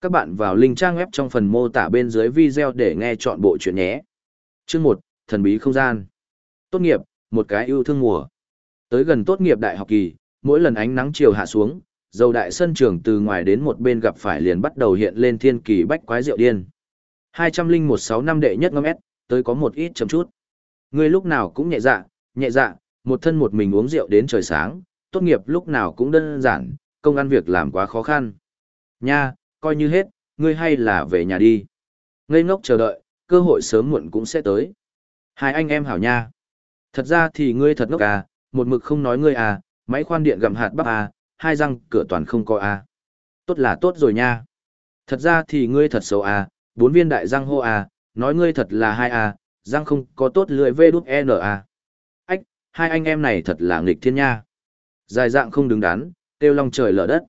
Các bạn vào link trang web trong phần mô tả bên dưới video để nghe chọn bộ chuyện nhé. Chương 1, Thần bí không gian. Tốt nghiệp, một cái yêu thương mùa. Tới gần tốt nghiệp đại học kỳ, mỗi lần ánh nắng chiều hạ xuống, dầu đại sân trường từ ngoài đến một bên gặp phải liền bắt đầu hiện lên thiên kỳ bách quái rượu điên. 2016 năm đệ nhất ngâm S, tới có một ít chấm chút. Người lúc nào cũng nhẹ dạ, nhẹ dạ, một thân một mình uống rượu đến trời sáng, tốt nghiệp lúc nào cũng đơn giản, công ăn việc làm quá khó khăn. Nha, coi như hết, ngươi hay là về nhà đi. Ngây ngốc chờ đợi, cơ hội sớm muộn cũng sẽ tới. Hai anh em hảo nha. Thật ra thì ngươi thật ngốc à, một mực không nói ngươi à, máy khoan điện gặm hạt bắp à, hai răng cửa toàn không có à. Tốt là tốt rồi nha. Thật ra thì ngươi thật xấu à, bốn viên đại răng hô à, nói ngươi thật là hai à, răng không có tốt lưỡi vê đút e n à. Ách, hai anh em này thật là nghịch thiên nha. Dài dạng không đứng đắn, tiêu long trời lở đất.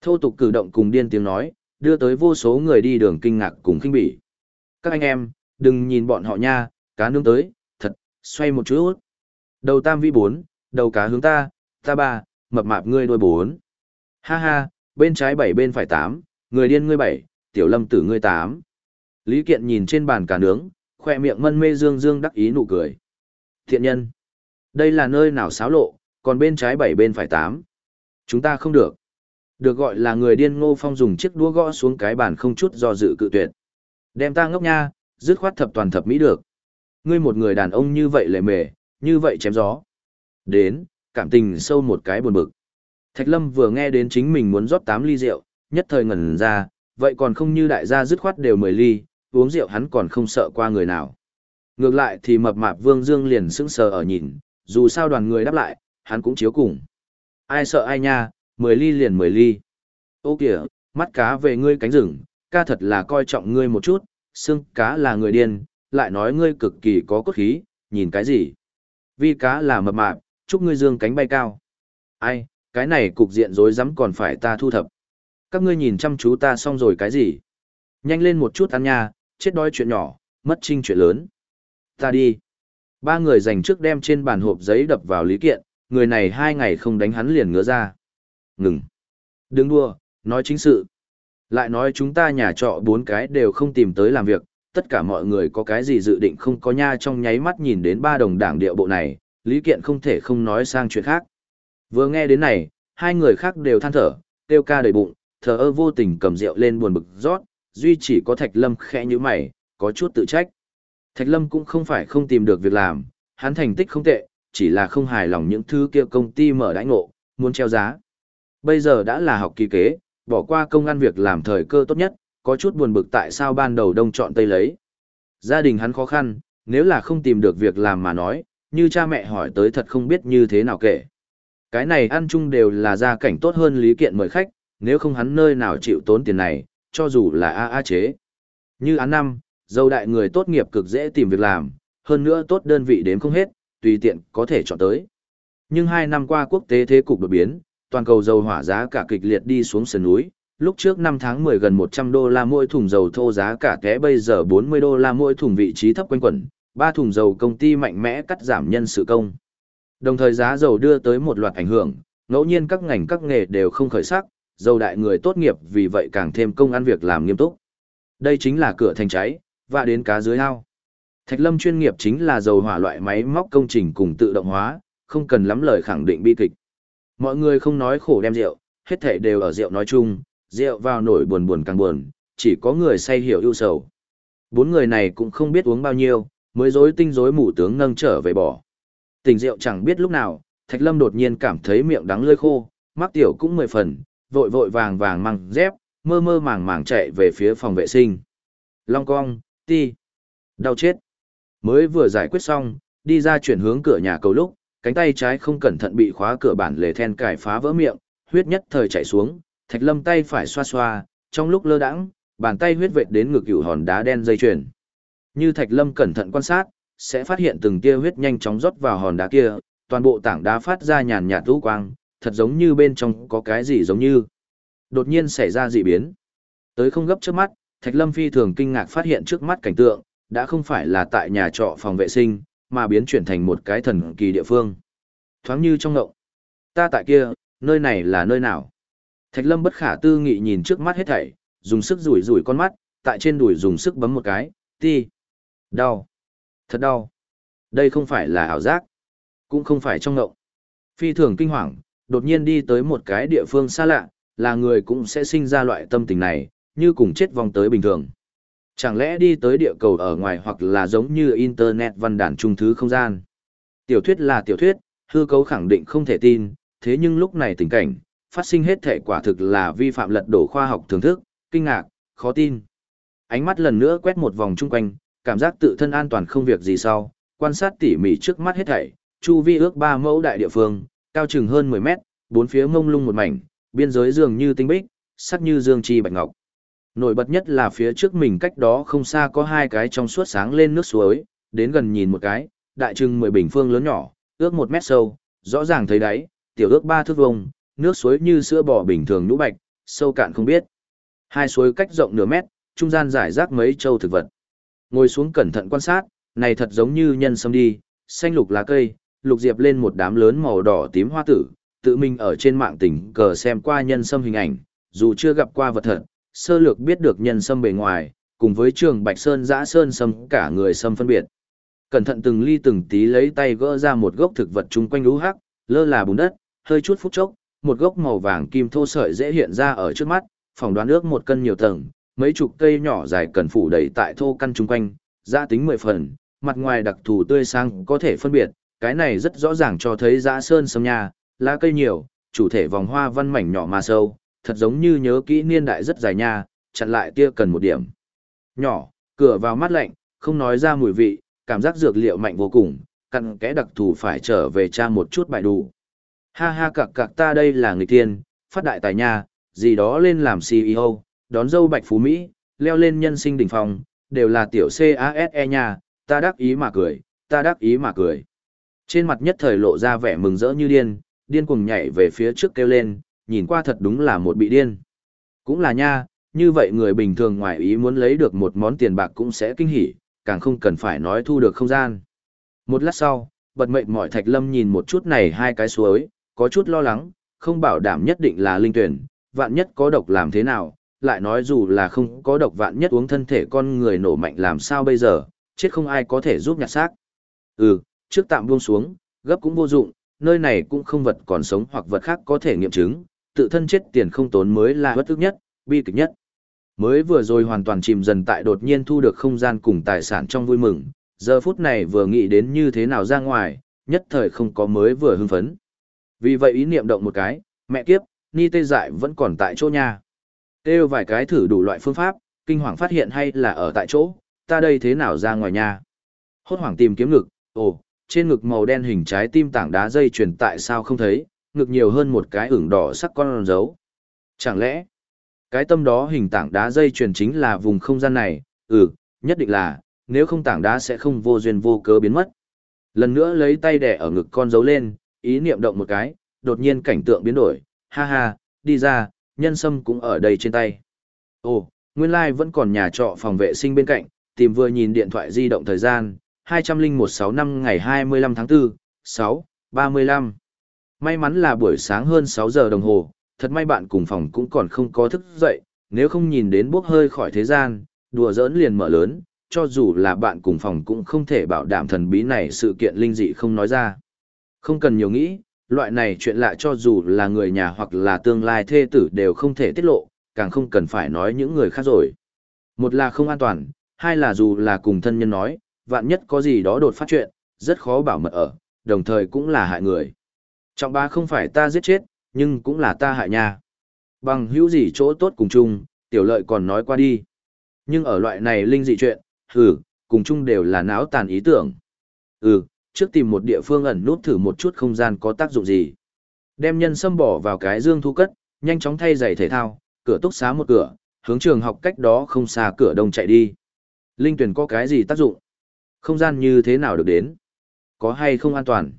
Thô tục cử động cùng điên tiếng nói, đưa tới vô số người đi đường kinh ngạc cùng kinh bỉ. Các anh em, đừng nhìn bọn họ nha, cá nướng tới, thật, xoay một chút. Đầu tam vi bốn, đầu cá hướng ta, ta ba, mập mạp ngươi đôi bốn. Ha ha, bên trái bảy bên phải tám, người điên ngươi bảy, tiểu lâm tử ngươi tám. Lý Kiện nhìn trên bàn cá nướng, khoe miệng mân mê dương dương đắc ý nụ cười. Thiện nhân, đây là nơi nào xáo lộ, còn bên trái bảy bên phải tám. Chúng ta không được. Được gọi là người điên ngô phong dùng chiếc đũa gõ xuống cái bàn không chút do dự cự tuyệt. Đem ta ngốc nha, dứt khoát thập toàn thập mỹ được. Ngươi một người đàn ông như vậy lề mề, như vậy chém gió. Đến, cảm tình sâu một cái buồn bực. Thạch Lâm vừa nghe đến chính mình muốn rót 8 ly rượu, nhất thời ngẩn ra, vậy còn không như đại gia dứt khoát đều 10 ly, uống rượu hắn còn không sợ qua người nào. Ngược lại thì mập mạp Vương Dương liền sững sờ ở nhìn, dù sao đoàn người đáp lại, hắn cũng chiếu cùng. Ai sợ ai nha, mười ly liền mười ly. Ô kìa, mắt cá về ngươi cánh rừng, ca thật là coi trọng ngươi một chút, xương cá là người điên, lại nói ngươi cực kỳ có cốt khí, nhìn cái gì? Vi cá là mập mạp, chúc ngươi dương cánh bay cao. Ai, cái này cục diện rối rắm còn phải ta thu thập. Các ngươi nhìn chăm chú ta xong rồi cái gì? Nhanh lên một chút ăn nha, chết đói chuyện nhỏ, mất trinh chuyện lớn. Ta đi. Ba người dành trước đem trên bàn hộp giấy đập vào lý kiện, người này hai ngày không đánh hắn liền ngứa ra ngừng. Đừng đua, nói chính sự. Lại nói chúng ta nhà trọ bốn cái đều không tìm tới làm việc, tất cả mọi người có cái gì dự định không có nha trong nháy mắt nhìn đến ba đồng đảng địa bộ này, Lý Kiện không thể không nói sang chuyện khác. Vừa nghe đến này, hai người khác đều than thở, tiêu ca đầy bụng, thờ ơ vô tình cầm rượu lên buồn bực rót, duy chỉ có Thạch Lâm khẽ như mày, có chút tự trách. Thạch Lâm cũng không phải không tìm được việc làm, hắn thành tích không tệ, chỉ là không hài lòng những thứ kia công ty mở đãi ngộ, muốn treo giá. Bây giờ đã là học kỳ kế, bỏ qua công ăn việc làm thời cơ tốt nhất, có chút buồn bực tại sao ban đầu đông chọn tây lấy. Gia đình hắn khó khăn, nếu là không tìm được việc làm mà nói, như cha mẹ hỏi tới thật không biết như thế nào kể. Cái này ăn chung đều là gia cảnh tốt hơn lý kiện mời khách, nếu không hắn nơi nào chịu tốn tiền này, cho dù là A A chế. Như án năm, dâu đại người tốt nghiệp cực dễ tìm việc làm, hơn nữa tốt đơn vị đến không hết, tùy tiện có thể chọn tới. Nhưng hai năm qua quốc tế thế cục đột biến, toàn cầu dầu hỏa giá cả kịch liệt đi xuống sườn núi. Lúc trước năm tháng 10 gần 100 đô la mỗi thùng dầu thô giá cả té bây giờ 40 đô la mỗi thùng vị trí thấp quanh quẩn, ba thùng dầu công ty mạnh mẽ cắt giảm nhân sự công. Đồng thời giá dầu đưa tới một loạt ảnh hưởng, ngẫu nhiên các ngành các nghề đều không khởi sắc, dầu đại người tốt nghiệp vì vậy càng thêm công ăn việc làm nghiêm túc. Đây chính là cửa thành cháy, và đến cá dưới ao. Thạch Lâm chuyên nghiệp chính là dầu hỏa loại máy móc công trình cùng tự động hóa, không cần lắm lời khẳng định bi kịch. Mọi người không nói khổ đem rượu, hết thể đều ở rượu nói chung, rượu vào nổi buồn buồn càng buồn, chỉ có người say hiểu ưu sầu. Bốn người này cũng không biết uống bao nhiêu, mới rối tinh rối mù tướng nâng trở về bỏ. Tình rượu chẳng biết lúc nào, Thạch Lâm đột nhiên cảm thấy miệng đắng lơi khô, mắc tiểu cũng mười phần, vội vội vàng vàng mang dép, mơ mơ màng màng chạy về phía phòng vệ sinh. Long cong, ti, đau chết. Mới vừa giải quyết xong, đi ra chuyển hướng cửa nhà cầu lúc, cánh tay trái không cẩn thận bị khóa cửa bản lề then cài phá vỡ miệng, huyết nhất thời chảy xuống, Thạch Lâm tay phải xoa xoa, trong lúc lơ đãng, bàn tay huyết vệt đến ngực hữu hòn đá đen dây chuyền. Như Thạch Lâm cẩn thận quan sát, sẽ phát hiện từng tia huyết nhanh chóng rót vào hòn đá kia, toàn bộ tảng đá phát ra nhàn nhạt u quang, thật giống như bên trong có cái gì giống như. Đột nhiên xảy ra dị biến. Tới không gấp trước mắt, Thạch Lâm phi thường kinh ngạc phát hiện trước mắt cảnh tượng, đã không phải là tại nhà trọ phòng vệ sinh, mà biến chuyển thành một cái thần kỳ địa phương. Thoáng như trong ngộng. Ta tại kia, nơi này là nơi nào? Thạch Lâm bất khả tư nghị nhìn trước mắt hết thảy, dùng sức rủi rủi con mắt, tại trên đùi dùng sức bấm một cái, ti. Đau. Thật đau. Đây không phải là ảo giác, cũng không phải trong ngộng. Phi thường kinh hoàng, đột nhiên đi tới một cái địa phương xa lạ, là người cũng sẽ sinh ra loại tâm tình này, như cùng chết vong tới bình thường. Chẳng lẽ đi tới địa cầu ở ngoài hoặc là giống như Internet văn đàn trung thứ không gian. Tiểu thuyết là tiểu thuyết, hư cấu khẳng định không thể tin, thế nhưng lúc này tình cảnh, phát sinh hết thể quả thực là vi phạm lật đổ khoa học thưởng thức, kinh ngạc, khó tin. Ánh mắt lần nữa quét một vòng chung quanh, cảm giác tự thân an toàn không việc gì sau, quan sát tỉ mỉ trước mắt hết thảy, chu vi ước ba mẫu đại địa phương, cao chừng hơn 10 mét, bốn phía mông lung một mảnh, biên giới dường như tinh bích, sắc như dương chi bạch ngọc. Nổi bật nhất là phía trước mình cách đó không xa có hai cái trong suốt sáng lên nước suối, đến gần nhìn một cái, đại trưng 10 bình phương lớn nhỏ, ước một mét sâu, rõ ràng thấy đáy, tiểu ước ba thước vùng, nước suối như sữa bò bình thường nhũ bạch, sâu cạn không biết. Hai suối cách rộng nửa mét, trung gian giải rác mấy châu thực vật. Ngồi xuống cẩn thận quan sát, này thật giống như nhân sâm đi, xanh lục lá cây, lục diệp lên một đám lớn màu đỏ tím hoa tử, tự mình ở trên mạng tỉnh cờ xem qua nhân sâm hình ảnh, dù chưa gặp qua vật thật, sơ lược biết được nhân sâm bề ngoài, cùng với trường Bạch Sơn giã sơn sâm cả người sâm phân biệt. Cẩn thận từng ly từng tí lấy tay gỡ ra một gốc thực vật chung quanh lũ hắc, lơ là bùn đất, hơi chút phút chốc, một gốc màu vàng kim thô sợi dễ hiện ra ở trước mắt, phỏng đoán ước một cân nhiều tầng, mấy chục cây nhỏ dài cần phủ đầy tại thô căn chung quanh, giá tính mười phần, mặt ngoài đặc thù tươi sang có thể phân biệt, cái này rất rõ ràng cho thấy giã sơn sâm nhà, lá cây nhiều, chủ thể vòng hoa văn mảnh nhỏ mà sâu, thật giống như nhớ kỹ niên đại rất dài nha, chặn lại tia cần một điểm. Nhỏ, cửa vào mắt lạnh, không nói ra mùi vị, cảm giác dược liệu mạnh vô cùng, cặn kẽ đặc thù phải trở về cha một chút bài đủ. Ha ha cặc cặc ta đây là người tiên, phát đại tài nha, gì đó lên làm CEO, đón dâu bạch phú Mỹ, leo lên nhân sinh đỉnh phòng, đều là tiểu CASE nha, ta đắc ý mà cười, ta đắc ý mà cười. Trên mặt nhất thời lộ ra vẻ mừng rỡ như điên, điên cuồng nhảy về phía trước kêu lên, nhìn qua thật đúng là một bị điên. Cũng là nha, như vậy người bình thường ngoài ý muốn lấy được một món tiền bạc cũng sẽ kinh hỉ, càng không cần phải nói thu được không gian. Một lát sau, bật mệnh mỏi thạch lâm nhìn một chút này hai cái suối, có chút lo lắng, không bảo đảm nhất định là linh tuyển, vạn nhất có độc làm thế nào, lại nói dù là không có độc vạn nhất uống thân thể con người nổ mạnh làm sao bây giờ, chết không ai có thể giúp nhặt xác. Ừ, trước tạm buông xuống, gấp cũng vô dụng, nơi này cũng không vật còn sống hoặc vật khác có thể nghiệm chứng, tự thân chết tiền không tốn mới là bất ức nhất, bi kịch nhất. Mới vừa rồi hoàn toàn chìm dần tại đột nhiên thu được không gian cùng tài sản trong vui mừng, giờ phút này vừa nghĩ đến như thế nào ra ngoài, nhất thời không có mới vừa hưng phấn. Vì vậy ý niệm động một cái, mẹ kiếp, ni tê dại vẫn còn tại chỗ nha. Têu vài cái thử đủ loại phương pháp, kinh hoàng phát hiện hay là ở tại chỗ, ta đây thế nào ra ngoài nha. Hốt hoảng tìm kiếm ngực, ồ, trên ngực màu đen hình trái tim tảng đá dây chuyển tại sao không thấy, ngực nhiều hơn một cái ửng đỏ sắc con dấu. Chẳng lẽ, cái tâm đó hình tảng đá dây chuyển chính là vùng không gian này, ừ, nhất định là, nếu không tảng đá sẽ không vô duyên vô cớ biến mất. Lần nữa lấy tay đẻ ở ngực con dấu lên, ý niệm động một cái, đột nhiên cảnh tượng biến đổi, ha ha, đi ra, nhân sâm cũng ở đây trên tay. Ồ, nguyên lai like vẫn còn nhà trọ phòng vệ sinh bên cạnh, tìm vừa nhìn điện thoại di động thời gian, 2016 năm ngày 25 tháng 4, 6, 35. May mắn là buổi sáng hơn 6 giờ đồng hồ, thật may bạn cùng phòng cũng còn không có thức dậy, nếu không nhìn đến bốc hơi khỏi thế gian, đùa giỡn liền mở lớn, cho dù là bạn cùng phòng cũng không thể bảo đảm thần bí này sự kiện linh dị không nói ra. Không cần nhiều nghĩ, loại này chuyện lạ cho dù là người nhà hoặc là tương lai thê tử đều không thể tiết lộ, càng không cần phải nói những người khác rồi. Một là không an toàn, hai là dù là cùng thân nhân nói, vạn nhất có gì đó đột phát chuyện, rất khó bảo mật ở, đồng thời cũng là hại người. Trọng ba không phải ta giết chết, nhưng cũng là ta hại nhà. Bằng hữu gì chỗ tốt cùng chung, tiểu lợi còn nói qua đi. Nhưng ở loại này linh dị chuyện, hừ, cùng chung đều là náo tàn ý tưởng. Ừ, trước tìm một địa phương ẩn nút thử một chút không gian có tác dụng gì. Đem nhân sâm bỏ vào cái dương thu cất, nhanh chóng thay giày thể thao, cửa túc xá một cửa, hướng trường học cách đó không xa cửa đông chạy đi. Linh tuyển có cái gì tác dụng? Không gian như thế nào được đến? Có hay không an toàn?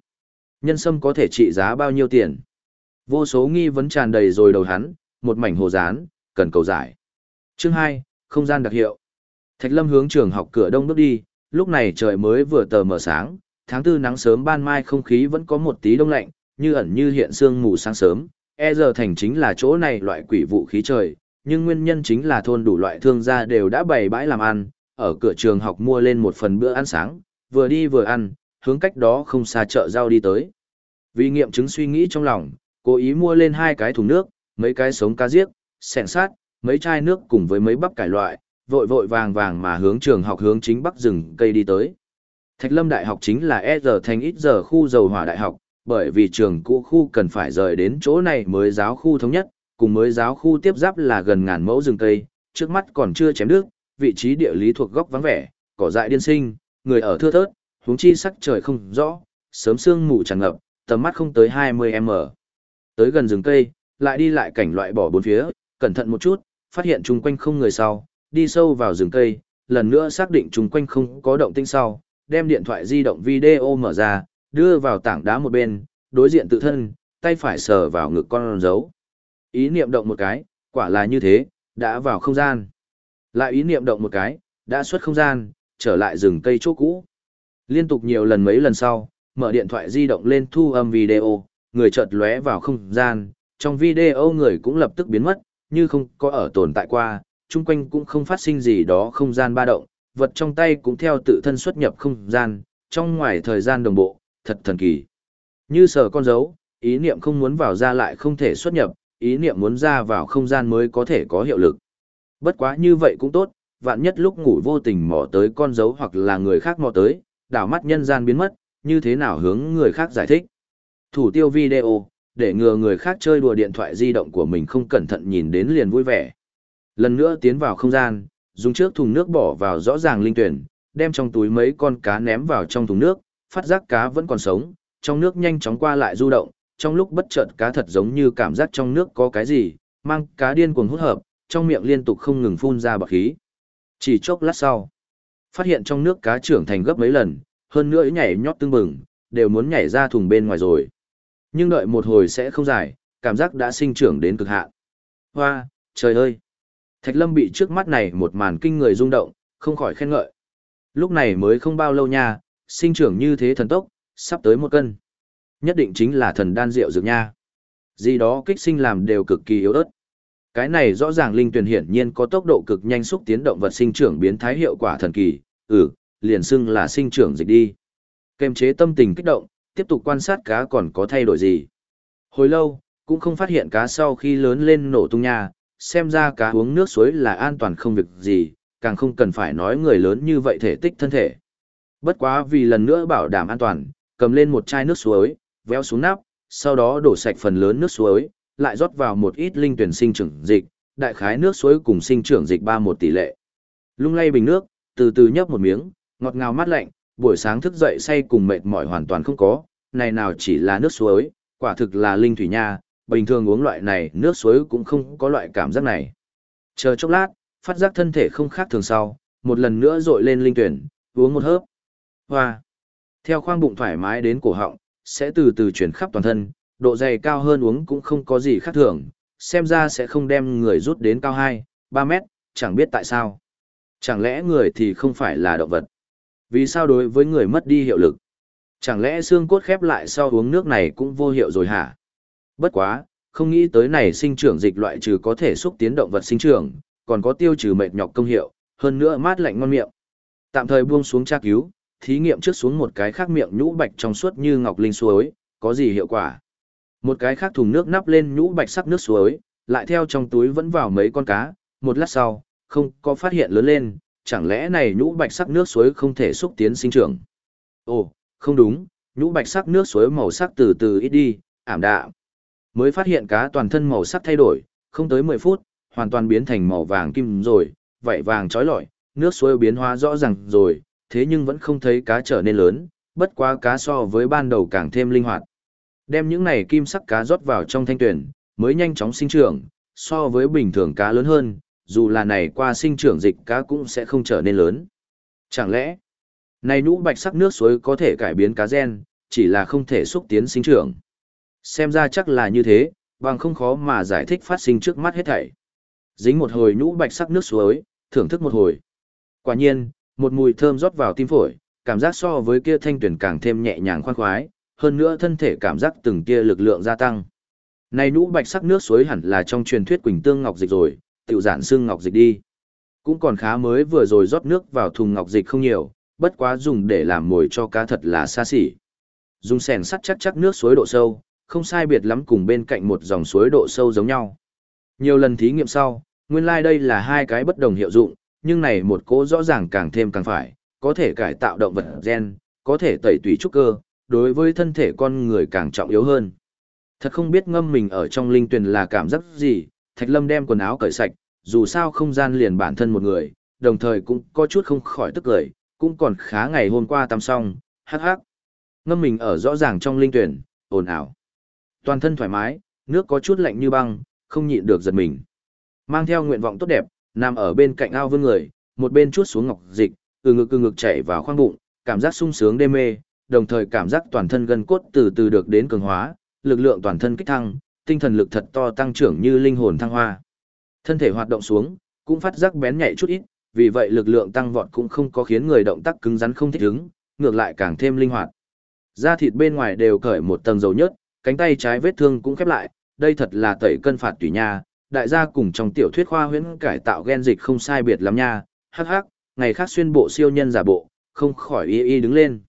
Nhân sâm có thể trị giá bao nhiêu tiền? Vô số nghi vấn tràn đầy rồi đầu hắn, một mảnh hồ dán, cần cầu giải. Chương 2, không gian đặc hiệu. Thạch Lâm hướng trường học cửa đông bước đi, lúc này trời mới vừa tờ mờ sáng, tháng tư nắng sớm ban mai không khí vẫn có một tí đông lạnh, như ẩn như hiện sương mù sáng sớm. E giờ thành chính là chỗ này loại quỷ vụ khí trời, nhưng nguyên nhân chính là thôn đủ loại thương gia đều đã bày bãi làm ăn, ở cửa trường học mua lên một phần bữa ăn sáng, vừa đi vừa ăn, hướng cách đó không xa chợ rau đi tới. Vì nghiệm chứng suy nghĩ trong lòng, cố ý mua lên hai cái thùng nước, mấy cái sống cá giếc, sẻn sát, mấy chai nước cùng với mấy bắp cải loại, vội vội vàng vàng mà hướng trường học hướng chính bắc rừng cây đi tới. Thạch Lâm Đại học chính là E giờ thành ít giờ khu dầu hỏa đại học, bởi vì trường cũ khu cần phải rời đến chỗ này mới giáo khu thống nhất, cùng mới giáo khu tiếp giáp là gần ngàn mẫu rừng cây, trước mắt còn chưa chém nước, vị trí địa lý thuộc góc vắng vẻ, cỏ dại điên sinh, người ở thưa thớt, huống chi sắc trời không rõ, sớm sương mù tràn ngập, tầm mắt không tới 20m. Tới gần rừng cây, lại đi lại cảnh loại bỏ bốn phía, cẩn thận một chút, phát hiện chung quanh không người sau, đi sâu vào rừng cây, lần nữa xác định chung quanh không có động tĩnh sau, đem điện thoại di động video mở ra, đưa vào tảng đá một bên, đối diện tự thân, tay phải sờ vào ngực con dấu. Ý niệm động một cái, quả là như thế, đã vào không gian. Lại ý niệm động một cái, đã xuất không gian, trở lại rừng cây chỗ cũ. Liên tục nhiều lần mấy lần sau, mở điện thoại di động lên thu âm video, người chợt lóe vào không gian, trong video người cũng lập tức biến mất, như không có ở tồn tại qua, chung quanh cũng không phát sinh gì đó không gian ba động, vật trong tay cũng theo tự thân xuất nhập không gian, trong ngoài thời gian đồng bộ, thật thần kỳ. Như sờ con dấu, ý niệm không muốn vào ra lại không thể xuất nhập, ý niệm muốn ra vào không gian mới có thể có hiệu lực. Bất quá như vậy cũng tốt, vạn nhất lúc ngủ vô tình mò tới con dấu hoặc là người khác mò tới, đảo mắt nhân gian biến mất, như thế nào hướng người khác giải thích. Thủ tiêu video, để ngừa người khác chơi đùa điện thoại di động của mình không cẩn thận nhìn đến liền vui vẻ. Lần nữa tiến vào không gian, dùng trước thùng nước bỏ vào rõ ràng linh tuyển, đem trong túi mấy con cá ném vào trong thùng nước, phát giác cá vẫn còn sống, trong nước nhanh chóng qua lại du động, trong lúc bất chợt cá thật giống như cảm giác trong nước có cái gì, mang cá điên cuồng hút hợp, trong miệng liên tục không ngừng phun ra bọt khí. Chỉ chốc lát sau, phát hiện trong nước cá trưởng thành gấp mấy lần, hơn nữa nhảy nhót tương bừng, đều muốn nhảy ra thùng bên ngoài rồi. Nhưng đợi một hồi sẽ không dài, cảm giác đã sinh trưởng đến cực hạn. Hoa, trời ơi! Thạch Lâm bị trước mắt này một màn kinh người rung động, không khỏi khen ngợi. Lúc này mới không bao lâu nha, sinh trưởng như thế thần tốc, sắp tới một cân. Nhất định chính là thần đan rượu dược nha. Gì đó kích sinh làm đều cực kỳ yếu ớt. Cái này rõ ràng linh tuyển hiển nhiên có tốc độ cực nhanh xúc tiến động vật sinh trưởng biến thái hiệu quả thần kỳ, ừ, liền xưng là sinh trưởng dịch đi. Kềm chế tâm tình kích động, tiếp tục quan sát cá còn có thay đổi gì. Hồi lâu, cũng không phát hiện cá sau khi lớn lên nổ tung nha, xem ra cá uống nước suối là an toàn không việc gì, càng không cần phải nói người lớn như vậy thể tích thân thể. Bất quá vì lần nữa bảo đảm an toàn, cầm lên một chai nước suối, véo xuống nắp, sau đó đổ sạch phần lớn nước suối, lại rót vào một ít linh tuyển sinh trưởng dịch, đại khái nước suối cùng sinh trưởng dịch ba một tỷ lệ. Lung lay bình nước, từ từ nhấp một miếng, ngọt ngào mát lạnh, buổi sáng thức dậy say cùng mệt mỏi hoàn toàn không có, này nào chỉ là nước suối, quả thực là linh thủy nha, bình thường uống loại này nước suối cũng không có loại cảm giác này. Chờ chốc lát, phát giác thân thể không khác thường sau, một lần nữa dội lên linh tuyển, uống một hớp. Hoa! Theo khoang bụng thoải mái đến cổ họng, sẽ từ từ chuyển khắp toàn thân, độ dày cao hơn uống cũng không có gì khác thường, xem ra sẽ không đem người rút đến cao 2, 3 mét, chẳng biết tại sao. Chẳng lẽ người thì không phải là động vật? Vì sao đối với người mất đi hiệu lực? Chẳng lẽ xương cốt khép lại sau uống nước này cũng vô hiệu rồi hả? Bất quá, không nghĩ tới này sinh trưởng dịch loại trừ có thể xúc tiến động vật sinh trưởng, còn có tiêu trừ mệt nhọc công hiệu, hơn nữa mát lạnh ngon miệng. Tạm thời buông xuống tra cứu, thí nghiệm trước xuống một cái khác miệng nhũ bạch trong suốt như ngọc linh suối, có gì hiệu quả? Một cái khác thùng nước nắp lên nhũ bạch sắc nước suối, lại theo trong túi vẫn vào mấy con cá, một lát sau, không có phát hiện lớn lên, chẳng lẽ này nhũ bạch sắc nước suối không thể xúc tiến sinh trưởng? Ồ, không đúng, nhũ bạch sắc nước suối màu sắc từ từ ít đi, ảm đạm. Mới phát hiện cá toàn thân màu sắc thay đổi, không tới 10 phút, hoàn toàn biến thành màu vàng kim rồi, vậy vàng trói lọi, nước suối biến hóa rõ ràng rồi, thế nhưng vẫn không thấy cá trở nên lớn, bất quá cá so với ban đầu càng thêm linh hoạt. Đem những này kim sắc cá rót vào trong thanh tuyển, mới nhanh chóng sinh trưởng, so với bình thường cá lớn hơn, dù là này qua sinh trưởng dịch cá cũng sẽ không trở nên lớn. Chẳng lẽ, này nhũ bạch sắc nước suối có thể cải biến cá gen, chỉ là không thể xúc tiến sinh trưởng. Xem ra chắc là như thế, bằng không khó mà giải thích phát sinh trước mắt hết thảy. Dính một hồi nhũ bạch sắc nước suối, thưởng thức một hồi. Quả nhiên, một mùi thơm rót vào tim phổi, cảm giác so với kia thanh tuyển càng thêm nhẹ nhàng khoan khoái, hơn nữa thân thể cảm giác từng kia lực lượng gia tăng. Này nhũ bạch sắc nước suối hẳn là trong truyền thuyết Quỳnh Tương Ngọc Dịch rồi, tiểu giản xương ngọc dịch đi. Cũng còn khá mới vừa rồi rót nước vào thùng ngọc dịch không nhiều, bất quá dùng để làm mồi cho cá thật là xa xỉ. Dùng sẻn sắt chắc chắc nước suối độ sâu, không sai biệt lắm cùng bên cạnh một dòng suối độ sâu giống nhau. Nhiều lần thí nghiệm sau, nguyên lai like đây là hai cái bất đồng hiệu dụng, nhưng này một cố rõ ràng càng thêm càng phải, có thể cải tạo động vật gen, có thể tẩy tủy trúc cơ, đối với thân thể con người càng trọng yếu hơn. Thật không biết ngâm mình ở trong linh tuyền là cảm giác gì, Thạch Lâm đem quần áo cởi sạch, dù sao không gian liền bản thân một người, đồng thời cũng có chút không khỏi tức cười, cũng còn khá ngày hôm qua tắm xong, hắc hắc. Ngâm mình ở rõ ràng trong linh tuyển, ồn ào. Toàn thân thoải mái, nước có chút lạnh như băng, không nhịn được giật mình. Mang theo nguyện vọng tốt đẹp, nằm ở bên cạnh ao vương người, một bên chút xuống ngọc dịch, từ ngực từ ngực chảy vào khoang bụng, cảm giác sung sướng đê mê, đồng thời cảm giác toàn thân gân cốt từ từ được đến cường hóa, lực lượng toàn thân kích thăng, tinh thần lực thật to tăng trưởng như linh hồn thăng hoa. Thân thể hoạt động xuống, cũng phát giác bén nhạy chút ít, vì vậy lực lượng tăng vọt cũng không có khiến người động tác cứng rắn không thích ứng, ngược lại càng thêm linh hoạt. Da thịt bên ngoài đều cởi một tầng dầu nhớt, cánh tay trái vết thương cũng khép lại, đây thật là tẩy cân phạt tùy nha, đại gia cùng trong tiểu thuyết khoa huyễn cải tạo gen dịch không sai biệt lắm nha, hắc hắc, ngày khác xuyên bộ siêu nhân giả bộ, không khỏi y y đứng lên.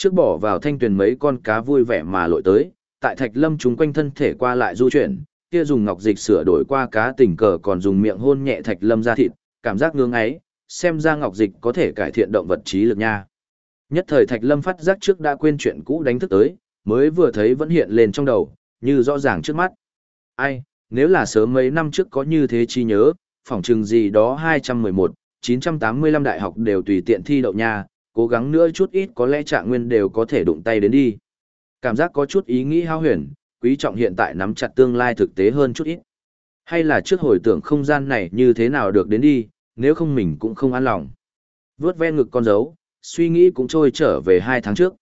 Trước bỏ vào thanh tuyền mấy con cá vui vẻ mà lội tới, tại thạch lâm chúng quanh thân thể qua lại du chuyển, kia dùng ngọc dịch sửa đổi qua cá tình cờ còn dùng miệng hôn nhẹ thạch lâm ra thịt, cảm giác ngưỡng ấy, xem ra ngọc dịch có thể cải thiện động vật trí lực nha. Nhất thời thạch lâm phát giác trước đã quên chuyện cũ đánh thức tới, mới vừa thấy vẫn hiện lên trong đầu, như rõ ràng trước mắt. Ai, nếu là sớm mấy năm trước có như thế chi nhớ, phỏng chừng gì đó 211, 985 đại học đều tùy tiện thi đậu nha, cố gắng nữa chút ít có lẽ trạng nguyên đều có thể đụng tay đến đi. Cảm giác có chút ý nghĩ hao huyền, quý trọng hiện tại nắm chặt tương lai thực tế hơn chút ít. Hay là trước hồi tưởng không gian này như thế nào được đến đi, nếu không mình cũng không an lòng. Vướt ven ngực con dấu, suy nghĩ cũng trôi trở về hai tháng trước.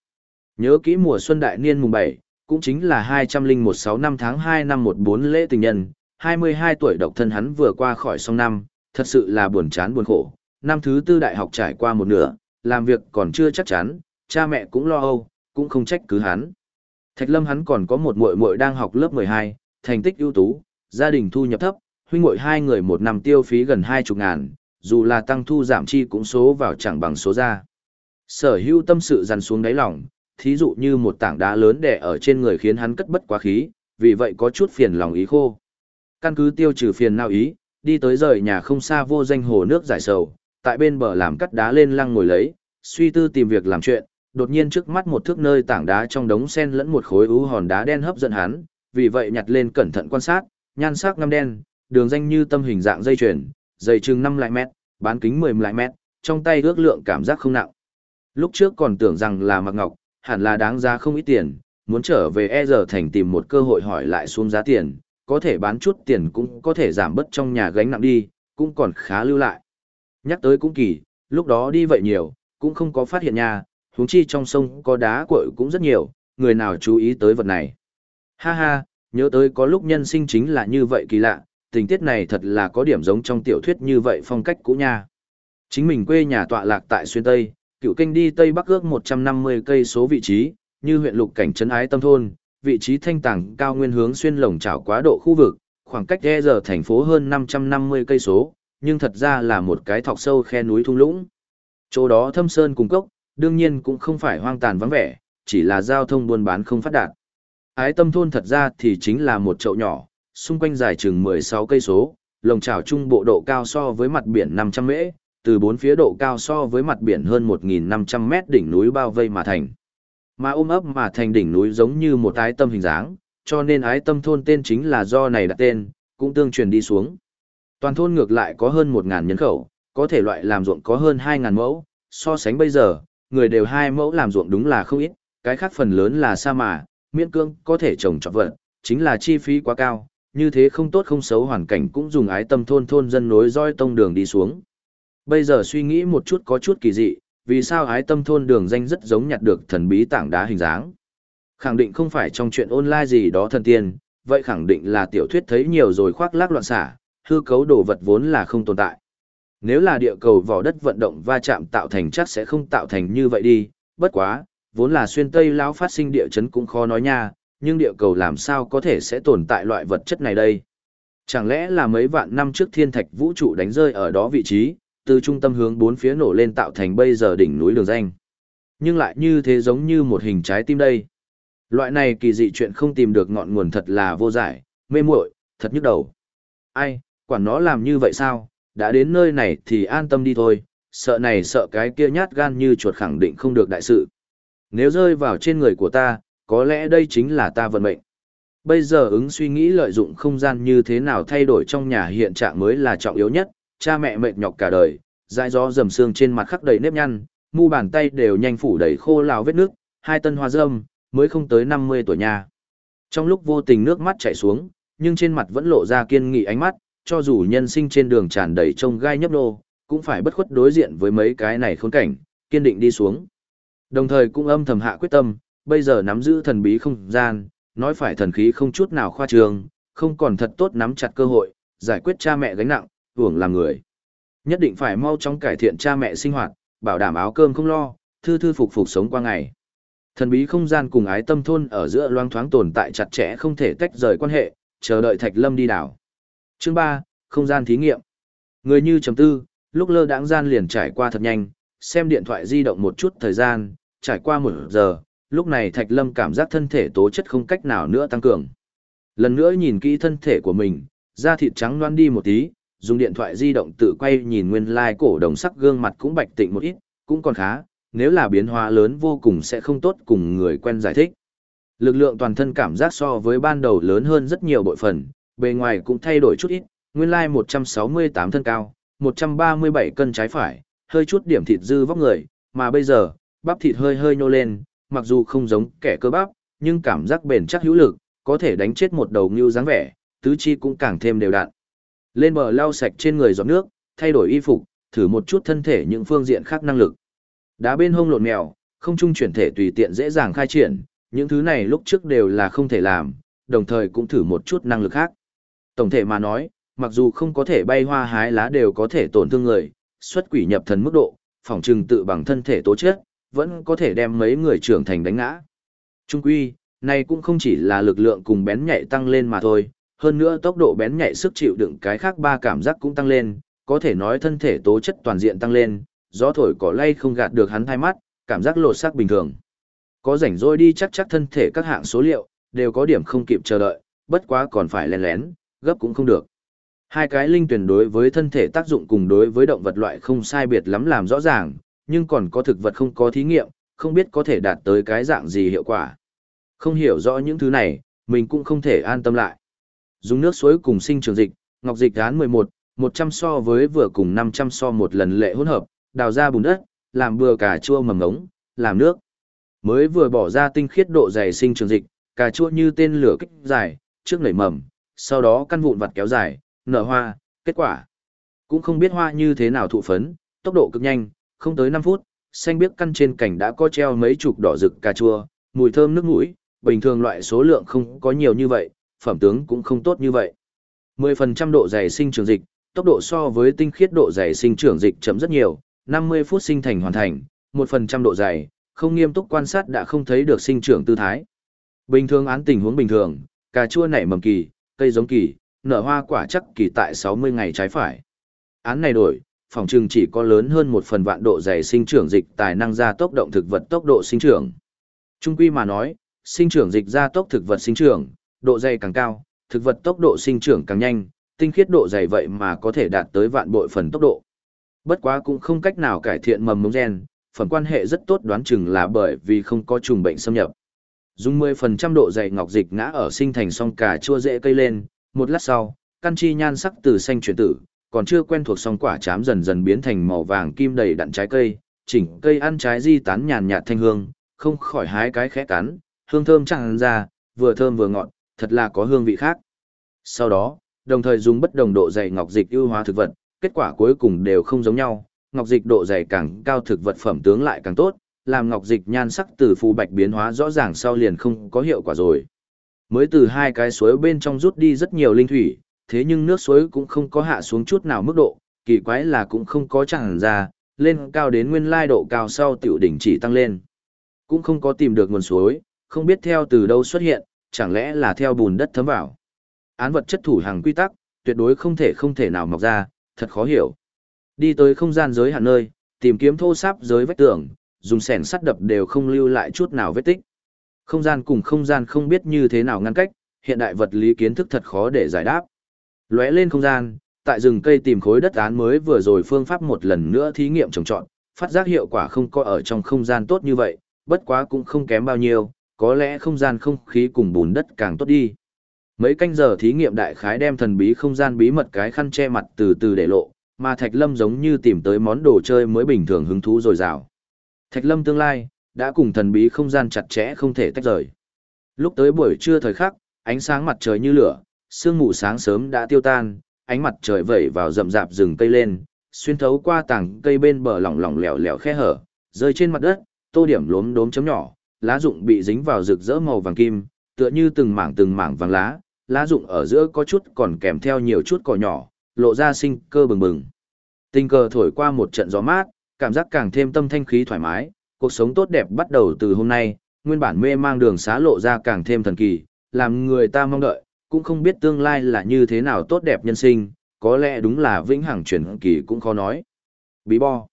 Nhớ kỹ mùa xuân đại niên mùng 7, cũng chính là 2016 năm tháng 2 năm 14 lễ tình nhân, 22 tuổi độc thân hắn vừa qua khỏi sông năm, thật sự là buồn chán buồn khổ. Năm thứ tư đại học trải qua một nửa, làm việc còn chưa chắc chắn, cha mẹ cũng lo âu, cũng không trách cứ hắn. Thạch Lâm hắn còn có một muội muội đang học lớp 12, thành tích ưu tú, gia đình thu nhập thấp, huynh muội hai người một năm tiêu phí gần hai chục ngàn, dù là tăng thu giảm chi cũng số vào chẳng bằng số ra. Sở hữu tâm sự dằn xuống đáy lòng, thí dụ như một tảng đá lớn đè ở trên người khiến hắn cất bất quá khí, vì vậy có chút phiền lòng ý khô. Căn cứ tiêu trừ phiền nào ý, đi tới rời nhà không xa vô danh hồ nước giải sầu, tại bên bờ làm cắt đá lên lăng ngồi lấy, suy tư tìm việc làm chuyện, đột nhiên trước mắt một thước nơi tảng đá trong đống sen lẫn một khối ú hòn đá đen hấp dẫn hắn, vì vậy nhặt lên cẩn thận quan sát, nhan sắc ngăm đen, đường danh như tâm hình dạng dây chuyền, dày chừng 5 lại mét, bán kính 10 lại mét, trong tay ước lượng cảm giác không nặng. Lúc trước còn tưởng rằng là mặc ngọc, hẳn là đáng giá không ít tiền, muốn trở về e giờ thành tìm một cơ hội hỏi lại xuống giá tiền, có thể bán chút tiền cũng có thể giảm bớt trong nhà gánh nặng đi, cũng còn khá lưu lại. Nhắc tới cũng kỳ, lúc đó đi vậy nhiều, cũng không có phát hiện nha, huống chi trong sông có đá cội cũng rất nhiều, người nào chú ý tới vật này. Ha ha, nhớ tới có lúc nhân sinh chính là như vậy kỳ lạ, tình tiết này thật là có điểm giống trong tiểu thuyết như vậy phong cách cũ nha. Chính mình quê nhà tọa lạc tại xuyên Tây, cựu kênh đi Tây Bắc ước 150 cây số vị trí, như huyện lục cảnh trấn ái tâm thôn, vị trí thanh tảng cao nguyên hướng xuyên lồng trảo quá độ khu vực, khoảng cách e giờ thành phố hơn 550 cây số, nhưng thật ra là một cái thọc sâu khe núi thung lũng. Chỗ đó thâm sơn cùng cốc, đương nhiên cũng không phải hoang tàn vắng vẻ, chỉ là giao thông buôn bán không phát đạt. Ái tâm thôn thật ra thì chính là một chậu nhỏ, xung quanh dài chừng 16 cây số, lồng trào trung bộ độ cao so với mặt biển 500 mễ, từ bốn phía độ cao so với mặt biển hơn 1.500 mét đỉnh núi bao vây mà thành. Mà ôm ấp mà thành đỉnh núi giống như một ái tâm hình dáng, cho nên ái tâm thôn tên chính là do này đặt tên, cũng tương truyền đi xuống. Toàn thôn ngược lại có hơn 1.000 nhân khẩu, có thể loại làm ruộng có hơn 2.000 mẫu, so sánh bây giờ, người đều hai mẫu làm ruộng đúng là không ít, cái khác phần lớn là sa mà, miễn cương có thể trồng trọt vật, chính là chi phí quá cao, như thế không tốt không xấu hoàn cảnh cũng dùng ái tâm thôn thôn dân nối roi tông đường đi xuống. Bây giờ suy nghĩ một chút có chút kỳ dị, vì sao ái tâm thôn đường danh rất giống nhặt được thần bí tảng đá hình dáng. Khẳng định không phải trong chuyện online gì đó thần tiên, vậy khẳng định là tiểu thuyết thấy nhiều rồi khoác lác loạn xả, hư cấu đồ vật vốn là không tồn tại. Nếu là địa cầu vỏ đất vận động va chạm tạo thành chắc sẽ không tạo thành như vậy đi, bất quá, vốn là xuyên Tây lão phát sinh địa chấn cũng khó nói nha, nhưng địa cầu làm sao có thể sẽ tồn tại loại vật chất này đây. Chẳng lẽ là mấy vạn năm trước thiên thạch vũ trụ đánh rơi ở đó vị trí, từ trung tâm hướng bốn phía nổ lên tạo thành bây giờ đỉnh núi đường danh. Nhưng lại như thế giống như một hình trái tim đây. Loại này kỳ dị chuyện không tìm được ngọn nguồn thật là vô giải, mê muội, thật nhức đầu. Ai, quản nó làm như vậy sao, đã đến nơi này thì an tâm đi thôi, sợ này sợ cái kia nhát gan như chuột khẳng định không được đại sự. Nếu rơi vào trên người của ta, có lẽ đây chính là ta vận mệnh. Bây giờ ứng suy nghĩ lợi dụng không gian như thế nào thay đổi trong nhà hiện trạng mới là trọng yếu nhất, cha mẹ mệt nhọc cả đời, dãi gió dầm xương trên mặt khắc đầy nếp nhăn, mu bàn tay đều nhanh phủ đầy khô lào vết nước, hai tân hoa dâm, mới không tới 50 tuổi nhà. Trong lúc vô tình nước mắt chảy xuống, nhưng trên mặt vẫn lộ ra kiên nghị ánh mắt, cho dù nhân sinh trên đường tràn đầy trông gai nhấp nô, cũng phải bất khuất đối diện với mấy cái này khốn cảnh, kiên định đi xuống. Đồng thời cũng âm thầm hạ quyết tâm, bây giờ nắm giữ thần bí không gian, nói phải thần khí không chút nào khoa trương, không còn thật tốt nắm chặt cơ hội, giải quyết cha mẹ gánh nặng, hưởng làm người. Nhất định phải mau chóng cải thiện cha mẹ sinh hoạt, bảo đảm áo cơm không lo, thư thư phục phục sống qua ngày. Thần bí không gian cùng ái tâm thôn ở giữa loang thoáng tồn tại chặt chẽ không thể tách rời quan hệ, chờ đợi Thạch Lâm đi đảo. Chương 3, không gian thí nghiệm. Người như trầm tư, lúc lơ đãng gian liền trải qua thật nhanh, xem điện thoại di động một chút thời gian, trải qua một giờ, lúc này Thạch Lâm cảm giác thân thể tố chất không cách nào nữa tăng cường. Lần nữa nhìn kỹ thân thể của mình, da thịt trắng loan đi một tí, dùng điện thoại di động tự quay nhìn nguyên lai like cổ đồng sắc gương mặt cũng bạch tịnh một ít, cũng còn khá, nếu là biến hóa lớn vô cùng sẽ không tốt cùng người quen giải thích. Lực lượng toàn thân cảm giác so với ban đầu lớn hơn rất nhiều bội phần, bề ngoài cũng thay đổi chút ít, nguyên lai 168 thân cao, 137 cân trái phải, hơi chút điểm thịt dư vóc người, mà bây giờ, bắp thịt hơi hơi nhô lên, mặc dù không giống kẻ cơ bắp, nhưng cảm giác bền chắc hữu lực, có thể đánh chết một đầu ngưu dáng vẻ, tứ chi cũng càng thêm đều đặn. Lên bờ lau sạch trên người giọt nước, thay đổi y phục, thử một chút thân thể những phương diện khác năng lực. Đá bên hông lộn mèo, không trung chuyển thể tùy tiện dễ dàng khai triển, những thứ này lúc trước đều là không thể làm, đồng thời cũng thử một chút năng lực khác. Tổng thể mà nói, mặc dù không có thể bay hoa hái lá đều có thể tổn thương người, xuất quỷ nhập thần mức độ, phỏng trừng tự bằng thân thể tố chất, vẫn có thể đem mấy người trưởng thành đánh ngã. Trung quy, này cũng không chỉ là lực lượng cùng bén nhạy tăng lên mà thôi, hơn nữa tốc độ bén nhạy sức chịu đựng cái khác ba cảm giác cũng tăng lên, có thể nói thân thể tố chất toàn diện tăng lên, gió thổi cỏ lay không gạt được hắn thay mắt, cảm giác lột xác bình thường. Có rảnh rỗi đi chắc chắc thân thể các hạng số liệu, đều có điểm không kịp chờ đợi, bất quá còn phải lén lén, gấp cũng không được. Hai cái linh tuyển đối với thân thể tác dụng cùng đối với động vật loại không sai biệt lắm làm rõ ràng, nhưng còn có thực vật không có thí nghiệm, không biết có thể đạt tới cái dạng gì hiệu quả. Không hiểu rõ những thứ này, mình cũng không thể an tâm lại. Dùng nước suối cùng sinh trường dịch, ngọc dịch án 11, 100 so với vừa cùng 500 so một lần lệ hỗn hợp, đào ra bùn đất, làm bừa cà chua mầm ngống, làm nước. Mới vừa bỏ ra tinh khiết độ dày sinh trường dịch, cà chua như tên lửa kích dài, trước nảy mầm, sau đó căn vụn vặt kéo dài, nở hoa, kết quả. Cũng không biết hoa như thế nào thụ phấn, tốc độ cực nhanh, không tới 5 phút, xanh biếc căn trên cảnh đã có treo mấy chục đỏ rực cà chua, mùi thơm nước mũi, bình thường loại số lượng không có nhiều như vậy, phẩm tướng cũng không tốt như vậy. 10% độ dày sinh trưởng dịch, tốc độ so với tinh khiết độ dày sinh trưởng dịch chậm rất nhiều, 50 phút sinh thành hoàn thành, 1% độ dày, không nghiêm túc quan sát đã không thấy được sinh trưởng tư thái. Bình thường án tình huống bình thường, cà chua nảy mầm kỳ, cây giống kỳ, nở hoa quả chắc kỳ tại 60 ngày trái phải. Án này đổi, phòng trừng chỉ có lớn hơn một phần vạn độ dày sinh trưởng dịch tài năng gia tốc động thực vật tốc độ sinh trưởng. Trung quy mà nói, sinh trưởng dịch gia tốc thực vật sinh trưởng, độ dày càng cao, thực vật tốc độ sinh trưởng càng nhanh, tinh khiết độ dày vậy mà có thể đạt tới vạn bội phần tốc độ. Bất quá cũng không cách nào cải thiện mầm mống gen, phần quan hệ rất tốt đoán chừng là bởi vì không có trùng bệnh xâm nhập. Dùng 10% độ dày ngọc dịch ngã ở sinh thành song cà chua dễ cây lên, một lát sau, căn chi nhan sắc từ xanh chuyển tử, còn chưa quen thuộc song quả chám dần dần biến thành màu vàng kim đầy đặn trái cây, chỉnh cây ăn trái di tán nhàn nhạt thanh hương, không khỏi hái cái khẽ cắn, hương thơm tràn ra, vừa thơm vừa ngọt, thật là có hương vị khác. Sau đó, đồng thời dùng bất đồng độ dày ngọc dịch ưu hóa thực vật, kết quả cuối cùng đều không giống nhau, ngọc dịch độ dày càng cao thực vật phẩm tướng lại càng tốt, làm ngọc dịch nhan sắc từ phù bạch biến hóa rõ ràng sau liền không có hiệu quả rồi. Mới từ hai cái suối bên trong rút đi rất nhiều linh thủy, thế nhưng nước suối cũng không có hạ xuống chút nào mức độ, kỳ quái là cũng không có chẳng ra, lên cao đến nguyên lai độ cao sau tiểu đỉnh chỉ tăng lên. Cũng không có tìm được nguồn suối, không biết theo từ đâu xuất hiện, chẳng lẽ là theo bùn đất thấm vào. Án vật chất thủ hàng quy tắc, tuyệt đối không thể không thể nào mọc ra, thật khó hiểu. Đi tới không gian giới hạn nơi, tìm kiếm thô sáp giới vách tường, dùng sẻn sắt đập đều không lưu lại chút nào vết tích. Không gian cùng không gian không biết như thế nào ngăn cách, hiện đại vật lý kiến thức thật khó để giải đáp. Lóe lên không gian, tại rừng cây tìm khối đất án mới vừa rồi phương pháp một lần nữa thí nghiệm trồng trọt, phát giác hiệu quả không có ở trong không gian tốt như vậy, bất quá cũng không kém bao nhiêu, có lẽ không gian không khí cùng bùn đất càng tốt đi. Mấy canh giờ thí nghiệm đại khái đem thần bí không gian bí mật cái khăn che mặt từ từ để lộ, mà Thạch Lâm giống như tìm tới món đồ chơi mới bình thường hứng thú rồi rào. Thạch Lâm tương lai, đã cùng thần bí không gian chặt chẽ không thể tách rời. Lúc tới buổi trưa thời khắc, ánh sáng mặt trời như lửa, sương mù sáng sớm đã tiêu tan, ánh mặt trời vẩy vào rậm rạp rừng cây lên, xuyên thấu qua tảng cây bên bờ lỏng lỏng lẻo lẻo khe hở, rơi trên mặt đất, tô điểm lốm đốm chấm nhỏ, lá rụng bị dính vào rực rỡ màu vàng kim, tựa như từng mảng từng mảng vàng lá, lá rụng ở giữa có chút còn kèm theo nhiều chút cỏ nhỏ, lộ ra sinh cơ bừng bừng. Tình cờ thổi qua một trận gió mát, cảm giác càng thêm tâm thanh khí thoải mái, cuộc sống tốt đẹp bắt đầu từ hôm nay, nguyên bản mê mang đường xá lộ ra càng thêm thần kỳ, làm người ta mong đợi, cũng không biết tương lai là như thế nào tốt đẹp nhân sinh, có lẽ đúng là vĩnh hằng chuyển kỳ cũng khó nói. Bí bo.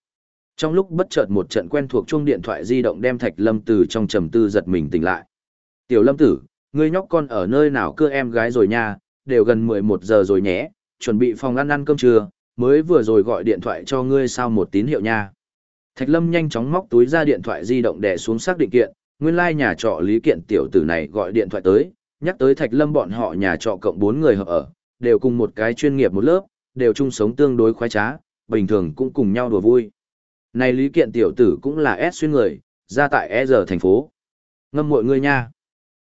Trong lúc bất chợt một trận quen thuộc chuông điện thoại di động đem Thạch Lâm từ trong trầm tư giật mình tỉnh lại. Tiểu Lâm tử, ngươi nhóc con ở nơi nào cưa em gái rồi nha, đều gần 11 giờ rồi nhé, chuẩn bị phòng ăn ăn cơm trưa, mới vừa rồi gọi điện thoại cho ngươi sao một tín hiệu nha. Thạch Lâm nhanh chóng móc túi ra điện thoại di động để xuống xác định kiện, nguyên lai like nhà trọ Lý Kiện tiểu tử này gọi điện thoại tới, nhắc tới Thạch Lâm bọn họ nhà trọ cộng 4 người hợp ở, đều cùng một cái chuyên nghiệp một lớp, đều chung sống tương đối khoái trá, bình thường cũng cùng nhau đùa vui. Này Lý Kiện tiểu tử cũng là S xuyên người, ra tại E giờ thành phố. Ngâm mọi người nha.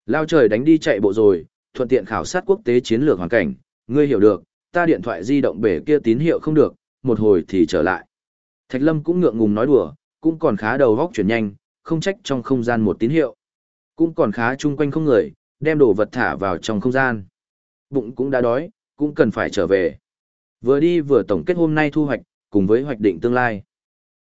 Lao trời đánh đi chạy bộ rồi, thuận tiện khảo sát quốc tế chiến lược hoàn cảnh, ngươi hiểu được, ta điện thoại di động bể kia tín hiệu không được, một hồi thì trở lại. Thạch Lâm cũng ngượng ngùng nói đùa, cũng còn khá đầu góc chuyển nhanh, không trách trong không gian một tín hiệu. Cũng còn khá chung quanh không người, đem đồ vật thả vào trong không gian. Bụng cũng đã đói, cũng cần phải trở về. Vừa đi vừa tổng kết hôm nay thu hoạch, cùng với hoạch định tương lai.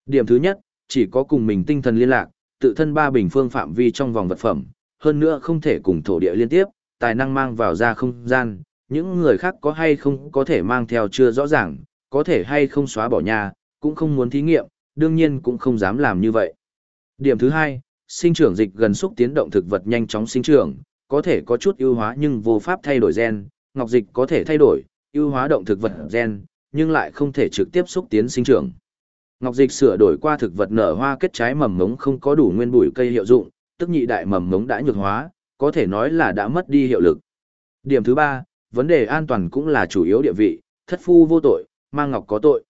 Điểm thứ nhất, chỉ có cùng mình tinh thần liên lạc, tự thân ba bình phương phạm vi trong vòng vật phẩm, hơn nữa không thể cùng thổ địa liên tiếp, tài năng mang vào ra không gian, những người khác có hay không có thể mang theo chưa rõ ràng, có thể hay không xóa bỏ nhà, cũng không muốn thí nghiệm, đương nhiên cũng không dám làm như vậy. Điểm thứ hai, sinh trưởng dịch gần xúc tiến động thực vật nhanh chóng sinh trưởng, có thể có chút ưu hóa nhưng vô pháp thay đổi gen, ngọc dịch có thể thay đổi, ưu hóa động thực vật gen, nhưng lại không thể trực tiếp xúc tiến sinh trưởng. Ngọc dịch sửa đổi qua thực vật nở hoa kết trái mầm mống không có đủ nguyên bùi cây hiệu dụng, tức nhị đại mầm mống đã nhược hóa, có thể nói là đã mất đi hiệu lực. Điểm thứ ba, vấn đề an toàn cũng là chủ yếu địa vị, thất phu vô tội, mang ngọc có tội.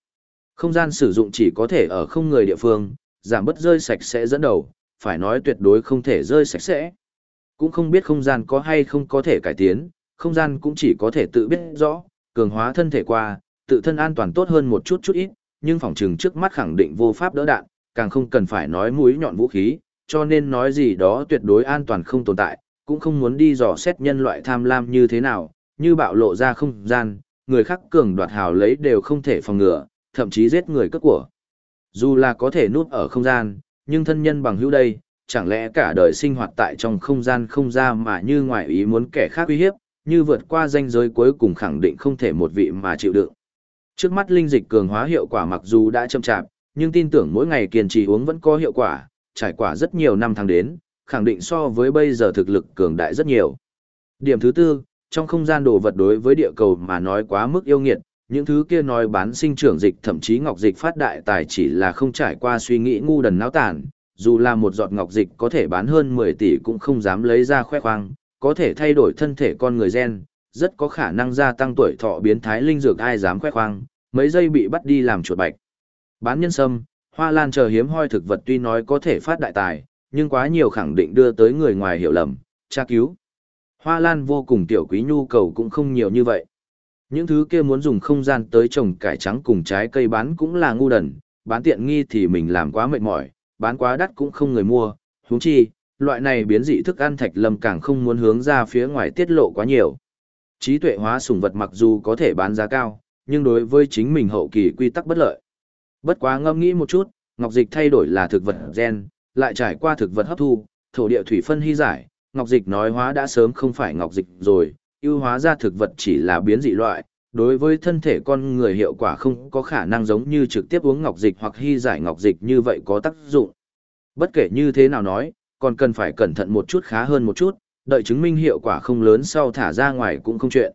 Không gian sử dụng chỉ có thể ở không người địa phương, giảm bớt rơi sạch sẽ dẫn đầu, phải nói tuyệt đối không thể rơi sạch sẽ. Cũng không biết không gian có hay không có thể cải tiến, không gian cũng chỉ có thể tự biết rõ, cường hóa thân thể qua, tự thân an toàn tốt hơn một chút chút ít, nhưng phòng trừng trước mắt khẳng định vô pháp đỡ đạn, càng không cần phải nói mũi nhọn vũ khí, cho nên nói gì đó tuyệt đối an toàn không tồn tại, cũng không muốn đi dò xét nhân loại tham lam như thế nào, như bạo lộ ra không gian, người khác cường đoạt hào lấy đều không thể phòng ngừa, thậm chí giết người cất của. Dù là có thể nuốt ở không gian, nhưng thân nhân bằng hữu đây, chẳng lẽ cả đời sinh hoạt tại trong không gian không ra mà như ngoại ý muốn kẻ khác uy hiếp, như vượt qua ranh giới cuối cùng khẳng định không thể một vị mà chịu đựng. Trước mắt linh dịch cường hóa hiệu quả mặc dù đã chậm chạp, nhưng tin tưởng mỗi ngày kiên trì uống vẫn có hiệu quả, trải qua rất nhiều năm tháng đến, khẳng định so với bây giờ thực lực cường đại rất nhiều. Điểm thứ tư, trong không gian đồ vật đối với địa cầu mà nói quá mức yêu nghiệt, những thứ kia nói bán sinh trưởng dịch thậm chí ngọc dịch phát đại tài chỉ là không trải qua suy nghĩ ngu đần náo tàn, dù là một giọt ngọc dịch có thể bán hơn 10 tỷ cũng không dám lấy ra khoe khoang, có thể thay đổi thân thể con người gen, rất có khả năng gia tăng tuổi thọ biến thái linh dược ai dám khoe khoang, mấy giây bị bắt đi làm chuột bạch. Bán nhân sâm, hoa lan chờ hiếm hoi thực vật tuy nói có thể phát đại tài, nhưng quá nhiều khẳng định đưa tới người ngoài hiểu lầm, tra cứu. Hoa lan vô cùng tiểu quý nhu cầu cũng không nhiều như vậy. Những thứ kia muốn dùng không gian tới trồng cải trắng cùng trái cây bán cũng là ngu đần, bán tiện nghi thì mình làm quá mệt mỏi, bán quá đắt cũng không người mua, huống chi, loại này biến dị thức ăn thạch lâm càng không muốn hướng ra phía ngoài tiết lộ quá nhiều. Trí tuệ hóa sủng vật mặc dù có thể bán giá cao, nhưng đối với chính mình hậu kỳ quy tắc bất lợi. Bất quá ngâm nghĩ một chút, ngọc dịch thay đổi là thực vật gen, lại trải qua thực vật hấp thu, thổ địa thủy phân hy giải, ngọc dịch nói hóa đã sớm không phải ngọc dịch rồi, ưu hóa ra thực vật chỉ là biến dị loại, đối với thân thể con người hiệu quả không có khả năng giống như trực tiếp uống ngọc dịch hoặc hy giải ngọc dịch như vậy có tác dụng. Bất kể như thế nào nói, còn cần phải cẩn thận một chút khá hơn một chút, đợi chứng minh hiệu quả không lớn sau thả ra ngoài cũng không chuyện.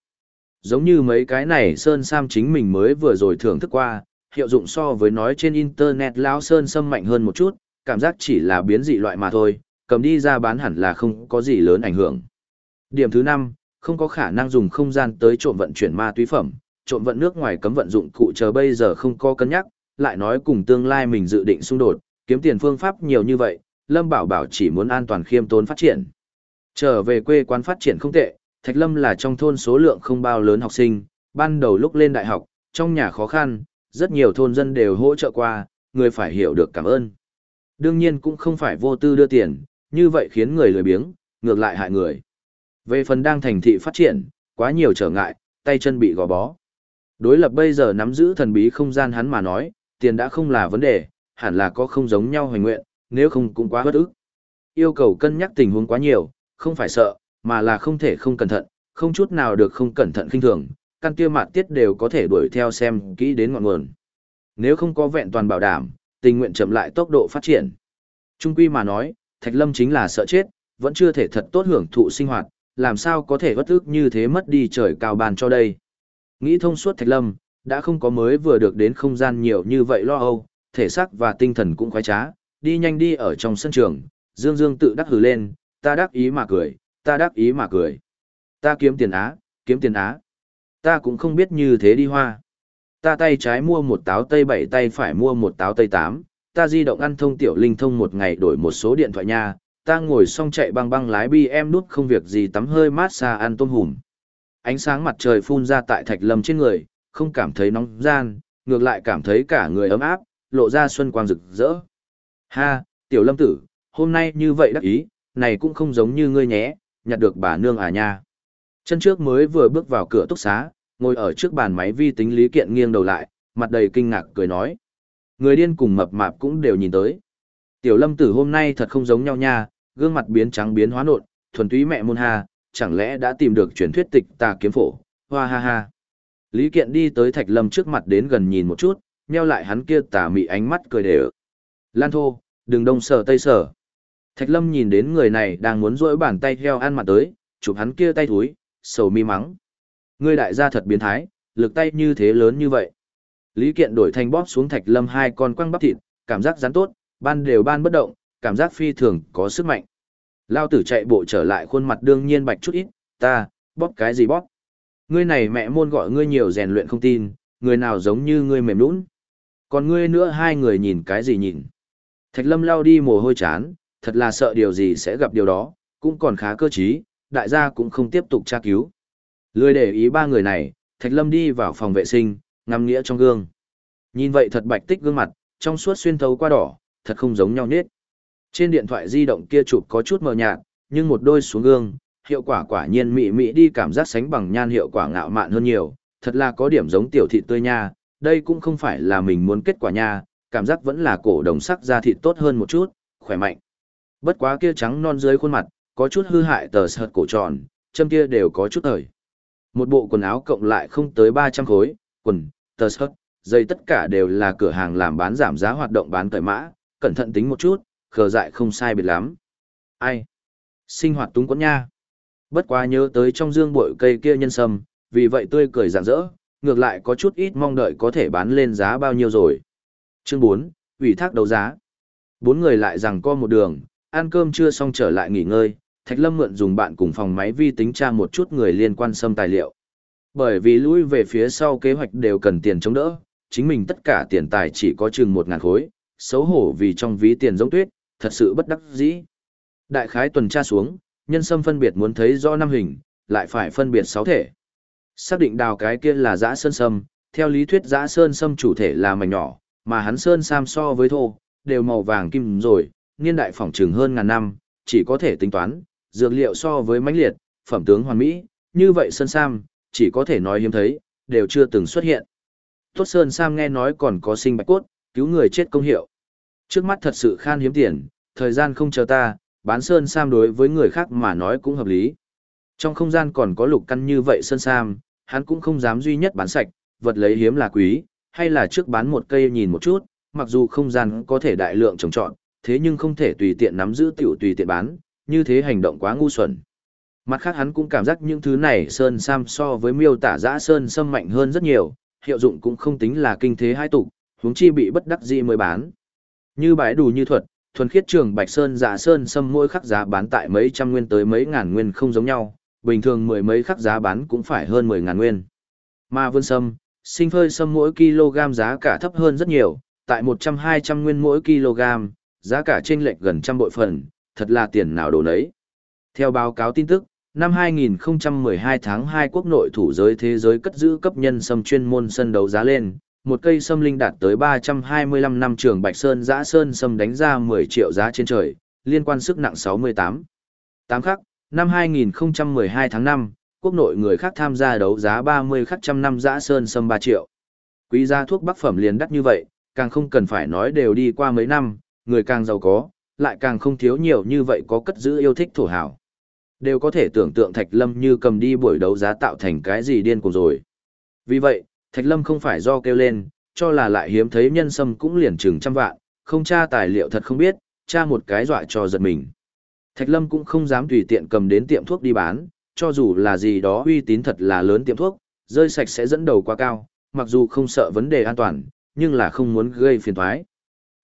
Giống như mấy cái này Sơn Sam chính mình mới vừa rồi thưởng thức qua, hiệu dụng so với nói trên Internet lão Sơn Sâm mạnh hơn một chút, cảm giác chỉ là biến dị loại mà thôi, cầm đi ra bán hẳn là không có gì lớn ảnh hưởng. Điểm thứ 5, không có khả năng dùng không gian tới trộm vận chuyển ma túy phẩm, trộm vận nước ngoài cấm vận dụng cụ chờ bây giờ không có cân nhắc, lại nói cùng tương lai mình dự định xung đột, kiếm tiền phương pháp nhiều như vậy, Lâm Bảo Bảo chỉ muốn an toàn khiêm tốn phát triển. Trở về quê quán phát triển không tệ, Thạch Lâm là trong thôn số lượng không bao lớn học sinh, ban đầu lúc lên đại học, trong nhà khó khăn, rất nhiều thôn dân đều hỗ trợ qua, người phải hiểu được cảm ơn. Đương nhiên cũng không phải vô tư đưa tiền, như vậy khiến người lười biếng, ngược lại hại người. Về phần đang thành thị phát triển, quá nhiều trở ngại, tay chân bị gò bó. Đối lập bây giờ nắm giữ thần bí không gian hắn mà nói, tiền đã không là vấn đề, hẳn là có không giống nhau hoành nguyện, nếu không cũng quá bất ức. Yêu cầu cân nhắc tình huống quá nhiều, không phải sợ, mà là không thể không cẩn thận, không chút nào được không cẩn thận kinh thường, căn kia mạt tiết đều có thể đuổi theo xem kỹ đến ngọn nguồn. Nếu không có vẹn toàn bảo đảm, tình nguyện chậm lại tốc độ phát triển. Trung quy mà nói, Thạch Lâm chính là sợ chết, vẫn chưa thể thật tốt hưởng thụ sinh hoạt, làm sao có thể bất ức như thế mất đi trời cao bàn cho đây. Nghĩ thông suốt Thạch Lâm, đã không có mới vừa được đến không gian nhiều như vậy lo âu, thể xác và tinh thần cũng khoái trá, đi nhanh đi ở trong sân trường, Dương Dương tự đắc hừ lên, ta đắc ý mà cười, ta đắc ý mà cười. Ta kiếm tiền á, kiếm tiền á. Ta cũng không biết như thế đi hoa. Ta tay trái mua một táo tây bảy tay phải mua một táo tây tám, ta di động ăn thông tiểu linh thông một ngày đổi một số điện thoại nha, ta ngồi xong chạy băng băng lái bi em đút không việc gì tắm hơi mát xa ăn tôm hùm. Ánh sáng mặt trời phun ra tại thạch lâm trên người, không cảm thấy nóng gian, ngược lại cảm thấy cả người ấm áp, lộ ra xuân quang rực rỡ. Ha, tiểu lâm tử, hôm nay như vậy đắc ý, này cũng không giống như ngươi nhé, nhặt được bà nương à nha. Chân trước mới vừa bước vào cửa túc xá, ngồi ở trước bàn máy vi tính lý kiện nghiêng đầu lại, mặt đầy kinh ngạc cười nói. Người điên cùng mập mạp cũng đều nhìn tới. Tiểu lâm tử hôm nay thật không giống nhau nha, gương mặt biến trắng biến hóa nộn, thuần túy mẹ môn ha, chẳng lẽ đã tìm được truyền thuyết tịch tà kiếm phổ, hoa ha ha. Lý kiện đi tới thạch lâm trước mặt đến gần nhìn một chút, nheo lại hắn kia tà mị ánh mắt cười đều. Lan thô, đừng đông sở tây sở. Thạch lâm nhìn đến người này đang muốn rỗi bàn tay heo ăn mặt tới, chụp hắn kia tay thúi, sầu mi mắng. Ngươi đại gia thật biến thái, lực tay như thế lớn như vậy. Lý kiện đổi thành bóp xuống thạch lâm hai con quăng bắp thịt, cảm giác rắn tốt, ban đều ban bất động, cảm giác phi thường có sức mạnh. Lao tử chạy bộ trở lại khuôn mặt đương nhiên bạch chút ít, ta, bóp cái gì bóp. Ngươi này mẹ môn gọi ngươi nhiều rèn luyện không tin, người nào giống như ngươi mềm nũng. Còn ngươi nữa hai người nhìn cái gì nhìn. Thạch lâm lao đi mồ hôi chán, thật là sợ điều gì sẽ gặp điều đó, cũng còn khá cơ trí, đại gia cũng không tiếp tục tra cứu. Lười để ý ba người này, Thạch Lâm đi vào phòng vệ sinh, ngắm nghĩa trong gương. Nhìn vậy thật bạch tích gương mặt, trong suốt xuyên thấu qua đỏ, thật không giống nhau nết. Trên điện thoại di động kia chụp có chút mờ nhạt, nhưng một đôi xuống gương, hiệu quả quả nhiên mị mị đi cảm giác sánh bằng nhan hiệu quả ngạo mạn hơn nhiều, thật là có điểm giống tiểu thị tươi nha, đây cũng không phải là mình muốn kết quả nha, cảm giác vẫn là cổ đồng sắc da thịt tốt hơn một chút, khỏe mạnh. Bất quá kia trắng non dưới khuôn mặt, có chút hư hại tờ sợt cổ tròn, châm kia đều có chút ởi. Một bộ quần áo cộng lại không tới 300 khối, quần, tờ sợt, dây tất cả đều là cửa hàng làm bán giảm giá hoạt động bán cởi mã, cẩn thận tính một chút, khờ dại không sai biệt lắm. Ai? Sinh hoạt túng quẫn nha. Bất quá nhớ tới trong dương bội cây kia nhân sâm, vì vậy tươi cười rạng rỡ, ngược lại có chút ít mong đợi có thể bán lên giá bao nhiêu rồi. Chương 4, ủy thác đấu giá. Bốn người lại rằng co một đường, ăn cơm chưa xong trở lại nghỉ ngơi, Thạch Lâm mượn dùng bạn cùng phòng máy vi tính tra một chút người liên quan xâm tài liệu. Bởi vì lui về phía sau kế hoạch đều cần tiền chống đỡ, chính mình tất cả tiền tài chỉ có chừng một ngàn khối, xấu hổ vì trong ví tiền giống tuyết, thật sự bất đắc dĩ. Đại khái tuần tra xuống, nhân sâm phân biệt muốn thấy rõ năm hình, lại phải phân biệt sáu thể. Xác định đào cái kia là giã sơn sâm, theo lý thuyết giã sơn sâm chủ thể là mảnh nhỏ, mà hắn sơn sam so với thô, đều màu vàng kim rồi, niên đại phỏng trừng hơn ngàn năm, chỉ có thể tính toán, dược liệu so với mãnh liệt, phẩm tướng hoàn mỹ, như vậy sơn sam, chỉ có thể nói hiếm thấy, đều chưa từng xuất hiện. Tốt sơn sam nghe nói còn có sinh bạch cốt, cứu người chết công hiệu. Trước mắt thật sự khan hiếm tiền, thời gian không chờ ta, bán sơn sam đối với người khác mà nói cũng hợp lý. Trong không gian còn có lục căn như vậy sơn sam, hắn cũng không dám duy nhất bán sạch, vật lấy hiếm là quý, hay là trước bán một cây nhìn một chút, mặc dù không gian có thể đại lượng trồng trọt, thế nhưng không thể tùy tiện nắm giữ tiểu tùy tiện bán, như thế hành động quá ngu xuẩn. Mặt khác hắn cũng cảm giác những thứ này sơn sam so với miêu tả giã sơn sâm mạnh hơn rất nhiều, hiệu dụng cũng không tính là kinh thế hai tục, huống chi bị bất đắc dĩ mới bán. Như bãi đủ như thuật, thuần khiết trường bạch sơn giả sơn sâm mỗi khắc giá bán tại mấy trăm nguyên tới mấy ngàn nguyên không giống nhau, bình thường mười mấy khắc giá bán cũng phải hơn mười ngàn nguyên. Mà vươn sâm, sinh phơi sâm mỗi kg giá cả thấp hơn rất nhiều, tại một trăm hai trăm nguyên mỗi kg, giá cả chênh lệch gần trăm bội phần, thật là tiền nào đồ nấy. Theo báo cáo tin tức, năm 2012 tháng 2 quốc nội thủ giới thế giới cất giữ cấp nhân sâm chuyên môn sân đấu giá lên, một cây sâm linh đạt tới 325 năm trường Bạch Sơn giã sơn sâm đánh ra 10 triệu giá trên trời, liên quan sức nặng 68. 8 khắc, năm 2012 tháng 5, quốc nội người khác tham gia đấu giá 30 khắc trăm năm giã sơn sâm 3 triệu. Quý giá thuốc bắc phẩm liền đắt như vậy, càng không cần phải nói đều đi qua mấy năm, người càng giàu có, lại càng không thiếu nhiều như vậy có cất giữ yêu thích thổ hảo. Đều có thể tưởng tượng Thạch Lâm như cầm đi buổi đấu giá tạo thành cái gì điên cuồng rồi. Vì vậy, Thạch Lâm không phải do kêu lên, cho là lại hiếm thấy nhân sâm cũng liền chừng trăm vạn, không tra tài liệu thật không biết, tra một cái dọa cho giật mình. Thạch Lâm cũng không dám tùy tiện cầm đến tiệm thuốc đi bán, cho dù là gì đó uy tín thật là lớn tiệm thuốc, rơi sạch sẽ dẫn đầu quá cao, mặc dù không sợ vấn đề an toàn, nhưng là không muốn gây phiền toái.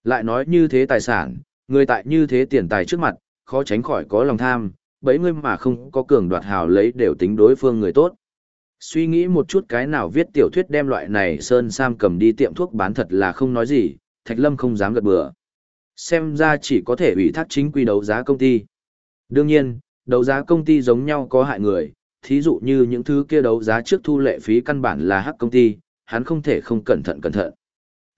Lại nói như thế tài sản, người tại như thế tiền tài trước mặt, khó tránh khỏi có lòng tham, bấy ngươi mà không có cường đoạt hào lấy đều tính đối phương người tốt. Suy nghĩ một chút cái nào viết tiểu thuyết đem loại này Sơn Sam cầm đi tiệm thuốc bán thật là không nói gì, Thạch Lâm không dám gật bừa. Xem ra chỉ có thể ủy thác chính quy đấu giá công ty. Đương nhiên, đấu giá công ty giống nhau có hại người, thí dụ như những thứ kia đấu giá trước thu lệ phí căn bản là hắc công ty, hắn không thể không cẩn thận cẩn thận.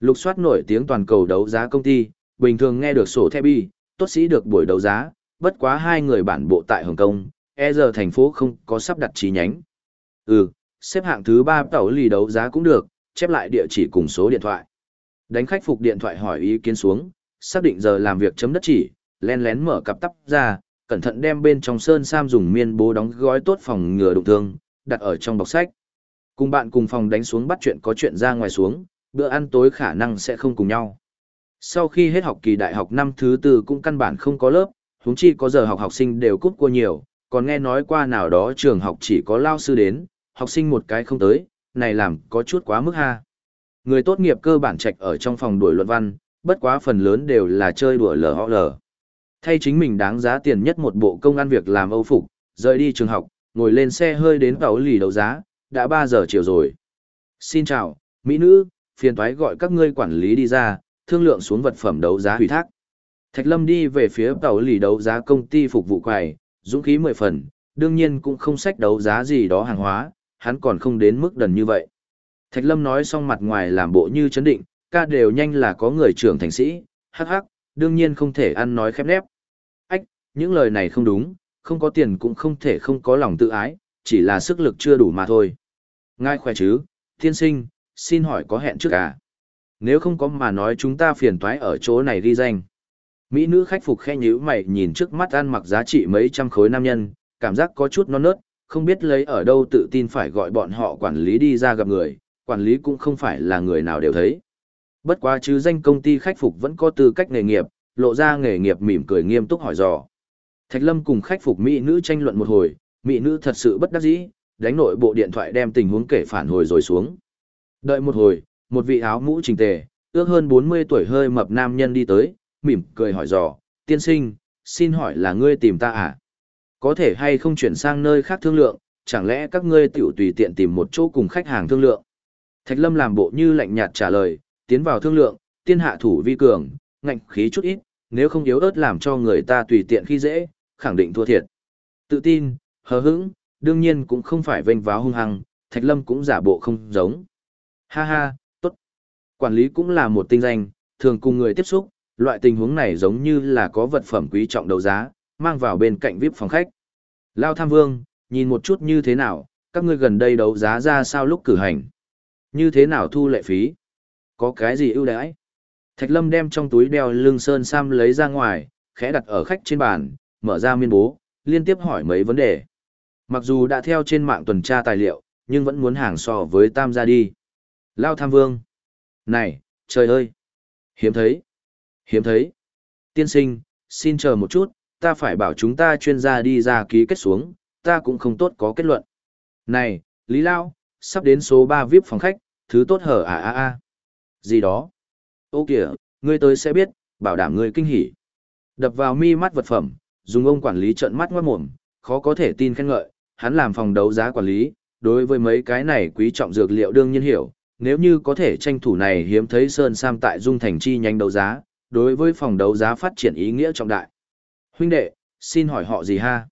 Lục soát nổi tiếng toàn cầu đấu giá công ty, bình thường nghe được sổ thép bi, tốt sĩ được buổi đấu giá, bất quá hai người bản bộ tại Hồng Kông, e giờ thành phố không có sắp đặt chi nhánh. Ừ, xếp hạng thứ ba tàu lì đấu giá cũng được, chép lại địa chỉ cùng số điện thoại. Đánh khách phục điện thoại hỏi ý kiến xuống, xác định giờ làm việc chấm đất chỉ, len lén mở cặp tắp ra, cẩn thận đem bên trong sơn sam dùng miên bố đóng gói tốt phòng ngừa đụng thương, đặt ở trong bọc sách. Cùng bạn cùng phòng đánh xuống bắt chuyện có chuyện ra ngoài xuống, bữa ăn tối khả năng sẽ không cùng nhau. Sau khi hết học kỳ đại học năm thứ tư cũng căn bản không có lớp, huống chi có giờ học học sinh đều cút cua nhiều, còn nghe nói qua nào đó trường học chỉ có lao sư đến, học sinh một cái không tới, này làm có chút quá mức ha. Người tốt nghiệp cơ bản trạch ở trong phòng đuổi luận văn, bất quá phần lớn đều là chơi đùa lờ họ lờ. Thay chính mình đáng giá tiền nhất một bộ công ăn việc làm âu phục, rời đi trường học, ngồi lên xe hơi đến tàu lì đấu giá, đã 3 giờ chiều rồi. Xin chào, mỹ nữ, phiền thoái gọi các ngươi quản lý đi ra, thương lượng xuống vật phẩm đấu giá hủy thác. Thạch Lâm đi về phía tàu lì đấu giá công ty phục vụ quầy, dũng khí mười phần, đương nhiên cũng không sách đấu giá gì đó hàng hóa, hắn còn không đến mức đần như vậy. Thạch Lâm nói xong mặt ngoài làm bộ như chấn định, ca đều nhanh là có người trưởng thành sĩ, hắc hắc, đương nhiên không thể ăn nói khép nép. Ách, những lời này không đúng, không có tiền cũng không thể không có lòng tự ái, chỉ là sức lực chưa đủ mà thôi. Ngài khỏe chứ, thiên sinh, xin hỏi có hẹn trước à? Nếu không có mà nói chúng ta phiền toái ở chỗ này ghi danh. Mỹ nữ khách phục khe nhíu mày nhìn trước mắt ăn mặc giá trị mấy trăm khối nam nhân, cảm giác có chút non nớt, không biết lấy ở đâu tự tin phải gọi bọn họ quản lý đi ra gặp người, quản lý cũng không phải là người nào đều thấy. Bất quá chứ danh công ty khách phục vẫn có tư cách nghề nghiệp, lộ ra nghề nghiệp mỉm cười nghiêm túc hỏi dò. Thạch Lâm cùng khách phục mỹ nữ tranh luận một hồi, mỹ nữ thật sự bất đắc dĩ, đánh nội bộ điện thoại đem tình huống kể phản hồi rồi xuống. Đợi một hồi, một vị áo mũ trình tề, ước hơn 40 tuổi hơi mập nam nhân đi tới, mỉm cười hỏi dò, tiên sinh, xin hỏi là ngươi tìm ta à? Có thể hay không chuyển sang nơi khác thương lượng, chẳng lẽ các ngươi tiểu tùy tiện tìm một chỗ cùng khách hàng thương lượng? Thạch Lâm làm bộ như lạnh nhạt trả lời, tiến vào thương lượng, tiên hạ thủ vi cường, ngạnh khí chút ít, nếu không yếu ớt làm cho người ta tùy tiện khi dễ, khẳng định thua thiệt. Tự tin, hờ hững, đương nhiên cũng không phải vênh váo hung hăng, Thạch Lâm cũng giả bộ không giống. Ha ha, tốt. Quản lý cũng là một tinh danh, thường cùng người tiếp xúc, loại tình huống này giống như là có vật phẩm quý trọng đấu giá, mang vào bên cạnh VIP phòng khách. Lao Tham Vương, nhìn một chút như thế nào, các ngươi gần đây đấu giá ra sao lúc cử hành. Như thế nào thu lệ phí? Có cái gì ưu đãi? Thạch Lâm đem trong túi đeo lưng sơn sam lấy ra ngoài, khẽ đặt ở khách trên bàn, mở ra miên bố, liên tiếp hỏi mấy vấn đề. Mặc dù đã theo trên mạng tuần tra tài liệu, nhưng vẫn muốn hàng so với tam gia đi. Lao tham vương. Này, trời ơi! Hiếm thấy! Hiếm thấy! Tiên sinh, xin chờ một chút, ta phải bảo chúng ta chuyên gia đi ra ký kết xuống, ta cũng không tốt có kết luận. Này, Lý Lao, sắp đến số 3 VIP phòng khách, thứ tốt hở à à à. Gì đó? Ô kìa, ngươi tới sẽ biết, bảo đảm ngươi kinh hỉ. Đập vào mi mắt vật phẩm, dùng ông quản lý trợn mắt ngoát mồm, khó có thể tin khen ngợi, hắn làm phòng đấu giá quản lý, đối với mấy cái này quý trọng dược liệu đương nhiên hiểu, nếu như có thể tranh thủ này hiếm thấy Sơn Sam tại Dung Thành chi nhanh đấu giá, đối với phòng đấu giá phát triển ý nghĩa trọng đại. Huynh đệ, xin hỏi họ gì ha?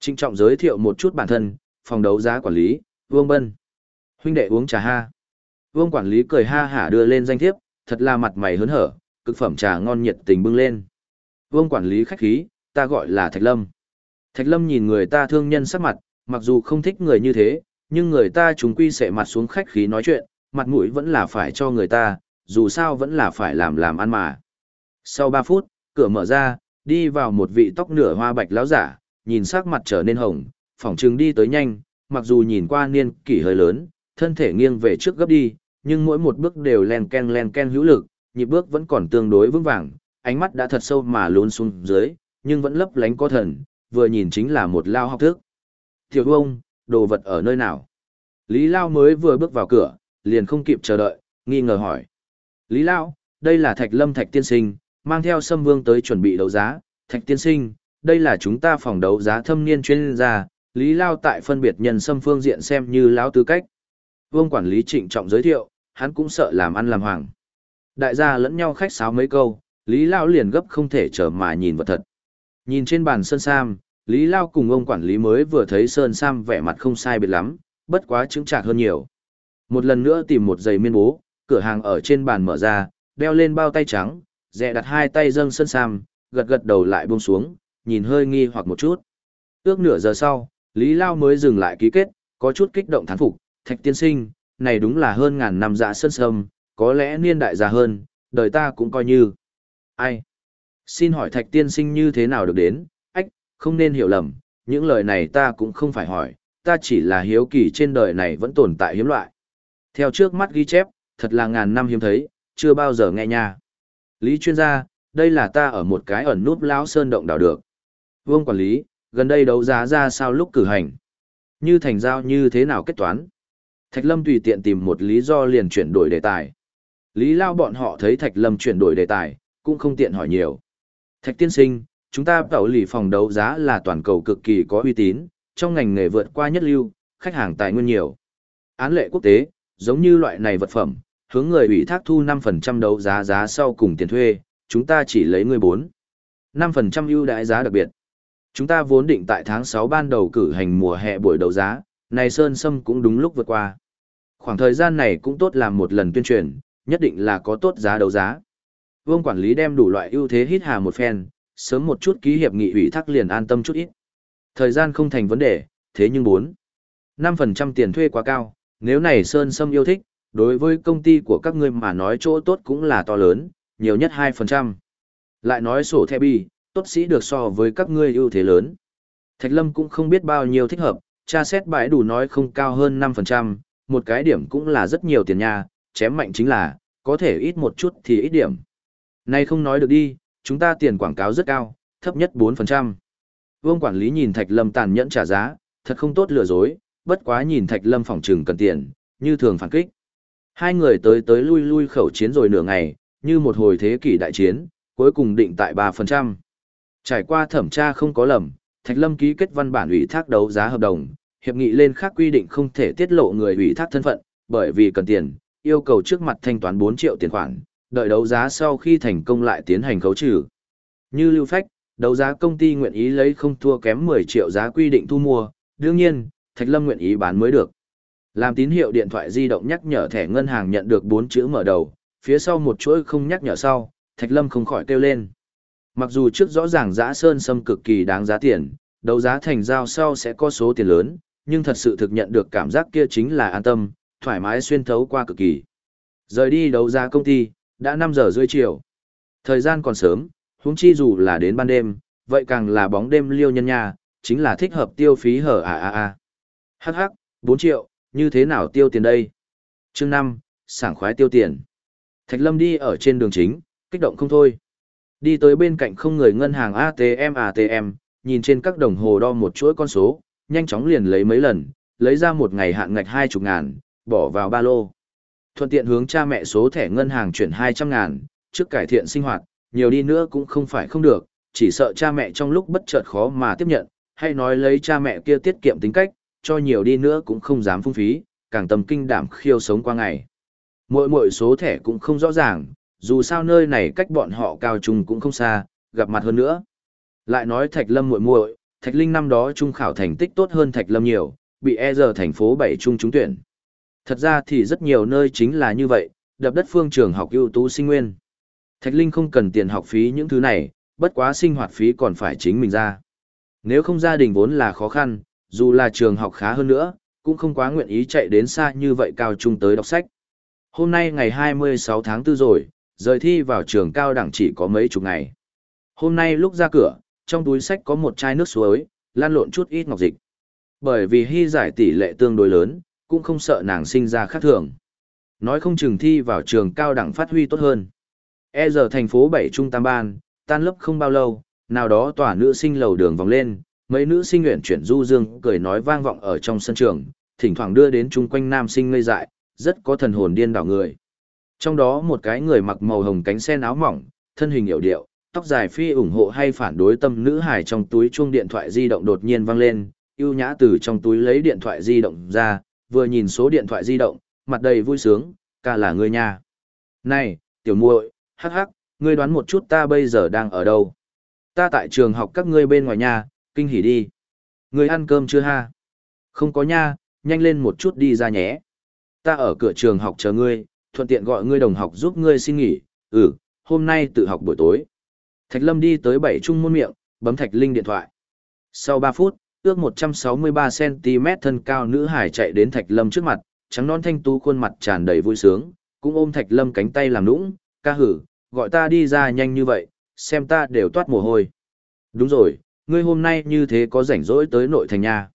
Trinh trọng giới thiệu một chút bản thân, phòng đấu giá quản lý, Vương Bân. Huynh đệ uống trà ha. Vương quản lý cười ha hả đưa lên danh thiếp, thật là mặt mày hớn hở, cực phẩm trà ngon nhiệt tình bưng lên. Vương quản lý khách khí, ta gọi là Thạch Lâm. Thạch Lâm nhìn người ta thương nhân sắc mặt, mặc dù không thích người như thế, nhưng người ta chúng quy sẽ mặt xuống khách khí nói chuyện, mặt mũi vẫn là phải cho người ta, dù sao vẫn là phải làm làm ăn mà. Sau 3 phút, cửa mở ra, đi vào một vị tóc nửa hoa bạch lão giả, nhìn sắc mặt trở nên hồng, phỏng trừng đi tới nhanh, mặc dù nhìn qua niên kỷ hơi lớn, thân thể nghiêng về trước gấp đi, nhưng mỗi một bước đều len ken len ken hữu lực, nhịp bước vẫn còn tương đối vững vàng, ánh mắt đã thật sâu mà lún xuống dưới, nhưng vẫn lấp lánh có thần, vừa nhìn chính là một lao học thức. Tiểu ông, đồ vật ở nơi nào? Lý Lao mới vừa bước vào cửa, liền không kịp chờ đợi, nghi ngờ hỏi. Lý Lao, đây là Thạch Lâm Thạch Tiên Sinh, mang theo Sâm Vương tới chuẩn bị đấu giá. Thạch Tiên Sinh, đây là chúng ta phòng đấu giá thâm niên chuyên gia, Lý Lao tại phân biệt nhân Sâm phương diện xem như lão tư cách. Vương quản lý trịnh trọng giới thiệu, hắn cũng sợ làm ăn làm hoàng. Đại gia lẫn nhau khách sáo mấy câu, Lý Lao liền gấp không thể chờ mà nhìn vật thật. Nhìn trên bàn Sơn Sam, Lý Lao cùng ông quản lý mới vừa thấy Sơn Sam vẻ mặt không sai biệt lắm, bất quá chứng trạc hơn nhiều. Một lần nữa tìm một giày miên bố, cửa hàng ở trên bàn mở ra, đeo lên bao tay trắng, dẹ đặt hai tay dâng Sơn Sam, gật gật đầu lại buông xuống, nhìn hơi nghi hoặc một chút. Ước nửa giờ sau, Lý Lao mới dừng lại ký kết, có chút kích động thán phục, thạch tiên sinh, này đúng là hơn ngàn năm dạ sơn sâm, có lẽ niên đại già hơn, đời ta cũng coi như. Ai? Xin hỏi thạch tiên sinh như thế nào được đến, ách, không nên hiểu lầm, những lời này ta cũng không phải hỏi, ta chỉ là hiếu kỳ trên đời này vẫn tồn tại hiếm loại. Theo trước mắt ghi chép, thật là ngàn năm hiếm thấy, chưa bao giờ nghe nha. Lý chuyên gia, đây là ta ở một cái ẩn núp lão sơn động đào được. Vương quản lý, gần đây đấu giá ra sao lúc cử hành? Như thành giao như thế nào kết toán? Thạch Lâm tùy tiện tìm một lý do liền chuyển đổi đề tài. Lý Lao bọn họ thấy Thạch Lâm chuyển đổi đề tài, cũng không tiện hỏi nhiều. Thạch tiên sinh, chúng ta tẩu lì phòng đấu giá là toàn cầu cực kỳ có uy tín, trong ngành nghề vượt qua nhất lưu, khách hàng tài nguyên nhiều. Án lệ quốc tế, giống như loại này vật phẩm, hướng người ủy thác thu 5% đấu giá giá sau cùng tiền thuê, chúng ta chỉ lấy người 4. 5% ưu đãi giá đặc biệt. Chúng ta vốn định tại tháng 6 ban đầu cử hành mùa hè buổi đấu giá, này Sơn Sâm cũng đúng lúc vượt qua. Khoảng thời gian này cũng tốt làm một lần tuyên truyền, nhất định là có tốt giá đấu giá. Vương quản lý đem đủ loại ưu thế hít hà một phen, sớm một chút ký hiệp nghị ủy thác liền an tâm chút ít. Thời gian không thành vấn đề, thế nhưng 4. 5% tiền thuê quá cao, nếu này Sơn Sâm yêu thích, đối với công ty của các ngươi mà nói chỗ tốt cũng là to lớn, nhiều nhất 2%. Lại nói sổ thẻ bi, tốt sĩ được so với các ngươi ưu thế lớn. Thạch Lâm cũng không biết bao nhiêu thích hợp, tra xét bãi đủ nói không cao hơn 5%, một cái điểm cũng là rất nhiều tiền nha, chém mạnh chính là, có thể ít một chút thì ít điểm. Này không nói được đi, chúng ta tiền quảng cáo rất cao, thấp nhất 4%. Vương quản lý nhìn Thạch Lâm tàn nhẫn trả giá, thật không tốt lừa dối, bất quá nhìn Thạch Lâm phòng trừng cần tiền, như thường phản kích. Hai người tới tới lui lui khẩu chiến rồi nửa ngày, như một hồi thế kỷ đại chiến, cuối cùng định tại 3%. Trải qua thẩm tra không có lầm, Thạch Lâm ký kết văn bản ủy thác đấu giá hợp đồng, hiệp nghị lên khác quy định không thể tiết lộ người ủy thác thân phận, bởi vì cần tiền, yêu cầu trước mặt thanh toán 4 triệu tiền khoản, đợi đấu giá sau khi thành công lại tiến hành khấu trừ. Như lưu phách, đấu giá công ty nguyện ý lấy không thua kém 10 triệu giá quy định thu mua, đương nhiên, Thạch Lâm nguyện ý bán mới được. Làm tín hiệu điện thoại di động nhắc nhở thẻ ngân hàng nhận được bốn chữ mở đầu, phía sau một chuỗi không nhắc nhở sau, Thạch Lâm không khỏi kêu lên. Mặc dù trước rõ ràng giã sơn sâm cực kỳ đáng giá tiền, đấu giá thành giao sau sẽ có số tiền lớn, nhưng thật sự thực nhận được cảm giác kia chính là an tâm, thoải mái xuyên thấu qua cực kỳ. Rời đi đấu giá công ty, đã năm giờ rưỡi chiều. Thời gian còn sớm, huống chi dù là đến ban đêm, vậy càng là bóng đêm liêu nhân nha, chính là thích hợp tiêu phí hở à à à. Hắc hắc, 4 triệu, như thế nào tiêu tiền đây? Chương 5, sảng khoái tiêu tiền. Thạch Lâm đi ở trên đường chính, kích động không thôi. Đi tới bên cạnh không người ngân hàng ATM ATM, nhìn trên các đồng hồ đo một chuỗi con số, nhanh chóng liền lấy mấy lần, lấy ra một ngày hạn ngạch hai chục ngàn, bỏ vào ba lô. Thuận tiện hướng cha mẹ số thẻ ngân hàng chuyển hai trăm ngàn, trước cải thiện sinh hoạt, nhiều đi nữa cũng không phải không được, chỉ sợ cha mẹ trong lúc bất chợt khó mà tiếp nhận, hay nói lấy cha mẹ kia tiết kiệm tính cách, cho nhiều đi nữa cũng không dám phung phí, càng tầm kinh đảm khiêu sống qua ngày. Mỗi mỗi số thẻ cũng không rõ ràng, dù sao nơi này cách bọn họ cao trung cũng không xa, gặp mặt hơn nữa. Lại nói Thạch Lâm muội muội, Thạch Linh năm đó trung khảo thành tích tốt hơn Thạch Lâm nhiều, bị e giờ thành phố bảy trung trúng tuyển. Thật ra thì rất nhiều nơi chính là như vậy, đập đất phương trường học ưu tú sinh nguyên. Thạch Linh không cần tiền học phí những thứ này, bất quá sinh hoạt phí còn phải chính mình ra. Nếu không gia đình vốn là khó khăn, dù là trường học khá hơn nữa, cũng không quá nguyện ý chạy đến xa như vậy cao trung tới đọc sách. Hôm nay ngày 26 tháng 4 rồi, rời thi vào trường cao đẳng chỉ có mấy chục ngày. Hôm nay lúc ra cửa, trong túi sách có một chai nước suối, lan lộn chút ít ngọc dịch. Bởi vì hy giải tỷ lệ tương đối lớn, cũng không sợ nàng sinh ra khác thường. Nói không chừng thi vào trường cao đẳng phát huy tốt hơn. E giờ thành phố 7 trung tam ban, tan lớp không bao lâu, nào đó tòa nữ sinh lầu đường vòng lên, mấy nữ sinh nguyện chuyển du dương cười nói vang vọng ở trong sân trường, thỉnh thoảng đưa đến chung quanh nam sinh ngây dại, rất có thần hồn điên đảo người. Trong đó một cái người mặc màu hồng cánh sen áo mỏng, thân hình hiểu điệu, tóc dài phi ủng hộ hay phản đối tâm nữ hải trong túi chuông điện thoại di động đột nhiên vang lên, yêu nhã từ trong túi lấy điện thoại di động ra, vừa nhìn số điện thoại di động, mặt đầy vui sướng, ca là người nhà. Này, tiểu muội, hắc hắc, ngươi đoán một chút ta bây giờ đang ở đâu? Ta tại trường học các ngươi bên ngoài nhà, kinh hỉ đi. người ăn cơm chưa ha? Không có nha, nhanh lên một chút đi ra nhé. Ta ở cửa trường học chờ ngươi, thuận tiện gọi ngươi đồng học giúp ngươi xin nghỉ, ừ, hôm nay tự học buổi tối. Thạch Lâm đi tới bảy trung môn miệng, bấm Thạch Linh điện thoại. Sau 3 phút, ước 163cm thân cao nữ hải chạy đến Thạch Lâm trước mặt, trắng non thanh tú khuôn mặt tràn đầy vui sướng, cũng ôm Thạch Lâm cánh tay làm nũng, ca hử, gọi ta đi ra nhanh như vậy, xem ta đều toát mồ hôi. Đúng rồi, ngươi hôm nay như thế có rảnh rỗi tới nội thành nhà.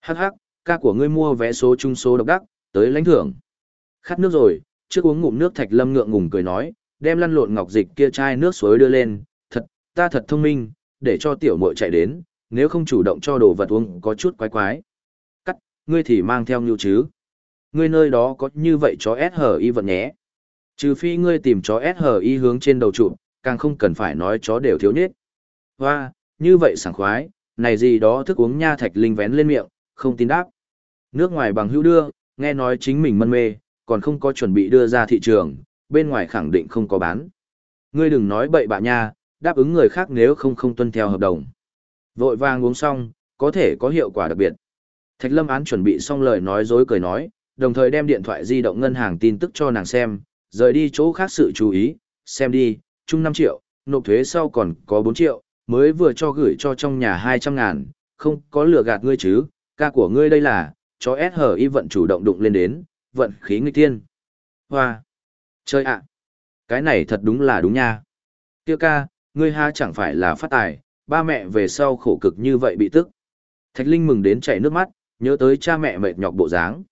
Hắc hắc, ca của ngươi mua vé số trung số độc đắc, tới lãnh thưởng. Khát nước rồi, trước uống ngụm nước Thạch Lâm ngượng ngùng cười nói, đem lăn lộn ngọc dịch kia chai nước suối đưa lên, thật, ta thật thông minh, để cho tiểu muội chạy đến, nếu không chủ động cho đồ vật uống có chút quái quái. Cắt, ngươi thì mang theo nhu chứ. Ngươi nơi đó có như vậy chó SHI vận nhé. Trừ phi ngươi tìm chó SHI hướng trên đầu trụ, càng không cần phải nói chó đều thiếu nết. Hoa, như vậy sảng khoái, này gì đó thức uống nha thạch linh vén lên miệng, không tin đáp. Nước ngoài bằng hữu đưa, nghe nói chính mình mân mê, còn không có chuẩn bị đưa ra thị trường, bên ngoài khẳng định không có bán. Ngươi đừng nói bậy bạ nha, đáp ứng người khác nếu không không tuân theo hợp đồng. Vội vàng uống xong, có thể có hiệu quả đặc biệt. Thạch Lâm Án chuẩn bị xong lời nói dối cười nói, đồng thời đem điện thoại di động ngân hàng tin tức cho nàng xem, rời đi chỗ khác sự chú ý, xem đi, chung 5 triệu, nộp thuế sau còn có 4 triệu, mới vừa cho gửi cho trong nhà 200 ngàn, không có lừa gạt ngươi chứ, ca của ngươi đây là, cho SHI vận chủ động đụng lên đến, vận khí nghịch tiên. Hoa! Chơi ạ! Cái này thật đúng là đúng nha. Tiêu ca, ngươi ha chẳng phải là phát tài, ba mẹ về sau khổ cực như vậy bị tức. Thạch Linh mừng đến chảy nước mắt, nhớ tới cha mẹ mệt nhọc bộ dáng.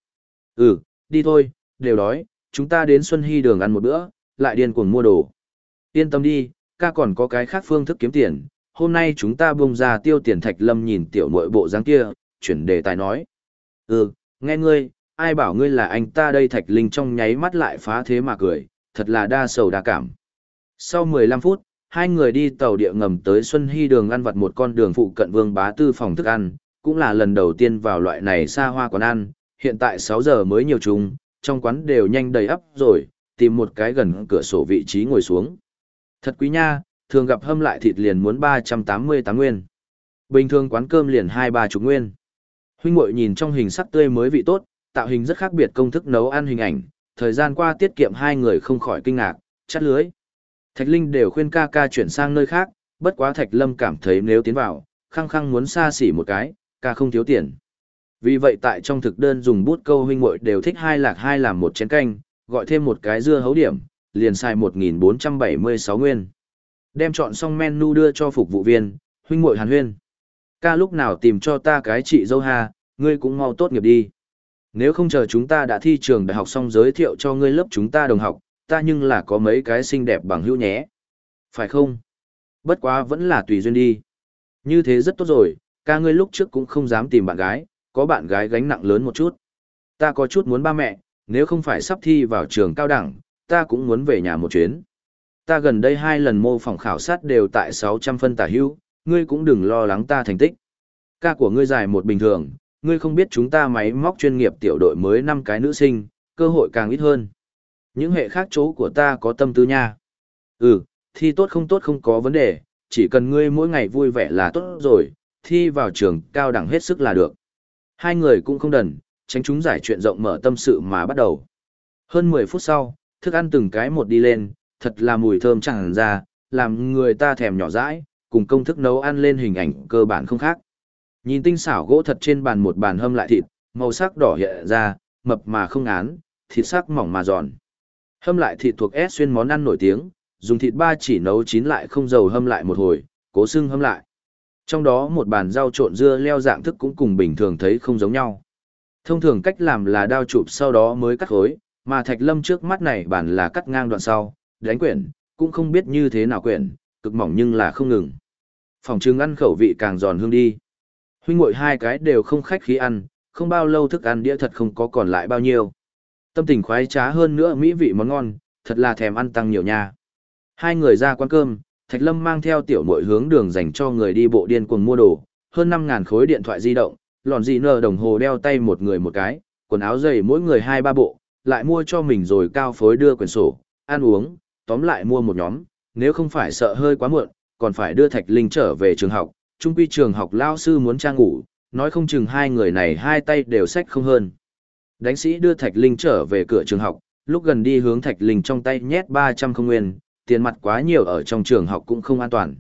Ừ, đi thôi, đều đói, chúng ta đến Xuân Hy đường ăn một bữa, lại điên cuồng mua đồ. Yên tâm đi, ca còn có cái khác phương thức kiếm tiền, hôm nay chúng ta bung ra tiêu tiền Thạch Lâm nhìn tiểu nội bộ dáng kia, chuyển đề tài nói. Ừ, nghe ngươi, ai bảo ngươi là anh ta đây Thạch Linh trong nháy mắt lại phá thế mà cười, thật là đa sầu đa cảm. Sau 15 phút, hai người đi tàu địa ngầm tới Xuân Hy đường ăn vặt một con đường phụ cận Vương Bá Tư phòng thức ăn, cũng là lần đầu tiên vào loại này xa hoa quán ăn, hiện tại 6 giờ mới nhiều chung, trong quán đều nhanh đầy ắp rồi, tìm một cái gần cửa sổ vị trí ngồi xuống. Thật quý nha, thường gặp hâm lại thịt liền muốn 388 nguyên. Bình thường quán cơm liền 2-3 chục nguyên. Huynh muội nhìn trong hình sắc tươi mới vị tốt, tạo hình rất khác biệt công thức nấu ăn hình ảnh, thời gian qua tiết kiệm hai người không khỏi kinh ngạc, chắt lưới. Thạch Linh đều khuyên ca ca chuyển sang nơi khác, bất quá Thạch Lâm cảm thấy nếu tiến vào, khăng khăng muốn xa xỉ một cái, ca không thiếu tiền. Vì vậy tại trong thực đơn dùng bút câu huynh muội đều thích hai lạc hai làm một chén canh, gọi thêm một cái dưa hấu điểm, liền xài 1476 nguyên. Đem chọn xong menu đưa cho phục vụ viên, huynh muội Hàn Huyên. Ca lúc nào tìm cho ta cái chị dâu hà ngươi cũng mau tốt nghiệp đi. Nếu không chờ chúng ta đã thi trường đại học xong giới thiệu cho ngươi lớp chúng ta đồng học, ta nhưng là có mấy cái xinh đẹp bằng hữu nhé. Phải không? Bất quá vẫn là tùy duyên đi. Như thế rất tốt rồi, ca ngươi lúc trước cũng không dám tìm bạn gái, có bạn gái gánh nặng lớn một chút. Ta có chút muốn ba mẹ, nếu không phải sắp thi vào trường cao đẳng, ta cũng muốn về nhà một chuyến. Ta gần đây hai lần mô phỏng khảo sát đều tại 600 phân tả hữu, ngươi cũng đừng lo lắng ta thành tích. Ca của ngươi dài một bình thường, ngươi không biết chúng ta máy móc chuyên nghiệp tiểu đội mới năm cái nữ sinh, cơ hội càng ít hơn. Những hệ khác chỗ của ta có tâm tư nha. Ừ, thi tốt không tốt không có vấn đề, chỉ cần ngươi mỗi ngày vui vẻ là tốt rồi, thi vào trường cao đẳng hết sức là được. Hai người cũng không đần, tránh chúng giải chuyện rộng mở tâm sự mà bắt đầu. Hơn 10 phút sau, thức ăn từng cái một đi lên, thật là mùi thơm chẳng ra, làm người ta thèm nhỏ dãi, cùng công thức nấu ăn lên hình ảnh cơ bản không khác. Nhìn tinh xảo gỗ thật trên bàn một bàn hâm lại thịt, màu sắc đỏ hiện ra, mập mà không án, thịt sắc mỏng mà giòn. Hâm lại thịt thuộc S xuyên món ăn nổi tiếng, dùng thịt ba chỉ nấu chín lại không dầu hâm lại một hồi, cố xưng hâm lại. Trong đó một bàn rau trộn dưa leo dạng thức cũng cùng bình thường thấy không giống nhau. Thông thường cách làm là đao chụp sau đó mới cắt khối, mà thạch lâm trước mắt này bản là cắt ngang đoạn sau, đánh quyển, cũng không biết như thế nào quyển, cực mỏng nhưng là không ngừng. Phòng trưng ăn khẩu vị càng giòn hương đi. Huynh muội hai cái đều không khách khí ăn, không bao lâu thức ăn đĩa thật không có còn lại bao nhiêu. Tâm tình khoái trá hơn nữa mỹ vị món ngon, thật là thèm ăn tăng nhiều nha. Hai người ra quán cơm, Thạch Lâm mang theo tiểu muội hướng đường dành cho người đi bộ điên cuồng mua đồ, hơn 5000 khối điện thoại di động, lòn gì nở đồng hồ đeo tay một người một cái, quần áo giày mỗi người hai ba bộ, lại mua cho mình rồi cao phối đưa quyển sổ, ăn uống, tóm lại mua một nhóm, nếu không phải sợ hơi quá muộn, còn phải đưa Thạch Linh trở về trường học, trung quy trường học lao sư muốn trang ngủ, nói không chừng hai người này hai tay đều sách không hơn. Đánh sĩ đưa Thạch Linh trở về cửa trường học, lúc gần đi hướng Thạch Linh trong tay nhét 300 không nguyên, tiền mặt quá nhiều ở trong trường học cũng không an toàn.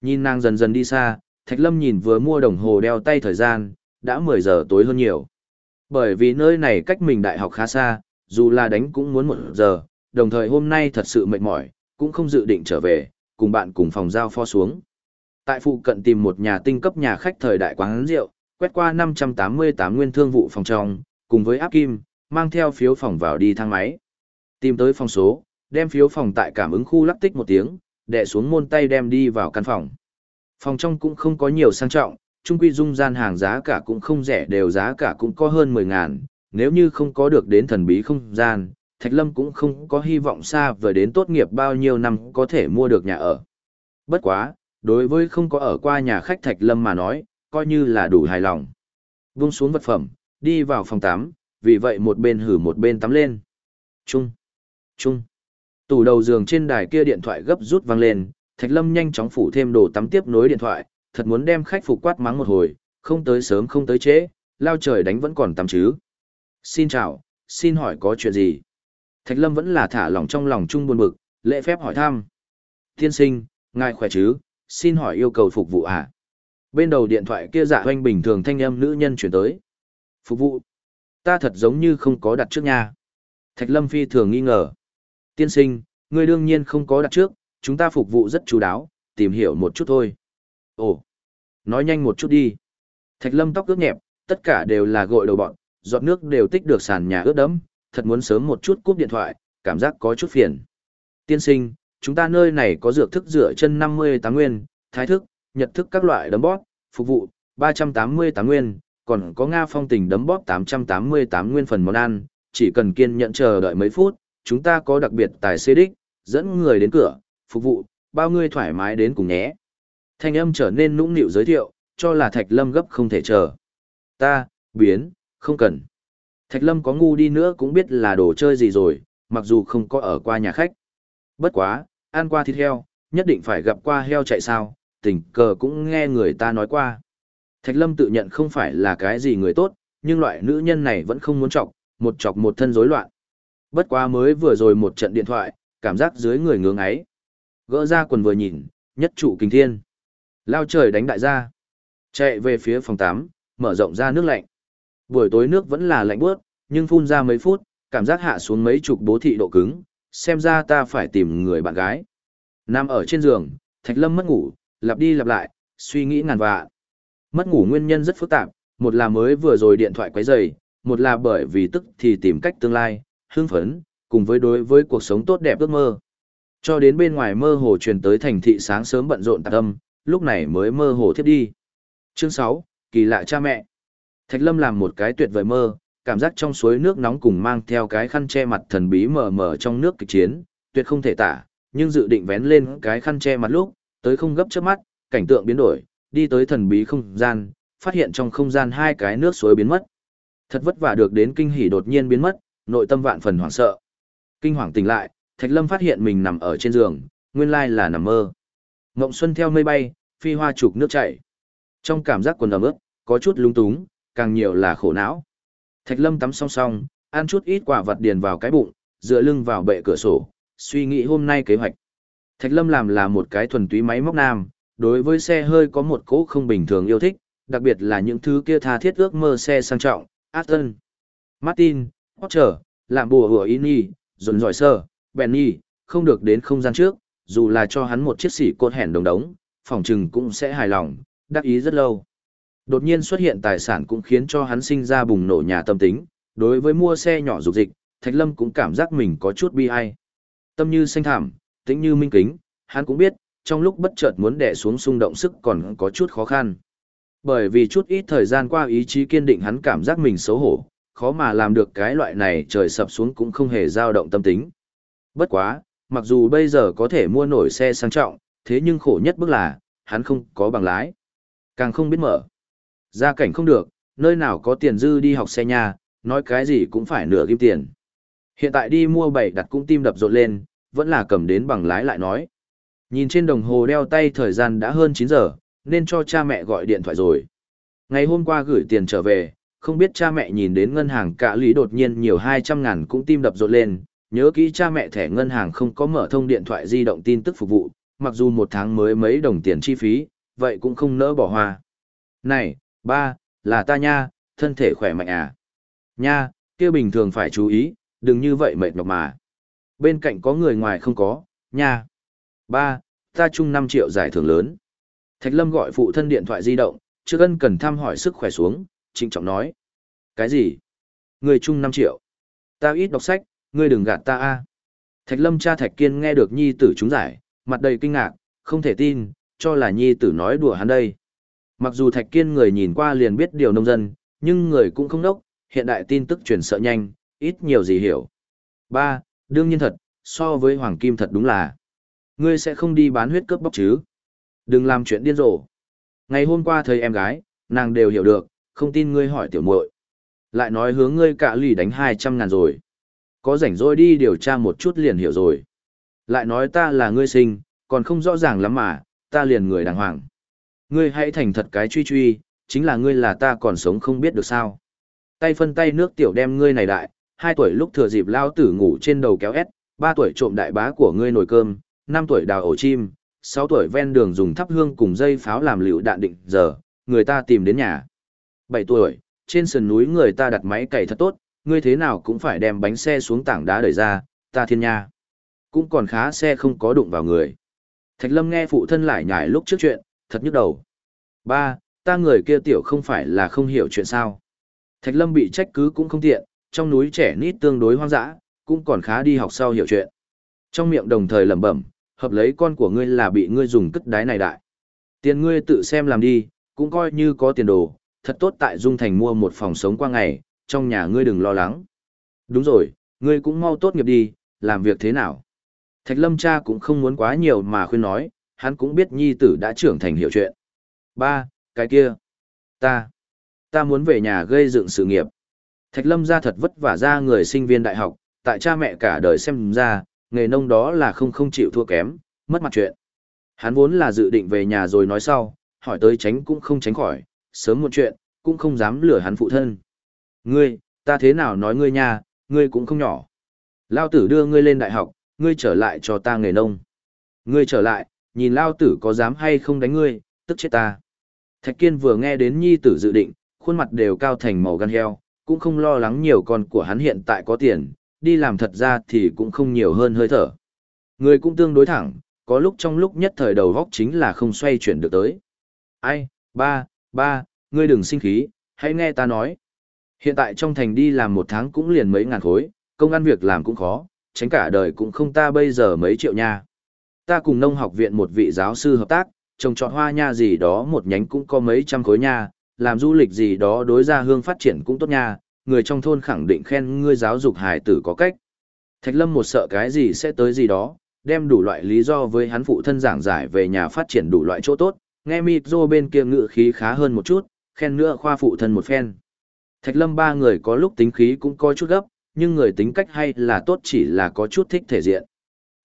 Nhìn nàng dần dần đi xa, Thạch Lâm nhìn vừa mua đồng hồ đeo tay thời gian, đã 10 giờ tối hơn nhiều. Bởi vì nơi này cách mình đại học khá xa, dù là đánh cũng muốn một giờ, đồng thời hôm nay thật sự mệt mỏi, cũng không dự định trở về, cùng bạn cùng phòng giao pho xuống. Tại phụ cận tìm một nhà tinh cấp nhà khách thời đại quán rượu, quét qua 588 nguyên thương vụ phòng trong, cùng với áp kim, mang theo phiếu phòng vào đi thang máy. Tìm tới phòng số, đem phiếu phòng tại cảm ứng khu lắc tích một tiếng, đè xuống môn tay đem đi vào căn phòng. Phòng trong cũng không có nhiều sang trọng, trung quy dung gian hàng giá cả cũng không rẻ đều giá cả cũng có hơn 10 ngàn, nếu như không có được đến thần bí không gian, Thạch Lâm cũng không có hy vọng xa vời đến tốt nghiệp bao nhiêu năm có thể mua được nhà ở. Bất quá, đối với không có ở qua nhà khách Thạch Lâm mà nói, coi như là đủ hài lòng. Vung xuống vật phẩm, đi vào phòng tắm, vì vậy một bên hử một bên tắm lên. Trung, trung. Tủ đầu giường trên đài kia điện thoại gấp rút vang lên, Thạch Lâm nhanh chóng phủ thêm đồ tắm tiếp nối điện thoại, thật muốn đem khách phục quát mắng một hồi, không tới sớm không tới trễ, lao trời đánh vẫn còn tắm chứ. Xin chào, xin hỏi có chuyện gì? Thạch Lâm vẫn là thả lỏng trong lòng chung buồn bực, lễ phép hỏi thăm. Tiên sinh, ngài khỏe chứ, xin hỏi yêu cầu phục vụ à? Bên đầu điện thoại kia dạ hoanh bình thường thanh âm nữ nhân chuyển tới. Phục vụ? Ta thật giống như không có đặt trước nha. Thạch Lâm phi thường nghi ngờ. Tiên sinh, ngươi đương nhiên không có đặt trước, chúng ta phục vụ rất chú đáo, tìm hiểu một chút thôi. Ồ, nói nhanh một chút đi. Thạch lâm tóc ướt nhẹp, tất cả đều là gội đầu bọn, giọt nước đều tích được sàn nhà ướt đẫm, thật muốn sớm một chút cúp điện thoại, cảm giác có chút phiền. Tiên sinh, chúng ta nơi này có dược thức rửa chân 58 nguyên, thái thức, nhật thức các loại đấm bóp, phục vụ, 388 nguyên, còn có Nga phong tình đấm bóp 888 nguyên phần món ăn, chỉ cần kiên nhận chờ đợi mấy phút, chúng ta có đặc biệt tài xế đích, dẫn người đến cửa, phục vụ, bao người thoải mái đến cùng nhé. Thanh âm trở nên nũng nịu giới thiệu, cho là Thạch Lâm gấp không thể chờ. Ta, biến, không cần. Thạch Lâm có ngu đi nữa cũng biết là đồ chơi gì rồi, mặc dù không có ở qua nhà khách. Bất quá, ăn qua thịt heo, nhất định phải gặp qua heo chạy sao, tình cờ cũng nghe người ta nói qua. Thạch Lâm tự nhận không phải là cái gì người tốt, nhưng loại nữ nhân này vẫn không muốn chọc, một chọc một thân rối loạn. Bất quá mới vừa rồi một trận điện thoại, cảm giác dưới người ngưỡng ấy. Gỡ ra quần vừa nhìn, nhất trụ kinh thiên. Lao trời đánh đại gia. Chạy về phía phòng 8, mở rộng ra nước lạnh. Buổi tối nước vẫn là lạnh bước, nhưng phun ra mấy phút, cảm giác hạ xuống mấy chục bố thị độ cứng, xem ra ta phải tìm người bạn gái. Nằm ở trên giường, Thạch Lâm mất ngủ, lặp đi lặp lại, suy nghĩ ngàn vạ. Mất ngủ nguyên nhân rất phức tạp, một là mới vừa rồi điện thoại quấy rầy, một là bởi vì tức thì tìm cách tương lai, hưng phấn, cùng với đối với cuộc sống tốt đẹp ước mơ. Cho đến bên ngoài mơ hồ truyền tới thành thị sáng sớm bận rộn tạc âm, lúc này mới mơ hồ thiết đi. Chương 6, kỳ lạ cha mẹ. Thạch Lâm làm một cái tuyệt vời mơ, cảm giác trong suối nước nóng cùng mang theo cái khăn che mặt thần bí mờ mờ trong nước kịch chiến, tuyệt không thể tả, nhưng dự định vén lên cái khăn che mặt lúc, tới không gấp trước mắt, cảnh tượng biến đổi, đi tới thần bí không gian, phát hiện trong không gian hai cái nước suối biến mất. Thật vất vả được đến kinh hỉ đột nhiên biến mất, nội tâm vạn phần hoảng sợ. Kinh hoàng tỉnh lại, Thạch Lâm phát hiện mình nằm ở trên giường, nguyên lai là nằm mơ. Ngộng Xuân theo mây bay, phi hoa trục nước chảy. Trong cảm giác quần ẩm ướt, có chút lung túng, càng nhiều là khổ não. Thạch Lâm tắm xong xong, ăn chút ít quả vật điền vào cái bụng, dựa lưng vào bệ cửa sổ, suy nghĩ hôm nay kế hoạch. Thạch Lâm làm là một cái thuần túy máy móc nam, đối với xe hơi có một cỗ không bình thường yêu thích, đặc biệt là những thứ kia tha thiết ước mơ xe sang trọng, Aston, Martin, Porsche, làm bùa hùa Ini, dồn dòi sơ, Benny, không được đến không gian trước, dù là cho hắn một chiếc xỉ cột hẻn đồng đống, phòng trừng cũng sẽ hài lòng, đắc ý rất lâu. Đột nhiên xuất hiện tài sản cũng khiến cho hắn sinh ra bùng nổ nhà tâm tính, đối với mua xe nhỏ dục dịch, Thạch Lâm cũng cảm giác mình có chút bi ai. Tâm như xanh thảm, tính như minh kính, hắn cũng biết, trong lúc bất chợt muốn đè xuống xung động sức còn có chút khó khăn. Bởi vì chút ít thời gian qua ý chí kiên định hắn cảm giác mình xấu hổ, khó mà làm được cái loại này trời sập xuống cũng không hề dao động tâm tính. Bất quá, mặc dù bây giờ có thể mua nổi xe sang trọng, thế nhưng khổ nhất bức là, hắn không có bằng lái. Càng không biết mở. Gia cảnh không được, nơi nào có tiền dư đi học xe nhà, nói cái gì cũng phải nửa kim tiền. Hiện tại đi mua bảy đặt cũng tim đập rộn lên, vẫn là cầm đến bằng lái lại nói. Nhìn trên đồng hồ đeo tay thời gian đã hơn 9 giờ, nên cho cha mẹ gọi điện thoại rồi. Ngày hôm qua gửi tiền trở về, không biết cha mẹ nhìn đến ngân hàng cả lý đột nhiên nhiều 200 ngàn cũng tim đập rộn lên, nhớ kỹ cha mẹ thẻ ngân hàng không có mở thông điện thoại di động tin tức phục vụ, mặc dù một tháng mới mấy đồng tiền chi phí, vậy cũng không nỡ bỏ hoa. Này, ba, là ta nha, thân thể khỏe mạnh à? Nha, kia bình thường phải chú ý, đừng như vậy mệt nhọc mà. Bên cạnh có người ngoài không có, nha. Ba, ta chung 5 triệu giải thưởng lớn. Thạch Lâm gọi phụ thân điện thoại di động, trước ân cần thăm hỏi sức khỏe xuống, trịnh trọng nói. Cái gì? Người chung 5 triệu. Ta ít đọc sách, ngươi đừng gạt ta a. Thạch Lâm cha Thạch Kiên nghe được nhi tử chúng giải, mặt đầy kinh ngạc, không thể tin, cho là nhi tử nói đùa hắn đây. Mặc dù Thạch Kiên người nhìn qua liền biết điều nông dân, nhưng người cũng không đốc, hiện đại tin tức truyền sợ nhanh, ít nhiều gì hiểu. Ba, đương nhiên thật, so với Hoàng Kim thật đúng là. Ngươi sẽ không đi bán huyết cướp bóc chứ. Đừng làm chuyện điên rồ. Ngày hôm qua thấy em gái, nàng đều hiểu được, không tin ngươi hỏi tiểu muội. Lại nói hướng ngươi cả lì đánh 200 ngàn rồi. Có rảnh rỗi đi điều tra một chút liền hiểu rồi. Lại nói ta là ngươi sinh, còn không rõ ràng lắm mà, ta liền người đàng hoàng. Ngươi hãy thành thật cái truy truy, chính là ngươi là ta còn sống không biết được sao. Tay phân tay nước tiểu đem ngươi này đại, hai tuổi lúc thừa dịp lao tử ngủ trên đầu kéo ép, ba tuổi trộm đại bá của ngươi nồi cơm, năm tuổi đào ổ chim, sáu tuổi ven đường dùng thắp hương cùng dây pháo làm lựu đạn định giờ, người ta tìm đến nhà. bảy tuổi, trên sườn núi người ta đặt máy cày thật tốt, ngươi thế nào cũng phải đem bánh xe xuống tảng đá đẩy ra, ta thiên nha. Cũng còn khá xe không có đụng vào người. Thạch Lâm nghe phụ thân lại nhải lúc trước chuyện, thật nhức đầu. Ba, ta người kia tiểu không phải là không hiểu chuyện sao. Thạch Lâm bị trách cứ cũng không tiện, trong núi trẻ nít tương đối hoang dã, cũng còn khá đi học sau hiểu chuyện. Trong miệng đồng thời lẩm bẩm, hợp lấy con của ngươi là bị ngươi dùng cất đái này đại. Tiền ngươi tự xem làm đi, cũng coi như có tiền đồ, thật tốt tại Dung Thành mua một phòng sống qua ngày, trong nhà ngươi đừng lo lắng. Đúng rồi, ngươi cũng mau tốt nghiệp đi, làm việc thế nào? Thạch Lâm cha cũng không muốn quá nhiều mà khuyên nói, hắn cũng biết nhi tử đã trưởng thành hiểu chuyện. Ba, cái kia. Ta. Ta muốn về nhà gây dựng sự nghiệp. Thạch Lâm ra thật vất vả ra người sinh viên đại học, tại cha mẹ cả đời xem ra, nghề nông đó là không không chịu thua kém, mất mặt chuyện. Hắn vốn là dự định về nhà rồi nói sau, hỏi tới tránh cũng không tránh khỏi, sớm một chuyện, cũng không dám lừa hắn phụ thân. Ngươi, ta thế nào nói ngươi nha, ngươi cũng không nhỏ. Lao tử đưa ngươi lên đại học, ngươi trở lại cho ta nghề nông. Ngươi trở lại, nhìn Lao tử có dám hay không đánh ngươi, tức chết ta. Thạch Kiên vừa nghe đến nhi tử dự định, khuôn mặt đều cao thành màu gan heo, cũng không lo lắng nhiều con của hắn hiện tại có tiền, đi làm thật ra thì cũng không nhiều hơn hơi thở. Người cũng tương đối thẳng, có lúc trong lúc nhất thời đầu góc chính là không xoay chuyển được tới. Ai, ba, ba, ngươi đừng sinh khí, hãy nghe ta nói. Hiện tại trong thành đi làm một tháng cũng liền mấy ngàn khối, công ăn việc làm cũng khó, tránh cả đời cũng không ta bây giờ mấy triệu nha. Ta cùng nông học viện một vị giáo sư hợp tác, trồng trọt hoa nha gì đó một nhánh cũng có mấy trăm khối nha, làm du lịch gì đó đối ra hương phát triển cũng tốt nha, người trong thôn khẳng định khen ngươi giáo dục hài tử có cách. Thạch Lâm một sợ cái gì sẽ tới gì đó, đem đủ loại lý do với hắn phụ thân giảng giải về nhà phát triển đủ loại chỗ tốt, nghe Mito bên kia ngự khí khá hơn một chút, khen nữa khoa phụ thân một phen. Thạch Lâm ba người có lúc tính khí cũng có chút gấp, nhưng người tính cách hay là tốt chỉ là có chút thích thể diện.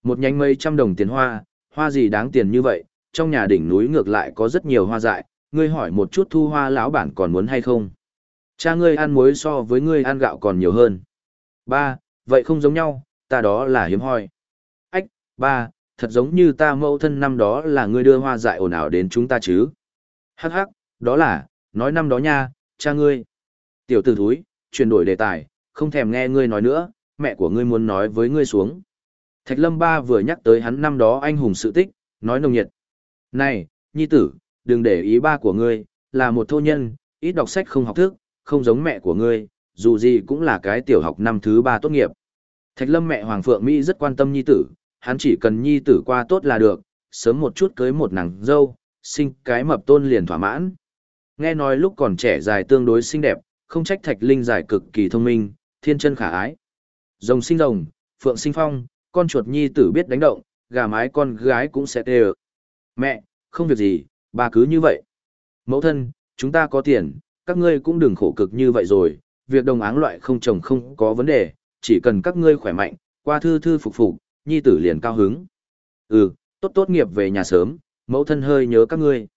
Một nhánh mấy trăm đồng tiền hoa, hoa gì đáng tiền như vậy, trong nhà đỉnh núi ngược lại có rất nhiều hoa dại, ngươi hỏi một chút thu hoa lão bản còn muốn hay không. Cha ngươi ăn muối so với ngươi ăn gạo còn nhiều hơn. Ba, vậy không giống nhau, ta đó là hiếm hoi. Ách, ba, thật giống như ta mẫu thân năm đó là ngươi đưa hoa dại ồn ào đến chúng ta chứ. Hắc hắc, đó là, nói năm đó nha, cha ngươi. Tiểu tử thúi, chuyển đổi đề tài, không thèm nghe ngươi nói nữa, mẹ của ngươi muốn nói với ngươi xuống. Thạch Lâm Ba vừa nhắc tới hắn năm đó anh hùng sự tích, nói nồng nhiệt. Này, nhi tử, đừng để ý ba của ngươi, là một thô nhân, ít đọc sách không học thức, không giống mẹ của ngươi, dù gì cũng là cái tiểu học năm thứ ba tốt nghiệp. Thạch Lâm mẹ Hoàng Phượng Mỹ rất quan tâm nhi tử, hắn chỉ cần nhi tử qua tốt là được, sớm một chút cưới một nàng dâu, sinh cái mập tôn liền thỏa mãn. Nghe nói lúc còn trẻ dài tương đối xinh đẹp, không trách Thạch Linh dài cực kỳ thông minh, thiên chân khả ái. Rồng sinh rồng, phượng sinh phong, con chuột nhi tử biết đánh động, gà mái con gái cũng sẽ tê Mẹ, không việc gì, bà cứ như vậy. Mẫu thân, chúng ta có tiền, các ngươi cũng đừng khổ cực như vậy rồi, việc đồng áng loại không chồng không có vấn đề, chỉ cần các ngươi khỏe mạnh, qua thư thư phục phục, nhi tử liền cao hứng. Ừ, tốt tốt nghiệp về nhà sớm, mẫu thân hơi nhớ các ngươi.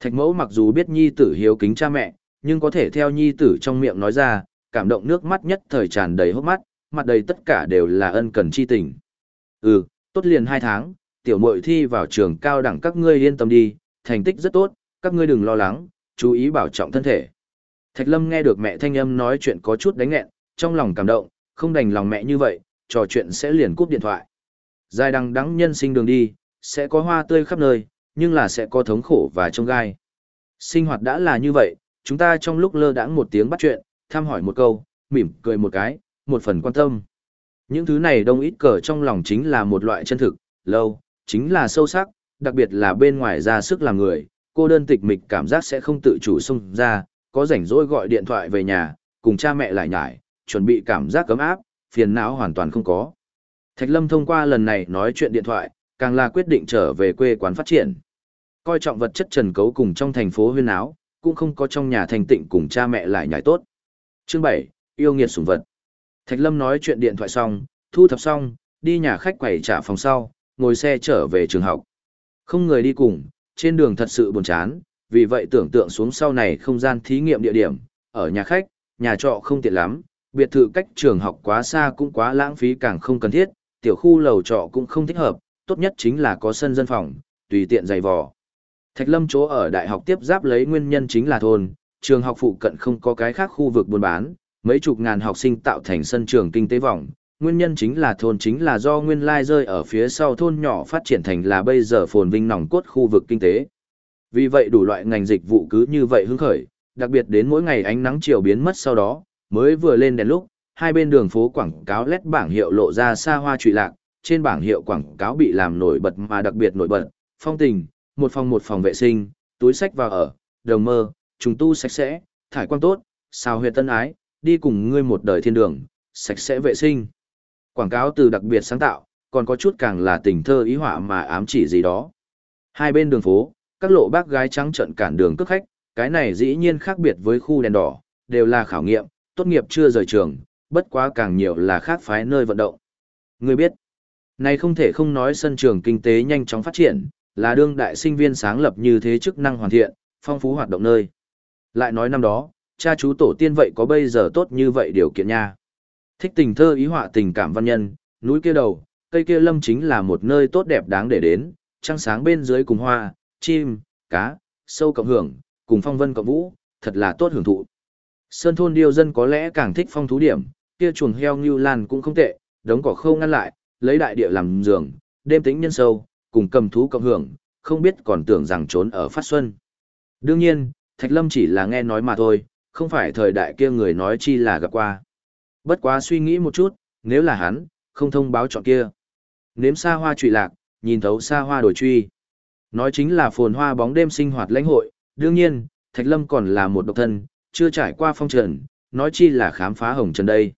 Thạch mẫu mặc dù biết nhi tử hiếu kính cha mẹ, nhưng có thể theo nhi tử trong miệng nói ra, cảm động nước mắt nhất thời tràn đầy hốc mắt, mặt đầy tất cả đều là ân cần chi tình. Ừ, tốt liền hai tháng, tiểu muội thi vào trường cao đẳng các ngươi yên tâm đi, thành tích rất tốt, các ngươi đừng lo lắng, chú ý bảo trọng thân thể. Thạch Lâm nghe được mẹ thanh âm nói chuyện có chút đánh nghẹn, trong lòng cảm động, không đành lòng mẹ như vậy, trò chuyện sẽ liền cúp điện thoại. Dài đằng đắng nhân sinh đường đi, sẽ có hoa tươi khắp nơi, nhưng là sẽ có thống khổ và trông gai. Sinh hoạt đã là như vậy, chúng ta trong lúc lơ đãng một tiếng bắt chuyện, thăm hỏi một câu, mỉm cười một cái, một phần quan tâm. Những thứ này đông ít cờ trong lòng chính là một loại chân thực, lâu, chính là sâu sắc, đặc biệt là bên ngoài ra sức làm người, cô đơn tịch mịch cảm giác sẽ không tự chủ xông ra, có rảnh rỗi gọi điện thoại về nhà, cùng cha mẹ lại nhải, chuẩn bị cảm giác cấm áp, phiền não hoàn toàn không có. Thạch Lâm thông qua lần này nói chuyện điện thoại, càng là quyết định trở về quê quán phát triển. Coi trọng vật chất trần cấu cùng trong thành phố huyên áo, cũng không có trong nhà thành tịnh cùng cha mẹ lại nhải tốt. Chương 7, yêu nghiệt sủng vật. Thạch Lâm nói chuyện điện thoại xong, thu thập xong, đi nhà khách quẩy trả phòng sau, ngồi xe trở về trường học. Không người đi cùng, trên đường thật sự buồn chán, vì vậy tưởng tượng xuống sau này không gian thí nghiệm địa điểm, ở nhà khách, nhà trọ không tiện lắm, biệt thự cách trường học quá xa cũng quá lãng phí càng không cần thiết, tiểu khu lầu trọ cũng không thích hợp, tốt nhất chính là có sân dân phòng, tùy tiện giày vò. Thạch Lâm chỗ ở đại học tiếp giáp lấy nguyên nhân chính là thôn, trường học phụ cận không có cái khác khu vực buôn bán, mấy chục ngàn học sinh tạo thành sân trường kinh tế vòng. Nguyên nhân chính là thôn chính là do nguyên lai rơi ở phía sau thôn nhỏ phát triển thành là bây giờ phồn vinh nòng cốt khu vực kinh tế. Vì vậy đủ loại ngành dịch vụ cứ như vậy hứng khởi, đặc biệt đến mỗi ngày ánh nắng chiều biến mất sau đó, mới vừa lên đèn lúc, hai bên đường phố quảng cáo lét bảng hiệu lộ ra xa hoa trụy lạc, trên bảng hiệu quảng cáo bị làm nổi bật mà đặc biệt nổi bật, phong tình, một phòng một phòng vệ sinh, túi sách vào ở, đồng mơ, trùng tu sạch sẽ, thải quang tốt, sao huyệt tân ái, đi cùng ngươi một đời thiên đường, sạch sẽ vệ sinh. Quảng cáo từ đặc biệt sáng tạo, còn có chút càng là tình thơ ý họa mà ám chỉ gì đó. Hai bên đường phố, các lộ bác gái trắng trận cản đường cướp khách, cái này dĩ nhiên khác biệt với khu đèn đỏ, đều là khảo nghiệm, tốt nghiệp chưa rời trường, bất quá càng nhiều là khác phái nơi vận động. Ngươi biết, này không thể không nói sân trường kinh tế nhanh chóng phát triển, là đương đại sinh viên sáng lập như thế chức năng hoàn thiện, phong phú hoạt động nơi. Lại nói năm đó, cha chú tổ tiên vậy có bây giờ tốt như vậy điều kiện nha. Thích tình thơ ý họa tình cảm văn nhân, núi kia đầu, cây kia lâm chính là một nơi tốt đẹp đáng để đến, trăng sáng bên dưới cùng hoa, chim, cá, sâu cộng hưởng, cùng phong vân cộng vũ, thật là tốt hưởng thụ. Sơn thôn điêu dân có lẽ càng thích phong thú điểm, kia chuồng heo như lan cũng không tệ, đống cỏ khâu ngăn lại, lấy đại địa làm giường, đêm tĩnh nhân sâu, cùng cầm thú cộng hưởng, không biết còn tưởng rằng trốn ở phát xuân. Đương nhiên, Thạch Lâm chỉ là nghe nói mà thôi, không phải thời đại kia người nói chi là gặp qua. Bất quá suy nghĩ một chút, nếu là hắn, không thông báo chọn kia. Nếm xa hoa trụy lạc, nhìn thấu xa hoa đổi truy. Nói chính là phồn hoa bóng đêm sinh hoạt lãnh hội, đương nhiên, Thạch Lâm còn là một độc thân, chưa trải qua phong trần, nói chi là khám phá hồng trần đây.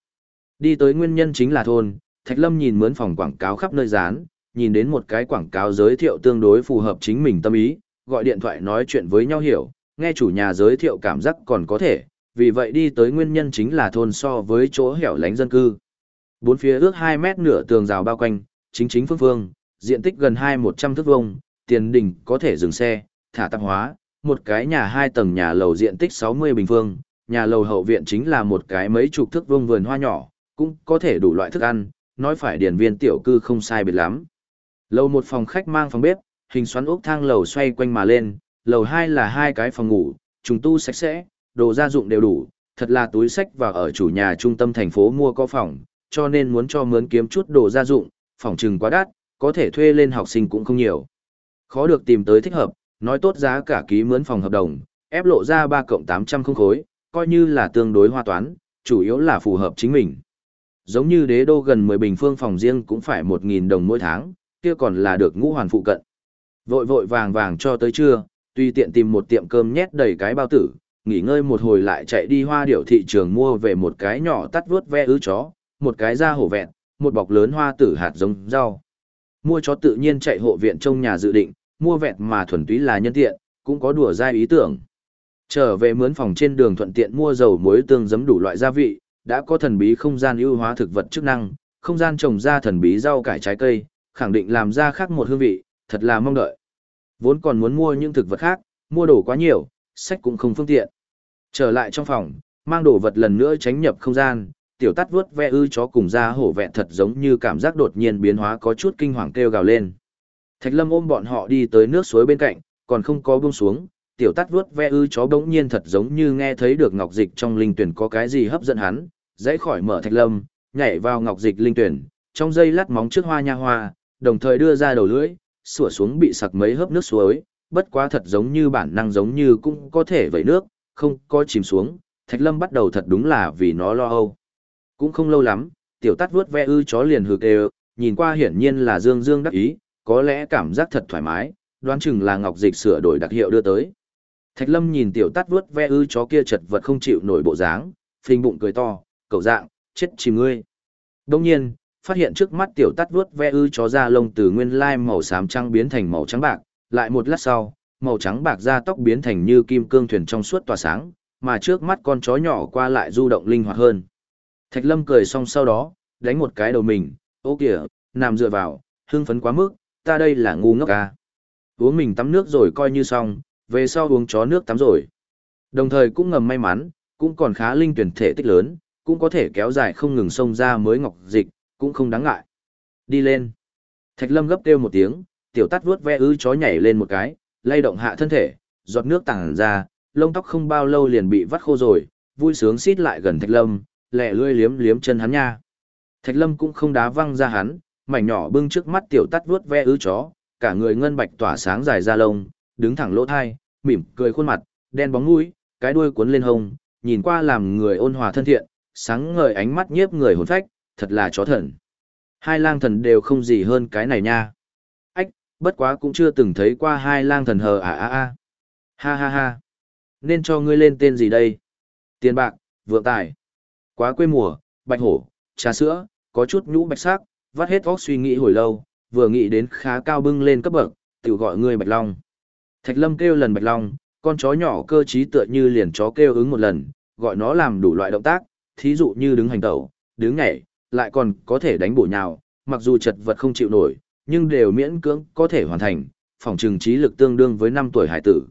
Đi tới nguyên nhân chính là thôn, Thạch Lâm nhìn mướn phòng quảng cáo khắp nơi dán, nhìn đến một cái quảng cáo giới thiệu tương đối phù hợp chính mình tâm ý, gọi điện thoại nói chuyện với nhau hiểu, nghe chủ nhà giới thiệu cảm giác còn có thể, vì vậy đi tới nguyên nhân chính là thôn so với chỗ hẻo lánh dân cư. Bốn phía ước 2 mét nửa tường rào bao quanh, chính chính phương phương, diện tích gần 2-100 thước vuông, tiền đình có thể dừng xe, thả tạp hóa, một cái nhà hai tầng nhà lầu diện tích 60 bình phương, nhà lầu hậu viện chính là một cái mấy chục thước vuông vườn hoa nhỏ, cũng có thể đủ loại thức ăn, nói phải điển viên tiểu cư không sai biệt lắm. Lầu một phòng khách mang phòng bếp, hình xoắn ốc thang lầu xoay quanh mà lên, lầu hai là hai cái phòng ngủ, trùng tu sạch sẽ, đồ gia dụng đều đủ, thật là túi sách và ở chủ nhà trung tâm thành phố mua có phòng, cho nên muốn cho mướn kiếm chút đồ gia dụng, phòng trừng quá đắt, có thể thuê lên học sinh cũng không nhiều. Khó được tìm tới thích hợp, nói tốt giá cả ký mướn phòng hợp đồng, ép lộ ra 3 cộng 800 không khối, coi như là tương đối hoa toán, chủ yếu là phù hợp chính mình. Giống như đế đô gần 10 bình phương phòng riêng cũng phải 1.000 đồng mỗi tháng, kia còn là được ngũ hoàn phụ cận. Vội vội vàng vàng cho tới trưa, tùy tiện tìm một tiệm cơm nhét đầy cái bao tử, nghỉ ngơi một hồi lại chạy đi hoa điểu thị trường mua về một cái nhỏ tắt vuốt ve ứ chó, một cái da hổ vẹn, một bọc lớn hoa tử hạt giống rau. Mua chó tự nhiên chạy hộ viện trong nhà dự định, mua vẹn mà thuần túy là nhân tiện, cũng có đùa dai ý tưởng. Trở về mướn phòng trên đường thuận tiện mua dầu muối tương giấm đủ loại gia vị, đã có thần bí không gian ưu hóa thực vật chức năng, không gian trồng ra thần bí rau cải trái cây, khẳng định làm ra khác một hương vị, thật là mong đợi. Vốn còn muốn mua những thực vật khác, mua đồ quá nhiều, sách cũng không phương tiện. Trở lại trong phòng, mang đồ vật lần nữa tránh nhập không gian, tiểu tắt vuốt ve ư chó cùng ra hổ vẹn thật giống như cảm giác đột nhiên biến hóa có chút kinh hoàng kêu gào lên. Thạch lâm ôm bọn họ đi tới nước suối bên cạnh, còn không có buông xuống, tiểu tắt vuốt ve ư chó bỗng nhiên thật giống như nghe thấy được ngọc dịch trong linh tuyển có cái gì hấp dẫn hắn, dãy khỏi mở thạch lâm, nhảy vào ngọc dịch linh tuyển, trong dây lát móng trước hoa nha hoa, đồng thời đưa ra đầu lưỡi, sủa xuống bị sặc mấy hớp nước suối, bất quá thật giống như bản năng giống như cũng có thể vẩy nước, không có chìm xuống, Thạch Lâm bắt đầu thật đúng là vì nó lo âu. Cũng không lâu lắm, tiểu tắt vuốt ve ư chó liền hừ đều, nhìn qua hiển nhiên là dương dương đắc ý, có lẽ cảm giác thật thoải mái, đoán chừng là ngọc dịch sửa đổi đặc hiệu đưa tới. Thạch Lâm nhìn tiểu tắt vuốt ve ư chó kia chật vật không chịu nổi bộ dáng, phình bụng cười to, cầu dạng, chết chìm ngươi. Đông nhiên, phát hiện trước mắt tiểu tắt vuốt ve ư chó da lông từ nguyên lai màu xám trắng biến thành màu trắng bạc, lại một lát sau, màu trắng bạc da tóc biến thành như kim cương thuyền trong suốt tỏa sáng, mà trước mắt con chó nhỏ qua lại du động linh hoạt hơn. Thạch Lâm cười xong sau đó, đánh một cái đầu mình, ô kìa, nằm dựa vào, hưng phấn quá mức, ta đây là ngu ngốc à. Uống mình tắm nước rồi coi như xong, về sau uống chó nước tắm rồi. Đồng thời cũng ngầm may mắn, cũng còn khá linh tuyển thể tích lớn, cũng có thể kéo dài không ngừng sông ra mới ngọc dịch, cũng không đáng ngại. Đi lên. Thạch Lâm gấp kêu một tiếng, tiểu tắt vuốt ve ư chó nhảy lên một cái, lay động hạ thân thể, giọt nước tàng ra, lông tóc không bao lâu liền bị vắt khô rồi, vui sướng xít lại gần Thạch Lâm, lẹ lươi liếm liếm chân hắn nha. Thạch Lâm cũng không đá văng ra hắn, mảnh nhỏ bưng trước mắt tiểu tắt vuốt ve ư chó, cả người ngân bạch tỏa sáng dài ra lông, đứng thẳng lỗ thai, mỉm cười khuôn mặt, đen bóng mũi, cái đuôi cuốn lên hông, nhìn qua làm người ôn hòa thân thiện, sáng ngời ánh mắt nhiếp người hồn phách, thật là chó thần. Hai lang thần đều không gì hơn cái này nha. Bất quá cũng chưa từng thấy qua hai lang thần hờ à à à. Ha ha ha. Nên cho ngươi lên tên gì đây? Tiền bạc, vượng tài. Quá quê mùa, bạch hổ, trà sữa, có chút nhũ bạch sắc, vắt hết óc suy nghĩ hồi lâu, vừa nghĩ đến khá cao bưng lên cấp bậc, tự gọi ngươi bạch long. Thạch lâm kêu lần bạch long, con chó nhỏ cơ trí tựa như liền chó kêu ứng một lần, gọi nó làm đủ loại động tác, thí dụ như đứng hành tẩu, đứng nhảy, lại còn có thể đánh bổ nhào, mặc dù chật vật không chịu nổi, nhưng đều miễn cưỡng có thể hoàn thành, phòng trường trí lực tương đương với 5 tuổi hải tử.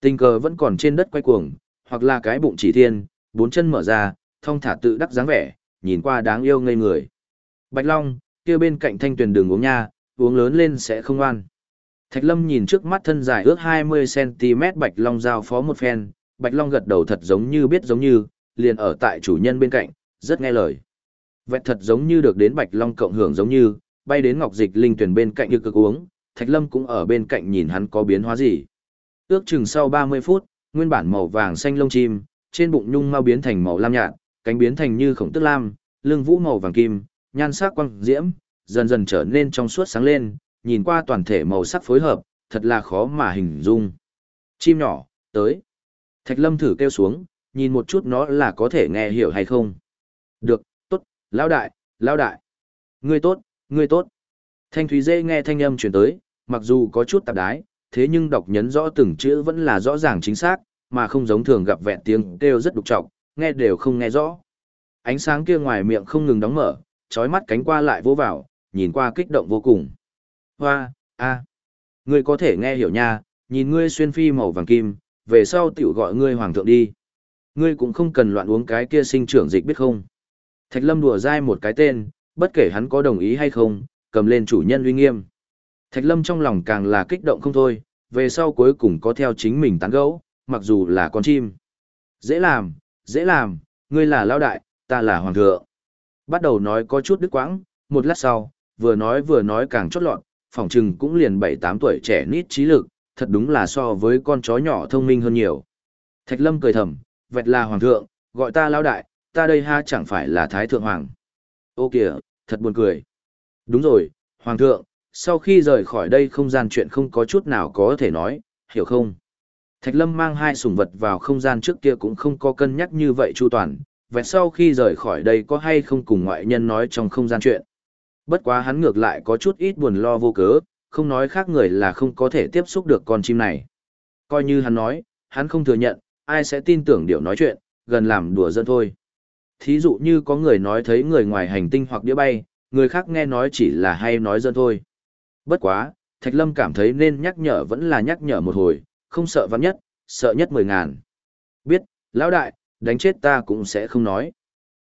Tình cờ vẫn còn trên đất quay cuồng, hoặc là cái bụng chỉ thiên, bốn chân mở ra, thông thả tự đắc dáng vẻ, nhìn qua đáng yêu ngây người. Bạch Long, kia bên cạnh thanh tuyền đường uống nha, uống lớn lên sẽ không ngoan. Thạch Lâm nhìn trước mắt thân dài ước 20cm Bạch Long giao phó một phen, Bạch Long gật đầu thật giống như biết giống như, liền ở tại chủ nhân bên cạnh, rất nghe lời. Vẹt thật giống như được đến Bạch Long cộng hưởng giống như, bay đến ngọc dịch linh tuyển bên cạnh như cực uống, Thạch Lâm cũng ở bên cạnh nhìn hắn có biến hóa gì. Ước chừng sau 30 phút, nguyên bản màu vàng xanh lông chim, trên bụng nhung mau biến thành màu lam nhạt, cánh biến thành như khổng tức lam, lưng vũ màu vàng kim, nhan sắc quang diễm, dần dần trở nên trong suốt sáng lên, nhìn qua toàn thể màu sắc phối hợp, thật là khó mà hình dung. Chim nhỏ, tới. Thạch Lâm thử kêu xuống, nhìn một chút nó là có thể nghe hiểu hay không. Được, tốt, lão đại, lão đại. Ngươi tốt, ngươi tốt. Thanh Thúy Dê nghe thanh âm truyền tới, mặc dù có chút tạp đái, thế nhưng đọc nhấn rõ từng chữ vẫn là rõ ràng chính xác, mà không giống thường gặp vẹn tiếng kêu rất đục trọng, nghe đều không nghe rõ. Ánh sáng kia ngoài miệng không ngừng đóng mở, trói mắt cánh qua lại vô vào, nhìn qua kích động vô cùng. Hoa, a, ngươi có thể nghe hiểu nha, nhìn ngươi xuyên phi màu vàng kim, về sau tiểu gọi ngươi hoàng thượng đi. Ngươi cũng không cần loạn uống cái kia sinh trưởng dịch biết không. Thạch lâm đùa dai một cái tên, bất kể hắn có đồng ý hay không, cầm lên chủ nhân uy nghiêm. Thạch lâm trong lòng càng là kích động không thôi, về sau cuối cùng có theo chính mình tán gẫu, mặc dù là con chim. Dễ làm, dễ làm, ngươi là lão đại, ta là hoàng thượng. Bắt đầu nói có chút đứt quãng, một lát sau, vừa nói vừa nói càng chót lọt, phỏng chừng cũng liền 7-8 tuổi trẻ nít trí lực, thật đúng là so với con chó nhỏ thông minh hơn nhiều. Thạch Lâm cười thầm, vẹt là hoàng thượng, gọi ta lão đại, ta đây ha chẳng phải là thái thượng hoàng. Ô kìa, thật buồn cười. Đúng rồi, hoàng thượng, sau khi rời khỏi đây không gian chuyện không có chút nào có thể nói, hiểu không? Thạch Lâm mang hai sủng vật vào không gian trước kia cũng không có cân nhắc như vậy chu toàn, vẹn sau khi rời khỏi đây có hay không cùng ngoại nhân nói trong không gian chuyện. Bất quá hắn ngược lại có chút ít buồn lo vô cớ, không nói khác người là không có thể tiếp xúc được con chim này. Coi như hắn nói, hắn không thừa nhận, ai sẽ tin tưởng điều nói chuyện, gần làm đùa dân thôi. Thí dụ như có người nói thấy người ngoài hành tinh hoặc đĩa bay, người khác nghe nói chỉ là hay nói dân thôi. Bất quá, Thạch Lâm cảm thấy nên nhắc nhở vẫn là nhắc nhở một hồi, không sợ vắn nhất, sợ nhất mười ngàn. Biết, lão đại, đánh chết ta cũng sẽ không nói.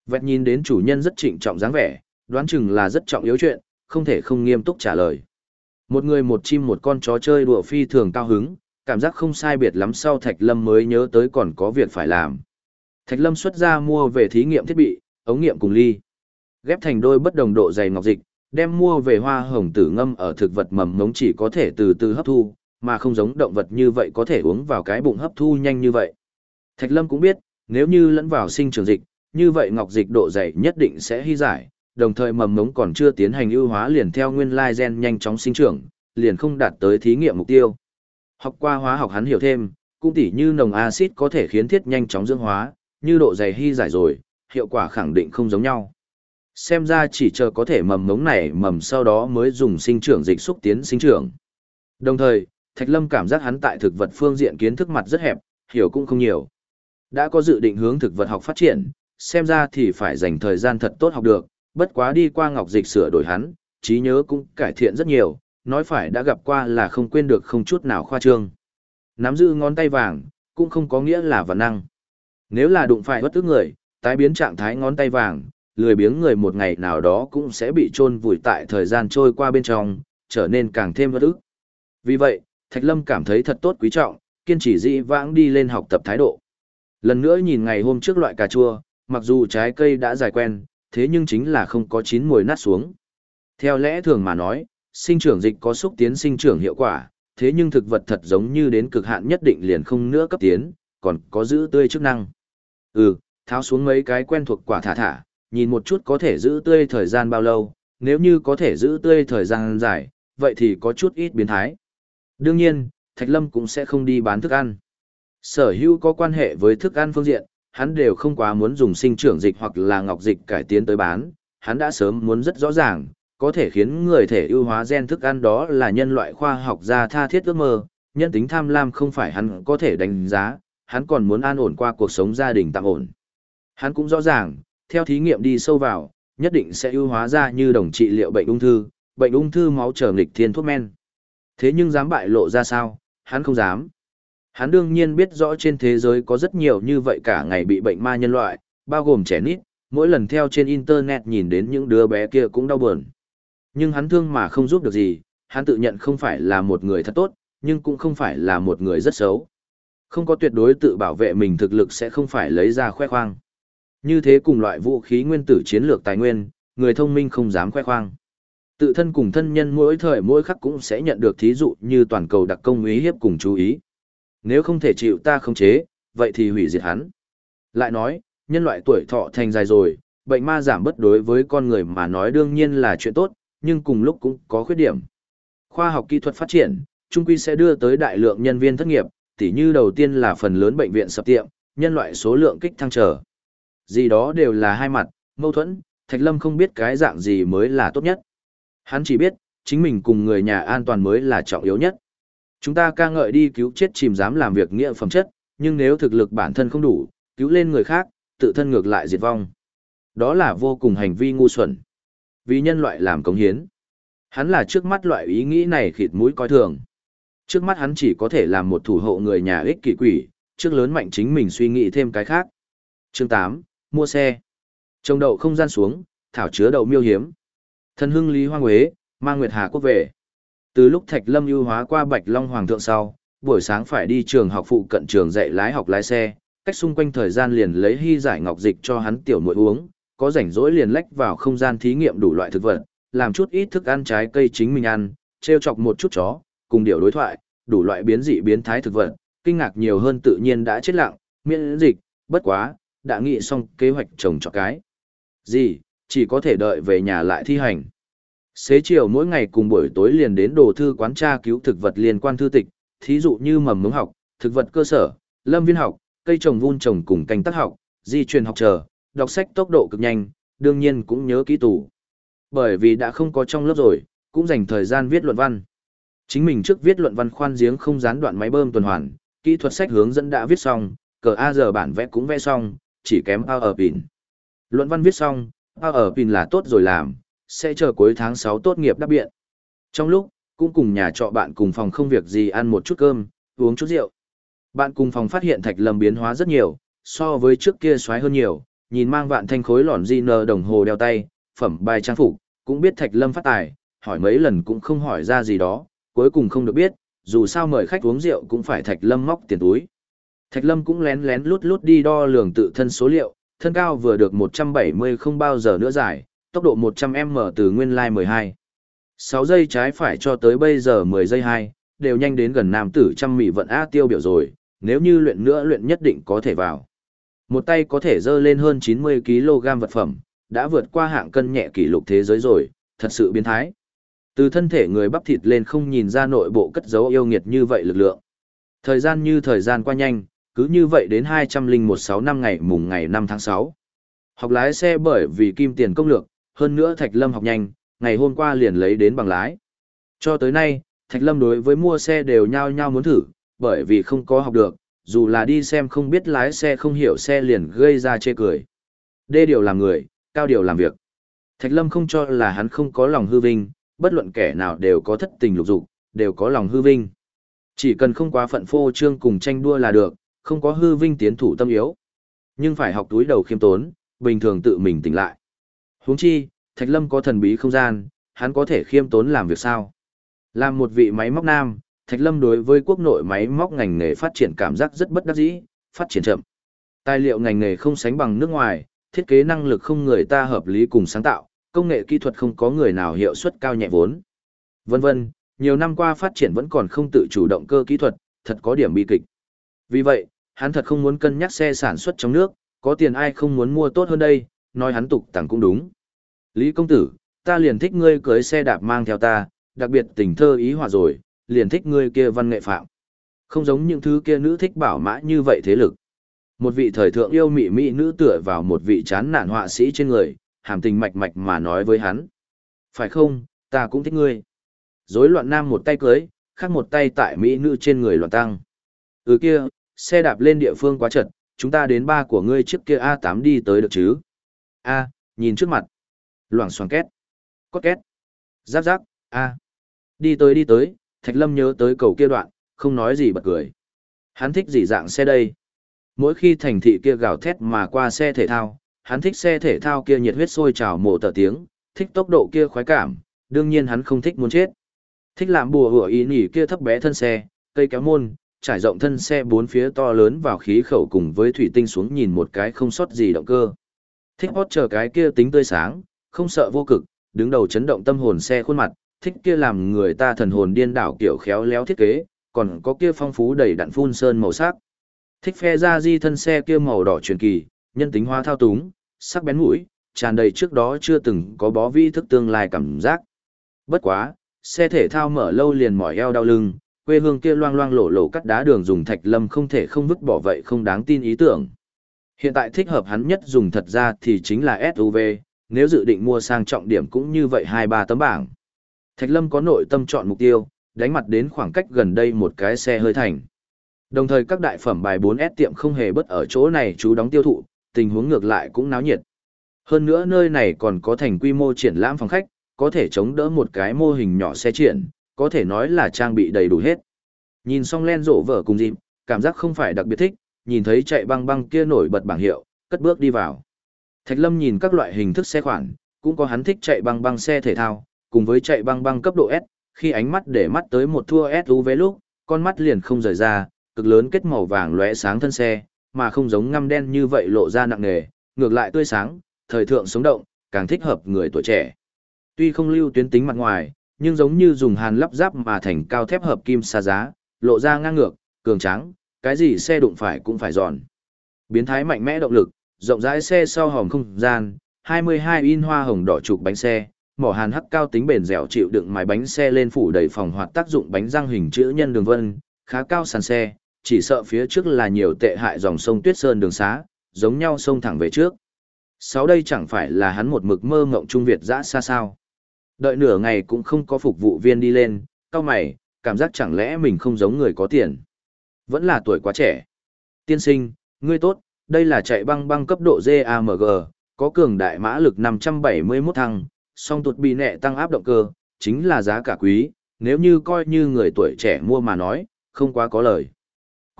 Vẹt nhìn đến chủ nhân rất trịnh trọng dáng vẻ, đoán chừng là rất trọng yếu chuyện, không thể không nghiêm túc trả lời. Một người một chim một con chó chơi đùa phi thường cao hứng, cảm giác không sai biệt lắm sau Thạch Lâm mới nhớ tới còn có việc phải làm. Thạch Lâm xuất ra mua về thí nghiệm thiết bị, ống nghiệm cùng ly. Ghép thành đôi bất đồng độ dày ngọc dịch, đem mua về hoa hồng tử ngâm ở thực vật mầm ngống chỉ có thể từ từ hấp thu, mà không giống động vật như vậy có thể uống vào cái bụng hấp thu nhanh như vậy. Thạch Lâm cũng biết, nếu như lẫn vào sinh trưởng dịch, như vậy ngọc dịch độ dày nhất định sẽ hy giải, đồng thời mầm ngống còn chưa tiến hành ưu hóa liền theo nguyên lai gen nhanh chóng sinh trưởng, liền không đạt tới thí nghiệm mục tiêu. Học qua hóa học hắn hiểu thêm, cũng tỉ như nồng axit có thể khiến thiết nhanh chóng dưỡng hóa, như độ dày hy giải rồi, hiệu quả khẳng định không giống nhau. Xem ra chỉ chờ có thể mầm ngống này mầm sau đó mới dùng sinh trưởng dịch xúc tiến sinh trưởng. Đồng thời, Thạch Lâm cảm giác hắn tại thực vật phương diện kiến thức mặt rất hẹp, hiểu cũng không nhiều. Đã có dự định hướng thực vật học phát triển, xem ra thì phải dành thời gian thật tốt học được, bất quá đi qua ngọc dịch sửa đổi hắn, trí nhớ cũng cải thiện rất nhiều, nói phải đã gặp qua là không quên được không chút nào khoa trương. Nắm giữ ngón tay vàng, cũng không có nghĩa là vật năng. Nếu là đụng phải bất tức người, tái biến trạng thái ngón tay vàng, lười biếng người một ngày nào đó cũng sẽ bị chôn vùi tại thời gian trôi qua bên trong, trở nên càng thêm bất ức. Vì vậy, Thạch Lâm cảm thấy thật tốt quý trọng, kiên trì dĩ vãng đi lên học tập thái độ. Lần nữa nhìn ngày hôm trước loại cà chua, mặc dù trái cây đã dài quen, thế nhưng chính là không có chín mùi nát xuống. Theo lẽ thường mà nói, sinh trưởng dịch có xúc tiến sinh trưởng hiệu quả, thế nhưng thực vật thật giống như đến cực hạn nhất định liền không nữa cấp tiến, còn có giữ tươi chức năng. Ừ, tháo xuống mấy cái quen thuộc quả thả thả, nhìn một chút có thể giữ tươi thời gian bao lâu, nếu như có thể giữ tươi thời gian dài, vậy thì có chút ít biến thái. Đương nhiên, Thạch Lâm cũng sẽ không đi bán thức ăn. Sở hữu có quan hệ với thức ăn phương diện, hắn đều không quá muốn dùng sinh trưởng dịch hoặc là ngọc dịch cải tiến tới bán, hắn đã sớm muốn rất rõ ràng, có thể khiến người thể ưu hóa gen thức ăn đó là nhân loại khoa học gia tha thiết ước mơ, nhân tính tham lam không phải hắn có thể đánh giá, hắn còn muốn an ổn qua cuộc sống gia đình tạm ổn. Hắn cũng rõ ràng, theo thí nghiệm đi sâu vào, nhất định sẽ ưu hóa ra như đồng trị liệu bệnh ung thư, bệnh ung thư máu trở nghịch thiên thuốc men. Thế nhưng dám bại lộ ra sao, hắn không dám. Hắn đương nhiên biết rõ trên thế giới có rất nhiều như vậy cả ngày bị bệnh ma nhân loại, bao gồm trẻ nít, mỗi lần theo trên internet nhìn đến những đứa bé kia cũng đau buồn. Nhưng hắn thương mà không giúp được gì, hắn tự nhận không phải là một người thật tốt, nhưng cũng không phải là một người rất xấu. Không có tuyệt đối tự bảo vệ mình thực lực sẽ không phải lấy ra khoe khoang. Như thế cùng loại vũ khí nguyên tử chiến lược tài nguyên, người thông minh không dám khoe khoang. Tự thân cùng thân nhân mỗi thời mỗi khắc cũng sẽ nhận được thí dụ như toàn cầu đặc công ý hiếp cùng chú ý. Nếu không thể chịu ta không chế, vậy thì hủy diệt hắn. Lại nói, nhân loại tuổi thọ thành dài rồi, bệnh ma giảm bất đối với con người mà nói đương nhiên là chuyện tốt, nhưng cùng lúc cũng có khuyết điểm. Khoa học kỹ thuật phát triển, trung quy sẽ đưa tới đại lượng nhân viên thất nghiệp, tỉ như đầu tiên là phần lớn bệnh viện sập tiệm, nhân loại số lượng kích thăng trở. Gì đó đều là hai mặt, mâu thuẫn, Thạch Lâm không biết cái dạng gì mới là tốt nhất. Hắn chỉ biết, chính mình cùng người nhà an toàn mới là trọng yếu nhất. Chúng ta ca ngợi đi cứu chết chìm dám làm việc nghĩa phẩm chất, nhưng nếu thực lực bản thân không đủ, cứu lên người khác, tự thân ngược lại diệt vong. Đó là vô cùng hành vi ngu xuẩn. Vì nhân loại làm công hiến. Hắn là trước mắt loại ý nghĩ này khịt mũi coi thường. Trước mắt hắn chỉ có thể làm một thủ hộ người nhà ích kỷ quỷ, trước lớn mạnh chính mình suy nghĩ thêm cái khác. Chương 8, mua xe. Trồng đậu không gian xuống, thảo chứa đậu miêu hiếm. thân hưng Lý Hoang Huế, mang Nguyệt Hà quốc về. Từ lúc Thạch Lâm ưu hóa qua Bạch Long Hoàng thượng sau, buổi sáng phải đi trường học phụ cận trường dạy lái học lái xe, cách xung quanh thời gian liền lấy hy giải ngọc dịch cho hắn tiểu muội uống, có rảnh rỗi liền lách vào không gian thí nghiệm đủ loại thực vật, làm chút ít thức ăn trái cây chính mình ăn, treo chọc một chút chó, cùng điều đối thoại, đủ loại biến dị biến thái thực vật, kinh ngạc nhiều hơn tự nhiên đã chết lặng, miễn dịch, bất quá, đã nghĩ xong kế hoạch trồng cho cái. Gì, chỉ có thể đợi về nhà lại thi hành. Xế chiều mỗi ngày cùng buổi tối liền đến đồ thư quán tra cứu thực vật liên quan thư tịch, thí dụ như mầm mống học, thực vật cơ sở, lâm viên học, cây trồng vun trồng cùng canh tác học, di truyền học chờ, đọc sách tốc độ cực nhanh, đương nhiên cũng nhớ kỹ tủ. Bởi vì đã không có trong lớp rồi, cũng dành thời gian viết luận văn. Chính mình trước viết luận văn khoan giếng không gián đoạn máy bơm tuần hoàn, kỹ thuật sách hướng dẫn đã viết xong, cờ A giờ bản vẽ cũng vẽ xong, chỉ kém Power Pin. Luận văn viết xong, Power Pin là tốt rồi làm, sẽ chờ cuối tháng 6 tốt nghiệp đáp biện. Trong lúc, cũng cùng nhà trọ bạn cùng phòng không việc gì ăn một chút cơm, uống chút rượu. Bạn cùng phòng phát hiện Thạch Lâm biến hóa rất nhiều, so với trước kia xoái hơn nhiều, nhìn mang vạn thanh khối lỏn di nờ đồng hồ đeo tay, phẩm bài trang phục, cũng biết Thạch Lâm phát tài, hỏi mấy lần cũng không hỏi ra gì đó, cuối cùng không được biết, dù sao mời khách uống rượu cũng phải Thạch Lâm móc tiền túi. Thạch Lâm cũng lén lén lút lút đi đo lường tự thân số liệu, thân cao vừa được 170 không bao giờ nữa dài, tốc độ 100m từ nguyên lai 12. 6 giây trái phải cho tới bây giờ 10 giây 2, đều nhanh đến gần nam tử trăm mỹ vận A tiêu biểu rồi, nếu như luyện nữa luyện nhất định có thể vào. Một tay có thể dơ lên hơn 90kg vật phẩm, đã vượt qua hạng cân nhẹ kỷ lục thế giới rồi, thật sự biến thái. Từ thân thể người bắp thịt lên không nhìn ra nội bộ cất dấu yêu nghiệt như vậy lực lượng. Thời gian như thời gian qua nhanh, cứ như vậy đến 2016 năm ngày mùng ngày 5 tháng 6. Học lái xe bởi vì kim tiền công lược, hơn nữa Thạch Lâm học nhanh, ngày hôm qua liền lấy đến bằng lái. Cho tới nay, Thạch Lâm đối với mua xe đều nhao nhao muốn thử, bởi vì không có học được, dù là đi xem không biết lái xe không hiểu xe liền gây ra chê cười. Đê điều làm người, cao điều làm việc. Thạch Lâm không cho là hắn không có lòng hư vinh, bất luận kẻ nào đều có thất tình lục dục, đều có lòng hư vinh. Chỉ cần không quá phận phô trương cùng tranh đua là được, không có hư vinh tiến thủ tâm yếu. Nhưng phải học túi đầu khiêm tốn, bình thường tự mình tỉnh lại. Huống chi, Thạch Lâm có thần bí không gian, hắn có thể khiêm tốn làm việc sao? Làm một vị máy móc nam, Thạch Lâm đối với quốc nội máy móc ngành nghề phát triển cảm giác rất bất đắc dĩ, phát triển chậm. Tài liệu ngành nghề không sánh bằng nước ngoài, thiết kế năng lực không người ta hợp lý cùng sáng tạo, công nghệ kỹ thuật không có người nào hiệu suất cao nhẹ vốn. Vân vân, nhiều năm qua phát triển vẫn còn không tự chủ động cơ kỹ thuật, thật có điểm bi kịch. Vì vậy, hắn thật không muốn cân nhắc xe sản xuất trong nước, có tiền ai không muốn mua tốt hơn đây, nói hắn tục tặng cũng đúng. Lý công tử, ta liền thích ngươi cưới xe đạp mang theo ta, đặc biệt tình thơ ý hòa rồi, liền thích ngươi kia văn nghệ phạm. Không giống những thứ kia nữ thích bảo mã như vậy thế lực. Một vị thời thượng yêu mị mỹ nữ tựa vào một vị chán nản họa sĩ trên người, hàm tình mạch mạch mà nói với hắn. Phải không, ta cũng thích ngươi. Rối loạn nam một tay cưới, khác một tay tại mỹ nữ trên người loạn tăng. Ừ kia, xe đạp lên địa phương quá chật, chúng ta đến ba của ngươi trước kia A8 đi tới được chứ. A, nhìn trước mặt. Loảng xoảng két. Cót két. Giáp giáp, A. Đi tới đi tới, Thạch Lâm nhớ tới cầu kia đoạn, không nói gì bật cười. Hắn thích gì dạng xe đây? Mỗi khi thành thị kia gào thét mà qua xe thể thao, hắn thích xe thể thao kia nhiệt huyết sôi trào mổ tờ tiếng, thích tốc độ kia khoái cảm, đương nhiên hắn không thích muốn chết. Thích làm bùa hủa ý nhỉ kia thấp bé thân xe, cây kéo môn, trải rộng thân xe bốn phía to lớn vào khí khẩu cùng với thủy tinh xuống nhìn một cái không sót gì động cơ. Thích hót chờ cái kia tính tươi sáng, không sợ vô cực, đứng đầu chấn động tâm hồn xe khuôn mặt, thích kia làm người ta thần hồn điên đảo kiểu khéo léo thiết kế, còn có kia phong phú đầy đặn phun sơn màu sắc. Thích phe ra di thân xe kia màu đỏ truyền kỳ, nhân tính hóa thao túng, sắc bén mũi, tràn đầy trước đó chưa từng có bó vi thức tương lai cảm giác. Bất quá, xe thể thao mở lâu liền mỏi eo đau lưng, quê hương kia loang loang lổ lổ cắt đá đường dùng thạch lâm không thể không vứt bỏ vậy không đáng tin ý tưởng. Hiện tại thích hợp hắn nhất dùng thật ra thì chính là SUV, nếu dự định mua sang trọng điểm cũng như vậy hai ba tấm bảng. Thạch lâm có nội tâm chọn mục tiêu, đánh mặt đến khoảng cách gần đây một cái xe hơi thành. Đồng thời các đại phẩm bài 4S tiệm không hề bất ở chỗ này chú đóng tiêu thụ, tình huống ngược lại cũng náo nhiệt. Hơn nữa nơi này còn có thành quy mô triển lãm phòng khách, có thể chống đỡ một cái mô hình nhỏ xe triển, có thể nói là trang bị đầy đủ hết. Nhìn xong len rộ vở cùng dịp, cảm giác không phải đặc biệt thích, nhìn thấy chạy băng băng kia nổi bật bảng hiệu, cất bước đi vào. Thạch Lâm nhìn các loại hình thức xe khoản, cũng có hắn thích chạy băng băng xe thể thao, cùng với chạy băng băng cấp độ S, khi ánh mắt để mắt tới một thua SUV lúc, con mắt liền không rời ra, cực lớn kết màu vàng lóe sáng thân xe, mà không giống ngăm đen như vậy lộ ra nặng nề, ngược lại tươi sáng, thời thượng sống động, càng thích hợp người tuổi trẻ. Tuy không lưu tuyến tính mặt ngoài, nhưng giống như dùng hàn lắp ráp mà thành cao thép hợp kim xa giá, lộ ra ngang ngược, cường tráng, cái gì xe đụng phải cũng phải giòn. Biến thái mạnh mẽ động lực, rộng rãi xe sau hòm không gian, 22 in hoa hồng đỏ trục bánh xe, mỏ hàn hắc cao tính bền dẻo chịu đựng mái bánh xe lên phủ đầy phòng hoạt tác dụng bánh răng hình chữ nhân đường vân, khá cao sàn xe, chỉ sợ phía trước là nhiều tệ hại dòng sông Tuyết Sơn đường xá, giống nhau sông thẳng về trước. Sáu đây chẳng phải là hắn một mực mơ ngộng trung Việt dã xa sao. Đợi nửa ngày cũng không có phục vụ viên đi lên, cao mày, cảm giác chẳng lẽ mình không giống người có tiền. Vẫn là tuổi quá trẻ. Tiên sinh, ngươi tốt, đây là chạy băng băng cấp độ GAMG, có cường đại mã lực 571 thăng, song tụt bị nẹ tăng áp động cơ, chính là giá cả quý, nếu như coi như người tuổi trẻ mua mà nói, không quá có lời.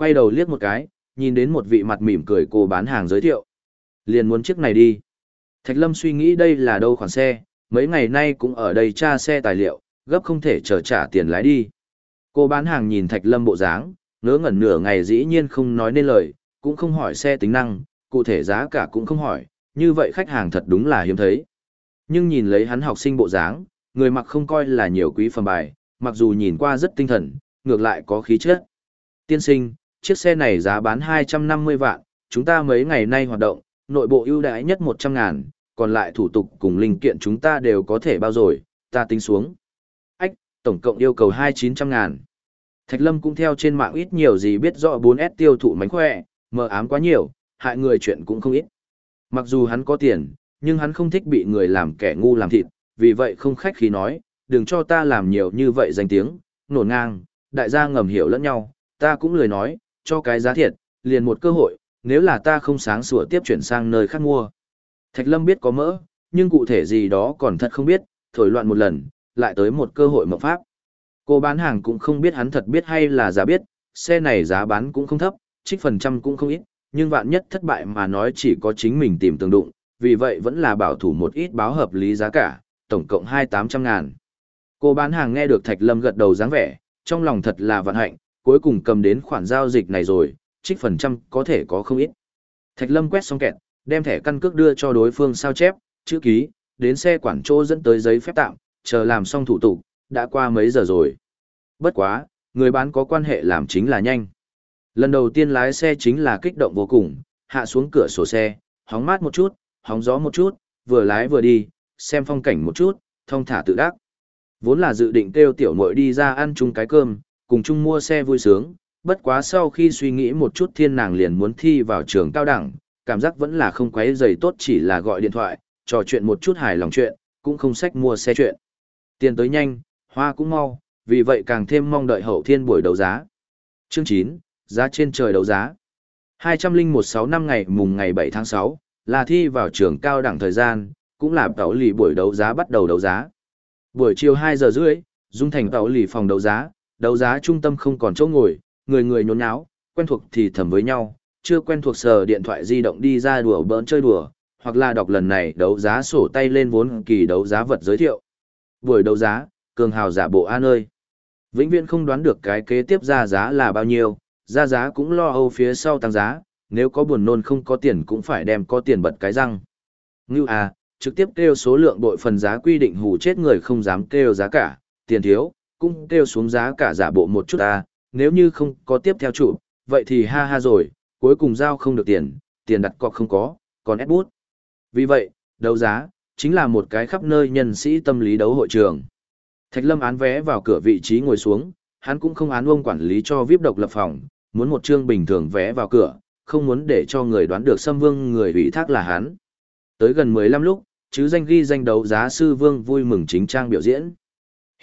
Quay đầu liếc một cái, nhìn đến một vị mặt mỉm cười cô bán hàng giới thiệu. Liền muốn chiếc này đi. Thạch Lâm suy nghĩ đây là đâu khoản xe, mấy ngày nay cũng ở đây tra xe tài liệu, gấp không thể chờ trả tiền lái đi. Cô bán hàng nhìn Thạch Lâm bộ dáng, ngớ ngẩn nửa ngày dĩ nhiên không nói nên lời, cũng không hỏi xe tính năng, cụ thể giá cả cũng không hỏi, như vậy khách hàng thật đúng là hiếm thấy. Nhưng nhìn lấy hắn học sinh bộ dáng, người mặc không coi là nhiều quý phẩm bài, mặc dù nhìn qua rất tinh thần, ngược lại có khí chất. Tiên sinh, chiếc xe này giá bán 250 vạn, chúng ta mấy ngày nay hoạt động, nội bộ ưu đãi nhất 100 ngàn, còn lại thủ tục cùng linh kiện chúng ta đều có thể bao rồi, ta tính xuống. Ách, tổng cộng yêu cầu 2-900 ngàn. Thạch Lâm cũng theo trên mạng ít nhiều gì biết rõ 4S tiêu thụ mánh khỏe, mờ ám quá nhiều, hại người chuyện cũng không ít. Mặc dù hắn có tiền, nhưng hắn không thích bị người làm kẻ ngu làm thịt, vì vậy không khách khí nói, đừng cho ta làm nhiều như vậy danh tiếng, nổ ngang, đại gia ngầm hiểu lẫn nhau, ta cũng lười nói, cho cái giá thiệt, liền một cơ hội, nếu là ta không sáng sủa tiếp chuyển sang nơi khác mua. Thạch Lâm biết có mỡ, nhưng cụ thể gì đó còn thật không biết, thổi loạn một lần, lại tới một cơ hội mộng pháp. Cô bán hàng cũng không biết hắn thật biết hay là giả biết, xe này giá bán cũng không thấp, trích phần trăm cũng không ít, nhưng vạn nhất thất bại mà nói chỉ có chính mình tìm tương đụng, vì vậy vẫn là bảo thủ một ít báo hợp lý giá cả, tổng cộng hai tám trăm ngàn. Cô bán hàng nghe được Thạch Lâm gật đầu dáng vẻ, trong lòng thật là vận hạnh, cuối cùng cầm đến khoản giao dịch này rồi, trích phần trăm có thể có không ít. Thạch Lâm quét xong kẹt, đem thẻ căn cước đưa cho đối phương sao chép, chữ ký, đến xe quản chỗ dẫn tới giấy phép tạm, chờ làm xong thủ tục, đã qua mấy giờ rồi. Bất quá, người bán có quan hệ làm chính là nhanh. Lần đầu tiên lái xe chính là kích động vô cùng, hạ xuống cửa sổ xe, hóng mát một chút, hóng gió một chút, vừa lái vừa đi, xem phong cảnh một chút, thông thả tự đắc. Vốn là dự định kêu tiểu muội đi ra ăn chung cái cơm, cùng chung mua xe vui sướng, bất quá sau khi suy nghĩ một chút thiên nàng liền muốn thi vào trường cao đẳng, cảm giác vẫn là không quấy giày tốt chỉ là gọi điện thoại, trò chuyện một chút hài lòng chuyện, cũng không sách mua xe chuyện. Tiền tới nhanh, hoa cũng mau, vì vậy càng thêm mong đợi hậu thiên buổi đấu giá. Chương 9, giá trên trời đấu giá. 2016 năm ngày mùng ngày 7 tháng 6, là thi vào trường cao đẳng thời gian, cũng là tàu lì buổi đấu giá bắt đầu đấu giá. Buổi chiều 2 giờ rưỡi, Dung Thành tàu lì phòng đấu giá, đấu giá trung tâm không còn chỗ ngồi, người người nhốn nháo, quen thuộc thì thầm với nhau, chưa quen thuộc sờ điện thoại di động đi ra đùa bỡn chơi đùa, hoặc là đọc lần này đấu giá sổ tay lên vốn kỳ đấu giá vật giới thiệu. Buổi đấu giá, cường hào giả bộ an ơi. Vĩnh viễn không đoán được cái kế tiếp ra giá là bao nhiêu, ra giá cũng lo âu phía sau tăng giá, nếu có buồn nôn không có tiền cũng phải đem có tiền bật cái răng. Ngưu à, trực tiếp kêu số lượng bội phần giá quy định hù chết người không dám kêu giá cả, tiền thiếu, cũng kêu xuống giá cả giả bộ một chút ta nếu như không có tiếp theo chủ, vậy thì ha ha rồi, cuối cùng giao không được tiền, tiền đặt cọc không có, còn ép bút. Vì vậy, đấu giá, chính là một cái khắp nơi nhân sĩ tâm lý đấu hội trường. Thạch Lâm án vé vào cửa vị trí ngồi xuống, hắn cũng không án ông quản lý cho VIP độc lập phòng, muốn một chương bình thường vé vào cửa, không muốn để cho người đoán được xâm Vương người ủy thác là hắn. Tới gần 15 lúc, chứ danh ghi danh đấu giá sư Vương vui mừng chính trang biểu diễn.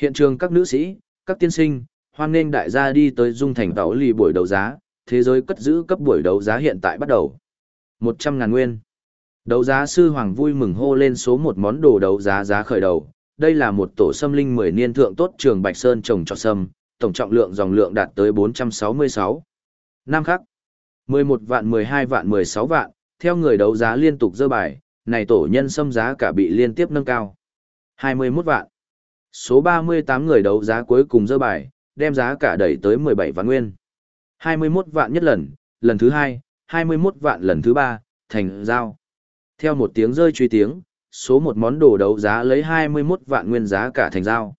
Hiện trường các nữ sĩ, các tiên sinh, hoan nghênh đại gia đi tới dung thành tàu lì buổi đấu giá, thế giới cất giữ cấp buổi đấu giá hiện tại bắt đầu. 100 ngàn nguyên. Đấu giá sư Hoàng vui mừng hô lên số một món đồ đấu giá giá khởi đầu. Đây là một tổ sâm linh 10 niên thượng tốt trường Bạch Sơn trồng cho sâm, tổng trọng lượng dòng lượng đạt tới 466. Năm khắc. 11 vạn 12 vạn 16 vạn, theo người đấu giá liên tục dơ bài, này tổ nhân sâm giá cả bị liên tiếp nâng cao. 21 vạn. Số 38 người đấu giá cuối cùng dơ bài, đem giá cả đẩy tới 17 vạn nguyên. 21 vạn nhất lần, lần thứ hai, 21 vạn lần thứ ba, thành giao. Theo một tiếng rơi truy tiếng, số một món đồ đấu giá lấy 21 vạn nguyên giá cả thành giao.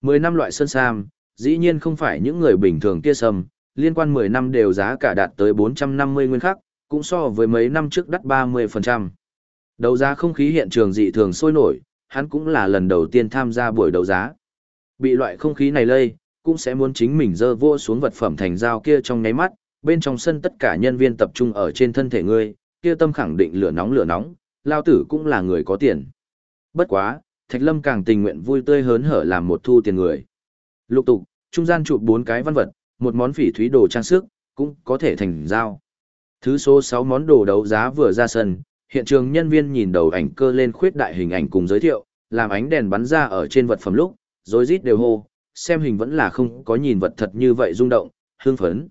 10 năm loại sơn sam, dĩ nhiên không phải những người bình thường kia sầm, liên quan 10 năm đều giá cả đạt tới 450 nguyên khắc, cũng so với mấy năm trước đắt 30%. Đấu giá không khí hiện trường dị thường sôi nổi, hắn cũng là lần đầu tiên tham gia buổi đấu giá. Bị loại không khí này lây, cũng sẽ muốn chính mình dơ vô xuống vật phẩm thành dao kia trong nháy mắt, bên trong sân tất cả nhân viên tập trung ở trên thân thể ngươi, kia tâm khẳng định lửa nóng lửa nóng, lao tử cũng là người có tiền. Bất quá, Thạch Lâm càng tình nguyện vui tươi hớn hở làm một thu tiền người. Lục tục, trung gian chụp bốn cái văn vật, một món phỉ thúy đồ trang sức, cũng có thể thành dao Thứ số 6 món đồ đấu giá vừa ra sân, hiện trường nhân viên nhìn đầu ảnh cơ lên khuyết đại hình ảnh cùng giới thiệu, làm ánh đèn bắn ra ở trên vật phẩm lúc, rồi rít đều hô, xem hình vẫn là không có nhìn vật thật như vậy rung động, hương phấn.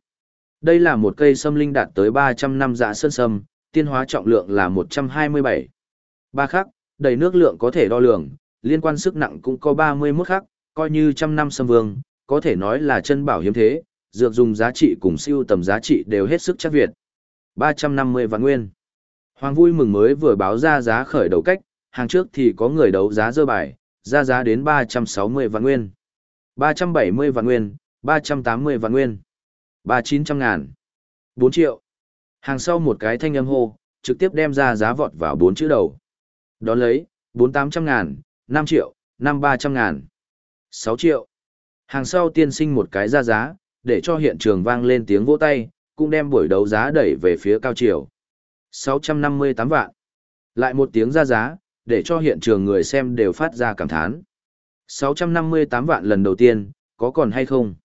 Đây là một cây sâm linh đạt tới 300 năm dạ sơn sâm, tiên hóa trọng lượng là 127. Ba khắc, đầy nước lượng có thể đo lường, liên quan sức nặng cũng có 31 khắc, coi như trăm năm sâm vương, có thể nói là chân bảo hiếm thế, dược dùng giá trị cùng siêu tầm giá trị đều hết sức chắc Việt. 350 vạn nguyên. Hoàng vui mừng mới vừa báo ra giá khởi đầu cách, hàng trước thì có người đấu giá dơ bài, ra giá đến 360 vạn nguyên. 370 vạn nguyên, 380 vạn nguyên, 3900 ngàn, 4 triệu. Hàng sau một cái thanh âm hô, trực tiếp đem ra giá vọt vào 4 chữ đầu. Đón lấy, 4800 ngàn, 5 triệu, 5300 ngàn, 6 triệu. Hàng sau tiên sinh một cái ra giá, để cho hiện trường vang lên tiếng vỗ tay, cũng đem buổi đấu giá đẩy về phía cao chiều. 658 vạn. Lại một tiếng ra giá, để cho hiện trường người xem đều phát ra cảm thán. 658 vạn lần đầu tiên, có còn hay không?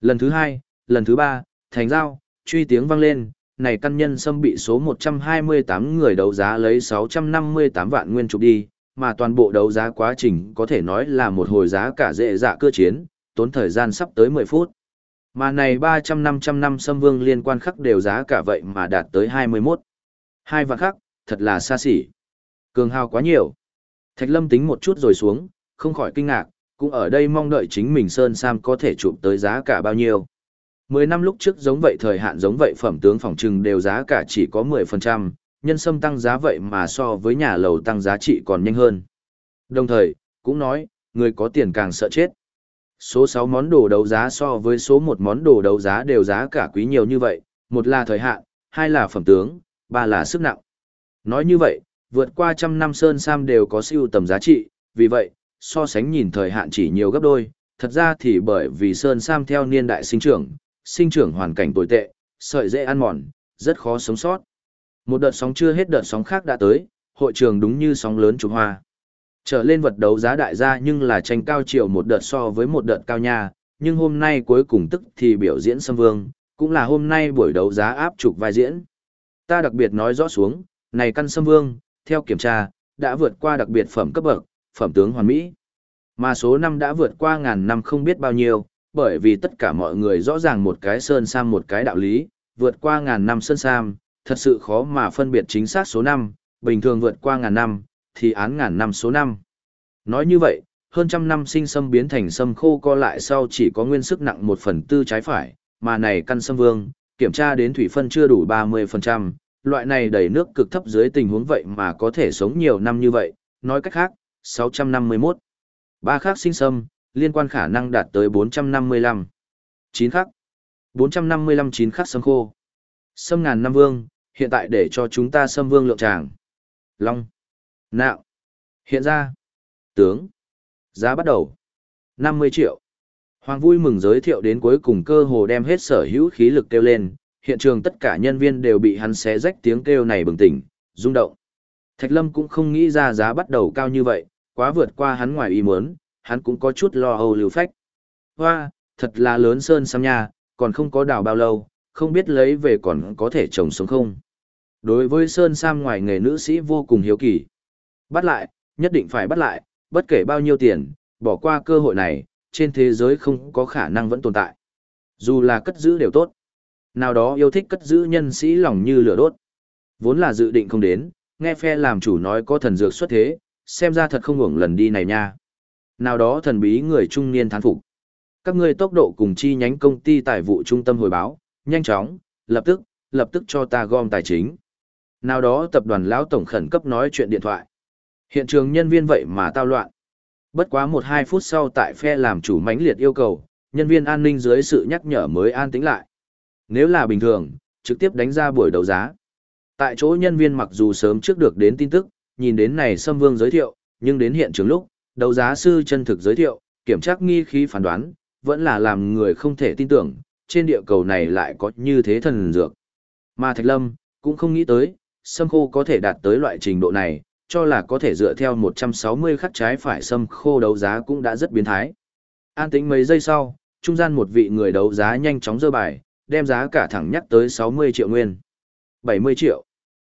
Lần thứ hai, lần thứ ba, thành giao, truy tiếng vang lên, này căn nhân xâm bị số 128 người đấu giá lấy 658 vạn nguyên trục đi, mà toàn bộ đấu giá quá trình có thể nói là một hồi giá cả dễ dạ cơ chiến, tốn thời gian sắp tới 10 phút. Mà này 300-500 năm xâm vương liên quan khắc đều giá cả vậy mà đạt tới 21. Hai vạn khắc, thật là xa xỉ. Cường hào quá nhiều. Thạch lâm tính một chút rồi xuống, không khỏi kinh ngạc, cũng ở đây mong đợi chính mình Sơn Sam có thể chụp tới giá cả bao nhiêu. Mười năm lúc trước giống vậy thời hạn giống vậy phẩm tướng phòng trừng đều giá cả chỉ có 10%, nhân sâm tăng giá vậy mà so với nhà lầu tăng giá trị còn nhanh hơn. Đồng thời, cũng nói, người có tiền càng sợ chết. Số 6 món đồ đấu giá so với số 1 món đồ đấu giá đều giá cả quý nhiều như vậy, một là thời hạn, hai là phẩm tướng, ba là sức nặng. Nói như vậy, vượt qua trăm năm sơn sam đều có siêu tầm giá trị, vì vậy, so sánh nhìn thời hạn chỉ nhiều gấp đôi, thật ra thì bởi vì sơn sam theo niên đại sinh trưởng, sinh trưởng hoàn cảnh tồi tệ, sợi dễ ăn mòn, rất khó sống sót. Một đợt sóng chưa hết đợt sóng khác đã tới, hội trường đúng như sóng lớn trục hoa. Trở lên vật đấu giá đại gia nhưng là tranh cao chiều một đợt so với một đợt cao nha, nhưng hôm nay cuối cùng tức thì biểu diễn xâm vương, cũng là hôm nay buổi đấu giá áp trục vai diễn. Ta đặc biệt nói rõ xuống, này căn sâm vương, theo kiểm tra, đã vượt qua đặc biệt phẩm cấp bậc, phẩm tướng hoàn mỹ. Mà số năm đã vượt qua ngàn năm không biết bao nhiêu, bởi vì tất cả mọi người rõ ràng một cái sơn sam một cái đạo lý, vượt qua ngàn năm sơn sam, thật sự khó mà phân biệt chính xác số năm, bình thường vượt qua ngàn năm, thì án ngàn năm số năm. Nói như vậy, hơn trăm năm sinh sâm biến thành sâm khô co lại sau chỉ có nguyên sức nặng một phần tư trái phải, mà này căn sâm vương, kiểm tra đến thủy phân chưa đủ 30%, loại này đầy nước cực thấp dưới tình huống vậy mà có thể sống nhiều năm như vậy, nói cách khác, 651. Ba khác sinh sâm, liên quan khả năng đạt tới 455. 9 khắc. 455 9 khắc sâm khô. Sâm ngàn năm vương, hiện tại để cho chúng ta sâm vương lượng tràng. Long. Nạo. Hiện ra. Tướng. Giá bắt đầu. 50 triệu. Hoàng vui mừng giới thiệu đến cuối cùng cơ hồ đem hết sở hữu khí lực kêu lên, hiện trường tất cả nhân viên đều bị hắn xé rách tiếng kêu này bừng tỉnh, rung động. Thạch Lâm cũng không nghĩ ra giá bắt đầu cao như vậy, quá vượt qua hắn ngoài ý muốn, hắn cũng có chút lo âu lưu phách. Hoa, thật là lớn sơn xăm nha, còn không có đào bao lâu, không biết lấy về còn có thể trồng sống không. Đối với Sơn Sam ngoài nghề nữ sĩ vô cùng hiếu kỳ. Bắt lại, nhất định phải bắt lại, bất kể bao nhiêu tiền, bỏ qua cơ hội này, trên thế giới không có khả năng vẫn tồn tại. Dù là cất giữ đều tốt. Nào đó yêu thích cất giữ nhân sĩ lòng như lửa đốt. Vốn là dự định không đến, nghe phe làm chủ nói có thần dược xuất thế, xem ra thật không ngủng lần đi này nha. Nào đó thần bí người trung niên thán phục. Các ngươi tốc độ cùng chi nhánh công ty tài vụ trung tâm hồi báo, nhanh chóng, lập tức, lập tức cho ta gom tài chính. Nào đó tập đoàn lão tổng khẩn cấp nói chuyện điện thoại. Hiện trường nhân viên vậy mà tao loạn. Bất quá một hai phút sau tại phe làm chủ mãnh liệt yêu cầu, nhân viên an ninh dưới sự nhắc nhở mới an tĩnh lại. Nếu là bình thường, trực tiếp đánh ra buổi đấu giá. Tại chỗ nhân viên mặc dù sớm trước được đến tin tức, nhìn đến này Sâm Vương giới thiệu, nhưng đến hiện trường lúc, đấu giá sư chân thực giới thiệu, kiểm tra nghi khí phán đoán, vẫn là làm người không thể tin tưởng, trên địa cầu này lại có như thế thần dược. Mà Thạch Lâm, cũng không nghĩ tới, sâm khô có thể đạt tới loại trình độ này, cho là có thể dựa theo 160 khắc trái phải sâm khô đấu giá cũng đã rất biến thái. An tĩnh mấy giây sau, trung gian một vị người đấu giá nhanh chóng dơ bài, đem giá cả thẳng nhắc tới 60 triệu nguyên. 70 triệu.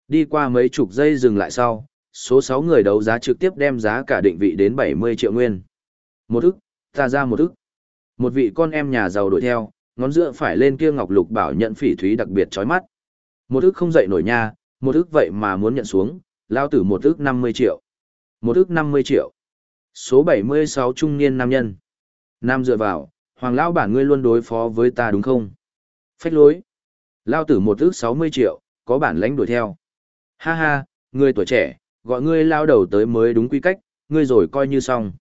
Đi qua mấy chục giây dừng lại sau, số 6 người đấu giá trực tiếp đem giá cả định vị đến 70 triệu nguyên. Một ức, ta ra một ức. Một vị con em nhà giàu đuổi theo, ngón giữa phải lên kia ngọc lục bảo nhận phỉ thúy đặc biệt chói mắt. Một ức không dậy nổi nha, một ức vậy mà muốn nhận xuống, lao tử một ức 50 triệu. Một ức 50 triệu. Số 76 trung niên nam nhân. Nam dựa vào, hoàng lão bản ngươi luôn đối phó với ta đúng không? Phách lối. Lao tử một ước 60 triệu, có bản lãnh đuổi theo. Ha ha, ngươi tuổi trẻ, gọi ngươi lao đầu tới mới đúng quy cách, ngươi rồi coi như xong.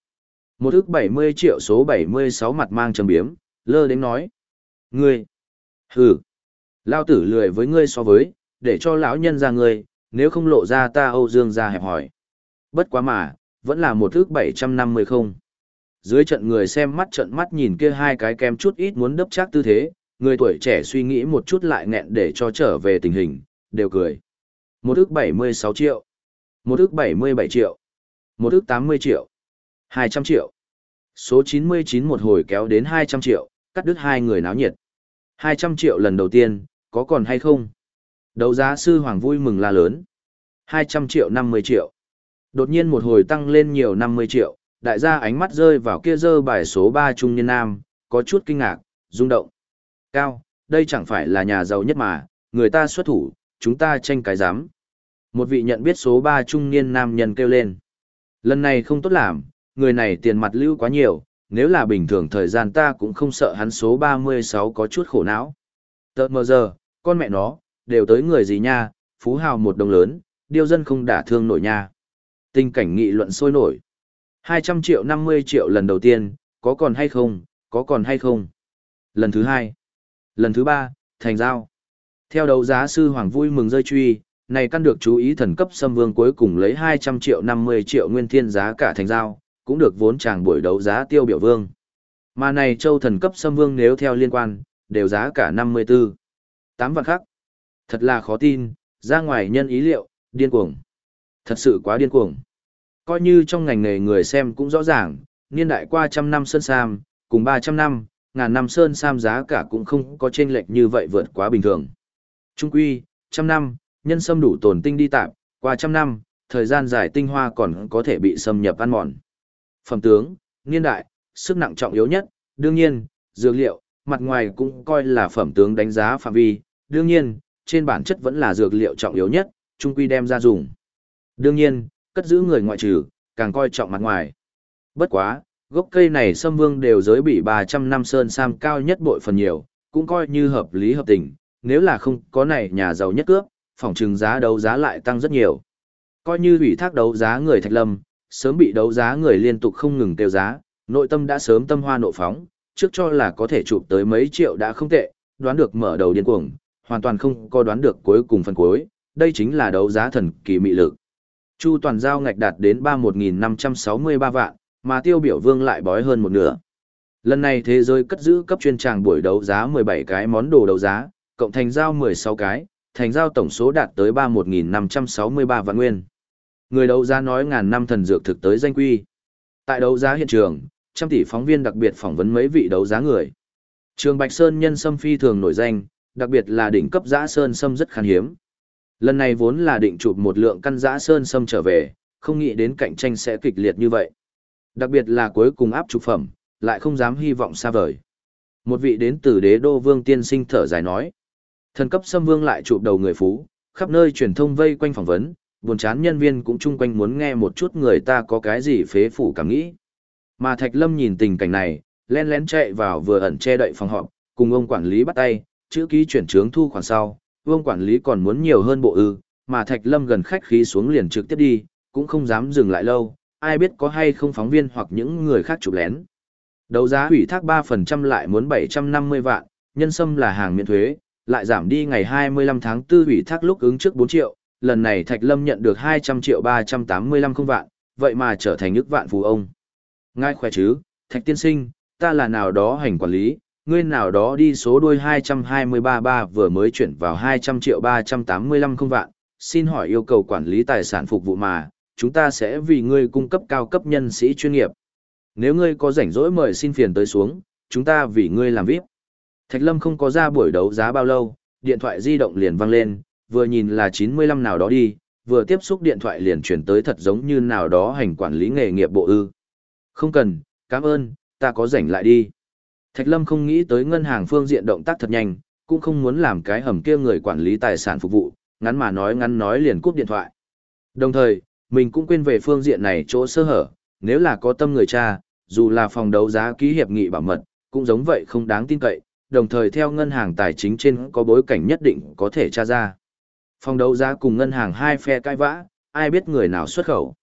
Một ước 70 triệu số 76 mặt mang trầm biếm, lơ đến nói. Ngươi. Hừ. Lao tử lười với ngươi so với, để cho lão nhân ra ngươi, nếu không lộ ra ta Âu Dương ra hẹp hỏi. Bất quá mà, vẫn là một thước 750 không. Dưới trận người xem mắt trận mắt nhìn kia hai cái kem chút ít muốn đấp chắc tư thế, người tuổi trẻ suy nghĩ một chút lại nghẹn để cho trở về tình hình, đều cười. Một ước 76 triệu. Một ước 77 triệu. Một ước 80 triệu. 200 triệu. Số 99 một hồi kéo đến 200 triệu, cắt đứt hai người náo nhiệt. 200 triệu lần đầu tiên, có còn hay không? Đấu giá sư Hoàng vui mừng la lớn. 200 triệu 50 triệu. Đột nhiên một hồi tăng lên nhiều 50 triệu, đại gia ánh mắt rơi vào kia dơ bài số 3 trung nhân nam, có chút kinh ngạc, rung động. Cao, đây chẳng phải là nhà giàu nhất mà, người ta xuất thủ, chúng ta tranh cái giám. Một vị nhận biết số 3 trung niên nam nhân kêu lên. Lần này không tốt làm, người này tiền mặt lưu quá nhiều, nếu là bình thường thời gian ta cũng không sợ hắn số 36 có chút khổ não. Tợt mờ giờ, con mẹ nó, đều tới người gì nha, phú hào một đồng lớn, điêu dân không đả thương nổi nha. Tình cảnh nghị luận sôi nổi. 200 triệu 50 triệu lần đầu tiên, có còn hay không, có còn hay không. Lần thứ hai. Lần thứ ba, thành giao. Theo đấu giá sư Hoàng vui mừng rơi truy, này căn được chú ý thần cấp xâm vương cuối cùng lấy 200 triệu 50 triệu nguyên thiên giá cả thành giao, cũng được vốn chàng buổi đấu giá tiêu biểu vương. Mà này châu thần cấp xâm vương nếu theo liên quan, đều giá cả 54. 8 vạn khắc. Thật là khó tin, ra ngoài nhân ý liệu, điên cuồng. Thật sự quá điên cuồng. Coi như trong ngành nghề người xem cũng rõ ràng, niên đại qua trăm năm sơn sam, cùng 300 năm, ngàn năm sơn sam giá cả cũng không có chênh lệch như vậy vượt quá bình thường. Trung quy, trăm năm, nhân sâm đủ tổn tinh đi tạm, qua trăm năm, thời gian dài tinh hoa còn có thể bị xâm nhập ăn mòn. Phẩm tướng, niên đại, sức nặng trọng yếu nhất, đương nhiên, dược liệu, mặt ngoài cũng coi là phẩm tướng đánh giá phạm vi, đương nhiên, trên bản chất vẫn là dược liệu trọng yếu nhất, trung quy đem ra dùng. Đương nhiên, cất giữ người ngoại trừ, càng coi trọng mặt ngoài. Bất quá, gốc cây này sâm vương đều giới bị 300 năm sơn sam cao nhất bội phần nhiều, cũng coi như hợp lý hợp tình, nếu là không có này nhà giàu nhất cướp, phòng trừng giá đấu giá lại tăng rất nhiều. Coi như ủy thác đấu giá người Thạch Lâm, sớm bị đấu giá người liên tục không ngừng tiêu giá, nội tâm đã sớm tâm hoa nộ phóng, trước cho là có thể chụp tới mấy triệu đã không tệ, đoán được mở đầu điên cuồng, hoàn toàn không có đoán được cuối cùng phần cuối, đây chính là đấu giá thần kỳ mị lực. Chu toàn giao ngạch đạt đến 31.563 vạn, mà tiêu biểu vương lại bói hơn một nửa. Lần này thế giới cất giữ cấp chuyên tràng buổi đấu giá 17 cái món đồ đấu giá, cộng thành giao 16 cái, thành giao tổng số đạt tới 31.563 vạn nguyên. Người đấu giá nói ngàn năm thần dược thực tới danh quy. Tại đấu giá hiện trường, trăm tỷ phóng viên đặc biệt phỏng vấn mấy vị đấu giá người. Trường Bạch Sơn nhân sâm phi thường nổi danh, đặc biệt là đỉnh cấp giã sơn sâm rất khan hiếm. Lần này vốn là định chụp một lượng căn giã sơn sâm trở về, không nghĩ đến cạnh tranh sẽ kịch liệt như vậy. Đặc biệt là cuối cùng áp trục phẩm, lại không dám hy vọng xa vời. Một vị đến từ đế đô vương tiên sinh thở dài nói. Thần cấp sâm vương lại chụp đầu người phú, khắp nơi truyền thông vây quanh phỏng vấn, buồn chán nhân viên cũng chung quanh muốn nghe một chút người ta có cái gì phế phủ cảm nghĩ. Mà Thạch Lâm nhìn tình cảnh này, len lén chạy vào vừa ẩn che đậy phòng họp, cùng ông quản lý bắt tay, chữ ký chuyển trướng thu khoản sau, ông quản lý còn muốn nhiều hơn bộ ư, mà Thạch Lâm gần khách khí xuống liền trực tiếp đi, cũng không dám dừng lại lâu, ai biết có hay không phóng viên hoặc những người khác chụp lén. Đấu giá hủy thác 3% lại muốn 750 vạn, nhân sâm là hàng miễn thuế, lại giảm đi ngày 25 tháng 4 hủy thác lúc ứng trước 4 triệu, lần này Thạch Lâm nhận được 200 triệu 385 không vạn, vậy mà trở thành nước vạn phú ông. Ngài khỏe chứ, Thạch Tiên Sinh, ta là nào đó hành quản lý, ngươi nào đó đi số đuôi 2233 vừa mới chuyển vào 200 triệu 385 không vạn, xin hỏi yêu cầu quản lý tài sản phục vụ mà, chúng ta sẽ vì ngươi cung cấp cao cấp nhân sĩ chuyên nghiệp. Nếu ngươi có rảnh rỗi mời xin phiền tới xuống, chúng ta vì ngươi làm VIP. Thạch Lâm không có ra buổi đấu giá bao lâu, điện thoại di động liền vang lên, vừa nhìn là 95 nào đó đi, vừa tiếp xúc điện thoại liền chuyển tới thật giống như nào đó hành quản lý nghề nghiệp bộ ư. Không cần, cảm ơn, ta có rảnh lại đi. Thạch Lâm không nghĩ tới ngân hàng phương diện động tác thật nhanh, cũng không muốn làm cái hầm kia người quản lý tài sản phục vụ, ngắn mà nói ngắn nói liền cúp điện thoại. Đồng thời, mình cũng quên về phương diện này chỗ sơ hở, nếu là có tâm người cha, dù là phòng đấu giá ký hiệp nghị bảo mật, cũng giống vậy không đáng tin cậy, đồng thời theo ngân hàng tài chính trên có bối cảnh nhất định có thể tra ra. Phòng đấu giá cùng ngân hàng hai phe cãi vã, ai biết người nào xuất khẩu.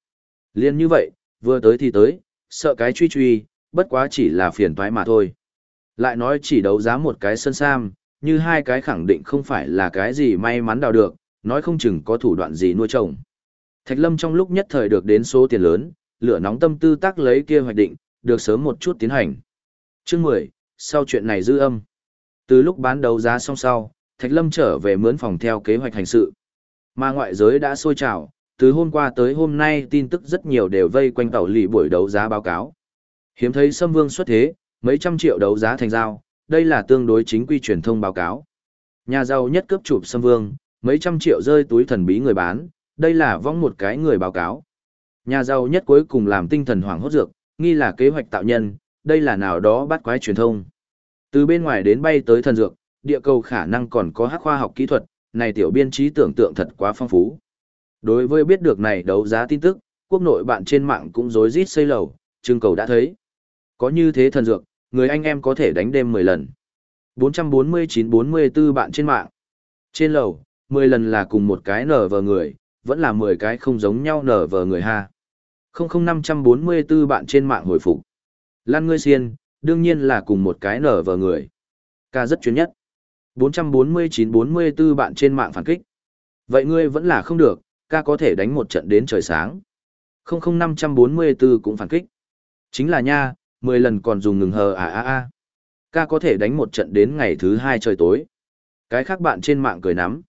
Liên như vậy, vừa tới thì tới, sợ cái truy truy, bất quá chỉ là phiền toái mà thôi. Lại nói chỉ đấu giá một cái sân sam, như hai cái khẳng định không phải là cái gì may mắn đào được, nói không chừng có thủ đoạn gì nuôi trồng. Thạch Lâm trong lúc nhất thời được đến số tiền lớn, lửa nóng tâm tư tác lấy kia hoạch định, được sớm một chút tiến hành. Chương 10, sau chuyện này dư âm. Từ lúc bán đấu giá xong sau, Thạch Lâm trở về mướn phòng theo kế hoạch hành sự. Mà ngoại giới đã sôi trào, từ hôm qua tới hôm nay tin tức rất nhiều đều vây quanh tàu lì buổi đấu giá báo cáo. Hiếm thấy Sâm Vương xuất thế, mấy trăm triệu đấu giá thành giao, đây là tương đối chính quy truyền thông báo cáo. Nhà giàu nhất cướp chụp Sâm Vương, mấy trăm triệu rơi túi thần bí người bán, đây là vong một cái người báo cáo. Nhà giàu nhất cuối cùng làm tinh thần hoảng hốt dược, nghi là kế hoạch tạo nhân, đây là nào đó bắt quái truyền thông. Từ bên ngoài đến bay tới thần dược, địa cầu khả năng còn có hắc khoa học kỹ thuật, này tiểu biên trí tưởng tượng thật quá phong phú. Đối với biết được này đấu giá tin tức, quốc nội bạn trên mạng cũng rối rít xây lầu, trưng cầu đã thấy. Có như thế thần dược, người anh em có thể đánh đêm 10 lần. 449-44 bạn trên mạng. Trên lầu, 10 lần là cùng một cái nở vờ người, vẫn là 10 cái không giống nhau nở vờ người ha. 00544 bạn trên mạng hồi phục. Lan ngươi xiên, đương nhiên là cùng một cái nở vờ người. Ca rất chuyên nhất. 449-44 bạn trên mạng phản kích. Vậy ngươi vẫn là không được, ca có thể đánh một trận đến trời sáng. 00544 cũng phản kích. Chính là nha, 10 lần còn dùng ngừng hờ à à à. Ca có thể đánh một trận đến ngày thứ hai trời tối. Cái khác bạn trên mạng cười nắm.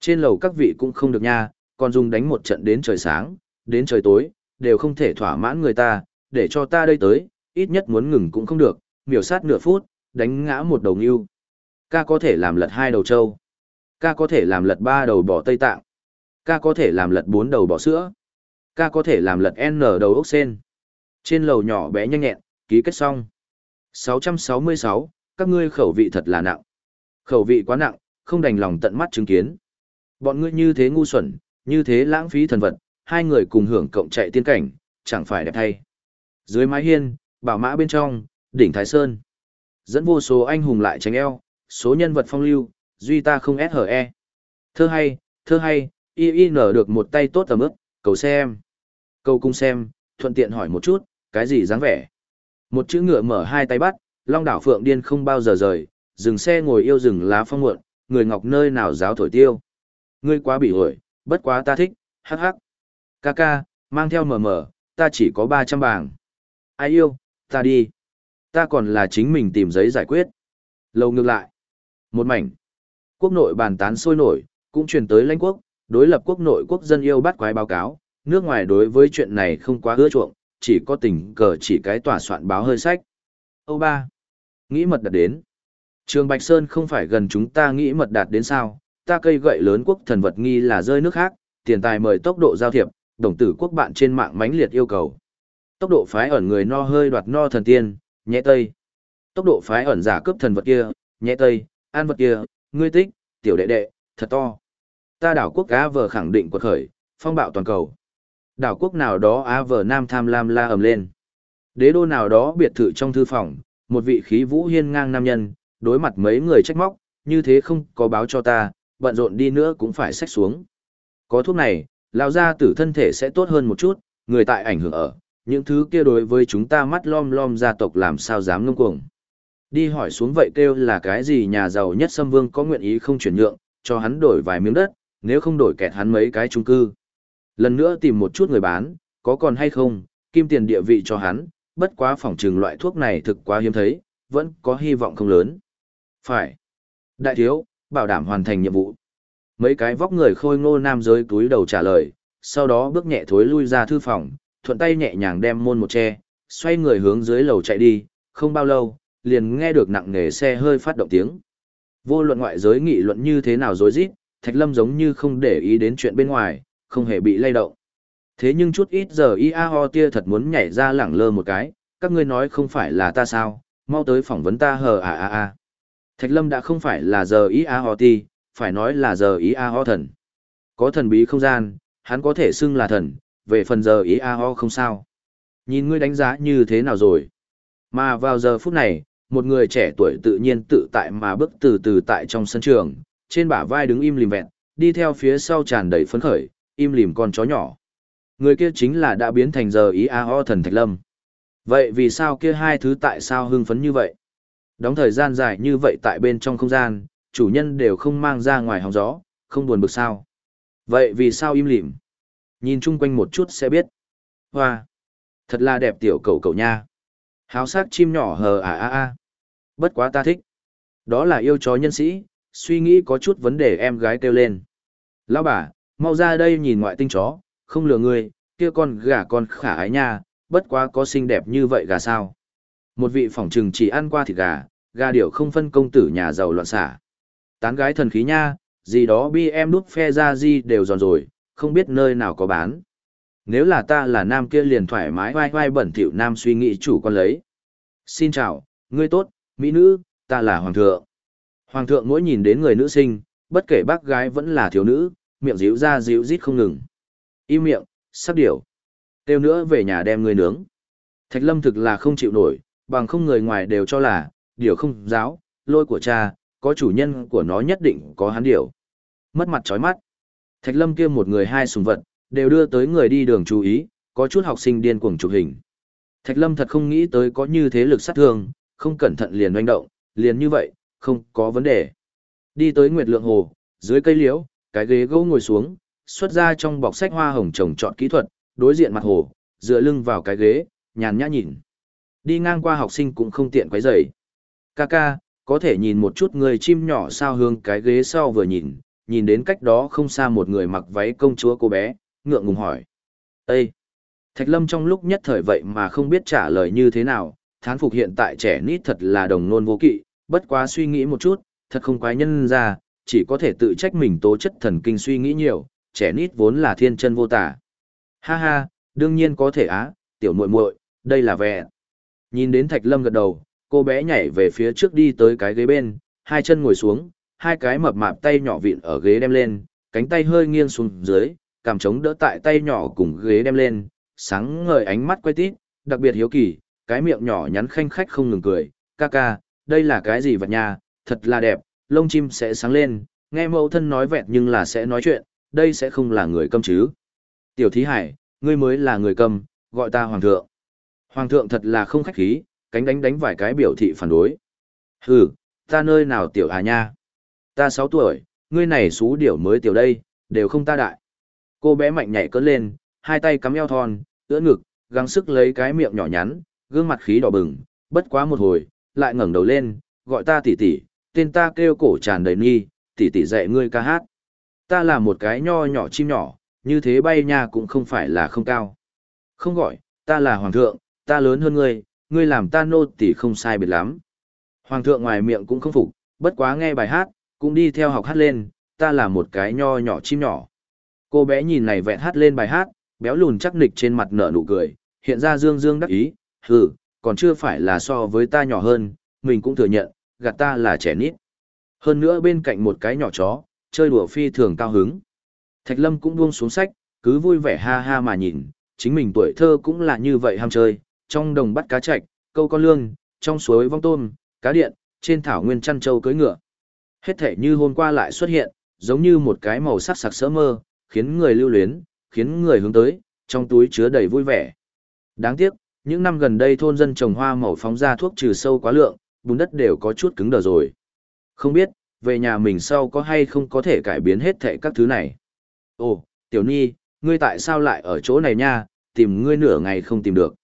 Trên lầu các vị cũng không được nha, còn dùng đánh một trận đến trời sáng, đến trời tối, đều không thể thỏa mãn người ta, để cho ta đây tới, ít nhất muốn ngừng cũng không được, miểu sát nửa phút, đánh ngã một đầu ngưu. Ca có thể làm lật hai đầu trâu. Ca có thể làm lật ba đầu bò Tây Tạng. Ca có thể làm lật bốn đầu bò sữa. Ca có thể làm lật N đầu ốc sen. Trên lầu nhỏ bé nhanh nhẹn, ký kết xong. 666, các ngươi khẩu vị thật là nặng. Khẩu vị quá nặng, không đành lòng tận mắt chứng kiến. Bọn ngươi như thế ngu xuẩn, như thế lãng phí thần vật, hai người cùng hưởng cộng chạy tiên cảnh, chẳng phải đẹp thay. Dưới mái hiên, bảo mã bên trong, đỉnh Thái Sơn. Dẫn vô số anh hùng lại tránh eo, số nhân vật phong lưu, duy ta không SHE. Thơ hay, thơ hay, y y nở được một tay tốt tầm ức, cầu xem. Cầu cung xem, thuận tiện hỏi một chút, cái gì dáng vẻ. Một chữ ngựa mở hai tay bắt, long đảo phượng điên không bao giờ rời, dừng xe ngồi yêu rừng lá phong muộn, người ngọc nơi nào giáo thổi tiêu. Ngươi quá bị ổi, bất quá ta thích, hắc hắc. Ca ca, mang theo mờ mờ, ta chỉ có 300 bảng. Ai yêu, ta đi. Ta còn là chính mình tìm giấy giải quyết. Lâu ngược lại. Một mảnh. Quốc nội bàn tán sôi nổi, cũng truyền tới lãnh quốc, đối lập quốc nội quốc dân yêu bắt quái báo cáo, nước ngoài đối với chuyện này không quá ưa chuộng, chỉ có tình cờ chỉ cái tòa soạn báo hơi sách. Âu ba. Nghĩ mật đạt đến. Trường Bạch Sơn không phải gần chúng ta nghĩ mật đạt đến sao, ta cây gậy lớn quốc thần vật nghi là rơi nước khác, tiền tài mời tốc độ giao thiệp, đồng tử quốc bạn trên mạng mãnh liệt yêu cầu. Tốc độ phái ẩn người no hơi đoạt no thần tiên, nhẹ tây. Tốc độ phái ẩn giả cướp thần vật kia, nhẹ tây, an vật kia, ngươi tích, tiểu đệ đệ, thật to. Ta đảo quốc á vờ khẳng định quật khởi, phong bạo toàn cầu. Đảo quốc nào đó á vờ nam tham lam la ầm lên. Đế đô nào đó biệt thự trong thư phòng, một vị khí vũ hiên ngang nam nhân, đối mặt mấy người trách móc, như thế không có báo cho ta, bận rộn đi nữa cũng phải xách xuống. Có thuốc này, lão gia tử thân thể sẽ tốt hơn một chút, người tại ảnh hưởng ở, những thứ kia đối với chúng ta mắt lom lom gia tộc làm sao dám ngông cuồng. Đi hỏi xuống vậy kêu là cái gì nhà giàu nhất xâm vương có nguyện ý không chuyển nhượng, cho hắn đổi vài miếng đất, nếu không đổi kẹt hắn mấy cái chung cư. Lần nữa tìm một chút người bán, có còn hay không, kim tiền địa vị cho hắn, bất quá phỏng trừng loại thuốc này thực quá hiếm thấy, vẫn có hy vọng không lớn. Phải. Đại thiếu, bảo đảm hoàn thành nhiệm vụ. Mấy cái vóc người khôi ngô nam giới túi đầu trả lời, sau đó bước nhẹ thối lui ra thư phòng, thuận tay nhẹ nhàng đem môn một che, xoay người hướng dưới lầu chạy đi, không bao lâu, liền nghe được nặng nề xe hơi phát động tiếng. Vô luận ngoại giới nghị luận như thế nào rối rít, Thạch Lâm giống như không để ý đến chuyện bên ngoài, không hề bị lay động. Thế nhưng chút ít giờ iao tia thật muốn nhảy ra lẳng lơ một cái, các ngươi nói không phải là ta sao, mau tới phỏng vấn ta hờ à à à. Thạch Lâm đã không phải là giờ ý ho ti, phải nói là giờ ý ho thần. Có thần bí không gian, hắn có thể xưng là thần, về phần giờ ý ho không sao. Nhìn ngươi đánh giá như thế nào rồi. Mà vào giờ phút này, một người trẻ tuổi tự nhiên tự tại mà bước từ từ tại trong sân trường, trên bả vai đứng im lìm vẹn, đi theo phía sau tràn đầy phấn khởi, im lìm con chó nhỏ. Người kia chính là đã biến thành giờ ý a ho thần Thạch Lâm. Vậy vì sao kia hai thứ tại sao hưng phấn như vậy? Đóng thời gian dài như vậy tại bên trong không gian, chủ nhân đều không mang ra ngoài hóng gió, không buồn bực sao? Vậy vì sao im lìm? Nhìn chung quanh một chút sẽ biết. Hoa! Thật là đẹp tiểu cầu cầu nha. Háo sắc chim nhỏ hờ à à à. Bất quá ta thích. Đó là yêu chó nhân sĩ, suy nghĩ có chút vấn đề em gái kêu lên. Lão bà, mau ra đây nhìn ngoại tinh chó, không lừa người kia con gà con khả ái nha, bất quá có xinh đẹp như vậy gà sao. Một vị phỏng trừng chỉ ăn qua thịt gà, gà điệu không phân công tử nhà giàu loạn xả. Tán gái thần khí nha, gì đó bi em đút phe ra gì đều giòn rồi, không biết nơi nào có bán. Nếu là ta là nam kia liền thoải mái vai vai bẩn thỉu nam suy nghĩ chủ con lấy. Xin chào, ngươi tốt, mỹ nữ, ta là hoàng thượng. Hoàng thượng mỗi nhìn đến người nữ sinh, bất kể bác gái vẫn là thiếu nữ, miệng díu ra díu rít không ngừng. Im miệng, sắp điểu. Tiêu nữa về nhà đem người nướng. Thạch lâm thực là không chịu nổi, bằng không người ngoài đều cho là, điều không giáo, lôi của cha, có chủ nhân của nó nhất định có hắn điều. Mất mặt chói mắt. Thạch lâm kia một người hai sùng vật, đều đưa tới người đi đường chú ý, có chút học sinh điên cuồng chụp hình. Thạch lâm thật không nghĩ tới có như thế lực sát thương, không cẩn thận liền oanh động, liền như vậy, không có vấn đề. Đi tới Nguyệt Lượng Hồ, dưới cây liễu, cái ghế gỗ ngồi xuống, xuất ra trong bọc sách hoa hồng trồng trọt kỹ thuật, đối diện mặt hồ, dựa lưng vào cái ghế, nhàn nhã nhìn. Đi ngang qua học sinh cũng không tiện quấy rầy. Kaka, có thể nhìn một chút người chim nhỏ sao hướng cái ghế sau vừa nhìn, nhìn đến cách đó không xa một người mặc váy công chúa cô bé, ngượng ngùng hỏi. Ê! Thạch Lâm trong lúc nhất thời vậy mà không biết trả lời như thế nào, thán phục hiện tại trẻ nít thật là đồng nôn vô kỵ, bất quá suy nghĩ một chút, thật không quái nhân ra, chỉ có thể tự trách mình tố chất thần kinh suy nghĩ nhiều, trẻ nít vốn là thiên chân vô tả. Ha ha, đương nhiên có thể á, tiểu muội muội, đây là vẻ. Nhìn đến Thạch Lâm gật đầu, cô bé nhảy về phía trước đi tới cái ghế bên, hai chân ngồi xuống, hai cái mập mạp tay nhỏ vịn ở ghế đem lên, cánh tay hơi nghiêng xuống dưới, cảm chống đỡ tại tay nhỏ cùng ghế đem lên, sáng ngời ánh mắt quay tít, đặc biệt hiếu kỳ, cái miệng nhỏ nhắn khanh khách không ngừng cười, ca ca, đây là cái gì vật nha, thật là đẹp, lông chim sẽ sáng lên, nghe mẫu thân nói vẹn nhưng là sẽ nói chuyện, đây sẽ không là người câm chứ. Tiểu thí hải, ngươi mới là người câm, gọi ta hoàng thượng. Hoàng thượng thật là không khách khí, cánh đánh đánh vài cái biểu thị phản đối. Hừ, ta nơi nào tiểu à nha. Ta 6 tuổi, ngươi này xú điểu mới tiểu đây, đều không ta đại. Cô bé mạnh nhảy cất lên, hai tay cắm eo thon, ưỡn ngực, gắng sức lấy cái miệng nhỏ nhắn, gương mặt khí đỏ bừng, bất quá một hồi, lại ngẩng đầu lên, gọi ta tỷ tỷ, tên ta kêu cổ tràn đầy nghi, tỷ tỷ dạy ngươi ca hát. Ta là một cái nho nhỏ chim nhỏ, như thế bay nha cũng không phải là không cao. Không gọi, ta là hoàng thượng, ta lớn hơn ngươi, ngươi làm ta nô tỳ không sai biệt lắm. Hoàng thượng ngoài miệng cũng không phục, bất quá nghe bài hát, cũng đi theo học hát lên, ta là một cái nho nhỏ chim nhỏ. Cô bé nhìn này vẹn hát lên bài hát, béo lùn chắc nịch trên mặt nở nụ cười, hiện ra dương dương đắc ý, hừ, còn chưa phải là so với ta nhỏ hơn, mình cũng thừa nhận, gạt ta là trẻ nít. Hơn nữa bên cạnh một cái nhỏ chó, chơi đùa phi thường cao hứng. Thạch Lâm cũng buông xuống sách, cứ vui vẻ ha ha mà nhìn, chính mình tuổi thơ cũng là như vậy ham chơi, trong đồng bắt cá chạch, câu con lương, trong suối vong tôm, cá điện, trên thảo nguyên chăn trâu cưỡi ngựa. Hết thể như hôm qua lại xuất hiện, giống như một cái màu sắc sặc sỡ mơ, khiến người lưu luyến, khiến người hướng tới, trong túi chứa đầy vui vẻ. Đáng tiếc, những năm gần đây thôn dân trồng hoa màu phóng ra thuốc trừ sâu quá lượng, bùn đất đều có chút cứng đờ rồi. Không biết, về nhà mình sau có hay không có thể cải biến hết thệ các thứ này. Ồ, Tiểu Nhi, ngươi tại sao lại ở chỗ này nha, tìm ngươi nửa ngày không tìm được.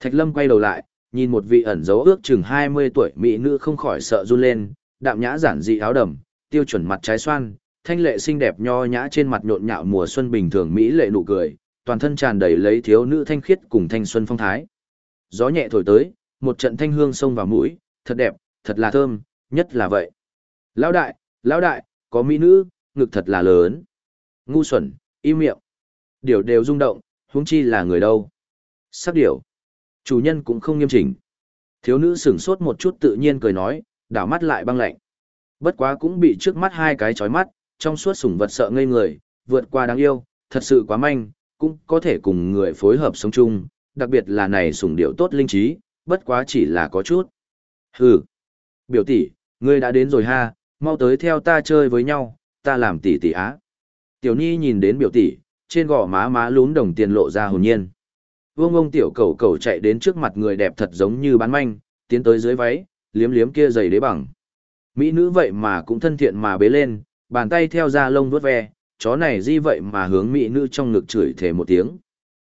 Thạch Lâm quay đầu lại, nhìn một vị ẩn dấu ước chừng 20 tuổi mỹ nữ không khỏi sợ run lên, đạm nhã giản dị áo đầm, tiêu chuẩn mặt trái xoan, thanh lệ xinh đẹp nho nhã trên mặt nhộn nhạo mùa xuân bình thường mỹ lệ nụ cười, toàn thân tràn đầy lấy thiếu nữ thanh khiết cùng thanh xuân phong thái. Gió nhẹ thổi tới, một trận thanh hương xông vào mũi, thật đẹp, thật là thơm, nhất là vậy. Lão đại, lão đại, có mỹ nữ, ngực thật là lớn. Ngu xuẩn, im miệng. Điều đều rung động, huống chi là người đâu. Sắc điểu. Chủ nhân cũng không nghiêm chỉnh. Thiếu nữ sửng sốt một chút tự nhiên cười nói, đảo mắt lại băng lạnh. Bất quá cũng bị trước mắt hai cái chói mắt, trong suốt sủng vật sợ ngây người, vượt qua đáng yêu, thật sự quá manh, cũng có thể cùng người phối hợp sống chung, đặc biệt là này sủng điệu tốt linh trí, bất quá chỉ là có chút. Hừ. Biểu tỷ, ngươi đã đến rồi ha, mau tới theo ta chơi với nhau, ta làm tỷ tỷ á. Tiểu Nhi nhìn đến biểu tỷ, trên gò má má lún đồng tiền lộ ra hồn nhiên. Vương ông tiểu cầu cầu chạy đến trước mặt người đẹp thật giống như bán manh, tiến tới dưới váy, liếm liếm kia giày đế bằng. Mỹ nữ vậy mà cũng thân thiện mà bế lên, bàn tay theo da lông vuốt ve, chó này di vậy mà hướng mỹ nữ trong ngực chửi thề một tiếng.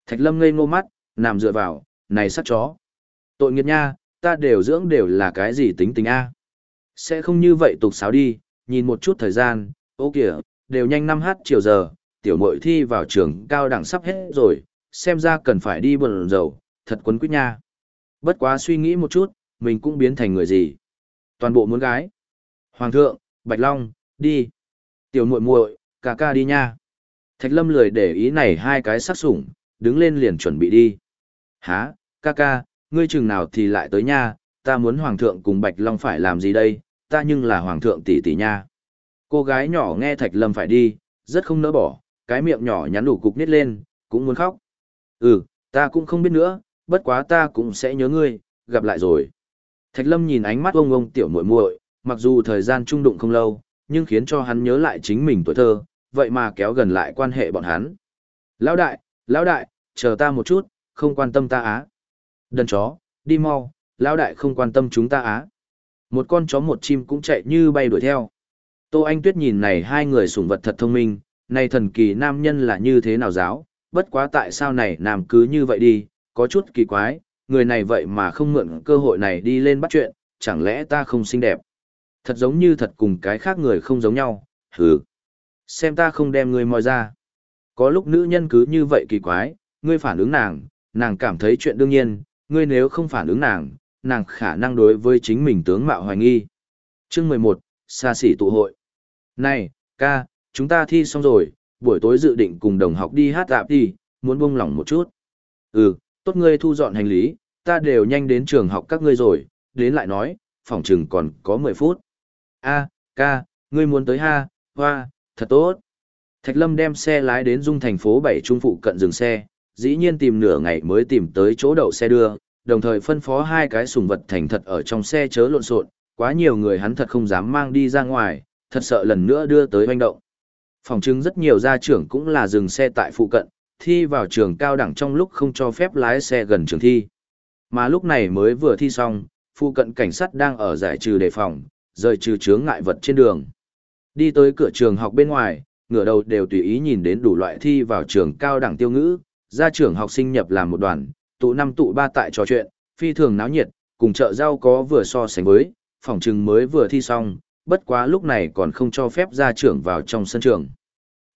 Thạch lâm ngây ngô mắt, nằm dựa vào, này sắt chó. Tội nghiệt nha, ta đều dưỡng đều là cái gì tính tình a Sẽ không như vậy tục sáo đi, nhìn một chút thời gian, ô kìa, đều nhanh năm h chiều giờ, tiểu mội thi vào trường cao đẳng sắp hết rồi, xem ra cần phải đi bận dầu, thật quấn quýt nha. Bất quá suy nghĩ một chút, mình cũng biến thành người gì. Toàn bộ muốn gái. Hoàng thượng, Bạch Long, đi. Tiểu muội muội, ca ca đi nha. Thạch Lâm lười để ý này hai cái sắc sủng, đứng lên liền chuẩn bị đi. Hả, ca ca, ngươi chừng nào thì lại tới nha, ta muốn Hoàng thượng cùng Bạch Long phải làm gì đây, ta nhưng là Hoàng thượng tỷ tỷ nha. Cô gái nhỏ nghe Thạch Lâm phải đi, rất không nỡ bỏ, cái miệng nhỏ nhắn đủ cục nít lên, cũng muốn khóc. Ừ, ta cũng không biết nữa, bất quá ta cũng sẽ nhớ ngươi, gặp lại rồi. Thạch Lâm nhìn ánh mắt ông ông tiểu muội muội, mặc dù thời gian trung đụng không lâu, nhưng khiến cho hắn nhớ lại chính mình tuổi thơ, vậy mà kéo gần lại quan hệ bọn hắn. Lão đại, lão đại, chờ ta một chút, không quan tâm ta á. Đần chó, đi mau, lão đại không quan tâm chúng ta á. Một con chó một chim cũng chạy như bay đuổi theo. Tô Anh Tuyết nhìn này hai người sủng vật thật thông minh, này thần kỳ nam nhân là như thế nào giáo, bất quá tại sao này nam cứ như vậy đi, có chút kỳ quái, người này vậy mà không mượn cơ hội này đi lên bắt chuyện, chẳng lẽ ta không xinh đẹp. Thật giống như thật cùng cái khác người không giống nhau, hừ. Xem ta không đem ngươi moi ra. Có lúc nữ nhân cứ như vậy kỳ quái, ngươi phản ứng nàng, nàng cảm thấy chuyện đương nhiên, ngươi nếu không phản ứng nàng, nàng khả năng đối với chính mình tướng mạo hoài nghi. Chương 11, xa xỉ tụ hội. Này, ca, chúng ta thi xong rồi, buổi tối dự định cùng đồng học đi hát tạp đi, muốn buông lỏng một chút. Ừ, tốt ngươi thu dọn hành lý, ta đều nhanh đến trường học các ngươi rồi, đến lại nói, phòng chừng còn có 10 phút. A, ca, ngươi muốn tới ha, hoa, thật tốt. Thạch Lâm đem xe lái đến dung thành phố 7 trung phụ cận dừng xe, dĩ nhiên tìm nửa ngày mới tìm tới chỗ đậu xe đưa, đồng thời phân phó hai cái sùng vật thành thật ở trong xe chớ lộn xộn, quá nhiều người hắn thật không dám mang đi ra ngoài, thật sợ lần nữa đưa tới hoành động. Phòng chứng rất nhiều gia trưởng cũng là dừng xe tại phụ cận, thi vào trường cao đẳng trong lúc không cho phép lái xe gần trường thi. Mà lúc này mới vừa thi xong, phụ cận cảnh sát đang ở giải trừ đề phòng, rời trừ chướng ngại vật trên đường. Đi tới cửa trường học bên ngoài, ngửa đầu đều tùy ý nhìn đến đủ loại thi vào trường cao đẳng tiêu ngữ, gia trưởng học sinh nhập làm một đoàn, tụ năm tụ ba tại trò chuyện, phi thường náo nhiệt, cùng chợ rau có vừa so sánh với, phòng trừng mới vừa thi xong, bất quá lúc này còn không cho phép ra trưởng vào trong sân trường.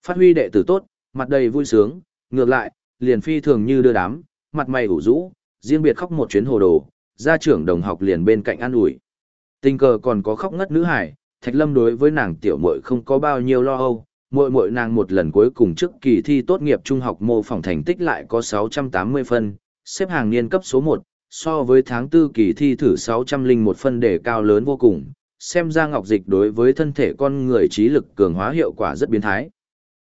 Phát huy đệ tử tốt, mặt đầy vui sướng, ngược lại, liền phi thường như đưa đám, mặt mày ủ rũ, riêng biệt khóc một chuyến hồ đồ, gia trưởng đồng học liền bên cạnh an ủi. Tình cờ còn có khóc ngất nữ hải, Thạch Lâm đối với nàng tiểu muội không có bao nhiêu lo âu, muội muội nàng một lần cuối cùng trước kỳ thi tốt nghiệp trung học mô phỏng thành tích lại có 680 phân, xếp hàng niên cấp số 1, so với tháng 4 kỳ thi thử 601 phân để cao lớn vô cùng, xem ra ngọc dịch đối với thân thể con người trí lực cường hóa hiệu quả rất biến thái.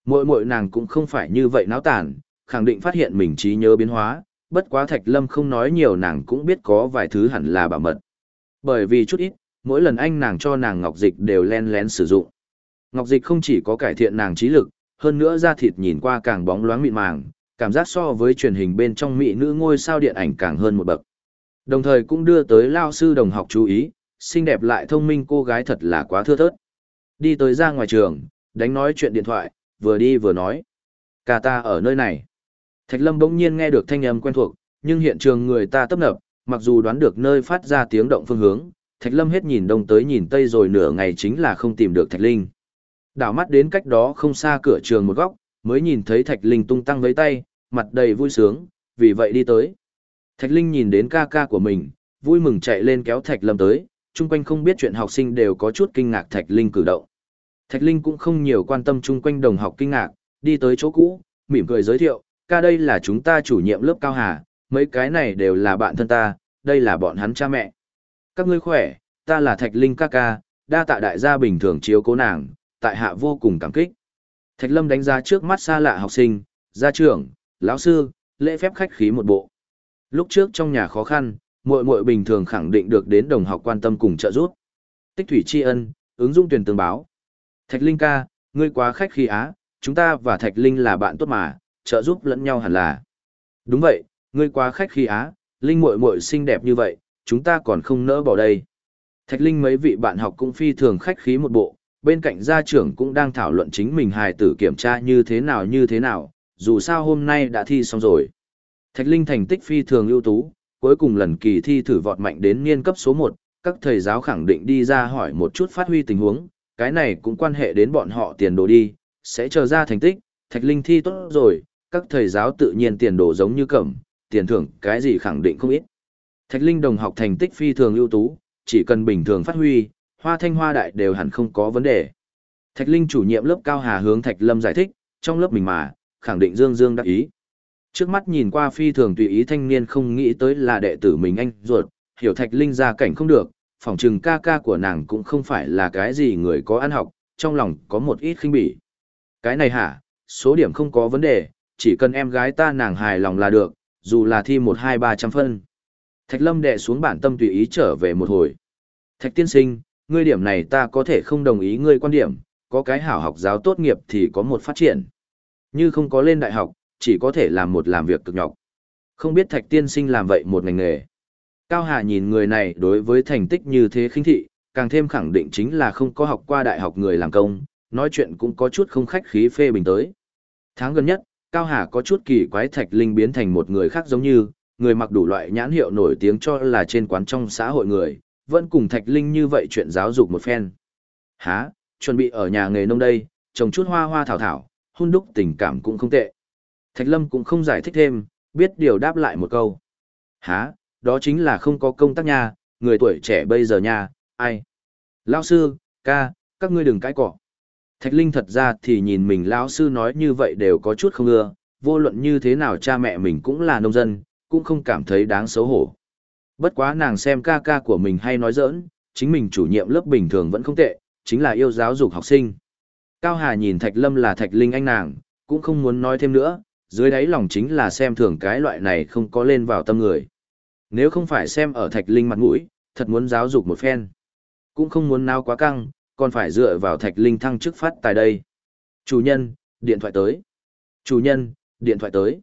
Muội muội nàng cũng không phải như vậy náo tản, khẳng định phát hiện mình trí nhớ biến hóa, bất quá Thạch Lâm không nói nhiều nàng cũng biết có vài thứ hẳn là bảo mật. Bởi vì chút ít, mỗi lần anh nàng cho nàng ngọc dịch đều len lén sử dụng. Ngọc dịch không chỉ có cải thiện nàng trí lực, hơn nữa da thịt nhìn qua càng bóng loáng mịn màng, cảm giác so với truyền hình bên trong mỹ nữ ngôi sao điện ảnh càng hơn một bậc. Đồng thời cũng đưa tới lao sư đồng học chú ý, xinh đẹp lại thông minh cô gái thật là quá thưa thớt. Đi tới ra ngoài trường, đánh nói chuyện điện thoại, vừa đi vừa nói. Cả ta ở nơi này. Thạch Lâm bỗng nhiên nghe được thanh âm quen thuộc, nhưng hiện trường người ta tấp nập, mặc dù đoán được nơi phát ra tiếng động phương hướng, Thạch Lâm hết nhìn đông tới nhìn tây rồi nửa ngày chính là không tìm được Thạch Linh. Đảo mắt đến cách đó không xa cửa trường một góc, mới nhìn thấy Thạch Linh tung tăng với tay, mặt đầy vui sướng, vì vậy đi tới. Thạch Linh nhìn đến ca ca của mình, vui mừng chạy lên kéo Thạch Lâm tới, chung quanh không biết chuyện học sinh đều có chút kinh ngạc Thạch Linh cử động. Thạch Linh cũng không nhiều quan tâm chung quanh đồng học kinh ngạc, đi tới chỗ cũ, mỉm cười giới thiệu, ca đây là chúng ta chủ nhiệm lớp cao hà, mấy cái này đều là bạn thân ta, đây là bọn hắn cha mẹ. Các ngươi khỏe, ta là Thạch Linh ca ca, đa tạ đại gia bình thường chiếu cố nàng, tại hạ vô cùng cảm kích. Thạch Lâm đánh giá trước mắt xa lạ học sinh, gia trưởng, lão sư, lễ phép khách khí một bộ. Lúc trước trong nhà khó khăn, muội muội bình thường khẳng định được đến đồng học quan tâm cùng trợ giúp. Tích thủy tri ân, ứng dụng tuyển tương báo. Thạch Linh ca, ngươi quá khách khí á, chúng ta và Thạch Linh là bạn tốt mà, trợ giúp lẫn nhau hẳn là. Đúng vậy, ngươi quá khách khí á, Linh muội muội xinh đẹp như vậy, chúng ta còn không nỡ bỏ đây. Thạch Linh mấy vị bạn học cũng phi thường khách khí một bộ, bên cạnh gia trưởng cũng đang thảo luận chính mình hài tử kiểm tra như thế nào như thế nào, dù sao hôm nay đã thi xong rồi. Thạch Linh thành tích phi thường ưu tú, cuối cùng lần kỳ thi thử vọt mạnh đến niên cấp số 1, các thầy giáo khẳng định đi ra hỏi một chút phát huy tình huống, cái này cũng quan hệ đến bọn họ tiền đồ đi, sẽ chờ ra thành tích, Thạch Linh thi tốt rồi, các thầy giáo tự nhiên tiền đồ giống như cẩm, tiền thưởng cái gì khẳng định không ít. Thạch Linh đồng học thành tích phi thường ưu tú, chỉ cần bình thường phát huy, hoa thanh hoa đại đều hẳn không có vấn đề. Thạch Linh chủ nhiệm lớp cao hà hướng Thạch Lâm giải thích, trong lớp mình mà, khẳng định dương dương đắc ý. Trước mắt nhìn qua phi thường tùy ý thanh niên không nghĩ tới là đệ tử mình anh ruột, hiểu Thạch Linh ra cảnh không được, phỏng chừng ca ca của nàng cũng không phải là cái gì người có ăn học, trong lòng có một ít khinh bỉ. Cái này hả, số điểm không có vấn đề, chỉ cần em gái ta nàng hài lòng là được, dù là thi một hai ba trăm phân. Thạch Lâm đệ xuống bản tâm tùy ý trở về một hồi. Thạch tiên sinh, ngươi điểm này ta có thể không đồng ý ngươi quan điểm, có cái hảo học giáo tốt nghiệp thì có một phát triển. Như không có lên đại học, chỉ có thể làm một làm việc cực nhọc. Không biết Thạch tiên sinh làm vậy một ngành nghề. Cao Hà nhìn người này đối với thành tích như thế khinh thị, càng thêm khẳng định chính là không có học qua đại học người làm công, nói chuyện cũng có chút không khách khí phê bình tới. Tháng gần nhất, Cao Hà có chút kỳ quái Thạch Linh biến thành một người khác giống như, người mặc đủ loại nhãn hiệu nổi tiếng cho là trên quán trong xã hội người, vẫn cùng Thạch Linh như vậy chuyện giáo dục một phen. Hả, chuẩn bị ở nhà nghề nông đây, trồng chút hoa hoa thảo thảo, hôn đúc tình cảm cũng không tệ. Thạch Lâm cũng không giải thích thêm, biết điều đáp lại một câu. Hả, đó chính là không có công tác nha, người tuổi trẻ bây giờ nha, ai? Lão sư, ca, các ngươi đừng cãi cọ. Thạch Linh thật ra thì nhìn mình lão sư nói như vậy đều có chút không ưa, vô luận như thế nào cha mẹ mình cũng là nông dân, cũng không cảm thấy đáng xấu hổ. Bất quá nàng xem ca ca của mình hay nói giỡn, chính mình chủ nhiệm lớp bình thường vẫn không tệ, chính là yêu giáo dục học sinh. Cao Hà nhìn Thạch Lâm là Thạch Linh anh nàng, cũng không muốn nói thêm nữa, dưới đáy lòng chính là xem thường cái loại này không có lên vào tâm người. Nếu không phải xem ở Thạch Linh mặt mũi, thật muốn giáo dục một phen. Cũng không muốn nào quá căng, còn phải dựa vào Thạch Linh thăng chức phát tại đây. Chủ nhân, điện thoại tới. Chủ nhân, điện thoại tới.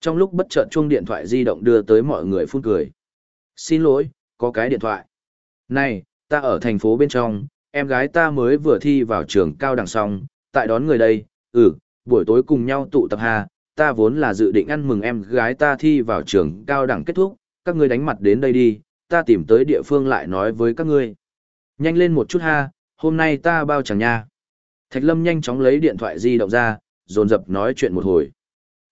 Trong lúc bất chợt chuông điện thoại di động đưa tới mọi người phun cười. Xin lỗi, có cái điện thoại. Này, ta ở thành phố bên trong, em gái ta mới vừa thi vào trường cao đẳng xong, tại đón người đây, ừ, buổi tối cùng nhau tụ tập hà, ta vốn là dự định ăn mừng em gái ta thi vào trường cao đẳng kết thúc, các ngươi đánh mặt đến đây đi, ta tìm tới địa phương lại nói với các ngươi. Nhanh lên một chút ha, hôm nay ta bao chẳng nha. Thạch Lâm nhanh chóng lấy điện thoại di động ra, dồn dập nói chuyện một hồi.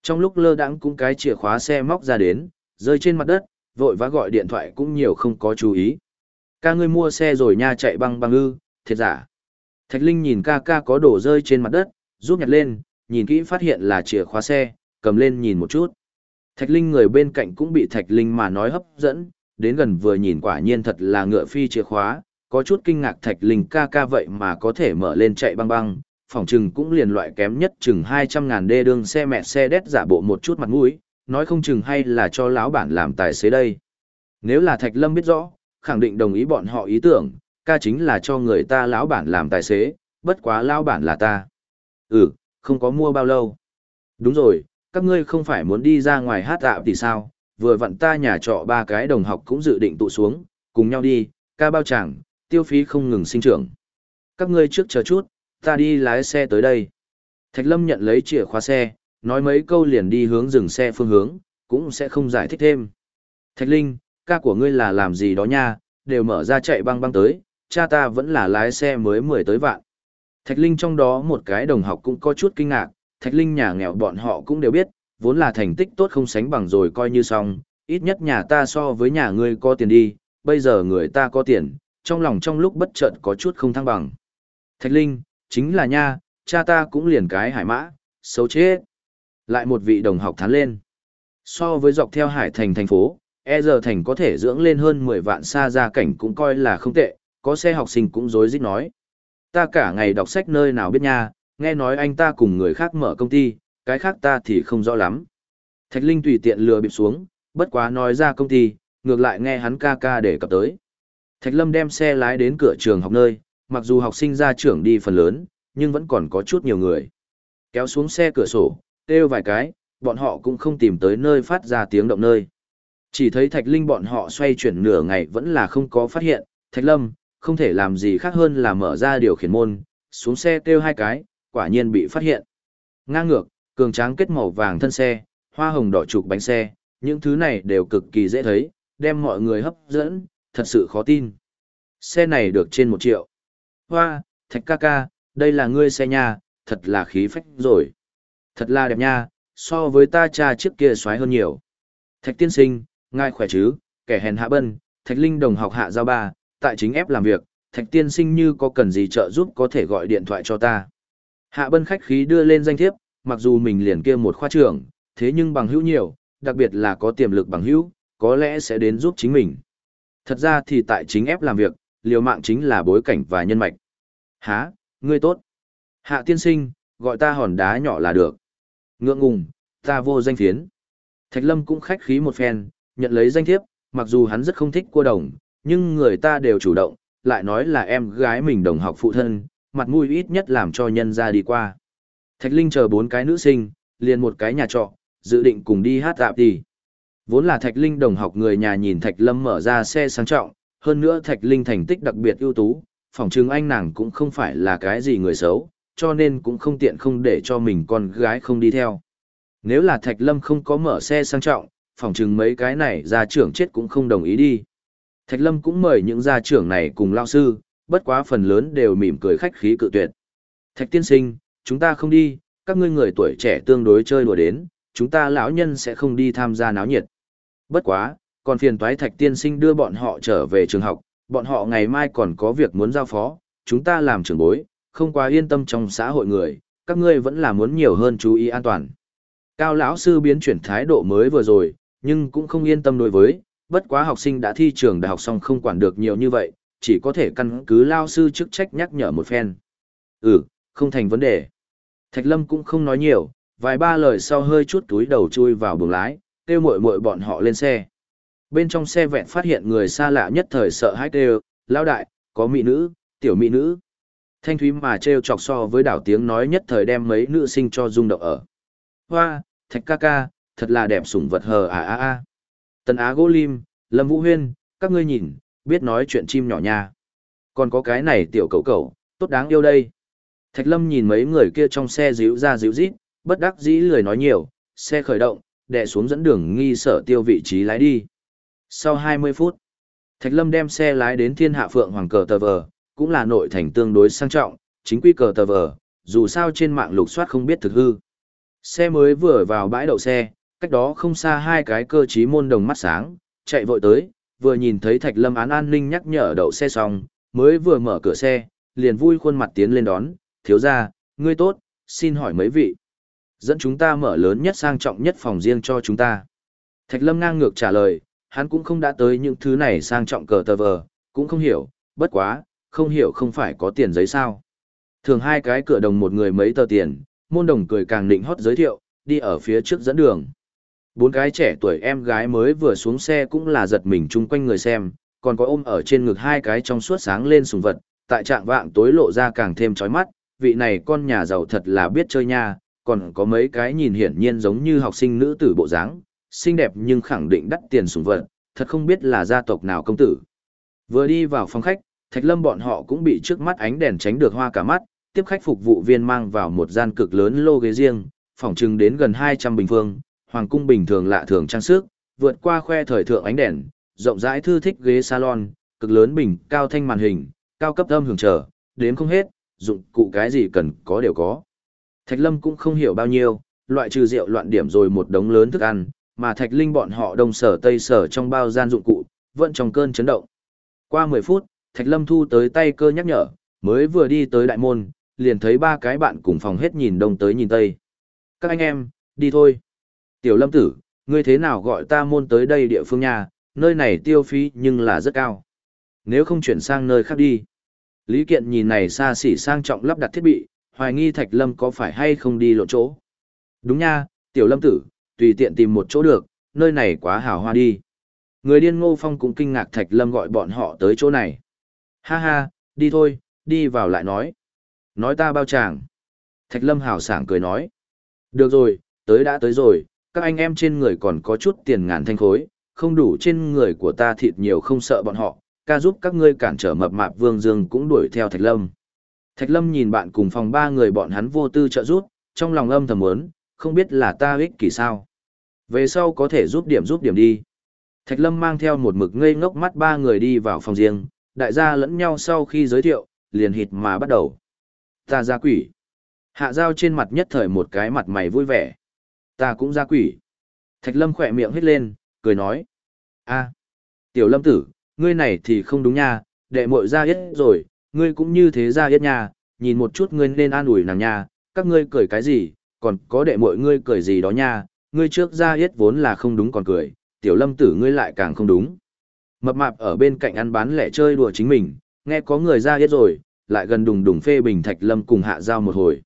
Trong lúc lơ đãng cũng cái chìa khóa xe móc ra đến, rơi trên mặt đất, vội vã gọi điện thoại cũng nhiều không có chú ý. Ca ngươi mua xe rồi nha chạy băng băng ư, thiệt giả. Thạch Linh nhìn ca ca có đổ rơi trên mặt đất, giúp nhặt lên, nhìn kỹ phát hiện là chìa khóa xe, cầm lên nhìn một chút. Thạch Linh người bên cạnh cũng bị Thạch Linh mà nói hấp dẫn, đến gần vừa nhìn quả nhiên thật là ngựa phi chìa khóa, có chút kinh ngạc Thạch Linh ca ca vậy mà có thể mở lên chạy băng băng, phòng trừng cũng liền loại kém nhất chừng 200 ngàn đê đương xe mẹ xe đét giả bộ một chút mặt mũi, nói không chừng hay là cho lão bản làm tài xế đây. Nếu là Thạch Lâm biết rõ, khẳng định đồng ý bọn họ ý tưởng, ca chính là cho người ta lão bản làm tài xế, bất quá lão bản là ta. Ừ, không có mua bao lâu. Đúng rồi, các ngươi không phải muốn đi ra ngoài hát tạm thì sao, vừa vặn ta nhà trọ ba cái đồng học cũng dự định tụ xuống, cùng nhau đi, ca bao chẳng, tiêu phí không ngừng sinh trưởng. Các ngươi trước chờ chút, ta đi lái xe tới đây. Thạch Lâm nhận lấy chìa khóa xe, nói mấy câu liền đi hướng dừng xe phương hướng, cũng sẽ không giải thích thêm. Thạch Linh, ca của ngươi là làm gì đó nha, đều mở ra chạy băng băng tới, cha ta vẫn là lái xe mới mười tới vạn. Thạch Linh trong đó một cái đồng học cũng có chút kinh ngạc, Thạch Linh nhà nghèo bọn họ cũng đều biết, vốn là thành tích tốt không sánh bằng rồi coi như xong, ít nhất nhà ta so với nhà ngươi có tiền đi, bây giờ người ta có tiền, trong lòng trong lúc bất chợt có chút không thăng bằng. Thạch Linh, chính là nha, cha ta cũng liền cái hải mã, xấu chết. Lại một vị đồng học thán lên. So với dọc theo hải thành thành phố, e giờ thành có thể dưỡng lên hơn 10 vạn xa ra cảnh cũng coi là không tệ, có xe học sinh cũng dối rít nói. Ta cả ngày đọc sách nơi nào biết nha, nghe nói anh ta cùng người khác mở công ty, cái khác ta thì không rõ lắm. Thạch Linh tùy tiện lừa bịp xuống, bất quá nói ra công ty, ngược lại nghe hắn ca ca để cập tới. Thạch Lâm đem xe lái đến cửa trường học nơi, mặc dù học sinh ra trưởng đi phần lớn, nhưng vẫn còn có chút nhiều người. Kéo xuống xe cửa sổ, kêu vài cái, bọn họ cũng không tìm tới nơi phát ra tiếng động nơi. Chỉ thấy Thạch Linh bọn họ xoay chuyển nửa ngày vẫn là không có phát hiện, Thạch Lâm, không thể làm gì khác hơn là mở ra điều khiển môn, xuống xe kêu hai cái, quả nhiên bị phát hiện. Ngang ngược, cường tráng kết màu vàng thân xe, hoa hồng đỏ trục bánh xe, những thứ này đều cực kỳ dễ thấy, đem mọi người hấp dẫn, thật sự khó tin. Xe này được trên một triệu. Hoa, thạch ca ca, đây là ngươi xe nha, thật là khí phách rồi. Thật là đẹp nha, so với ta cha trước kia xoái hơn nhiều. Thạch tiên sinh, ngài khỏe chứ, kẻ hèn hạ bân, thạch linh đồng học hạ giao ba, tại chính ép làm việc, thạch tiên sinh như có cần gì trợ giúp có thể gọi điện thoại cho ta. Hạ bân khách khí đưa lên danh thiếp, mặc dù mình liền kia một khoa trưởng, thế nhưng bằng hữu nhiều, đặc biệt là có tiềm lực bằng hữu, có lẽ sẽ đến giúp chính mình. Thật ra thì tại chính ép làm việc, liều mạng chính là bối cảnh và nhân mạch. Há, ngươi tốt. Hạ tiên sinh, gọi ta hòn đá nhỏ là được. Ngượng ngùng, ta vô danh phiến. Thạch Lâm cũng khách khí một phen, nhận lấy danh thiếp, mặc dù hắn rất không thích cua đồng, nhưng người ta đều chủ động, lại nói là em gái mình đồng học phụ thân, mặt mũi ít nhất làm cho nhân ra đi qua. Thạch Linh chờ bốn cái nữ sinh, liền một cái nhà trọ, dự định cùng đi hát tạp đi. Vốn là Thạch Linh đồng học người nhà nhìn Thạch Lâm mở ra xe sang trọng, hơn nữa Thạch Linh thành tích đặc biệt ưu tú, phỏng chừng anh nàng cũng không phải là cái gì người xấu, cho nên cũng không tiện không để cho mình con gái không đi theo. Nếu là Thạch Lâm không có mở xe sang trọng, phỏng chừng mấy cái này gia trưởng chết cũng không đồng ý đi. Thạch Lâm cũng mời những gia trưởng này cùng lao sư, bất quá phần lớn đều mỉm cười khách khí cự tuyệt. Thạch tiên sinh, chúng ta không đi, các ngươi người tuổi trẻ tương đối chơi đùa đến, chúng ta lão nhân sẽ không đi tham gia náo nhiệt. Bất quá, còn phiền toái thạch tiên sinh đưa bọn họ trở về trường học, bọn họ ngày mai còn có việc muốn giao phó, chúng ta làm trưởng bối, không quá yên tâm trong xã hội người, các ngươi vẫn là muốn nhiều hơn chú ý an toàn. Cao lão sư biến chuyển thái độ mới vừa rồi, nhưng cũng không yên tâm đối với, bất quá học sinh đã thi trường đại học xong không quản được nhiều như vậy, chỉ có thể căn cứ lao sư chức trách nhắc nhở một phen. Ừ, không thành vấn đề. Thạch Lâm cũng không nói nhiều, vài ba lời sau hơi chút túi đầu chui vào buồng lái, kêu muội muội bọn họ lên xe. Bên trong xe vẹn phát hiện người xa lạ nhất thời sợ hãi kêu, lao đại, có mỹ nữ, tiểu mỹ nữ. Thanh thúy mà trêu chọc so với đảo tiếng nói nhất thời đem mấy nữ sinh cho rung động ở. Hoa, thạch ca ca, thật là đẹp sủng vật hờ à à à. Tần Á Gỗ Lim, Lâm Vũ Huyên, các ngươi nhìn, biết nói chuyện chim nhỏ nha. Còn có cái này tiểu cậu cậu, tốt đáng yêu đây. Thạch Lâm nhìn mấy người kia trong xe díu ra díu rít, bất đắc dĩ lười nói nhiều, xe khởi động, đè xuống dẫn đường nghi sở tiêu vị trí lái đi. Sau 20 phút, Thạch Lâm đem xe lái đến Thiên Hạ Phượng Hoàng cờ tờ vờ, cũng là nội thành tương đối sang trọng, chính quy cờ tờ vờ, dù sao trên mạng lục soát không biết thực hư. Xe mới vừa vào bãi đậu xe, cách đó không xa hai cái cơ trí môn đồng mắt sáng, chạy vội tới, vừa nhìn thấy Thạch Lâm án an ninh nhắc nhở đậu xe xong, mới vừa mở cửa xe, liền vui khuôn mặt tiến lên đón, thiếu gia, ngươi tốt, xin hỏi mấy vị. Dẫn chúng ta mở lớn nhất sang trọng nhất phòng riêng cho chúng ta. Thạch Lâm ngang ngược trả lời, hắn cũng không đã tới những thứ này sang trọng cờ tờ vờ, cũng không hiểu, bất quá, không hiểu không phải có tiền giấy sao. Thường hai cái cửa đồng một người mấy tờ tiền, môn đồng cười càng định hót giới thiệu, đi ở phía trước dẫn đường. Bốn cái trẻ tuổi em gái mới vừa xuống xe cũng là giật mình chung quanh người xem, còn có ôm ở trên ngực hai cái trong suốt sáng lên sùng vật, tại trạng vạng tối lộ ra càng thêm chói mắt, vị này con nhà giàu thật là biết chơi nha, còn có mấy cái nhìn hiển nhiên giống như học sinh nữ tử bộ dáng, xinh đẹp nhưng khẳng định đắt tiền sùng vật, thật không biết là gia tộc nào công tử. Vừa đi vào phòng khách, Thạch Lâm bọn họ cũng bị trước mắt ánh đèn tránh được hoa cả mắt, tiếp khách phục vụ viên mang vào một gian cực lớn lô ghế riêng, phòng trưng đến gần 200 bình phương, hoàng cung bình thường lạ thường trang sức, vượt qua khoe thời thượng ánh đèn, rộng rãi thư thích ghế salon, cực lớn bình, cao thanh màn hình, cao cấp âm hưởng trở, đến không hết, dụng cụ cái gì cần có đều có. Thạch Lâm cũng không hiểu bao nhiêu, loại trừ rượu loạn điểm rồi một đống lớn thức ăn, mà Thạch Linh bọn họ đông sở tây sở trong bao gian dụng cụ, vẫn trong cơn chấn động. Qua 10 phút, Thạch Lâm thu tới tay cơ nhắc nhở, mới vừa đi tới đại môn, liền thấy ba cái bạn cùng phòng hết nhìn đông tới nhìn tây. Các anh em, đi thôi. Tiểu Lâm tử, ngươi thế nào gọi ta môn tới đây địa phương nhà, nơi này tiêu phí nhưng là rất cao. Nếu không chuyển sang nơi khác đi. Lý Kiện nhìn này xa xỉ sang trọng lắp đặt thiết bị, hoài nghi Thạch Lâm có phải hay không đi lộ chỗ. Đúng nha, Tiểu Lâm tử, tùy tiện tìm một chỗ được, nơi này quá hào hoa đi. Người điên ngô phong cũng kinh ngạc Thạch Lâm gọi bọn họ tới chỗ này. Ha ha, đi thôi, đi vào lại nói. Nói ta bao chàng. Thạch Lâm hào sảng cười nói. Được rồi, tới đã tới rồi, các anh em trên người còn có chút tiền ngàn thanh khối, không đủ trên người của ta thịt nhiều không sợ bọn họ, ca giúp các ngươi cản trở mập mạp Vương Dương cũng đuổi theo Thạch Lâm. Thạch Lâm nhìn bạn cùng phòng ba người bọn hắn vô tư trợ giúp, trong lòng âm thầm muốn, không biết là ta ích kỷ sao. Về sau có thể giúp điểm giúp điểm đi. Thạch Lâm mang theo một mực ngây ngốc mắt ba người đi vào phòng riêng, đại gia lẫn nhau sau khi giới thiệu, liền hịt mà bắt đầu. Ta ra quỷ. Hạ giao trên mặt nhất thời một cái mặt mày vui vẻ. Ta cũng ra quỷ. Thạch Lâm khỏe miệng hết lên, cười nói. a tiểu lâm tử, ngươi này thì không đúng nha, đệ muội ra yết rồi, ngươi cũng như thế ra yết nha, nhìn một chút ngươi nên an ủi nàng nha, các ngươi cười cái gì, còn có đệ muội ngươi cười gì đó nha, ngươi trước ra yết vốn là không đúng còn cười, tiểu lâm tử ngươi lại càng không đúng. Mập mạp ở bên cạnh ăn bán lẻ chơi đùa chính mình, nghe có người ra yết rồi, lại gần đùng đùng phê bình thạch lâm cùng hạ giao một hồi.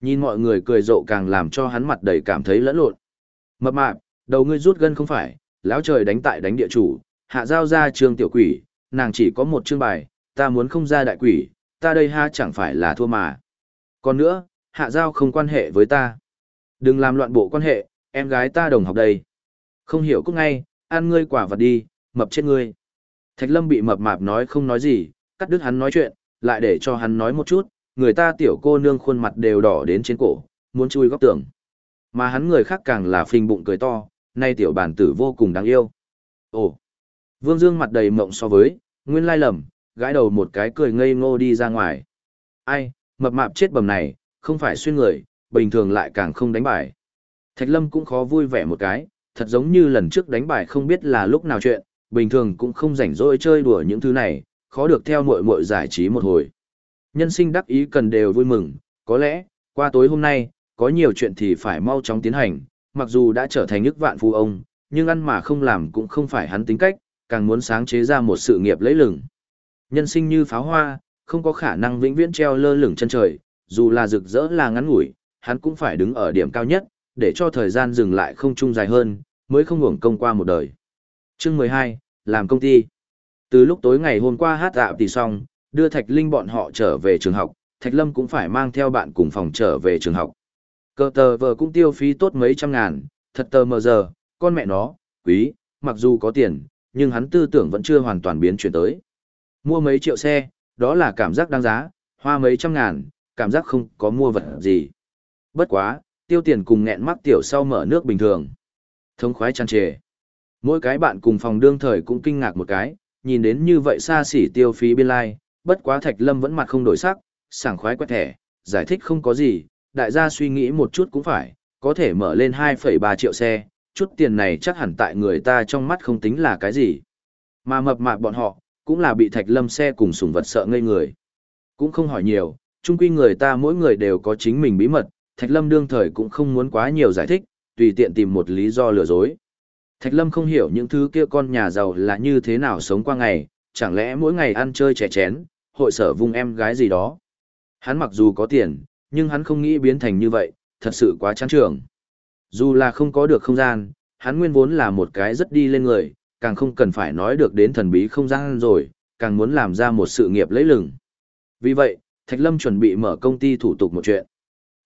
Nhìn mọi người cười rộ càng làm cho hắn mặt đầy cảm thấy lẫn lộn. Mập mạp, đầu ngươi rút gân không phải, lão trời đánh tại đánh địa chủ, hạ giao ra trương tiểu quỷ, nàng chỉ có một chương bài, ta muốn không ra đại quỷ, ta đây ha chẳng phải là thua mà. Còn nữa, hạ giao không quan hệ với ta. Đừng làm loạn bộ quan hệ, em gái ta đồng học đây. Không hiểu cũng ngay, ăn ngươi quả vật đi, mập chết ngươi. Thạch lâm bị mập mạp nói không nói gì, cắt đứt hắn nói chuyện, lại để cho hắn nói một chút, người ta tiểu cô nương khuôn mặt đều đỏ đến trên cổ, muốn chui góc tường. Mà hắn người khác càng là phình bụng cười to, nay tiểu bản tử vô cùng đáng yêu. Ồ! Vương Dương mặt đầy mộng so với, nguyên lai lầm, gãi đầu một cái cười ngây ngô đi ra ngoài. Ai, mập mạp chết bầm này, không phải xuyên người, bình thường lại càng không đánh bài. Thạch Lâm cũng khó vui vẻ một cái, thật giống như lần trước đánh bài không biết là lúc nào chuyện, bình thường cũng không rảnh rỗi chơi đùa những thứ này, khó được theo muội muội giải trí một hồi. Nhân sinh đắc ý cần đều vui mừng, có lẽ, qua tối hôm nay, có nhiều chuyện thì phải mau chóng tiến hành, mặc dù đã trở thành ức vạn phu ông, nhưng ăn mà không làm cũng không phải hắn tính cách, càng muốn sáng chế ra một sự nghiệp lấy lừng. Nhân sinh như pháo hoa, không có khả năng vĩnh viễn treo lơ lửng chân trời, dù là rực rỡ là ngắn ngủi, hắn cũng phải đứng ở điểm cao nhất, để cho thời gian dừng lại không trung dài hơn, mới không hưởng công qua một đời. Chương 12, làm công ty. Từ lúc tối ngày hôm qua hát dạo thì xong, đưa Thạch Linh bọn họ trở về trường học, Thạch Lâm cũng phải mang theo bạn cùng phòng trở về trường học. Cờ tờ vờ cũng tiêu phí tốt mấy trăm ngàn, thật tờ mờ giờ, con mẹ nó, quý, mặc dù có tiền, nhưng hắn tư tưởng vẫn chưa hoàn toàn biến chuyển tới. Mua mấy triệu xe, đó là cảm giác đáng giá, hoa mấy trăm ngàn, cảm giác không có mua vật gì. Bất quá, tiêu tiền cùng nghẹn mắc tiểu sau mở nước bình thường. Thông khoái chăn trề. Mỗi cái bạn cùng phòng đương thời cũng kinh ngạc một cái, nhìn đến như vậy xa xỉ tiêu phí biên lai, like, bất quá Thạch Lâm vẫn mặt không đổi sắc, sảng khoái quét thẻ, giải thích không có gì, đại gia suy nghĩ một chút cũng phải, có thể mở lên 2,3 triệu xe, chút tiền này chắc hẳn tại người ta trong mắt không tính là cái gì. Mà mập mạp bọn họ, cũng là bị Thạch Lâm xe cùng sùng vật sợ ngây người. Cũng không hỏi nhiều, chung quy người ta mỗi người đều có chính mình bí mật, Thạch Lâm đương thời cũng không muốn quá nhiều giải thích, tùy tiện tìm một lý do lừa dối. Thạch Lâm không hiểu những thứ kia con nhà giàu là như thế nào sống qua ngày, chẳng lẽ mỗi ngày ăn chơi trẻ chén, hội sở vung em gái gì đó. Hắn mặc dù có tiền, nhưng hắn không nghĩ biến thành như vậy, thật sự quá chán trường. Dù là không có được không gian, hắn nguyên vốn là một cái rất đi lên người, càng không cần phải nói được đến thần bí không gian rồi, càng muốn làm ra một sự nghiệp lấy lừng. Vì vậy, Thạch Lâm chuẩn bị mở công ty thủ tục một chuyện.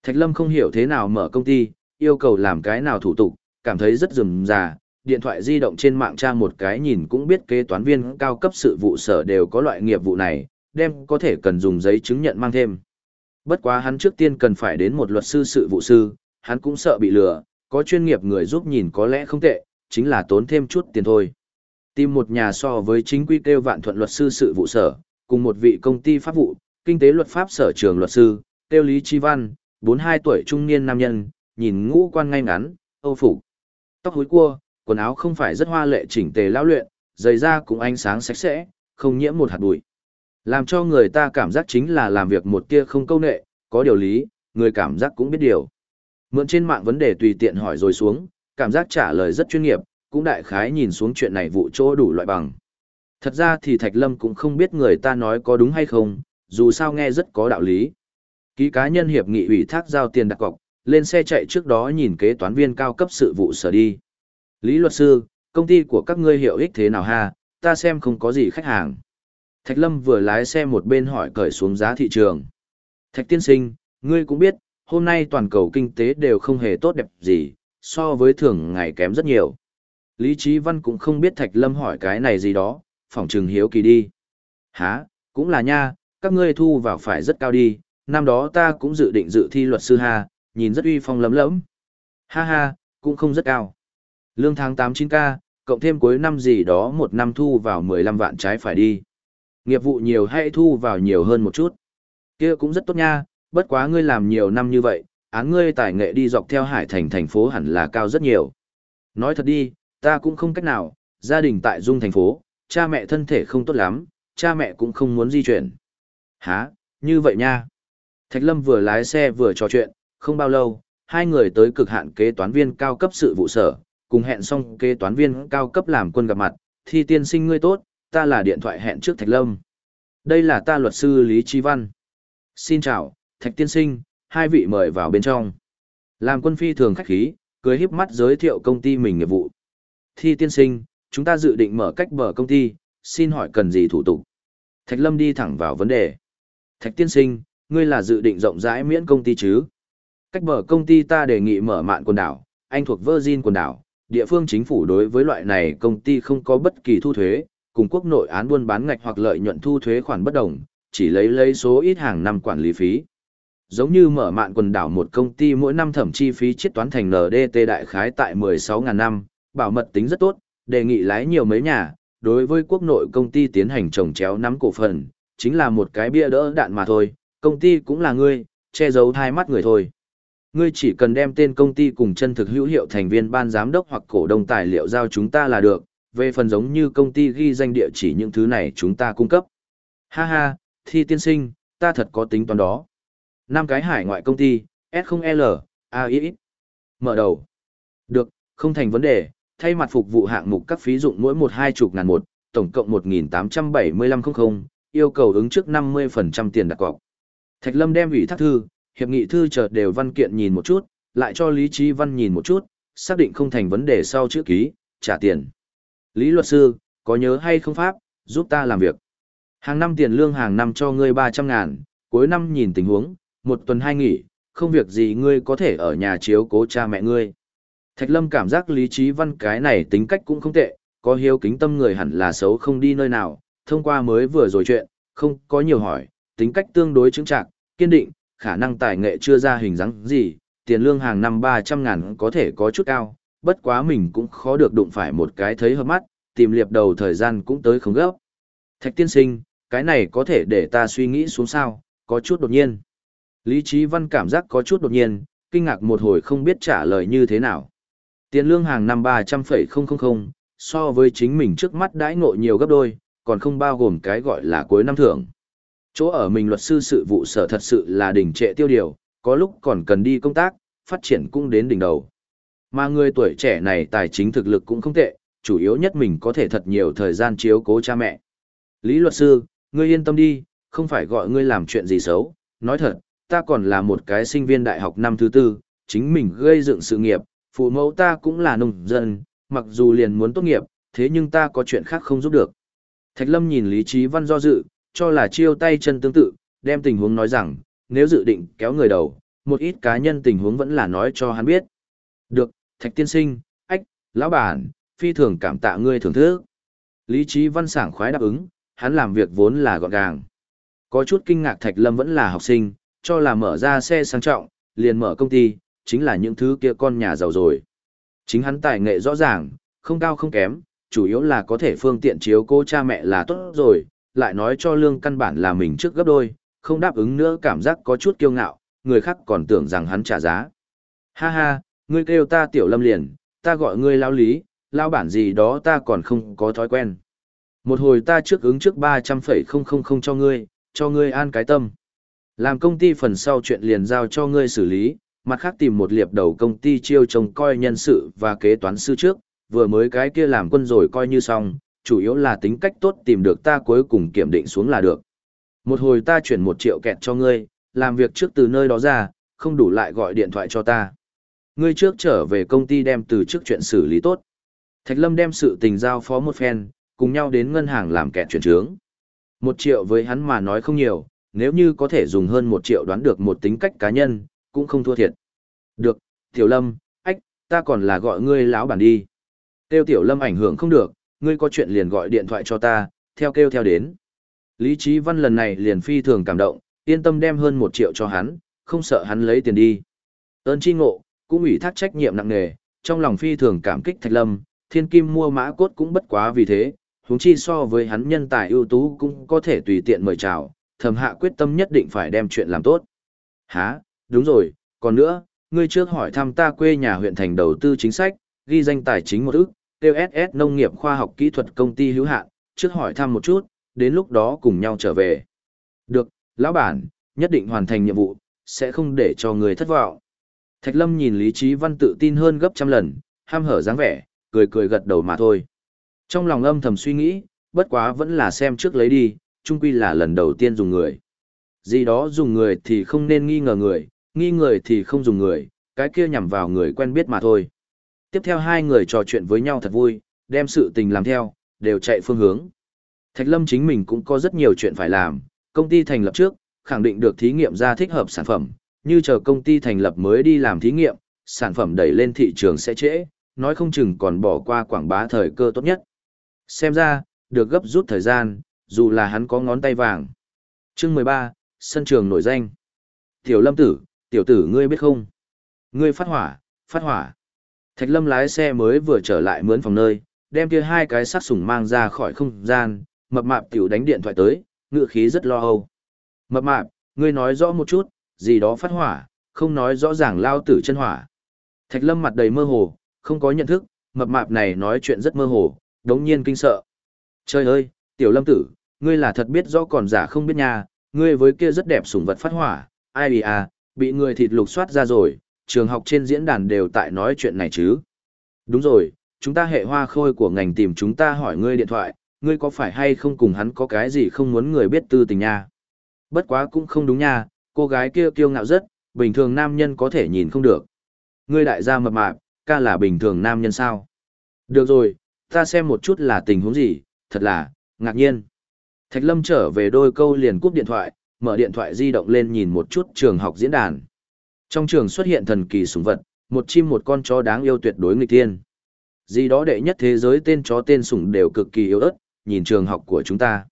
Thạch Lâm không hiểu thế nào mở công ty, yêu cầu làm cái nào thủ tục, cảm thấy rất rườm rà, điện thoại di động trên mạng tra một cái nhìn cũng biết kế toán viên cao cấp sự vụ sở đều có loại nghiệp vụ này, đem có thể cần dùng giấy chứng nhận mang thêm. Bất quá hắn trước tiên cần phải đến một luật sư sự vụ sư, hắn cũng sợ bị lừa, có chuyên nghiệp người giúp nhìn có lẽ không tệ, chính là tốn thêm chút tiền thôi. Tìm một nhà so với chính quy kêu vạn thuận luật sư sự vụ sở, cùng một vị công ty pháp vụ, kinh tế luật pháp sở trường luật sư, tiêu lý chi văn, 42 tuổi trung niên nam nhân, nhìn ngũ quan ngay ngắn, âu phục Tóc húi cua, quần áo không phải rất hoa lệ chỉnh tề lão luyện, giày da cũng ánh sáng sạch sẽ, không nhiễm một hạt bụi. Làm cho người ta cảm giác chính là làm việc một tia không câu nệ, có điều lý, người cảm giác cũng biết điều. Mượn trên mạng vấn đề tùy tiện hỏi rồi xuống, cảm giác trả lời rất chuyên nghiệp, cũng đại khái nhìn xuống chuyện này vụ chỗ đủ loại bằng. Thật ra thì Thạch Lâm cũng không biết người ta nói có đúng hay không, dù sao nghe rất có đạo lý. Ký cá nhân hiệp nghị ủy thác giao tiền đặt cọc, lên xe chạy trước đó nhìn kế toán viên cao cấp sự vụ sở đi. Lý luật sư, công ty của các ngươi hiệu ích thế nào ha, ta xem không có gì khách hàng. Thạch Lâm vừa lái xe một bên hỏi cởi xuống giá thị trường. Thạch tiên sinh, ngươi cũng biết, hôm nay toàn cầu kinh tế đều không hề tốt đẹp gì, so với thường ngày kém rất nhiều. Lý Trí Văn cũng không biết Thạch Lâm hỏi cái này gì đó, phỏng trừng hiếu kỳ đi. Hả, cũng là nha, các ngươi thu vào phải rất cao đi, năm đó ta cũng dự định dự thi luật sư ha, nhìn rất uy phong lấm lẫm. Ha ha, cũng không rất cao. Lương tháng 89K, cộng thêm cuối năm gì đó một năm thu vào 15 vạn trái phải đi. Nghiệp vụ nhiều hay thu vào nhiều hơn một chút. kia cũng rất tốt nha, bất quá ngươi làm nhiều năm như vậy, án ngươi tài nghệ đi dọc theo hải thành thành phố hẳn là cao rất nhiều. Nói thật đi, ta cũng không cách nào, gia đình tại dung thành phố, cha mẹ thân thể không tốt lắm, cha mẹ cũng không muốn di chuyển. Hả, như vậy nha. Thạch Lâm vừa lái xe vừa trò chuyện, không bao lâu, hai người tới cực hạn kế toán viên cao cấp sự vụ sở, cùng hẹn xong kế toán viên cao cấp làm quân gặp mặt, thi tiên sinh ngươi tốt, ta là điện thoại hẹn trước Thạch Lâm. Đây là ta luật sư Lý Chi Văn. Xin chào, Thạch tiên sinh, hai vị mời vào bên trong. Làm quân phi thường khách khí, cười híp mắt giới thiệu công ty mình nghiệp vụ. Thi tiên sinh, chúng ta dự định mở cách bờ công ty, xin hỏi cần gì thủ tục. Thạch Lâm đi thẳng vào vấn đề. Thạch tiên sinh, ngươi là dự định rộng rãi miễn công ty chứ? Cách bờ công ty ta đề nghị mở mạn quần đảo, anh thuộc Virgin quần đảo, địa phương chính phủ đối với loại này công ty không có bất kỳ thu thuế, cùng quốc nội án buôn bán ngạch hoặc lợi nhuận thu thuế khoản bất đồng, chỉ lấy lấy số ít hàng năm quản lý phí. Giống như mở mạn quần đảo một công ty mỗi năm thẩm chi phí chiết toán thành NDT đại khái tại 16.000 năm, bảo mật tính rất tốt, đề nghị lái nhiều mấy nhà, đối với quốc nội công ty tiến hành trồng chéo nắm cổ phần, chính là một cái bia đỡ đạn mà thôi, công ty cũng là ngươi, che giấu hai mắt người thôi. Ngươi chỉ cần đem tên công ty cùng chân thực hữu hiệu thành viên ban giám đốc hoặc cổ đông tài liệu giao chúng ta là được, về phần giống như công ty ghi danh địa chỉ những thứ này chúng ta cung cấp. Ha ha, thi tiên sinh, ta thật có tính toán đó. năm cái hải ngoại công ty, S0L, AIX. Mở đầu. Được, không thành vấn đề, thay mặt phục vụ hạng mục các phí dụng mỗi một hai chục ngàn một, tổng cộng 1.87500, yêu cầu ứng trước 50% tiền đặt cọc. Thạch Lâm đem ủy thác thư, hiệp nghị thư chợt đều văn kiện nhìn một chút, lại cho Lý Trí Văn nhìn một chút, xác định không thành vấn đề sau chữ ký, trả tiền. Lý luật sư, có nhớ hay không pháp, giúp ta làm việc. Hàng năm tiền lương hàng năm cho ngươi 300 ngàn, cuối năm nhìn tình huống, một tuần hai nghỉ, không việc gì ngươi có thể ở nhà chiếu cố cha mẹ ngươi. Thạch Lâm cảm giác Lý Trí Văn cái này tính cách cũng không tệ, có hiếu kính tâm người hẳn là xấu không đi nơi nào, thông qua mới vừa rồi chuyện, không có nhiều hỏi, tính cách tương đối chứng trạng, kiên định, khả năng tài nghệ chưa ra hình dáng gì, tiền lương hàng năm 300 ngàn có thể có chút cao, bất quá mình cũng khó được đụng phải một cái thấy hợp mắt, tìm liệp đầu thời gian cũng tới không gấp. Thạch tiên sinh, cái này có thể để ta suy nghĩ xuống sao, có chút đột nhiên. Lý Trí Văn cảm giác có chút đột nhiên, kinh ngạc một hồi không biết trả lời như thế nào. Tiền lương hàng năm 300,000, so với chính mình trước mắt đãi ngộ nhiều gấp đôi, còn không bao gồm cái gọi là cuối năm thưởng. Chỗ ở mình luật sư sự vụ sở thật sự là đỉnh trệ tiêu điều, có lúc còn cần đi công tác, phát triển cũng đến đỉnh đầu. Mà người tuổi trẻ này tài chính thực lực cũng không tệ, chủ yếu nhất mình có thể thật nhiều thời gian chiếu cố cha mẹ. Lý luật sư, ngươi yên tâm đi, không phải gọi ngươi làm chuyện gì xấu, nói thật, ta còn là một cái sinh viên đại học năm thứ tư, chính mình gây dựng sự nghiệp, phụ mẫu ta cũng là nông dân, mặc dù liền muốn tốt nghiệp, thế nhưng ta có chuyện khác không giúp được. Thạch Lâm nhìn Lý Trí Văn do dự, cho là chiêu tay chân tương tự, đem tình huống nói rằng, nếu dự định kéo người đầu, một ít cá nhân tình huống vẫn là nói cho hắn biết. Được, Thạch Tiên Sinh, ách, lão bản, phi thường cảm tạ ngươi thưởng thức. Lý Trí Văn sảng khoái đáp ứng, hắn làm việc vốn là gọn gàng. Có chút kinh ngạc Thạch Lâm vẫn là học sinh, cho là mở ra xe sang trọng, liền mở công ty, chính là những thứ kia con nhà giàu rồi. Chính hắn tài nghệ rõ ràng, không cao không kém, chủ yếu là có thể phương tiện chiếu cô cha mẹ là tốt rồi, lại nói cho lương căn bản là mình trước gấp đôi, không đáp ứng nữa cảm giác có chút kiêu ngạo, người khác còn tưởng rằng hắn trả giá. Ha ha, ngươi kêu ta tiểu lâm liền, ta gọi ngươi lao lý, lao bản gì đó ta còn không có thói quen. Một hồi ta trước ứng trước 300,000 cho ngươi, cho ngươi an cái tâm. Làm công ty phần sau chuyện liền giao cho ngươi xử lý, mặt khác tìm một liệp đầu công ty chiêu trông coi nhân sự và kế toán sư trước, vừa mới cái kia làm quân rồi coi như xong, chủ yếu là tính cách tốt tìm được ta cuối cùng kiểm định xuống là được. Một hồi ta chuyển một triệu kẹt cho ngươi, làm việc trước từ nơi đó ra, không đủ lại gọi điện thoại cho ta. Ngươi trước trở về công ty đem từ trước chuyện xử lý tốt. Thạch Lâm đem sự tình giao phó một phen, cùng nhau đến ngân hàng làm kẹt chuyển trướng. Một triệu với hắn mà nói không nhiều, nếu như có thể dùng hơn một triệu đoán được một tính cách cá nhân, cũng không thua thiệt. Được, Tiểu Lâm, ách, ta còn là gọi ngươi lão bản đi. Tiêu Tiểu Lâm ảnh hưởng không được, ngươi có chuyện liền gọi điện thoại cho ta, theo kêu theo đến. Lý Trí Văn lần này liền phi thường cảm động, yên tâm đem hơn một triệu cho hắn, không sợ hắn lấy tiền đi. Ơn chi ngộ, cũng ủy thác trách nhiệm nặng nề, trong lòng phi thường cảm kích Thạch Lâm, thiên kim mua mã cốt cũng bất quá vì thế, huống chi so với hắn nhân tài ưu tú cũng có thể tùy tiện mời chào, thầm hạ quyết tâm nhất định phải đem chuyện làm tốt. Hả, đúng rồi, còn nữa, ngươi trước hỏi thăm ta quê nhà huyện thành đầu tư chính sách, ghi danh tài chính một ức, TSS nông nghiệp khoa học kỹ thuật công ty hữu hạn, trước hỏi thăm một chút, đến lúc đó cùng nhau trở về. Được, lão bản, nhất định hoàn thành nhiệm vụ, sẽ không để cho người thất vọng. Thạch Lâm nhìn Lý Trí Văn tự tin hơn gấp trăm lần, ham hở dáng vẻ, cười cười gật đầu mà thôi. Trong lòng âm thầm suy nghĩ, bất quá vẫn là xem trước lấy đi, chung quy là lần đầu tiên dùng người. Gì đó dùng người thì không nên nghi ngờ người, nghi người thì không dùng người, cái kia nhằm vào người quen biết mà thôi. Tiếp theo hai người trò chuyện với nhau thật vui, đem sự tình làm theo, đều chạy phương hướng. Thạch Lâm chính mình cũng có rất nhiều chuyện phải làm, công ty thành lập trước, khẳng định được thí nghiệm ra thích hợp sản phẩm, như chờ công ty thành lập mới đi làm thí nghiệm, sản phẩm đẩy lên thị trường sẽ trễ, nói không chừng còn bỏ qua quảng bá thời cơ tốt nhất. Xem ra, được gấp rút thời gian, dù là hắn có ngón tay vàng. Chương 13, sân trường nổi danh. Tiểu Lâm tử, tiểu tử ngươi biết không? Ngươi phát hỏa, phát hỏa. Thạch Lâm lái xe mới vừa trở lại mướn phòng nơi, đem kia hai cái sát sủng mang ra khỏi không gian, mập mạp tiểu đánh điện thoại tới, ngựa khí rất lo âu. Mập mạp, ngươi nói rõ một chút, gì đó phát hỏa, không nói rõ ràng lao tử chân hỏa. Thạch Lâm mặt đầy mơ hồ, không có nhận thức, mập mạp này nói chuyện rất mơ hồ, đống nhiên kinh sợ. Trời ơi, tiểu lâm tử, ngươi là thật biết rõ còn giả không biết nha, ngươi với kia rất đẹp sủng vật phát hỏa, ai bị à, bị người thịt lục soát ra rồi, trường học trên diễn đàn đều tại nói chuyện này chứ. Đúng rồi, chúng ta hệ hoa khôi của ngành tìm chúng ta hỏi ngươi điện thoại, ngươi có phải hay không cùng hắn có cái gì không muốn người biết tư tình nha. Bất quá cũng không đúng nha, cô gái kia kiêu ngạo rất, bình thường nam nhân có thể nhìn không được. Ngươi đại gia mập mạp, ca là bình thường nam nhân sao? Được rồi, ta xem một chút là tình huống gì, thật là, ngạc nhiên. Thạch Lâm trở về đôi câu liền cúp điện thoại, mở điện thoại di động lên nhìn một chút trường học diễn đàn. Trong trường xuất hiện thần kỳ sủng vật, một chim một con chó đáng yêu tuyệt đối nghịch tiên. Gì đó đệ nhất thế giới tên chó tên sủng đều cực kỳ yếu ớt, nhìn trường học của chúng ta.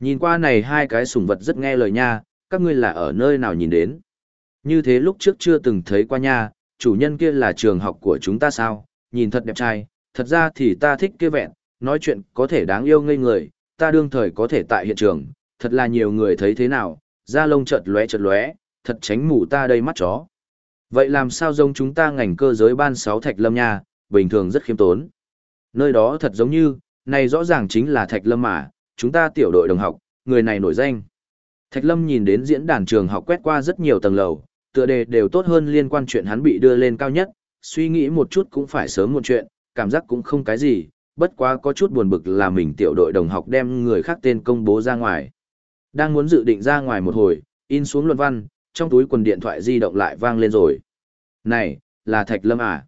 Nhìn qua này hai cái sủng vật rất nghe lời nha, các ngươi là ở nơi nào nhìn đến. Như thế lúc trước chưa từng thấy qua nha, chủ nhân kia là trường học của chúng ta sao, nhìn thật đẹp trai, thật ra thì ta thích kia vẹn, nói chuyện có thể đáng yêu ngây người, ta đương thời có thể tại hiện trường, thật là nhiều người thấy thế nào, da lông chợt lóe chợt lóe, thật tránh mù ta đây mắt chó. Vậy làm sao giống chúng ta ngành cơ giới ban 6 thạch lâm nha, bình thường rất khiêm tốn. Nơi đó thật giống như, này rõ ràng chính là thạch lâm mà, chúng ta tiểu đội đồng học, người này nổi danh. Thạch lâm nhìn đến diễn đàn trường học quét qua rất nhiều tầng lầu, tựa đề đều tốt hơn liên quan chuyện hắn bị đưa lên cao nhất, suy nghĩ một chút cũng phải sớm một chuyện, cảm giác cũng không cái gì, bất quá có chút buồn bực là mình tiểu đội đồng học đem người khác tên công bố ra ngoài. Đang muốn dự định ra ngoài một hồi, in xuống luận văn, trong túi quần điện thoại di động lại vang lên rồi. Này, là Thạch Lâm à?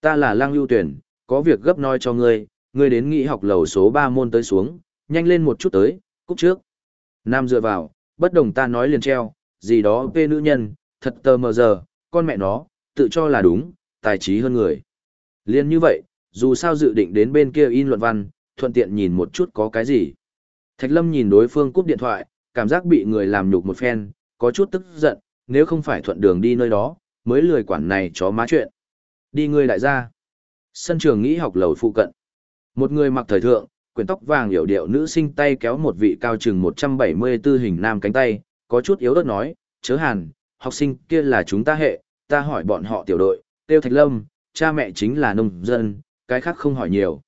Ta là Lăng Lưu Tuyển, có việc gấp nói cho ngươi, ngươi đến nghị học lầu số 3 môn tới xuống, nhanh lên một chút tới, cúc trước. Nam dựa vào, bất đồng ta nói liền treo, gì đó về nữ nhân, thật tờ mờ giờ, con mẹ nó, tự cho là đúng, tài trí hơn người. Liên như vậy, dù sao dự định đến bên kia in luận văn, thuận tiện nhìn một chút có cái gì. Thạch Lâm nhìn đối phương cúp điện thoại, cảm giác bị người làm nhục một phen, có chút tức giận, nếu không phải thuận đường đi nơi đó, mới lười quản này chó má chuyện. Đi ngươi đại gia. Sân trường nghĩ học lầu phụ cận. Một người mặc thời thượng, quyển tóc vàng hiểu điệu nữ sinh tay kéo một vị cao chừng 174 hình nam cánh tay, có chút yếu ớt nói, chớ hàn, học sinh kia là chúng ta hệ, ta hỏi bọn họ tiểu đội, tiêu thạch lâm, cha mẹ chính là nông dân, cái khác không hỏi nhiều.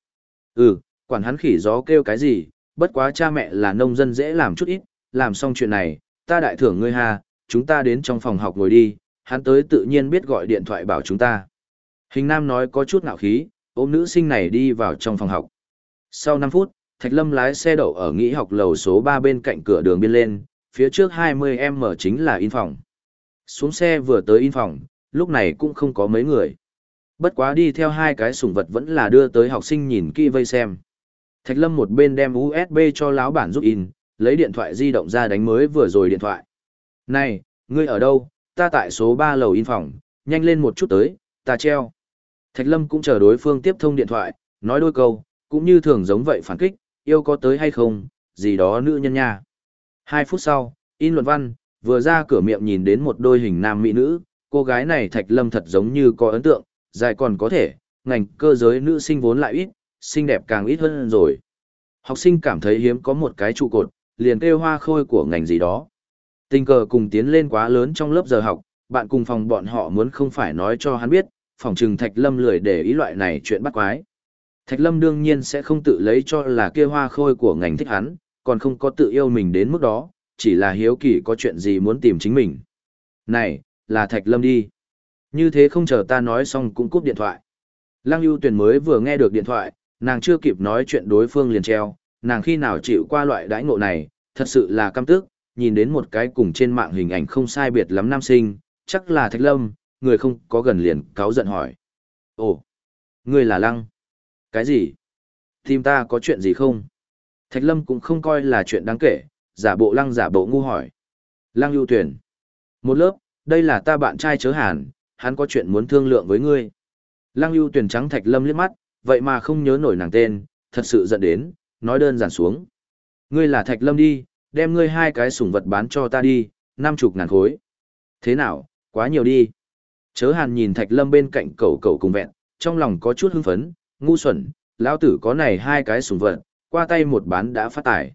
Ừ, quản hắn khỉ gió kêu cái gì, bất quá cha mẹ là nông dân dễ làm chút ít, làm xong chuyện này, ta đại thưởng ngươi ha, chúng ta đến trong phòng học ngồi đi, hắn tới tự nhiên biết gọi điện thoại bảo chúng ta. Hình nam nói có chút ngạo khí, ôm nữ sinh này đi vào trong phòng học. Sau 5 phút, Thạch Lâm lái xe đậu ở nghỉ học lầu số 3 bên cạnh cửa đường biên lên, phía trước 20M chính là in phòng. Xuống xe vừa tới in phòng, lúc này cũng không có mấy người. Bất quá đi theo hai cái sủng vật vẫn là đưa tới học sinh nhìn kỹ vây xem. Thạch Lâm một bên đem USB cho lão bản giúp in, lấy điện thoại di động ra đánh mới vừa rồi điện thoại. Này, ngươi ở đâu? Ta tại số 3 lầu in phòng, nhanh lên một chút tới, ta treo. Thạch Lâm cũng chờ đối phương tiếp thông điện thoại, nói đôi câu, cũng như thường giống vậy phản kích, yêu có tới hay không, gì đó nữ nhân nha. Hai phút sau, in luận văn, vừa ra cửa miệng nhìn đến một đôi hình nam mỹ nữ, cô gái này Thạch Lâm thật giống như có ấn tượng, dài còn có thể, ngành cơ giới nữ sinh vốn lại ít, xinh đẹp càng ít hơn rồi. Học sinh cảm thấy hiếm có một cái trụ cột, liền kêu hoa khôi của ngành gì đó. Tình cờ cùng tiến lên quá lớn trong lớp giờ học, bạn cùng phòng bọn họ muốn không phải nói cho hắn biết, phòng trừng Thạch Lâm lười để ý loại này chuyện bắt quái. Thạch Lâm đương nhiên sẽ không tự lấy cho là kia hoa khôi của ngành thích hắn, còn không có tự yêu mình đến mức đó, chỉ là hiếu kỳ có chuyện gì muốn tìm chính mình. Này, là Thạch Lâm đi. Như thế không chờ ta nói xong cũng cúp điện thoại. Lăng ưu tuyển mới vừa nghe được điện thoại, nàng chưa kịp nói chuyện đối phương liền treo, nàng khi nào chịu qua loại đãi ngộ này, thật sự là căm tức, nhìn đến một cái cùng trên mạng hình ảnh không sai biệt lắm nam sinh, chắc là Thạch Lâm, người không có gần liền cáo giận hỏi. Ồ, người là Lăng. Cái gì? Tìm ta có chuyện gì không? Thạch Lâm cũng không coi là chuyện đáng kể, giả bộ Lăng giả bộ ngu hỏi. Lăng lưu tuyển. Một lớp, đây là ta bạn trai chớ hàn, hắn có chuyện muốn thương lượng với ngươi. Lăng lưu tuyển trắng Thạch Lâm liếc mắt, vậy mà không nhớ nổi nàng tên, thật sự giận đến, nói đơn giản xuống. Ngươi là Thạch Lâm đi, đem ngươi hai cái sủng vật bán cho ta đi, năm chục ngàn khối. Thế nào, quá nhiều đi. Chớ hàn nhìn Thạch Lâm bên cạnh cậu cậu cùng vẹn, trong lòng có chút hưng phấn, ngu xuẩn, lão tử có này hai cái sủng vật, qua tay một bán đã phát tải.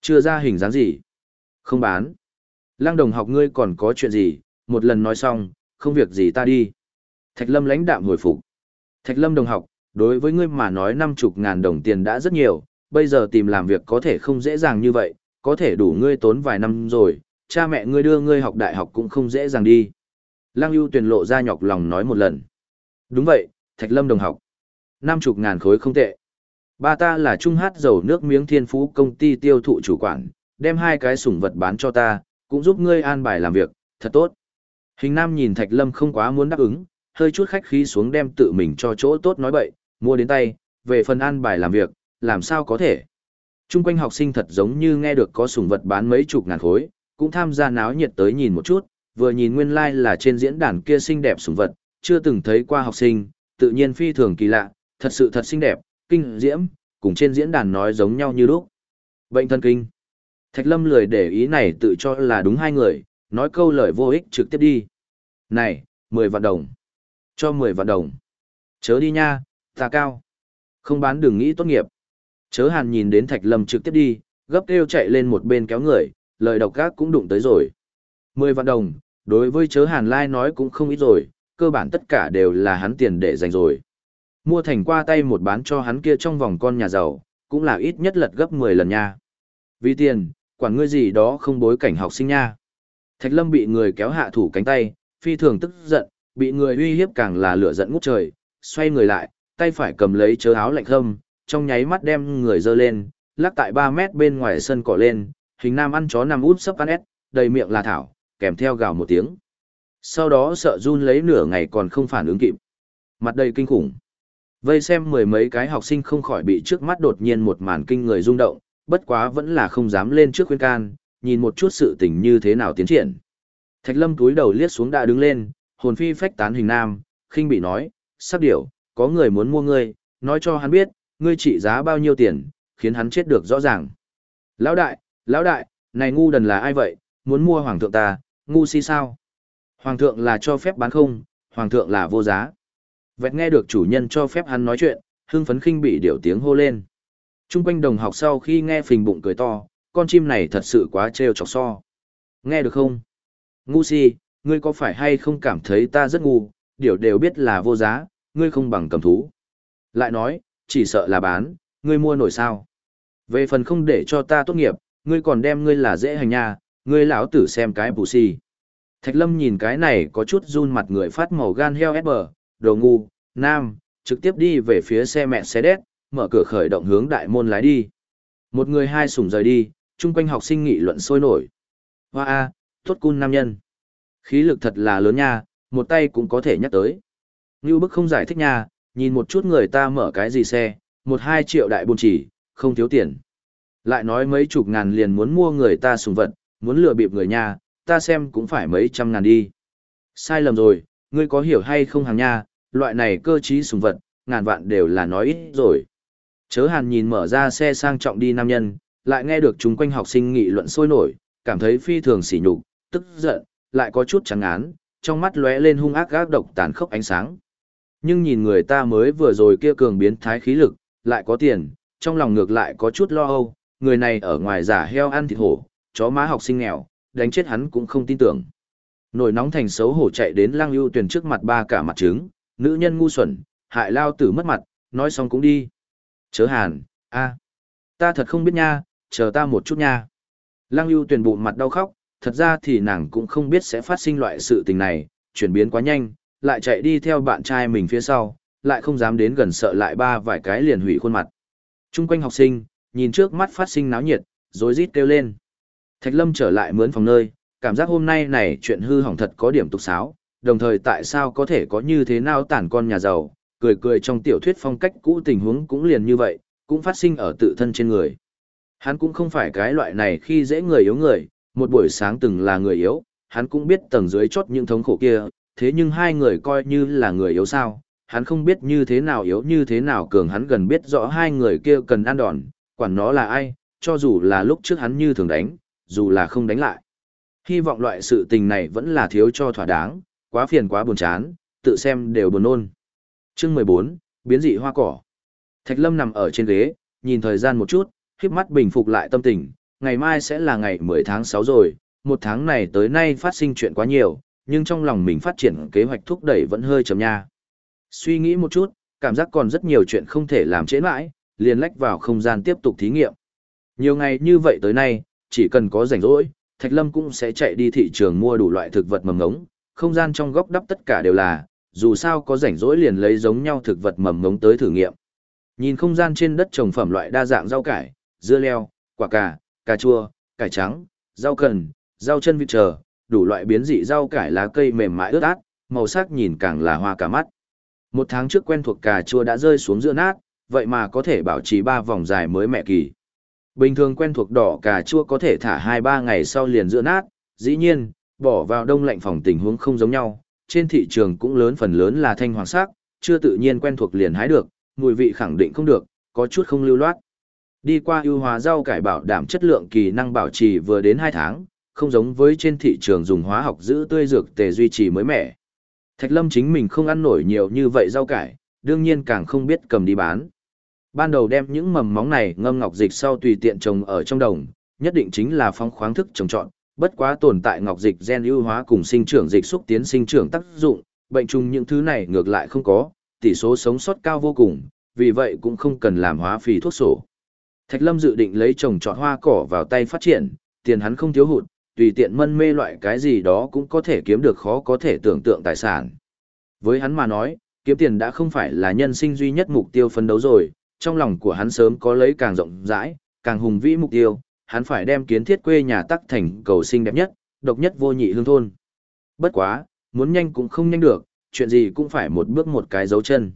Chưa ra hình dáng gì. Không bán. Lăng đồng học ngươi còn có chuyện gì, một lần nói xong, không việc gì ta đi. Thạch Lâm lãnh đạm hồi phục. Thạch Lâm đồng học, đối với ngươi mà nói năm chục ngàn đồng tiền đã rất nhiều, bây giờ tìm làm việc có thể không dễ dàng như vậy, có thể đủ ngươi tốn vài năm rồi, cha mẹ ngươi đưa ngươi học đại học cũng không dễ dàng đi. Lăng ưu tuyển lộ ra nhọc lòng nói một lần. Đúng vậy, Thạch Lâm đồng học. Năm chục ngàn khối không tệ. Ba ta là trung hát dầu nước miếng thiên phú công ty tiêu thụ chủ quản, đem hai cái sủng vật bán cho ta, cũng giúp ngươi an bài làm việc, thật tốt. Hình nam nhìn Thạch Lâm không quá muốn đáp ứng, hơi chút khách khí xuống đem tự mình cho chỗ tốt nói bậy, mua đến tay, về phần an bài làm việc, làm sao có thể. Trung quanh học sinh thật giống như nghe được có sủng vật bán mấy chục ngàn khối, cũng tham gia náo nhiệt tới nhìn một chút, vừa nhìn nguyên lai like là trên diễn đàn kia xinh đẹp sủng vật, chưa từng thấy qua học sinh, tự nhiên phi thường kỳ lạ, thật sự thật xinh đẹp, kinh diễm, cùng trên diễn đàn nói giống nhau như lúc. Bệnh thần kinh. Thạch Lâm lười để ý này tự cho là đúng hai người, nói câu lời vô ích trực tiếp đi. Này, 10 vạn đồng. Cho 10 vạn đồng. Chớ đi nha, ta cao. Không bán đừng nghĩ tốt nghiệp. Chớ hàn nhìn đến Thạch Lâm trực tiếp đi, gấp kêu chạy lên một bên kéo người, lời độc gác cũng đụng tới rồi. 10 vạn đồng, đối với chớ hàn lai nói cũng không ít rồi, cơ bản tất cả đều là hắn tiền để dành rồi. Mua thành qua tay một bán cho hắn kia trong vòng con nhà giàu, cũng là ít nhất lật gấp 10 lần nha. Vì tiền, quản ngươi gì đó không bối cảnh học sinh nha. Thạch Lâm bị người kéo hạ thủ cánh tay, phi thường tức giận, bị người uy hiếp càng là lửa giận ngút trời, xoay người lại, tay phải cầm lấy chớ áo lạnh khâm, trong nháy mắt đem người dơ lên, lắc tại 3 mét bên ngoài sân cỏ lên, hình nam ăn chó nằm út sấp ăn ép, đầy miệng là thảo, kèm theo gào một tiếng. Sau đó sợ run lấy nửa ngày còn không phản ứng kịp. Mặt đầy kinh khủng. Vây xem mười mấy cái học sinh không khỏi bị trước mắt đột nhiên một màn kinh người rung động, bất quá vẫn là không dám lên trước khuyên can, nhìn một chút sự tình như thế nào tiến triển. Thạch lâm túi đầu liếc xuống đã đứng lên, hồn phi phách tán hình nam, khinh bị nói, sắc điểu, có người muốn mua ngươi, nói cho hắn biết, ngươi trị giá bao nhiêu tiền, khiến hắn chết được rõ ràng. Lão đại, lão đại, này ngu đần là ai vậy, muốn mua hoàng thượng ta, ngu si sao? Hoàng thượng là cho phép bán không, hoàng thượng là vô giá. Vẹt nghe được chủ nhân cho phép hắn nói chuyện, hưng phấn khinh bị điều tiếng hô lên. Trung quanh đồng học sau khi nghe phình bụng cười to, con chim này thật sự quá trêu chọc so. Nghe được không? Ngu si, ngươi có phải hay không cảm thấy ta rất ngu, điều đều biết là vô giá, ngươi không bằng cầm thú. Lại nói, chỉ sợ là bán, ngươi mua nổi sao. Về phần không để cho ta tốt nghiệp, ngươi còn đem ngươi là dễ hành nha, ngươi lão tử xem cái bù si. Thạch lâm nhìn cái này có chút run mặt người phát màu gan heo ép bờ, đồ ngu, nam, trực tiếp đi về phía xe mẹ xe đét, mở cửa khởi động hướng đại môn lái đi. Một người hai sủng rời đi, chung quanh học sinh nghị luận sôi nổi. Hoa a, tốt cun nam nhân. Khí lực thật là lớn nha, một tay cũng có thể nhắc tới. Như bức không giải thích nha, nhìn một chút người ta mở cái gì xe, một hai triệu đại buôn chỉ, không thiếu tiền. Lại nói mấy chục ngàn liền muốn mua người ta sùng vật, muốn lừa bịp người nha, ta xem cũng phải mấy trăm ngàn đi. Sai lầm rồi, ngươi có hiểu hay không hàng nha, loại này cơ trí sùng vật, ngàn vạn đều là nói ít rồi. Chớ hàn nhìn mở ra xe sang trọng đi nam nhân, lại nghe được chúng quanh học sinh nghị luận sôi nổi, cảm thấy phi thường sỉ nhục, tức giận, lại có chút trắng án, trong mắt lóe lên hung ác gác độc tàn khốc ánh sáng. Nhưng nhìn người ta mới vừa rồi kia cường biến thái khí lực, lại có tiền, trong lòng ngược lại có chút lo âu, người này ở ngoài giả heo ăn thịt hổ, chó má học sinh nghèo, đánh chết hắn cũng không tin tưởng. Nổi nóng thành xấu hổ chạy đến Lăng Ưu Tuyền trước mặt ba cả mặt trứng, nữ nhân ngu xuẩn, hại lao tử mất mặt, nói xong cũng đi. Chớ hàn, a, ta thật không biết nha, chờ ta một chút nha. Lăng lưu Tuyền bụng mặt đau khóc, thật ra thì nàng cũng không biết sẽ phát sinh loại sự tình này, chuyển biến quá nhanh, lại chạy đi theo bạn trai mình phía sau, lại không dám đến gần sợ lại ba vài cái liền hủy khuôn mặt. Trung quanh học sinh, nhìn trước mắt phát sinh náo nhiệt, rối rít kêu lên. Thạch Lâm trở lại mướn phòng nơi, cảm giác hôm nay này chuyện hư hỏng thật có điểm tục sáo, đồng thời tại sao có thể có như thế nào tản con nhà giàu, cười cười trong tiểu thuyết phong cách cũ tình huống cũng liền như vậy, cũng phát sinh ở tự thân trên người. Hắn cũng không phải cái loại này khi dễ người yếu người, một buổi sáng từng là người yếu, hắn cũng biết tầng dưới chốt những thống khổ kia, thế nhưng hai người coi như là người yếu sao, hắn không biết như thế nào yếu như thế nào cường hắn gần biết rõ hai người kia cần ăn đòn, quản nó là ai, cho dù là lúc trước hắn như thường đánh, dù là không đánh lại. Hy vọng loại sự tình này vẫn là thiếu cho thỏa đáng, quá phiền quá buồn chán, tự xem đều buồn nôn. Chương 14, biến dị hoa cỏ. Thạch Lâm nằm ở trên ghế, nhìn thời gian một chút, khiếp mắt bình phục lại tâm tình, ngày mai sẽ là ngày 10 tháng 6 rồi, một tháng này tới nay phát sinh chuyện quá nhiều, nhưng trong lòng mình phát triển kế hoạch thúc đẩy vẫn hơi chậm nha. Suy nghĩ một chút, cảm giác còn rất nhiều chuyện không thể làm trễ mãi, liền lách vào không gian tiếp tục thí nghiệm. Nhiều ngày như vậy tới nay, chỉ cần có rảnh rỗi, Thạch Lâm cũng sẽ chạy đi thị trường mua đủ loại thực vật mầm ngống, không gian trong góc đắp tất cả đều là, dù sao có rảnh rỗi liền lấy giống nhau thực vật mầm ngống tới thử nghiệm. Nhìn không gian trên đất trồng phẩm loại đa dạng rau cải, dưa leo, quả cà, cà chua, cải trắng, rau cần, rau chân vịt chờ, đủ loại biến dị rau cải lá cây mềm mại ướt át, màu sắc nhìn càng là hoa cả mắt. Một tháng trước quen thuộc cà chua đã rơi xuống giữa nát, vậy mà có thể bảo trì ba vòng dài mới mẹ kỳ. Bình thường quen thuộc đỏ cà chua có thể thả 2-3 ngày sau liền giữa nát, dĩ nhiên, bỏ vào đông lạnh phòng tình huống không giống nhau, trên thị trường cũng lớn phần lớn là thanh hoàng sắc, chưa tự nhiên quen thuộc liền hái được, mùi vị khẳng định không được, có chút không lưu loát. Đi qua ưu hóa rau cải bảo đảm chất lượng kỳ năng bảo trì vừa đến 2 tháng, không giống với trên thị trường dùng hóa học giữ tươi dược tề duy trì mới mẻ. Thạch Lâm chính mình không ăn nổi nhiều như vậy rau cải, đương nhiên càng không biết cầm đi bán. Ban đầu đem những mầm móng này ngâm ngọc dịch sau tùy tiện trồng ở trong đồng, nhất định chính là phong khoáng thức trồng trọt, bất quá tồn tại ngọc dịch gen ưu hóa cùng sinh trưởng dịch xúc tiến sinh trưởng tác dụng, bệnh trùng những thứ này ngược lại không có, tỷ số sống sót cao vô cùng, vì vậy cũng không cần làm hóa phì thuốc sổ. Thạch Lâm dự định lấy trồng trọt hoa cỏ vào tay phát triển, tiền hắn không thiếu hụt, tùy tiện mân mê loại cái gì đó cũng có thể kiếm được khó có thể tưởng tượng tài sản. Với hắn mà nói, kiếm tiền đã không phải là nhân sinh duy nhất mục tiêu phấn đấu rồi, trong lòng của hắn sớm có lấy càng rộng rãi, càng hùng vĩ mục tiêu, hắn phải đem kiến thiết quê nhà tắc thành cầu sinh đẹp nhất, độc nhất vô nhị hương thôn. Bất quá, muốn nhanh cũng không nhanh được, chuyện gì cũng phải một bước một cái dấu chân.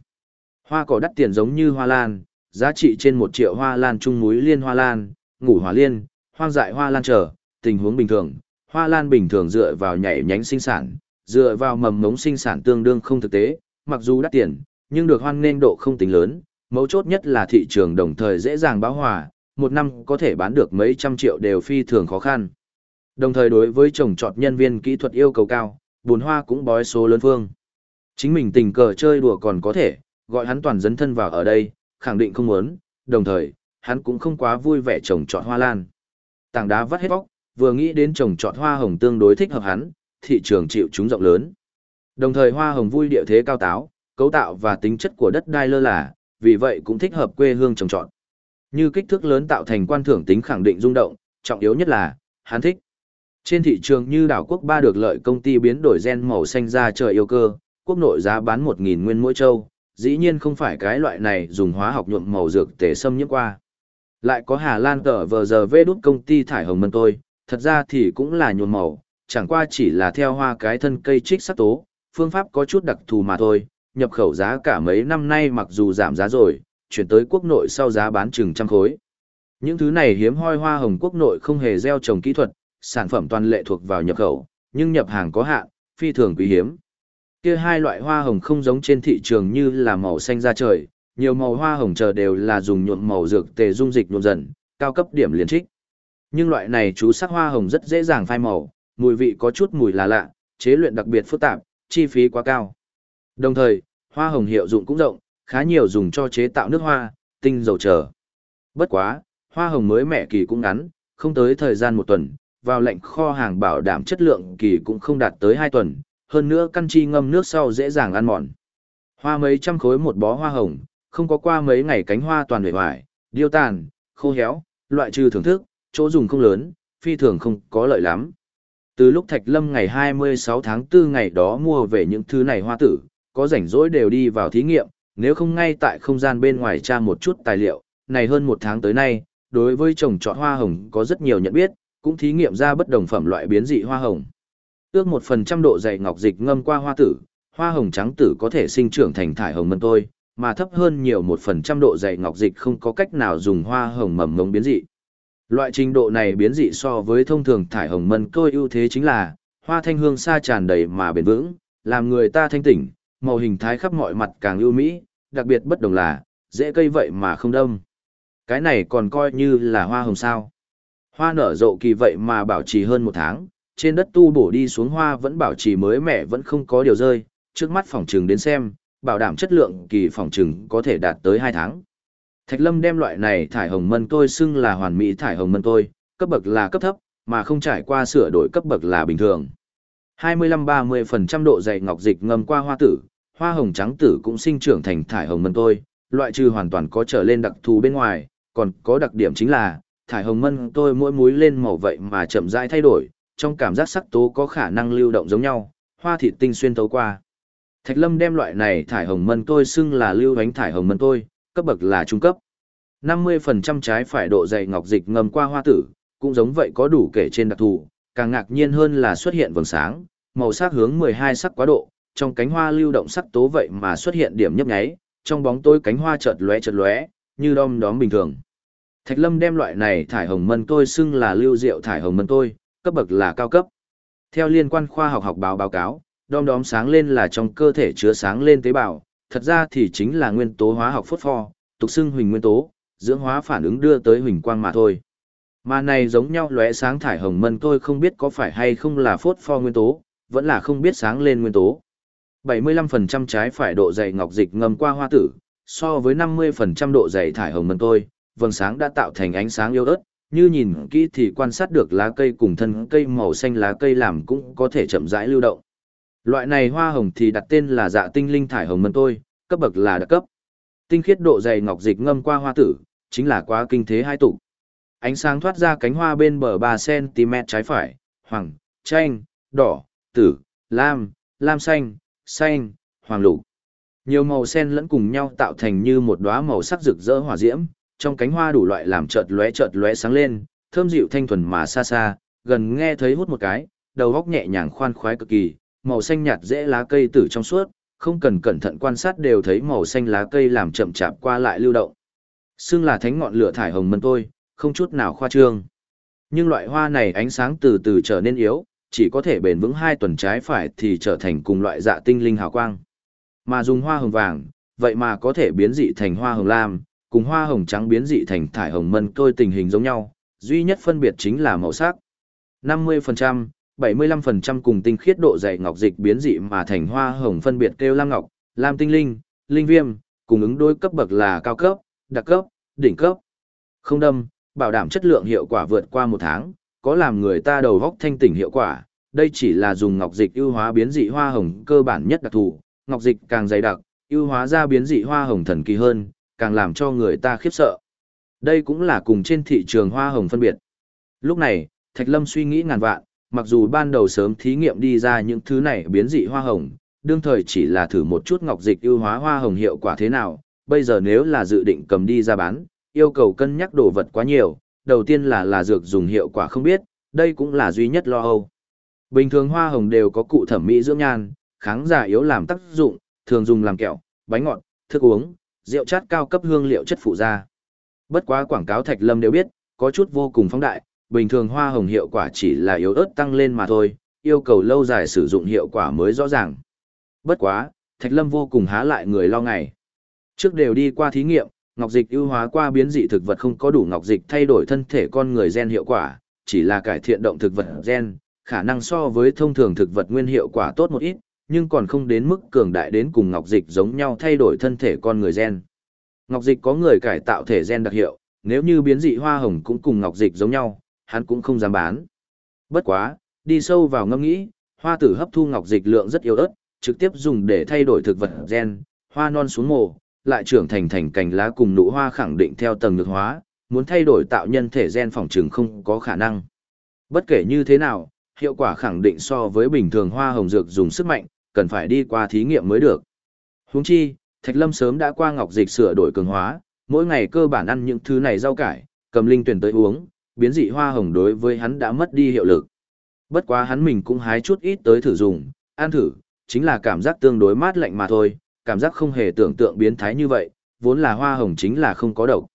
Hoa cỏ đắt tiền giống như hoa lan, giá trị trên một triệu hoa lan trung múi liên hoa lan, ngủ hoa liên, hoang dại hoa lan trở, tình huống bình thường, hoa lan bình thường dựa vào nhảy nhánh sinh sản, dựa vào mầm ngống sinh sản tương đương không thực tế, mặc dù đắt tiền, nhưng được hoan nên độ không tính lớn, mấu chốt nhất là thị trường đồng thời dễ dàng báo hòa, một năm có thể bán được mấy trăm triệu đều phi thường khó khăn. Đồng thời đối với trồng trọt nhân viên kỹ thuật yêu cầu cao, bùn hoa cũng bói số lớn phương. Chính mình tình cờ chơi đùa còn có thể, gọi hắn toàn dấn thân vào ở đây, khẳng định không muốn, đồng thời, hắn cũng không quá vui vẻ trồng trọt hoa lan. Tảng đá vắt hết bóc, vừa nghĩ đến trồng trọt hoa hồng tương đối thích hợp hắn, thị trường chịu chúng rộng lớn. Đồng thời hoa hồng vui địa thế cao táo, cấu tạo và tính chất của đất đai lơ là, vì vậy cũng thích hợp quê hương trồng trọt. Như kích thước lớn tạo thành quan thưởng tính khẳng định rung động, trọng yếu nhất là, hắn thích. Trên thị trường như đảo quốc ba được lợi công ty biến đổi gen màu xanh ra trời yêu cơ, quốc nội giá bán 1.000 nguyên mỗi châu, dĩ nhiên không phải cái loại này dùng hóa học nhuộm màu dược tể xâm nhiễm qua. Lại có Hà Lan tờ vờ giờ vê đút công ty thải hồng mân tôi, thật ra thì cũng là nhuộm màu, chẳng qua chỉ là theo hoa cái thân cây trích sắc tố, phương pháp có chút đặc thù mà thôi, nhập khẩu giá cả mấy năm nay mặc dù giảm giá rồi, chuyển tới quốc nội sau giá bán chừng trăm khối. Những thứ này hiếm hoi hoa hồng quốc nội không hề gieo trồng kỹ thuật, sản phẩm toàn lệ thuộc vào nhập khẩu, nhưng nhập hàng có hạn, phi thường quý hiếm. Kia hai loại hoa hồng không giống trên thị trường như là màu xanh da trời, nhiều màu hoa hồng chờ đều là dùng nhuộm màu dược tề dung dịch nhuộm dần, cao cấp điểm liền trích. Nhưng loại này chú sắc hoa hồng rất dễ dàng phai màu, mùi vị có chút mùi là lạ, chế luyện đặc biệt phức tạp, chi phí quá cao. Đồng thời, hoa hồng hiệu dụng cũng rộng, khá nhiều dùng cho chế tạo nước hoa, tinh dầu trở. Bất quá, hoa hồng mới mẹ kỳ cũng ngắn, không tới thời gian một tuần, vào lệnh kho hàng bảo đảm chất lượng kỳ cũng không đạt tới hai tuần, hơn nữa căn chi ngâm nước sau dễ dàng ăn mòn. Hoa mấy trăm khối một bó hoa hồng, không có qua mấy ngày cánh hoa toàn hủy hoại, điêu tàn, khô héo, loại trừ thưởng thức, chỗ dùng không lớn, phi thường không có lợi lắm. Từ lúc Thạch Lâm ngày 26 tháng 4 ngày đó mua về những thứ này hoa tử, có rảnh rỗi đều đi vào thí nghiệm, nếu không ngay tại không gian bên ngoài tra một chút tài liệu, này hơn một tháng tới nay, đối với trồng trọt hoa hồng có rất nhiều nhận biết, cũng thí nghiệm ra bất đồng phẩm loại biến dị hoa hồng. Ước một phần trăm độ dày ngọc dịch ngâm qua hoa tử, hoa hồng trắng tử có thể sinh trưởng thành thải hồng mân tôi, mà thấp hơn nhiều một phần trăm độ dày ngọc dịch không có cách nào dùng hoa hồng mầm ngống biến dị. Loại trình độ này biến dị so với thông thường thải hồng mân tôi ưu thế chính là, hoa thanh hương xa tràn đầy mà bền vững, làm người ta thanh tỉnh, màu hình thái khắp mọi mặt càng ưu mỹ, đặc biệt bất đồng là, dễ cây vậy mà không đâm. Cái này còn coi như là hoa hồng sao. Hoa nở rộ kỳ vậy mà bảo trì hơn một tháng, trên đất tu bổ đi xuống hoa vẫn bảo trì mới mẻ vẫn không có điều rơi, trước mắt phòng trừng đến xem, bảo đảm chất lượng kỳ phòng trừng có thể đạt tới 2 tháng. Thạch Lâm đem loại này thải hồng mân tôi xưng là hoàn mỹ thải hồng mân tôi, cấp bậc là cấp thấp, mà không trải qua sửa đổi cấp bậc là bình thường. 25-30% độ dày ngọc dịch ngâm qua hoa tử, hoa hồng trắng tử cũng sinh trưởng thành thải hồng mân tôi, loại trừ hoàn toàn có trở lên đặc thù bên ngoài, còn có đặc điểm chính là, thải hồng mân tôi mỗi múi lên màu vậy mà chậm rãi thay đổi, trong cảm giác sắc tố có khả năng lưu động giống nhau, hoa thịt tinh xuyên thấu qua. Thạch Lâm đem loại này thải hồng mân tôi xưng là lưu ánh thải hồng mân tôi, cấp bậc là trung cấp. 50% trái phải độ dày ngọc dịch ngầm qua hoa tử, cũng giống vậy có đủ kể trên đặc thù, càng ngạc nhiên hơn là xuất hiện vầng sáng, màu sắc hướng 12 sắc quá độ, trong cánh hoa lưu động sắc tố vậy mà xuất hiện điểm nhấp nháy, trong bóng tối cánh hoa chợt lóe chợt lóe, như đom đóm bình thường. Thạch Lâm đem loại này thải hồng mân tôi xưng là lưu diệu thải hồng mân tôi, cấp bậc là cao cấp. Theo liên quan khoa học học báo báo cáo, đom đóm sáng lên là trong cơ thể chứa sáng lên tế bào, thật ra thì chính là nguyên tố hóa học phốt pho, tục xưng huỳnh nguyên tố, dưỡng hóa phản ứng đưa tới huỳnh quang mà thôi. Mà này giống nhau lóe sáng thải hồng mân tôi không biết có phải hay không là phốt pho nguyên tố, vẫn là không biết sáng lên nguyên tố. 75% trái phải độ dày ngọc dịch ngâm qua hoa tử, so với 50% độ dày thải hồng mân tôi, vầng sáng đã tạo thành ánh sáng yếu ớt, như nhìn kỹ thì quan sát được lá cây cùng thân cây màu xanh lá cây làm cũng có thể chậm rãi lưu động. Loại này hoa hồng thì đặt tên là dạ tinh linh thải hồng mân tôi, cấp bậc là đặc cấp. Tinh khiết độ dày ngọc dịch ngâm qua hoa tử, chính là quá kinh thế hai tụ. Ánh sáng thoát ra cánh hoa bên bờ 3cm trái phải, hoàng, chanh, đỏ, tử, lam, lam xanh, xanh, hoàng lục. Nhiều màu sen lẫn cùng nhau tạo thành như một đóa màu sắc rực rỡ hỏa diễm, trong cánh hoa đủ loại làm chợt lóe chợt lóe sáng lên, thơm dịu thanh thuần mà xa xa, gần nghe thấy hút một cái, đầu góc nhẹ nhàng khoan khoái cực kỳ, màu xanh nhạt dễ lá cây tử trong suốt, không cần cẩn thận quan sát đều thấy màu xanh lá cây làm chậm chạp qua lại lưu động. Xương là thánh ngọn lửa thải hồng mân tôi, không chút nào khoa trương. Nhưng loại hoa này ánh sáng từ từ trở nên yếu, chỉ có thể bền vững hai tuần trái phải thì trở thành cùng loại dạ tinh linh hào quang. Mà dùng hoa hồng vàng, vậy mà có thể biến dị thành hoa hồng lam, cùng hoa hồng trắng biến dị thành thải hồng mân tôi tình hình giống nhau, duy nhất phân biệt chính là màu sắc. 50%, 75% cùng tinh khiết độ dày ngọc dịch biến dị mà thành hoa hồng phân biệt kêu lam ngọc, lam tinh linh, linh viêm, cùng ứng đối cấp bậc là cao cấp, đặc cấp, đỉnh cấp. Không đâm, bảo đảm chất lượng hiệu quả vượt qua một tháng, có làm người ta đầu góc thanh tỉnh hiệu quả. Đây chỉ là dùng ngọc dịch ưu hóa biến dị hoa hồng cơ bản nhất đặc thù, ngọc dịch càng dày đặc, ưu hóa ra biến dị hoa hồng thần kỳ hơn, càng làm cho người ta khiếp sợ. Đây cũng là cùng trên thị trường hoa hồng phân biệt. Lúc này, Thạch Lâm suy nghĩ ngàn vạn, mặc dù ban đầu sớm thí nghiệm đi ra những thứ này biến dị hoa hồng, đương thời chỉ là thử một chút ngọc dịch ưu hóa hoa hồng hiệu quả thế nào, bây giờ nếu là dự định cầm đi ra bán, yêu cầu cân nhắc đồ vật quá nhiều, đầu tiên là là dược dùng hiệu quả không biết, đây cũng là duy nhất lo âu. Bình thường hoa hồng đều có cụ thẩm mỹ dưỡng nhan, kháng giả yếu làm tác dụng, thường dùng làm kẹo, bánh ngọt, thức uống, rượu chát cao cấp hương liệu chất phụ da. Bất quá quảng cáo Thạch Lâm đều biết, có chút vô cùng phóng đại, bình thường hoa hồng hiệu quả chỉ là yếu ớt tăng lên mà thôi, yêu cầu lâu dài sử dụng hiệu quả mới rõ ràng. Bất quá, Thạch Lâm vô cùng há lại người lo ngày. Trước đều đi qua thí nghiệm, ngọc dịch ưu hóa qua biến dị thực vật không có đủ ngọc dịch thay đổi thân thể con người gen hiệu quả, chỉ là cải thiện động thực vật gen, khả năng so với thông thường thực vật nguyên hiệu quả tốt một ít, nhưng còn không đến mức cường đại đến cùng ngọc dịch giống nhau thay đổi thân thể con người gen. Ngọc dịch có người cải tạo thể gen đặc hiệu, nếu như biến dị hoa hồng cũng cùng ngọc dịch giống nhau, hắn cũng không dám bán. Bất quá, đi sâu vào ngâm nghĩ, hoa tử hấp thu ngọc dịch lượng rất yếu ớt, trực tiếp dùng để thay đổi thực vật gen, hoa non xuống mồ, lại trưởng thành thành cành lá cùng nụ hoa khẳng định theo tầng nhược hóa, muốn thay đổi tạo nhân thể gen phòng trường không có khả năng. Bất kể như thế nào, hiệu quả khẳng định so với bình thường hoa hồng dược dùng sức mạnh, cần phải đi qua thí nghiệm mới được. Huống chi, Thạch Lâm sớm đã qua ngọc dịch sửa đổi cường hóa, mỗi ngày cơ bản ăn những thứ này rau cải, cầm linh tuyển tới uống, biến dị hoa hồng đối với hắn đã mất đi hiệu lực. Bất quá hắn mình cũng hái chút ít tới thử dùng, ăn thử, chính là cảm giác tương đối mát lạnh mà thôi, cảm giác không hề tưởng tượng biến thái như vậy, vốn là hoa hồng chính là không có độc.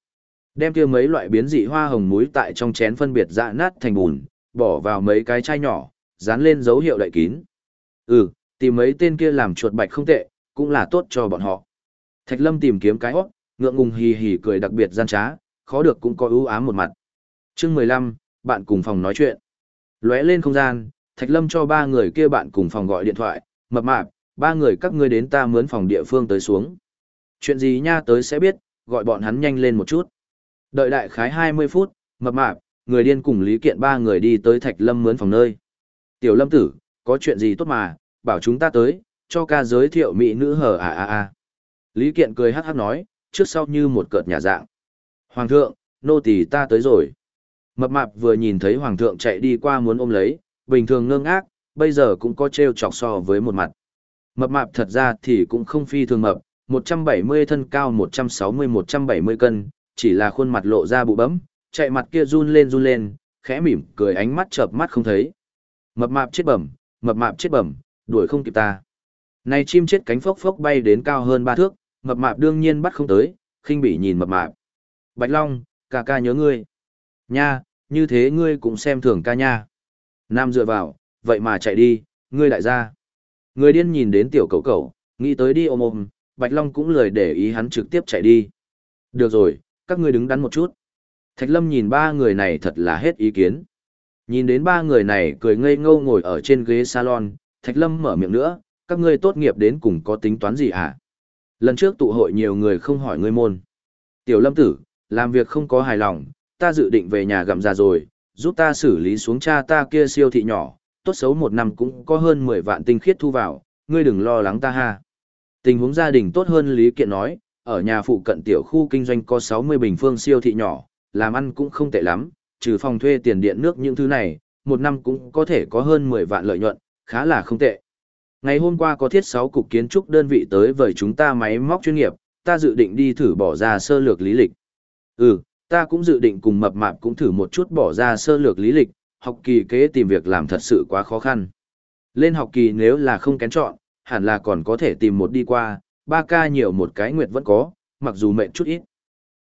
Đem kia mấy loại biến dị hoa hồng muối tại trong chén phân biệt dạ nát thành bùn, bỏ vào mấy cái chai nhỏ, dán lên dấu hiệu đậy kín. Ừ, tìm mấy tên kia làm chuột bạch không tệ, cũng là tốt cho bọn họ. Thạch Lâm tìm kiếm cái hót, ngượng ngùng hì hì cười đặc biệt gian trá, khó được cũng có ưu ám một mặt. Chương 15, bạn cùng phòng nói chuyện. Lóe lên không gian, Thạch Lâm cho ba người kia bạn cùng phòng gọi điện thoại, mập mạp, ba người các ngươi đến ta mướn phòng địa phương tới xuống. Chuyện gì nha tới sẽ biết, gọi bọn hắn nhanh lên một chút. Đợi đại khái 20 phút, mập mạp, người điên cùng Lý Kiện ba người đi tới Thạch Lâm mướn phòng nơi. Tiểu Lâm tử, có chuyện gì tốt mà, bảo chúng ta tới, cho ca giới thiệu mỹ nữ hở à à à. Lý Kiện cười hát hát nói, trước sau như một cợt nhà dạng. Hoàng thượng, nô tỳ ta tới rồi. Mập mạp vừa nhìn thấy hoàng thượng chạy đi qua muốn ôm lấy, bình thường ngơ ngác, bây giờ cũng có trêu chọc so với một mặt. Mập mạp thật ra thì cũng không phi thường mập, 170 thân cao 160-170 cân, chỉ là khuôn mặt lộ ra bụ bấm, chạy mặt kia run lên run lên, khẽ mỉm, cười ánh mắt chợp mắt không thấy. Mập mạp chết bẩm, mập mạp chết bẩm, đuổi không kịp ta. Này chim chết cánh phốc phốc bay đến cao hơn ba thước, mập mạp đương nhiên bắt không tới, khinh bỉ nhìn mập mạp. Bạch Long, ca ca nhớ ngươi. Nha, như thế ngươi cũng xem thường ca nha. Nam dựa vào, vậy mà chạy đi, ngươi đại gia. Người điên nhìn đến tiểu cầu cầu, nghĩ tới đi ôm ôm, Bạch Long cũng lười để ý hắn trực tiếp chạy đi. Được rồi, Các ngươi đứng đắn một chút. Thạch Lâm nhìn ba người này thật là hết ý kiến. Nhìn đến ba người này cười ngây ngô ngồi ở trên ghế salon, Thạch Lâm mở miệng nữa, các ngươi tốt nghiệp đến cùng có tính toán gì hả? Lần trước tụ hội nhiều người không hỏi ngươi môn. Tiểu Lâm tử, làm việc không có hài lòng, ta dự định về nhà gặm già rồi, giúp ta xử lý xuống cha ta kia siêu thị nhỏ, tốt xấu một năm cũng có hơn 10 vạn tinh khiết thu vào, ngươi đừng lo lắng ta ha. Tình huống gia đình tốt hơn Lý Kiện nói, ở nhà phụ cận tiểu khu kinh doanh có 60 bình phương siêu thị nhỏ, làm ăn cũng không tệ lắm, trừ phòng thuê tiền điện nước những thứ này, một năm cũng có thể có hơn 10 vạn lợi nhuận, khá là không tệ. Ngày hôm qua có thiết 6 cục kiến trúc đơn vị tới với chúng ta máy móc chuyên nghiệp, ta dự định đi thử bỏ ra sơ lược lý lịch. Ừ, ta cũng dự định cùng mập mạp cũng thử một chút bỏ ra sơ lược lý lịch, học kỳ kế tìm việc làm thật sự quá khó khăn. Lên học kỳ nếu là không kén chọn, hẳn là còn có thể tìm một đi qua, ba ca nhiều một cái nguyệt vẫn có, mặc dù mệnh chút ít.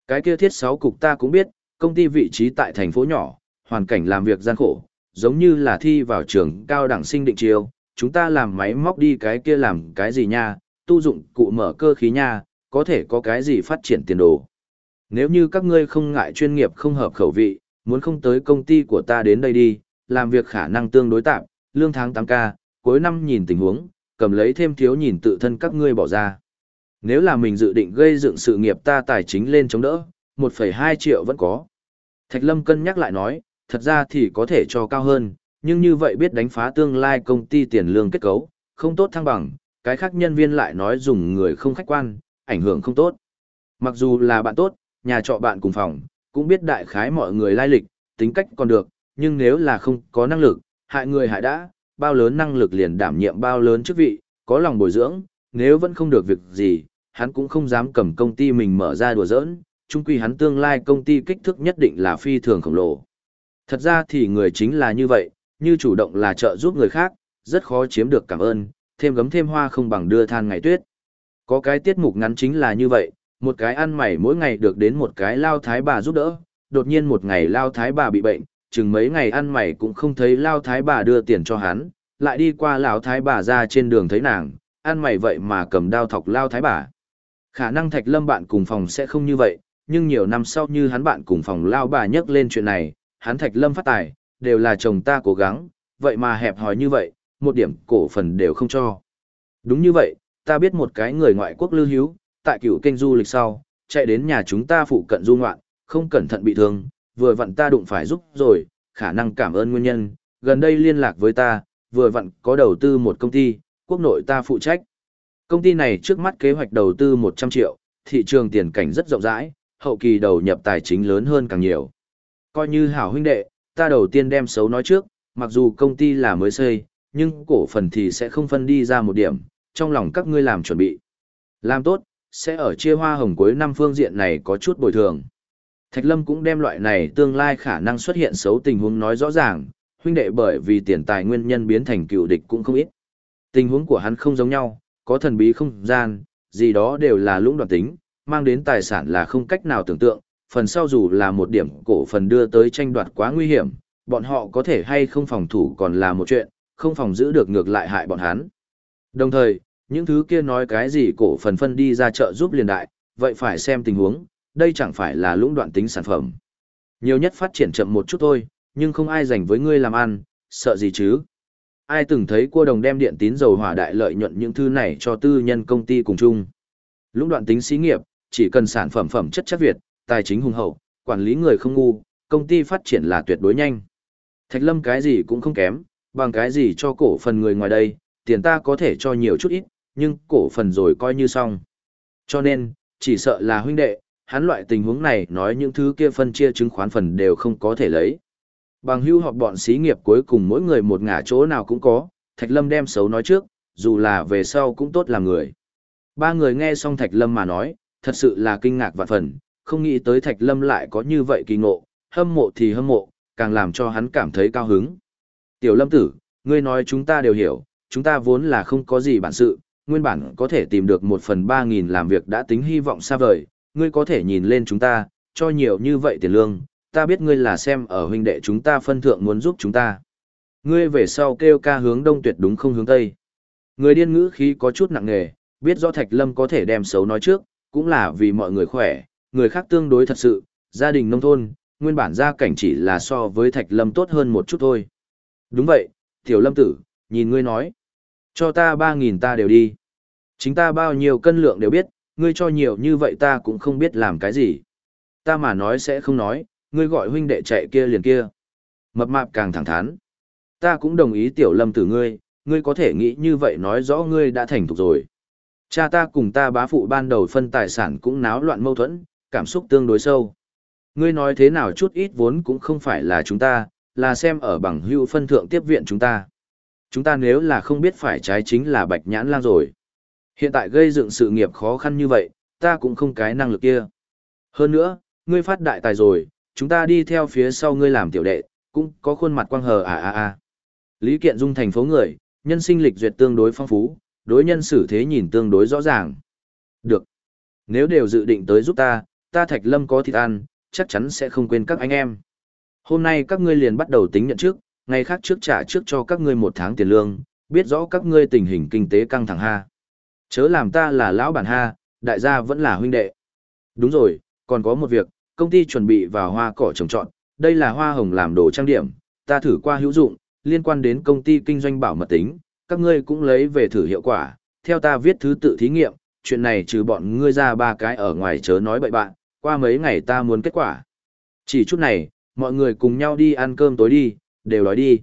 Cái kia thiết 6 cục ta cũng biết, công ty vị trí tại thành phố nhỏ, hoàn cảnh làm việc gian khổ, giống như là thi vào trường cao đẳng sinh định chiêu, chúng ta làm máy móc đi cái kia làm cái gì nha, tu dụng cụ mở cơ khí nha, có thể có cái gì phát triển tiền đồ. Nếu như các ngươi không ngại chuyên nghiệp không hợp khẩu vị, muốn không tới công ty của ta đến đây đi, làm việc khả năng tương đối tạm, lương tháng 8K, cuối năm nhìn tình huống, cầm lấy thêm thiếu nhìn tự thân các ngươi bỏ ra. Nếu là mình dự định gây dựng sự nghiệp ta tài chính lên chống đỡ, 1,2 triệu vẫn có. Thạch Lâm cân nhắc lại nói, thật ra thì có thể cho cao hơn, nhưng như vậy biết đánh phá tương lai công ty tiền lương kết cấu, không tốt thăng bằng, cái khác nhân viên lại nói dùng người không khách quan, ảnh hưởng không tốt. Mặc dù là bạn tốt, nhà trọ bạn cùng phòng, cũng biết đại khái mọi người lai lịch, tính cách còn được, nhưng nếu là không có năng lực, hại người hại đã, bao lớn năng lực liền đảm nhiệm bao lớn chức vị, có lòng bồi dưỡng, nếu vẫn không được việc gì, hắn cũng không dám cầm công ty mình mở ra đùa giỡn, chung quy hắn tương lai công ty kích thước nhất định là phi thường khổng lồ. Thật ra thì người chính là như vậy, như chủ động là trợ giúp người khác, rất khó chiếm được cảm ơn, thêm gấm thêm hoa không bằng đưa than ngày tuyết. Có cái tiết mục ngắn chính là như vậy, một cái ăn mày mỗi ngày được đến một cái lao thái bà giúp đỡ, đột nhiên một ngày lao thái bà bị bệnh, chừng mấy ngày ăn mày cũng không thấy lao thái bà đưa tiền cho hắn, lại đi qua lão thái bà ra trên đường thấy nàng, ăn mày vậy mà cầm đao thọc lao thái bà. Khả năng Thạch Lâm bạn cùng phòng sẽ không như vậy, nhưng nhiều năm sau như hắn bạn cùng phòng lao bà nhắc lên chuyện này, hắn Thạch Lâm phát tài, đều là chồng ta cố gắng, vậy mà hẹp hòi như vậy, một điểm cổ phần đều không cho. Đúng như vậy, ta biết một cái người ngoại quốc lưu hữu, tại cựu kênh du lịch sau, chạy đến nhà chúng ta phụ cận du ngoạn, không cẩn thận bị thương, vừa vặn ta đụng phải giúp rồi, khả năng cảm ơn nguyên nhân, gần đây liên lạc với ta, vừa vặn có đầu tư một công ty, quốc nội ta phụ trách. Công ty này trước mắt kế hoạch đầu tư 100 triệu, thị trường tiền cảnh rất rộng rãi, hậu kỳ đầu nhập tài chính lớn hơn càng nhiều. Coi như hảo huynh đệ, ta đầu tiên đem xấu nói trước, mặc dù công ty là mới xây, nhưng cổ phần thì sẽ không phân đi ra một điểm, trong lòng các ngươi làm chuẩn bị. Làm tốt, sẽ ở chia hoa hồng cuối năm phương diện này có chút bồi thường. Thạch Lâm cũng đem loại này tương lai khả năng xuất hiện xấu tình huống nói rõ ràng, huynh đệ bởi vì tiền tài nguyên nhân biến thành cựu địch cũng không ít. Tình huống của hắn không giống nhau, có thần bí không gian, gì đó đều là lũng đoạn tính, mang đến tài sản là không cách nào tưởng tượng, phần sau dù là một điểm cổ phần đưa tới tranh đoạt quá nguy hiểm, bọn họ có thể hay không phòng thủ còn là một chuyện, không phòng giữ được ngược lại hại bọn hắn. Đồng thời, những thứ kia nói cái gì cổ phần phân đi ra chợ giúp liền đại, vậy phải xem tình huống, đây chẳng phải là lũng đoạn tính sản phẩm. Nhiều nhất phát triển chậm một chút thôi, nhưng không ai dành với ngươi làm ăn, sợ gì chứ. Ai từng thấy cua đồng đem điện tín dầu hỏa đại lợi nhuận những thứ này cho tư nhân công ty cùng chung. Lũng đoạn tính xí nghiệp, chỉ cần sản phẩm phẩm chất chất Việt, tài chính hùng hậu, quản lý người không ngu, công ty phát triển là tuyệt đối nhanh. Thạch Lâm cái gì cũng không kém, bằng cái gì cho cổ phần người ngoài đây, tiền ta có thể cho nhiều chút ít, nhưng cổ phần rồi coi như xong. Cho nên, chỉ sợ là huynh đệ, hắn loại tình huống này nói những thứ kia phân chia chứng khoán phần đều không có thể lấy. Bằng hưu họp bọn xí nghiệp cuối cùng mỗi người một ngả chỗ nào cũng có, Thạch Lâm đem xấu nói trước, dù là về sau cũng tốt làm người. Ba người nghe xong Thạch Lâm mà nói, thật sự là kinh ngạc vạn phần, không nghĩ tới Thạch Lâm lại có như vậy kỳ ngộ, hâm mộ thì hâm mộ, càng làm cho hắn cảm thấy cao hứng. Tiểu Lâm tử, ngươi nói chúng ta đều hiểu, chúng ta vốn là không có gì bản sự, nguyên bản có thể tìm được một phần ba nghìn làm việc đã tính hy vọng xa vời, ngươi có thể nhìn lên chúng ta, cho nhiều như vậy tiền lương, ta biết ngươi là xem ở huynh đệ chúng ta phân thượng muốn giúp chúng ta. Ngươi về sau kêu ca hướng đông tuyệt đúng không hướng tây. Người điên ngữ khí có chút nặng nề, biết rõ Thạch Lâm có thể đem xấu nói trước, cũng là vì mọi người khỏe, người khác tương đối thật sự, gia đình nông thôn, nguyên bản gia cảnh chỉ là so với Thạch Lâm tốt hơn một chút thôi. Đúng vậy, Tiểu Lâm tử, nhìn ngươi nói. Cho ta ba nghìn ta đều đi. Chính ta bao nhiêu cân lượng đều biết, ngươi cho nhiều như vậy ta cũng không biết làm cái gì. Ta mà nói sẽ không nói, ngươi gọi huynh đệ chạy kia liền kia. Mập mạp càng thẳng thắn. Ta cũng đồng ý Tiểu Lâm tử ngươi, ngươi có thể nghĩ như vậy nói rõ ngươi đã thành thục rồi. Cha ta cùng ta bá phụ ban đầu phân tài sản cũng náo loạn mâu thuẫn, cảm xúc tương đối sâu. Ngươi nói thế nào chút ít vốn cũng không phải là chúng ta, là xem ở bằng hưu phân thượng tiếp viện chúng ta. Chúng ta nếu là không biết phải trái chính là bạch nhãn lang rồi. Hiện tại gây dựng sự nghiệp khó khăn như vậy, ta cũng không cái năng lực kia. Hơn nữa, ngươi phát đại tài rồi, chúng ta đi theo phía sau ngươi làm tiểu đệ, cũng có khuôn mặt quang hờ à à à. Lý Kiện Dung thành phố người, nhân sinh lịch duyệt tương đối phong phú, đối nhân xử thế nhìn tương đối rõ ràng. Được. Nếu đều dự định tới giúp ta, ta Thạch Lâm có thịt ăn, chắc chắn sẽ không quên các anh em. Hôm nay các ngươi liền bắt đầu tính nhận trước, ngày khác trước trả trước cho các ngươi một tháng tiền lương, biết rõ các ngươi tình hình kinh tế căng thẳng ha. Chớ làm ta là lão bản ha, đại gia vẫn là huynh đệ. Đúng rồi, còn có một việc, công ty chuẩn bị vào hoa cỏ trồng trọt, đây là hoa hồng làm đồ trang điểm, ta thử qua hữu dụng, liên quan đến công ty kinh doanh bảo mật tính, các ngươi cũng lấy về thử hiệu quả, theo ta viết thứ tự thí nghiệm, chuyện này trừ bọn ngươi ra ba cái ở ngoài chớ nói bậy bạn, qua mấy ngày ta muốn kết quả. Chỉ chút này, mọi người cùng nhau đi ăn cơm tối đi, đều nói đi.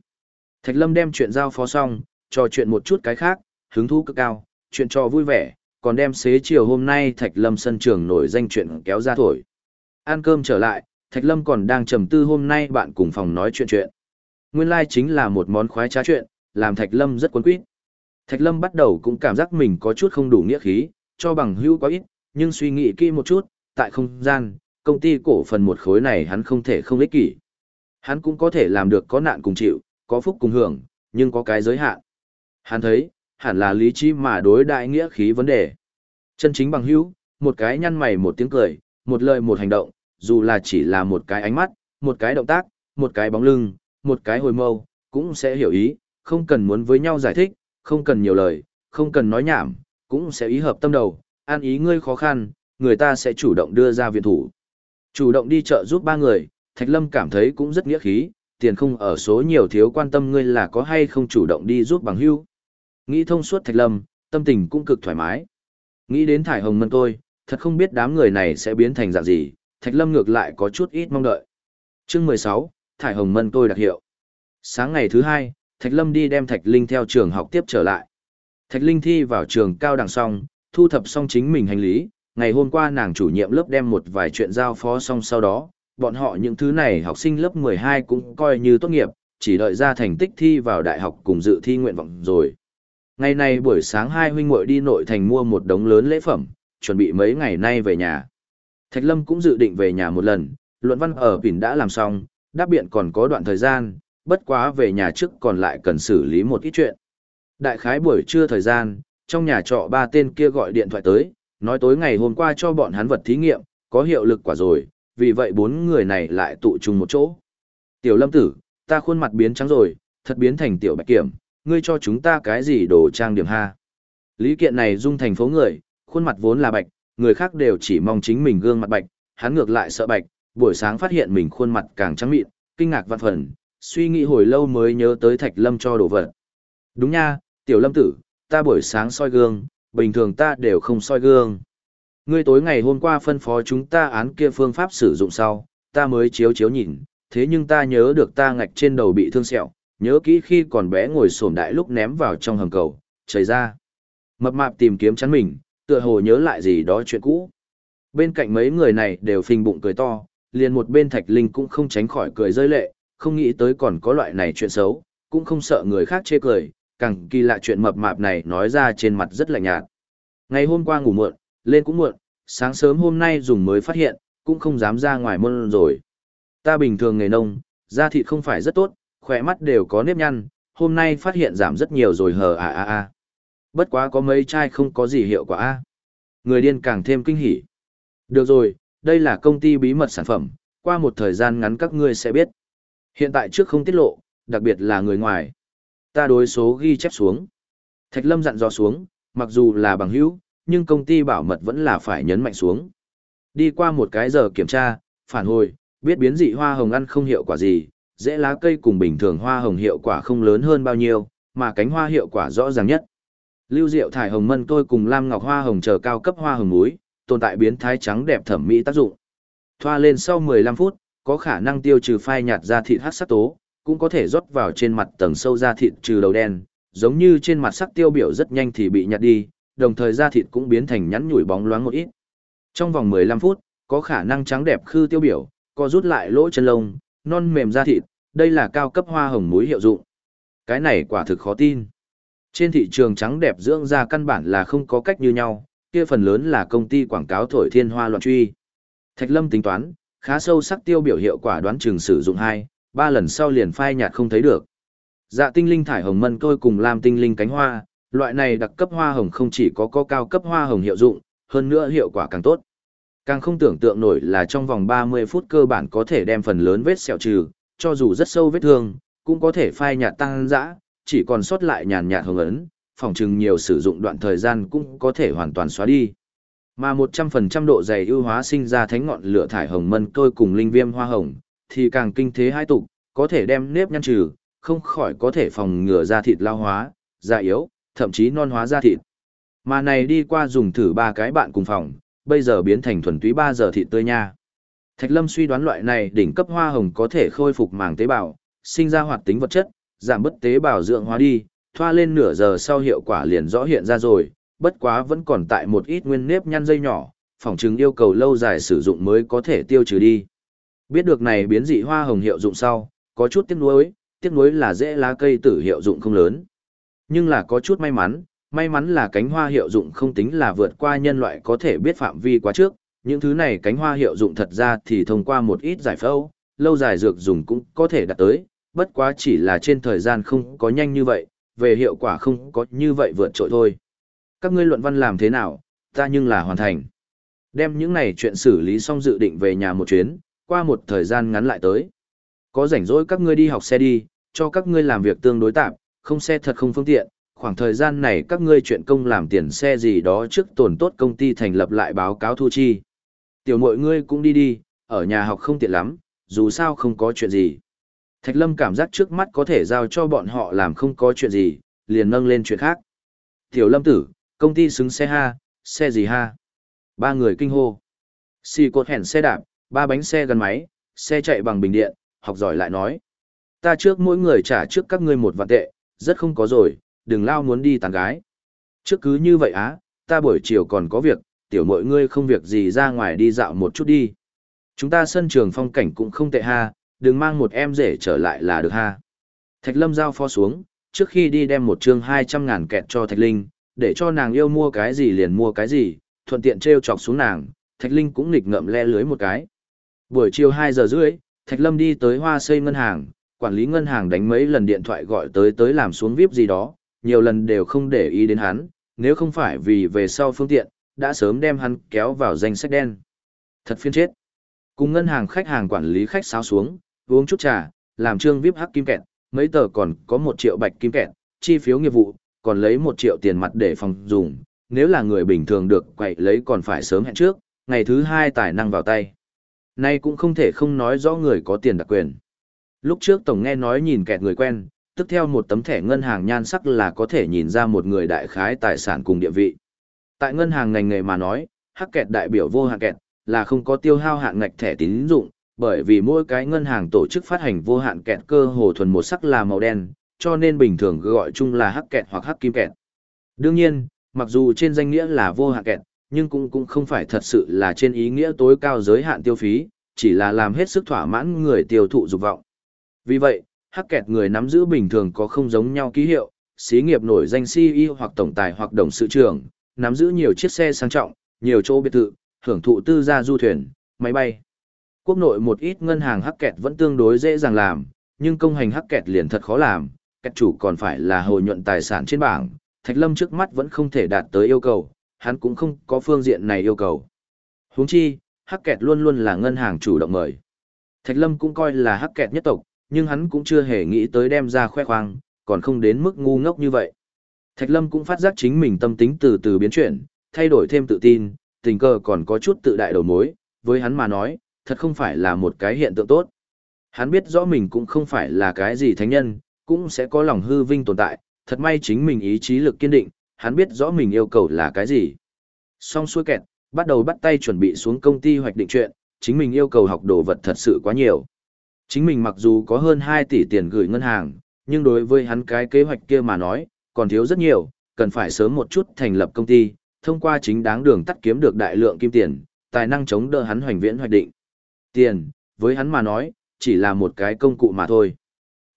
Thạch Lâm đem chuyện giao phó xong, trò chuyện một chút cái khác, hứng thú cực cao, chuyện trò vui vẻ, còn đem xế chiều hôm nay Thạch Lâm sân trường nổi danh chuyện kéo ra thổi. Ăn cơm trở lại, Thạch Lâm còn đang trầm tư hôm nay bạn cùng phòng nói chuyện chuyện. Nguyên lai like chính là một món khoái trá chuyện, làm Thạch Lâm rất cuốn quýt. Thạch Lâm bắt đầu cũng cảm giác mình có chút không đủ nghĩa khí, cho bằng hữu quá ít, nhưng suy nghĩ kỹ một chút, tại không gian, công ty cổ phần một khối này hắn không thể không ích kỷ. Hắn cũng có thể làm được có nạn cùng chịu, có phúc cùng hưởng, nhưng có cái giới hạn. Hắn thấy, hẳn là lý trí mà đối đại nghĩa khí vấn đề. Chân chính bằng hữu, một cái nhăn mày một tiếng cười, một lời một hành động, dù là chỉ là một cái ánh mắt, một cái động tác, một cái bóng lưng, một cái hồi mâu, cũng sẽ hiểu ý, không cần muốn với nhau giải thích, không cần nhiều lời, không cần nói nhảm, cũng sẽ ý hợp tâm đầu, an ý ngươi khó khăn, người ta sẽ chủ động đưa ra viện thủ. Chủ động đi chợ giúp ba người, Thạch Lâm cảm thấy cũng rất nghĩa khí, tiền không ở số nhiều thiếu quan tâm ngươi là có hay không chủ động đi giúp bằng hữu. Nghĩ thông suốt Thạch Lâm, tâm tình cũng cực thoải mái. Nghĩ đến thải hồng mân tôi, thật không biết đám người này sẽ biến thành dạng gì, Thạch Lâm ngược lại có chút ít mong đợi. Chương 16, thải hồng mân tôi đặc hiệu. Sáng ngày thứ hai, Thạch Lâm đi đem Thạch Linh theo trường học tiếp trở lại. Thạch Linh thi vào trường cao đẳng xong, thu thập xong chính mình hành lý, ngày hôm qua nàng chủ nhiệm lớp đem một vài chuyện giao phó xong sau đó, bọn họ những thứ này học sinh lớp 12 cũng coi như tốt nghiệp, chỉ đợi ra thành tích thi vào đại học cùng dự thi nguyện vọng rồi. Ngày nay buổi sáng hai huynh muội đi nội thành mua một đống lớn lễ phẩm, chuẩn bị mấy ngày nay về nhà. Thạch Lâm cũng dự định về nhà một lần, luận văn ở Bỉn đã làm xong, đáp biện còn có đoạn thời gian, bất quá về nhà trước còn lại cần xử lý một ít chuyện. Đại khái buổi trưa thời gian, trong nhà trọ ba tên kia gọi điện thoại tới, nói tối ngày hôm qua cho bọn hắn vật thí nghiệm, có hiệu lực quả rồi, vì vậy bốn người này lại tụ chung một chỗ. Tiểu lâm tử, ta khuôn mặt biến trắng rồi, thật biến thành tiểu bạch kiểm, ngươi cho chúng ta cái gì đồ trang điểm ha. Lý kiện này dung thành phố người, khuôn mặt vốn là bạch, người khác đều chỉ mong chính mình gương mặt bạch, hắn ngược lại sợ bạch, buổi sáng phát hiện mình khuôn mặt càng trắng mịn, kinh ngạc vạn phần, suy nghĩ hồi lâu mới nhớ tới thạch lâm cho đồ vật. Đúng nha, tiểu lâm tử, ta buổi sáng soi gương, bình thường ta đều không soi gương. Ngươi tối ngày hôm qua phân phó chúng ta án kia phương pháp sử dụng sau, ta mới chiếu chiếu nhìn, thế nhưng ta nhớ được ta ngạch trên đầu bị thương sẹo, nhớ kỹ khi còn bé ngồi sổm đại lúc ném vào trong hầm cầu, chảy ra. Mập mạp tìm kiếm chắn mình, tựa hồ nhớ lại gì đó chuyện cũ. Bên cạnh mấy người này đều phình bụng cười to, liền một bên thạch linh cũng không tránh khỏi cười rơi lệ, không nghĩ tới còn có loại này chuyện xấu, cũng không sợ người khác chê cười, càng kỳ lạ chuyện mập mạp này nói ra trên mặt rất lạnh nhạt. Ngày hôm qua ngủ muộn, lên cũng muộn, sáng sớm hôm nay dùng mới phát hiện, cũng không dám ra ngoài môn rồi. Ta bình thường nghề nông, da thịt không phải rất tốt, khỏe mắt đều có nếp nhăn, hôm nay phát hiện giảm rất nhiều rồi hờ à à à. Bất quá có mấy chai không có gì hiệu quả a. Người điên càng thêm kinh hỉ. Được rồi, đây là công ty bí mật sản phẩm, qua một thời gian ngắn các ngươi sẽ biết. Hiện tại trước không tiết lộ, đặc biệt là người ngoài. Ta đối số ghi chép xuống. Thạch Lâm dặn dò xuống, mặc dù là bằng hữu, nhưng công ty bảo mật vẫn là phải nhấn mạnh xuống. Đi qua một cái giờ kiểm tra, phản hồi, biết biến dị hoa hồng ăn không hiệu quả gì, dễ lá cây cùng bình thường hoa hồng hiệu quả không lớn hơn bao nhiêu, mà cánh hoa hiệu quả rõ ràng nhất. Lưu Diệu thải hồng mân tôi cùng Lam Ngọc hoa hồng chờ cao cấp hoa hồng muối, tồn tại biến thái trắng đẹp thẩm mỹ tác dụng. Thoa lên sau 15 phút, có khả năng tiêu trừ phai nhạt da thịt hắc sắc tố, cũng có thể rót vào trên mặt tầng sâu da thịt trừ đầu đen, giống như trên mặt sắc tiêu biểu rất nhanh thì bị nhạt đi, đồng thời da thịt cũng biến thành nhắn nhủi bóng loáng một ít. Trong vòng 15 phút, có khả năng trắng đẹp khư tiêu biểu, co rút lại lỗ chân lông, non mềm da thịt, đây là cao cấp hoa hồng muối hiệu dụng. Cái này quả thực khó tin. Trên thị trường trắng đẹp dưỡng da căn bản là không có cách như nhau, kia phần lớn là công ty quảng cáo thổi thiên hoa loạn truy. Thạch Lâm tính toán, khá sâu sắc tiêu biểu hiệu quả đoán chừng sử dụng 2, 3 lần sau liền phai nhạt không thấy được. Dạ tinh linh thải hồng mân tôi cùng làm tinh linh cánh hoa, loại này đặc cấp hoa hồng không chỉ có có cao cấp hoa hồng hiệu dụng, hơn nữa hiệu quả càng tốt. Càng không tưởng tượng nổi là trong vòng 30 phút cơ bản có thể đem phần lớn vết sẹo trừ, cho dù rất sâu vết thương, cũng có thể phai nhạt tăng dã, chỉ còn sót lại nhàn nhạt hồng ấn, phòng trừng nhiều sử dụng đoạn thời gian cũng có thể hoàn toàn xóa đi. Mà 100% độ dày ưu hóa sinh ra thánh ngọn lửa thải hồng mân tôi cùng linh viêm hoa hồng, thì càng kinh thế hai tục, có thể đem nếp nhăn trừ, không khỏi có thể phòng ngừa da thịt lao hóa, da yếu, thậm chí non hóa ra thịt. Mà này đi qua dùng thử ba cái bạn cùng phòng, bây giờ biến thành thuần túy 3 giờ thịt tươi nha. Thạch Lâm suy đoán loại này đỉnh cấp hoa hồng có thể khôi phục màng tế bào, sinh ra hoạt tính vật chất, giảm bất tế bào dưỡng hóa đi, thoa lên nửa giờ sau hiệu quả liền rõ hiện ra rồi, bất quá vẫn còn tại một ít nguyên nếp nhăn dây nhỏ, phòng chứng yêu cầu lâu dài sử dụng mới có thể tiêu trừ đi. Biết được này biến dị hoa hồng hiệu dụng sau, có chút tiếc nuối, tiếc nuối là dễ lá cây tử hiệu dụng không lớn. Nhưng là có chút may mắn, may mắn là cánh hoa hiệu dụng không tính là vượt qua nhân loại có thể biết phạm vi quá trước, những thứ này cánh hoa hiệu dụng thật ra thì thông qua một ít giải phẫu, lâu dài dược dùng cũng có thể đạt tới, bất quá chỉ là trên thời gian không có nhanh như vậy, về hiệu quả không có như vậy vượt trội thôi. Các ngươi luận văn làm thế nào, ta nhưng là hoàn thành. Đem những này chuyện xử lý xong dự định về nhà một chuyến, qua một thời gian ngắn lại tới. Có rảnh rỗi các ngươi đi học xe đi, cho các ngươi làm việc tương đối tạm, không xe thật không phương tiện, khoảng thời gian này các ngươi chuyện công làm tiền xe gì đó trước tổn tốt công ty thành lập lại báo cáo thu chi. Tiểu mội ngươi cũng đi đi, ở nhà học không tiện lắm, dù sao không có chuyện gì. Thạch Lâm cảm giác trước mắt có thể giao cho bọn họ làm không có chuyện gì, liền nâng lên chuyện khác. Tiểu Lâm tử, công ty xứng xe ha, xe gì ha? Ba người kinh hô. Xì cột hẻn xe đạp, ba bánh xe gắn máy, xe chạy bằng bình điện, học giỏi lại nói. Ta trước mỗi người trả trước các ngươi một vạn tệ, rất không có rồi, đừng lao muốn đi tàn gái. Trước cứ như vậy á, ta buổi chiều còn có việc, tiểu mọi ngươi không việc gì ra ngoài đi dạo một chút đi. Chúng ta sân trường phong cảnh cũng không tệ ha, đừng mang một em rể trở lại là được ha. Thạch Lâm giao phó xuống, trước khi đi đem một chương 200 ngàn kẹt cho Thạch Linh, để cho nàng yêu mua cái gì liền mua cái gì, thuận tiện treo chọc xuống nàng, Thạch Linh cũng nghịch ngậm le lưới một cái. Buổi chiều 2 giờ rưỡi, Thạch Lâm đi tới hoa xây ngân hàng, quản lý ngân hàng đánh mấy lần điện thoại gọi tới tới làm xuống VIP gì đó, nhiều lần đều không để ý đến hắn, nếu không phải vì về sau phương tiện, đã sớm đem hắn kéo vào danh sách đen. Thật phiên chết. Cùng ngân hàng khách hàng quản lý khách sáo xuống, uống chút trà, làm trương VIP hắc kim kẹt, mấy tờ còn có một triệu bạch kim kẹt, chi phiếu nghiệp vụ, còn lấy một triệu tiền mặt để phòng dùng, nếu là người bình thường được quậy lấy còn phải sớm hẹn trước, ngày thứ hai tài năng vào tay. Nay cũng không thể không nói rõ người có tiền đặc quyền. Lúc trước Tổng nghe nói nhìn kẹt người quen, tức theo một tấm thẻ ngân hàng nhan sắc là có thể nhìn ra một người đại khái tài sản cùng địa vị. Tại ngân hàng ngành nghề mà nói, hắc kẹt đại biểu vô hạn kẹt, là không có tiêu hao hạn ngạch thẻ tín dụng, bởi vì mỗi cái ngân hàng tổ chức phát hành vô hạn kẹt cơ hồ thuần một sắc là màu đen, cho nên bình thường gọi chung là hắc kẹt hoặc hắc kim kẹt. Đương nhiên, mặc dù trên danh nghĩa là vô hạn kẹt, nhưng cũng cũng không phải thật sự là trên ý nghĩa tối cao giới hạn tiêu phí, chỉ là làm hết sức thỏa mãn người tiêu thụ dục vọng. Vì vậy, hắc kẹt người nắm giữ bình thường có không giống nhau ký hiệu, xí nghiệp nổi danh CEO hoặc tổng tài hoặc đồng sự trưởng, nắm giữ nhiều chiếc xe sang trọng, nhiều chỗ biệt thự, hưởng thụ tư gia du thuyền, máy bay. Quốc nội một ít ngân hàng hắc kẹt vẫn tương đối dễ dàng làm, nhưng công hành hắc kẹt liền thật khó làm, kẹt chủ còn phải là hồi nhuận tài sản trên bảng, Thạch Lâm trước mắt vẫn không thể đạt tới yêu cầu, hắn cũng không có phương diện này yêu cầu. Huống chi, hắc kẹt luôn luôn là ngân hàng chủ động mời. Thạch Lâm cũng coi là hắc kẹt nhất tộc, nhưng hắn cũng chưa hề nghĩ tới đem ra khoe khoang, còn không đến mức ngu ngốc như vậy. Thạch Lâm cũng phát giác chính mình tâm tính từ từ biến chuyển, thay đổi thêm tự tin, tình cờ còn có chút tự đại đầu mối, với hắn mà nói, thật không phải là một cái hiện tượng tốt. Hắn biết rõ mình cũng không phải là cái gì thánh nhân, cũng sẽ có lòng hư vinh tồn tại, thật may chính mình ý chí lực kiên định, hắn biết rõ mình yêu cầu là cái gì. Xong xuôi kẹt, bắt đầu bắt tay chuẩn bị xuống công ty hoạch định chuyện, chính mình yêu cầu học đồ vật thật sự quá nhiều. Chính mình mặc dù có hơn 2 tỷ tiền gửi ngân hàng, nhưng đối với hắn cái kế hoạch kia mà nói, còn thiếu rất nhiều, cần phải sớm một chút thành lập công ty, thông qua chính đáng đường tắt kiếm được đại lượng kim tiền, tài năng chống đỡ hắn hoành viễn hoạch định. Tiền, với hắn mà nói, chỉ là một cái công cụ mà thôi.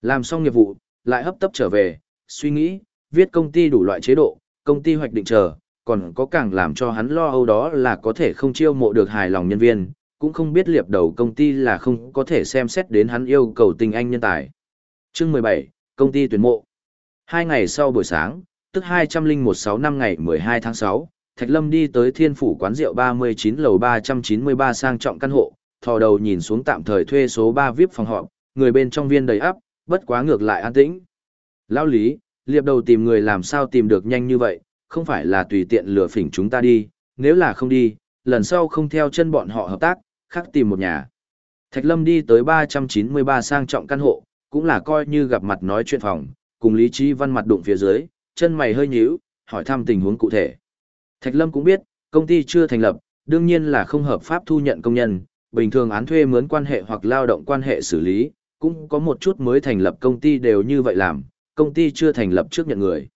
Làm xong nghiệp vụ, lại hấp tấp trở về, suy nghĩ, viết công ty đủ loại chế độ, công ty hoạch định chờ, còn có càng làm cho hắn lo âu đó là có thể không chiêu mộ được hài lòng nhân viên, cũng không biết liệp đầu công ty là không có thể xem xét đến hắn yêu cầu tình anh nhân tài. Chương 17, công ty tuyển mộ. Hai ngày sau buổi sáng, tức 2016 năm ngày 12 tháng 6, Thạch Lâm đi tới Thiên Phủ quán rượu 39 lầu 393 sang trọng căn hộ, thò đầu nhìn xuống tạm thời thuê số 3 VIP phòng họp, người bên trong viên đầy ắp, bất quá ngược lại an tĩnh. Lão Lý, liệp đầu tìm người làm sao tìm được nhanh như vậy, không phải là tùy tiện lừa phỉnh chúng ta đi, nếu là không đi, lần sau không theo chân bọn họ hợp tác, khác tìm một nhà. Thạch Lâm đi tới 393 sang trọng căn hộ, cũng là coi như gặp mặt nói chuyện phòng, cùng Lý Trí Văn mặt đụng phía dưới, chân mày hơi nhíu, hỏi thăm tình huống cụ thể. Thạch Lâm cũng biết, công ty chưa thành lập, đương nhiên là không hợp pháp thu nhận công nhân, bình thường án thuê mướn quan hệ hoặc lao động quan hệ xử lý, cũng có một chút mới thành lập công ty đều như vậy làm, công ty chưa thành lập trước nhận người.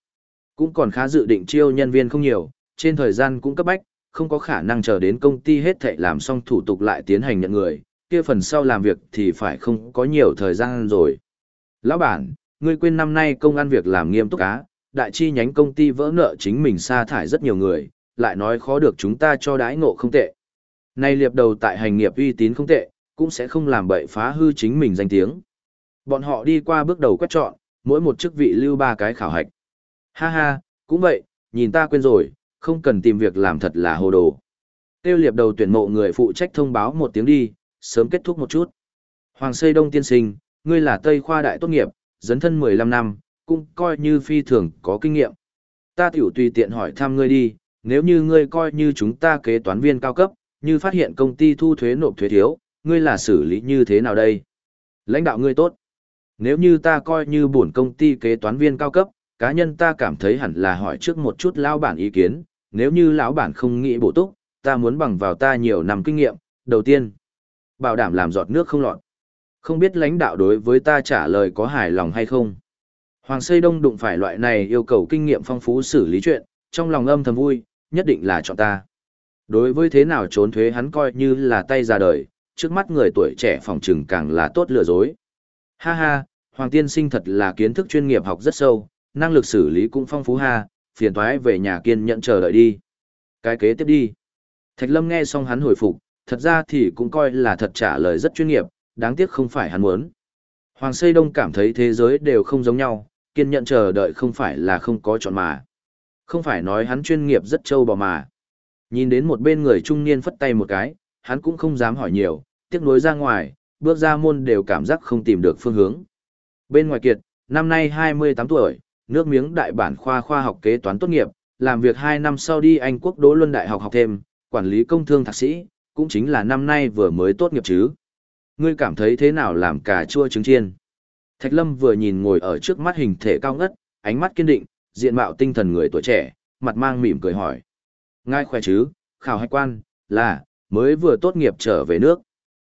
Cũng còn khá dự định chiêu nhân viên không nhiều, trên thời gian cũng cấp bách, không có khả năng chờ đến công ty hết thệ làm xong thủ tục lại tiến hành nhận người, kia phần sau làm việc thì phải không có nhiều thời gian rồi. Lão bản, ngươi quên năm nay công ăn việc làm nghiêm túc á, đại chi nhánh công ty vỡ nợ chính mình sa thải rất nhiều người, lại nói khó được chúng ta cho đãi ngộ không tệ. Nay liệp đầu tại hành nghiệp uy tín không tệ, cũng sẽ không làm bậy phá hư chính mình danh tiếng. Bọn họ đi qua bước đầu quét chọn, mỗi một chức vị lưu ba cái khảo hạch. Ha ha, cũng vậy, nhìn ta quên rồi, không cần tìm việc làm thật là hồ đồ. Tiêu liệp đầu tuyển mộ người phụ trách thông báo một tiếng đi, sớm kết thúc một chút. Hoàng Xây Đông tiên sinh, ngươi là Tây khoa đại tốt nghiệp, dấn thân 15 năm, cũng coi như phi thường có kinh nghiệm. Ta tiểu tùy tiện hỏi thăm ngươi đi, nếu như ngươi coi như chúng ta kế toán viên cao cấp, như phát hiện công ty thu thuế nộp thuế thiếu, ngươi là xử lý như thế nào đây? Lãnh đạo ngươi tốt. Nếu như ta coi như bổn công ty kế toán viên cao cấp, cá nhân ta cảm thấy hẳn là hỏi trước một chút lão bản ý kiến, nếu như lão bản không nghĩ bổ túc, ta muốn bằng vào ta nhiều năm kinh nghiệm, đầu tiên, bảo đảm làm giọt nước không lọt. Không biết lãnh đạo đối với ta trả lời có hài lòng hay không. Hoàng Xây Đông đụng phải loại này yêu cầu kinh nghiệm phong phú xử lý chuyện, trong lòng âm thầm vui, nhất định là chọn ta. Đối với thế nào trốn thuế hắn coi như là tay ra đời, trước mắt người tuổi trẻ phòng trừng càng là tốt lừa dối. Ha ha, Hoàng Tiên Sinh thật là kiến thức chuyên nghiệp học rất sâu, năng lực xử lý cũng phong phú ha, phiền thoái về nhà kiên nhận chờ đợi đi. Cái kế tiếp đi. Thạch Lâm nghe xong hắn hồi phục, thật ra thì cũng coi là thật trả lời rất chuyên nghiệp, đáng tiếc không phải hắn muốn. Hoàng Xây Đông cảm thấy thế giới đều không giống nhau, kiên nhận chờ đợi không phải là không có chọn mà. Không phải nói hắn chuyên nghiệp rất trâu bò mà. Nhìn đến một bên người trung niên phất tay một cái, hắn cũng không dám hỏi nhiều, tiếc nuối ra ngoài, bước ra môn đều cảm giác không tìm được phương hướng. Bên ngoài kiệt, năm nay 28 tuổi, nước miếng đại bản khoa khoa học kế toán tốt nghiệp, làm việc 2 năm sau đi Anh quốc Đỗ Luân Đại học học thêm, quản lý công thương thạc sĩ, cũng chính là năm nay vừa mới tốt nghiệp chứ. Ngươi cảm thấy thế nào làm cà chua trứng chiên? Thạch Lâm vừa nhìn ngồi ở trước mắt hình thể cao ngất, ánh mắt kiên định, diện mạo tinh thần người tuổi trẻ, mặt mang mỉm cười hỏi. Ngài khỏe chứ, khảo hạch quan, là, mới vừa tốt nghiệp trở về nước.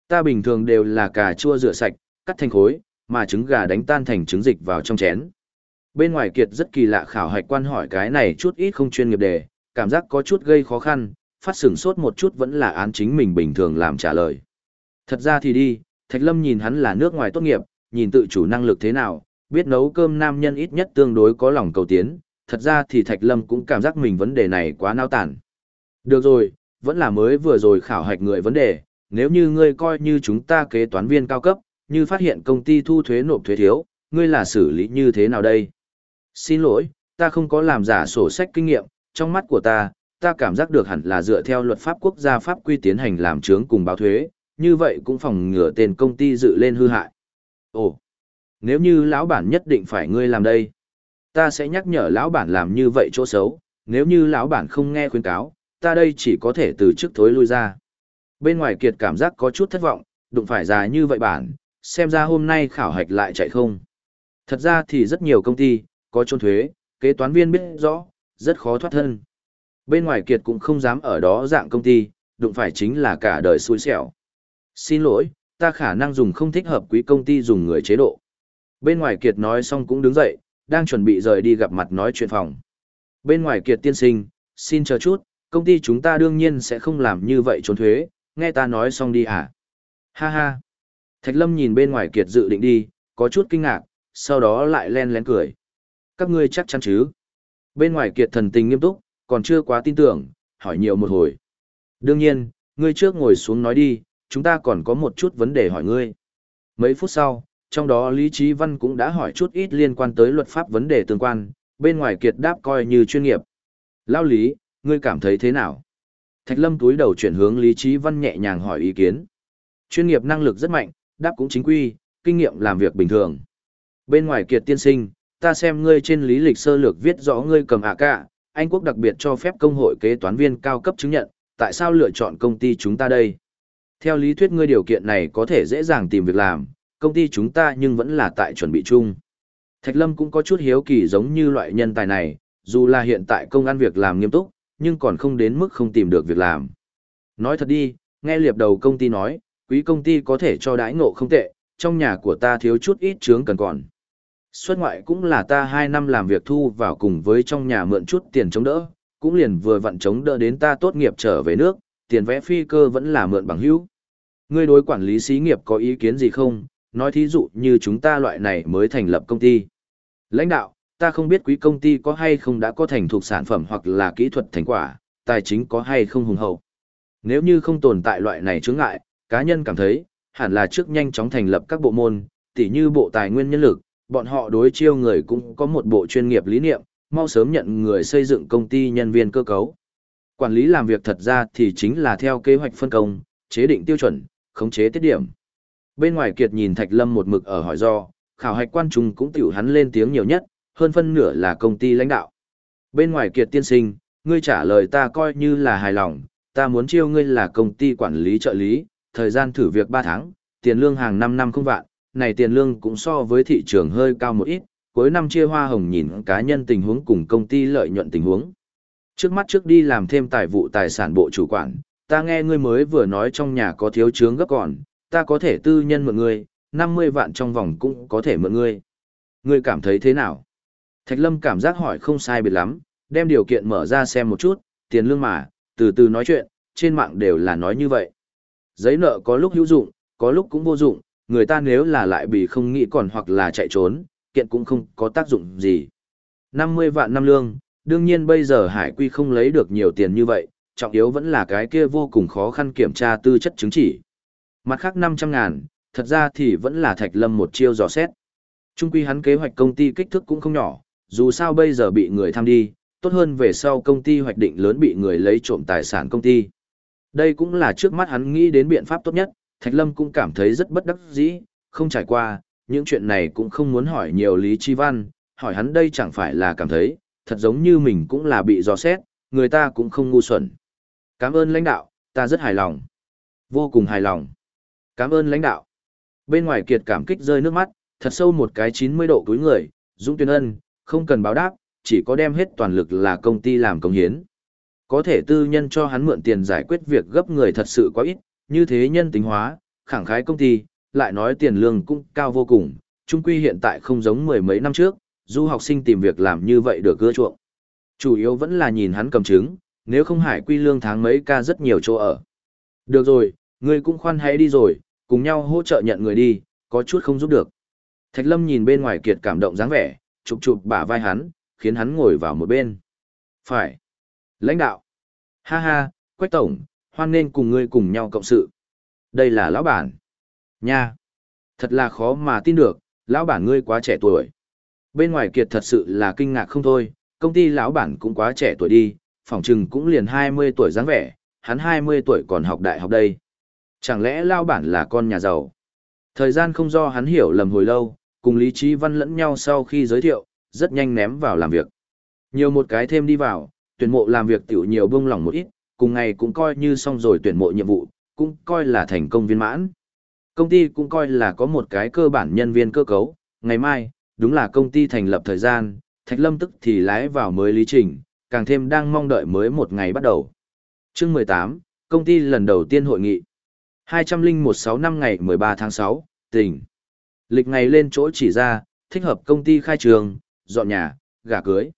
Ta bình thường đều là cà chua rửa sạch, cắt thành khối, mà trứng gà đánh tan thành trứng dịch vào trong chén. Bên ngoài kiệt rất kỳ lạ khảo hạch quan hỏi cái này chút ít không chuyên nghiệp đề, cảm giác có chút gây khó khăn, phát sửng sốt một chút vẫn là án chính mình bình thường làm trả lời. Thật ra thì đi, Thạch Lâm nhìn hắn là nước ngoài tốt nghiệp, nhìn tự chủ năng lực thế nào, biết nấu cơm nam nhân ít nhất tương đối có lòng cầu tiến, thật ra thì Thạch Lâm cũng cảm giác mình vấn đề này quá nao tản. Được rồi, vẫn là mới vừa rồi khảo hạch người vấn đề, nếu như ngươi coi như chúng ta kế toán viên cao cấp, như phát hiện công ty thu thuế nộp thuế thiếu, ngươi là xử lý như thế nào đây? Xin lỗi, ta không có làm giả sổ sách kinh nghiệm, trong mắt của ta, ta cảm giác được hẳn là dựa theo luật pháp quốc gia pháp quy tiến hành làm chứng cùng báo thuế, như vậy cũng phòng ngừa tên công ty dự lên hư hại. Ồ, nếu như lão bản nhất định phải ngươi làm đây, ta sẽ nhắc nhở lão bản làm như vậy chỗ xấu, nếu như lão bản không nghe khuyên cáo, ta đây chỉ có thể từ chức thối lui ra. Bên ngoài Kiệt cảm giác có chút thất vọng, đụng phải già như vậy bản, xem ra hôm nay khảo hạch lại chạy không. Thật ra thì rất nhiều công ty, có trốn thuế, kế toán viên biết rõ, rất khó thoát thân. Bên ngoài Kiệt cũng không dám ở đó dạng công ty, đụng phải chính là cả đời xui xẻo. Xin lỗi, ta khả năng dùng không thích hợp quý công ty dùng người chế độ. Bên ngoài Kiệt nói xong cũng đứng dậy, đang chuẩn bị rời đi gặp mặt nói chuyện phòng. Bên ngoài Kiệt tiên sinh, xin chờ chút, công ty chúng ta đương nhiên sẽ không làm như vậy trốn thuế, nghe ta nói xong đi hả? Ha ha. Thạch Lâm nhìn bên ngoài Kiệt dự định đi, có chút kinh ngạc, sau đó lại len lén cười. Các ngươi chắc chắn chứ? Bên ngoài Kiệt thần tình nghiêm túc, còn chưa quá tin tưởng, hỏi nhiều một hồi. Đương nhiên, ngươi trước ngồi xuống nói đi, chúng ta còn có một chút vấn đề hỏi ngươi. Mấy phút sau, trong đó Lý Trí Văn cũng đã hỏi chút ít liên quan tới luật pháp vấn đề tương quan, bên ngoài kiệt đáp coi như chuyên nghiệp. Lao Lý, ngươi cảm thấy thế nào? Thạch Lâm túi đầu chuyển hướng Lý Trí Văn nhẹ nhàng hỏi ý kiến. Chuyên nghiệp năng lực rất mạnh, đáp cũng chính quy, kinh nghiệm làm việc bình thường. Bên ngoài kiệt tiên sinh, ta xem ngươi trên lý lịch sơ lược viết rõ ngươi cầm ạ cả, Anh quốc đặc biệt cho phép công hội kế toán viên cao cấp chứng nhận, tại sao lựa chọn công ty chúng ta đây? Theo lý thuyết ngươi điều kiện này có thể dễ dàng tìm việc làm, công ty chúng ta nhưng vẫn là tại chuẩn bị chung. Thạch Lâm cũng có chút hiếu kỳ giống như loại nhân tài này, dù là hiện tại công ăn việc làm nghiêm túc, nhưng còn không đến mức không tìm được việc làm. Nói thật đi, nghe liệp đầu công ty nói, quý công ty có thể cho đãi ngộ không tệ, trong nhà của ta thiếu chút ít chướng cần còn. Xuất ngoại cũng là ta 2 năm làm việc thu vào cùng với trong nhà mượn chút tiền chống đỡ, cũng liền vừa vặn chống đỡ đến ta tốt nghiệp trở về nước, tiền vẽ phi cơ vẫn là mượn bằng hữu. Ngươi đối quản lý xí nghiệp có ý kiến gì không? Nói thí dụ như chúng ta loại này mới thành lập công ty. Lãnh đạo, ta không biết quý công ty có hay không đã có thành thuộc sản phẩm hoặc là kỹ thuật thành quả, tài chính có hay không hùng hậu. Nếu như không tồn tại loại này chướng ngại, cá nhân cảm thấy, hẳn là trước nhanh chóng thành lập các bộ môn, tỉ như bộ tài nguyên nhân lực, bọn họ đối chiêu người cũng có một bộ chuyên nghiệp lý niệm, mau sớm nhận người xây dựng công ty nhân viên cơ cấu. Quản lý làm việc thật ra thì chính là theo kế hoạch phân công, chế định tiêu chuẩn, khống chế tiết điểm. Bên ngoài Kiệt nhìn Thạch Lâm một mực ở hỏi do, khảo hạch quan Trung cũng tiểu hắn lên tiếng nhiều nhất, hơn phân nửa là công ty lãnh đạo. Bên ngoài Kiệt tiên sinh, ngươi trả lời ta coi như là hài lòng, ta muốn chiêu ngươi là công ty quản lý trợ lý, thời gian thử việc 3 tháng, tiền lương hàng 5 năm không vạn, này tiền lương cũng so với thị trường hơi cao một ít, cuối năm chia hoa hồng nhìn cá nhân tình huống cùng công ty lợi nhuận tình huống. Trước mắt trước đi làm thêm tài vụ tài sản bộ chủ quản, ta nghe ngươi mới vừa nói trong nhà có thiếu chướng gấp còn, ta có thể tư nhân mượn ngươi, 50 vạn trong vòng cũng có thể mượn ngươi. Ngươi cảm thấy thế nào? Thạch Lâm cảm giác hỏi không sai biệt lắm, đem điều kiện mở ra xem một chút, tiền lương mà, từ từ nói chuyện, trên mạng đều là nói như vậy. Giấy nợ có lúc hữu dụng, có lúc cũng vô dụng, người ta nếu là lại bị không nghĩ còn hoặc là chạy trốn, kiện cũng không có tác dụng gì. 50 vạn năm lương, đương nhiên bây giờ Hải Quy không lấy được nhiều tiền như vậy, trọng yếu vẫn là cái kia vô cùng khó khăn kiểm tra tư chất chứng chỉ. Mặt khác 500 ngàn, thật ra thì vẫn là Thạch Lâm một chiêu dò xét. Trung quy hắn kế hoạch công ty kích thước cũng không nhỏ, dù sao bây giờ bị người tham đi, tốt hơn về sau công ty hoạch định lớn bị người lấy trộm tài sản công ty. Đây cũng là trước mắt hắn nghĩ đến biện pháp tốt nhất, Thạch Lâm cũng cảm thấy rất bất đắc dĩ, không trải qua, những chuyện này cũng không muốn hỏi nhiều Lý Chi Văn, hỏi hắn đây chẳng phải là cảm thấy, thật giống như mình cũng là bị dò xét, người ta cũng không ngu xuẩn. Cảm ơn lãnh đạo, ta rất hài lòng. Vô cùng hài lòng. Cảm ơn lãnh đạo. Bên ngoài kiệt cảm kích rơi nước mắt, thật sâu một cái 90 độ túi người, Dũng Tuyên Ân, không cần báo đáp, chỉ có đem hết toàn lực là công ty làm công hiến. Có thể tư nhân cho hắn mượn tiền giải quyết việc gấp người thật sự quá ít, như thế nhân tính hóa, khẳng khái công ty, lại nói tiền lương cũng cao vô cùng, trung quy hiện tại không giống mười mấy năm trước, du học sinh tìm việc làm như vậy được gỡ chuộng. Chủ yếu vẫn là nhìn hắn cầm chứng, nếu không hải quy lương tháng mấy ca rất nhiều chỗ ở. Được rồi, ngươi cũng khoan hãy đi rồi, cùng nhau hỗ trợ nhận người đi, có chút không giúp được. Thạch Lâm nhìn bên ngoài kiệt cảm động dáng vẻ, chụp chụp bả vai hắn, khiến hắn ngồi vào một bên. Phải. Lãnh đạo. Ha ha, Quách Tổng, hoan nên cùng ngươi cùng nhau cộng sự. Đây là lão bản. Nha. Thật là khó mà tin được, lão bản ngươi quá trẻ tuổi. Bên ngoài kiệt thật sự là kinh ngạc không thôi, công ty lão bản cũng quá trẻ tuổi đi, phỏng chừng cũng liền 20 tuổi dáng vẻ, hắn 20 tuổi còn học đại học đây. Chẳng lẽ lão bản là con nhà giàu? Thời gian không do hắn hiểu lầm hồi lâu, cùng Lý Trí Văn lẫn nhau sau khi giới thiệu, rất nhanh ném vào làm việc. Nhiều một cái thêm đi vào, tuyển mộ làm việc tiểu nhiều bông lỏng một ít, cùng ngày cũng coi như xong rồi tuyển mộ nhiệm vụ, cũng coi là thành công viên mãn. Công ty cũng coi là có một cái cơ bản nhân viên cơ cấu, ngày mai, đúng là công ty thành lập thời gian, Thạch Lâm tức thì lái vào mới lý trình, càng thêm đang mong đợi mới một ngày bắt đầu. Chương 18, công ty lần đầu tiên hội nghị. 2016 năm ngày 13 tháng 6, tỉnh. Lịch ngày lên chỗ chỉ ra, thích hợp công ty khai trường, dọn nhà, gả cưới.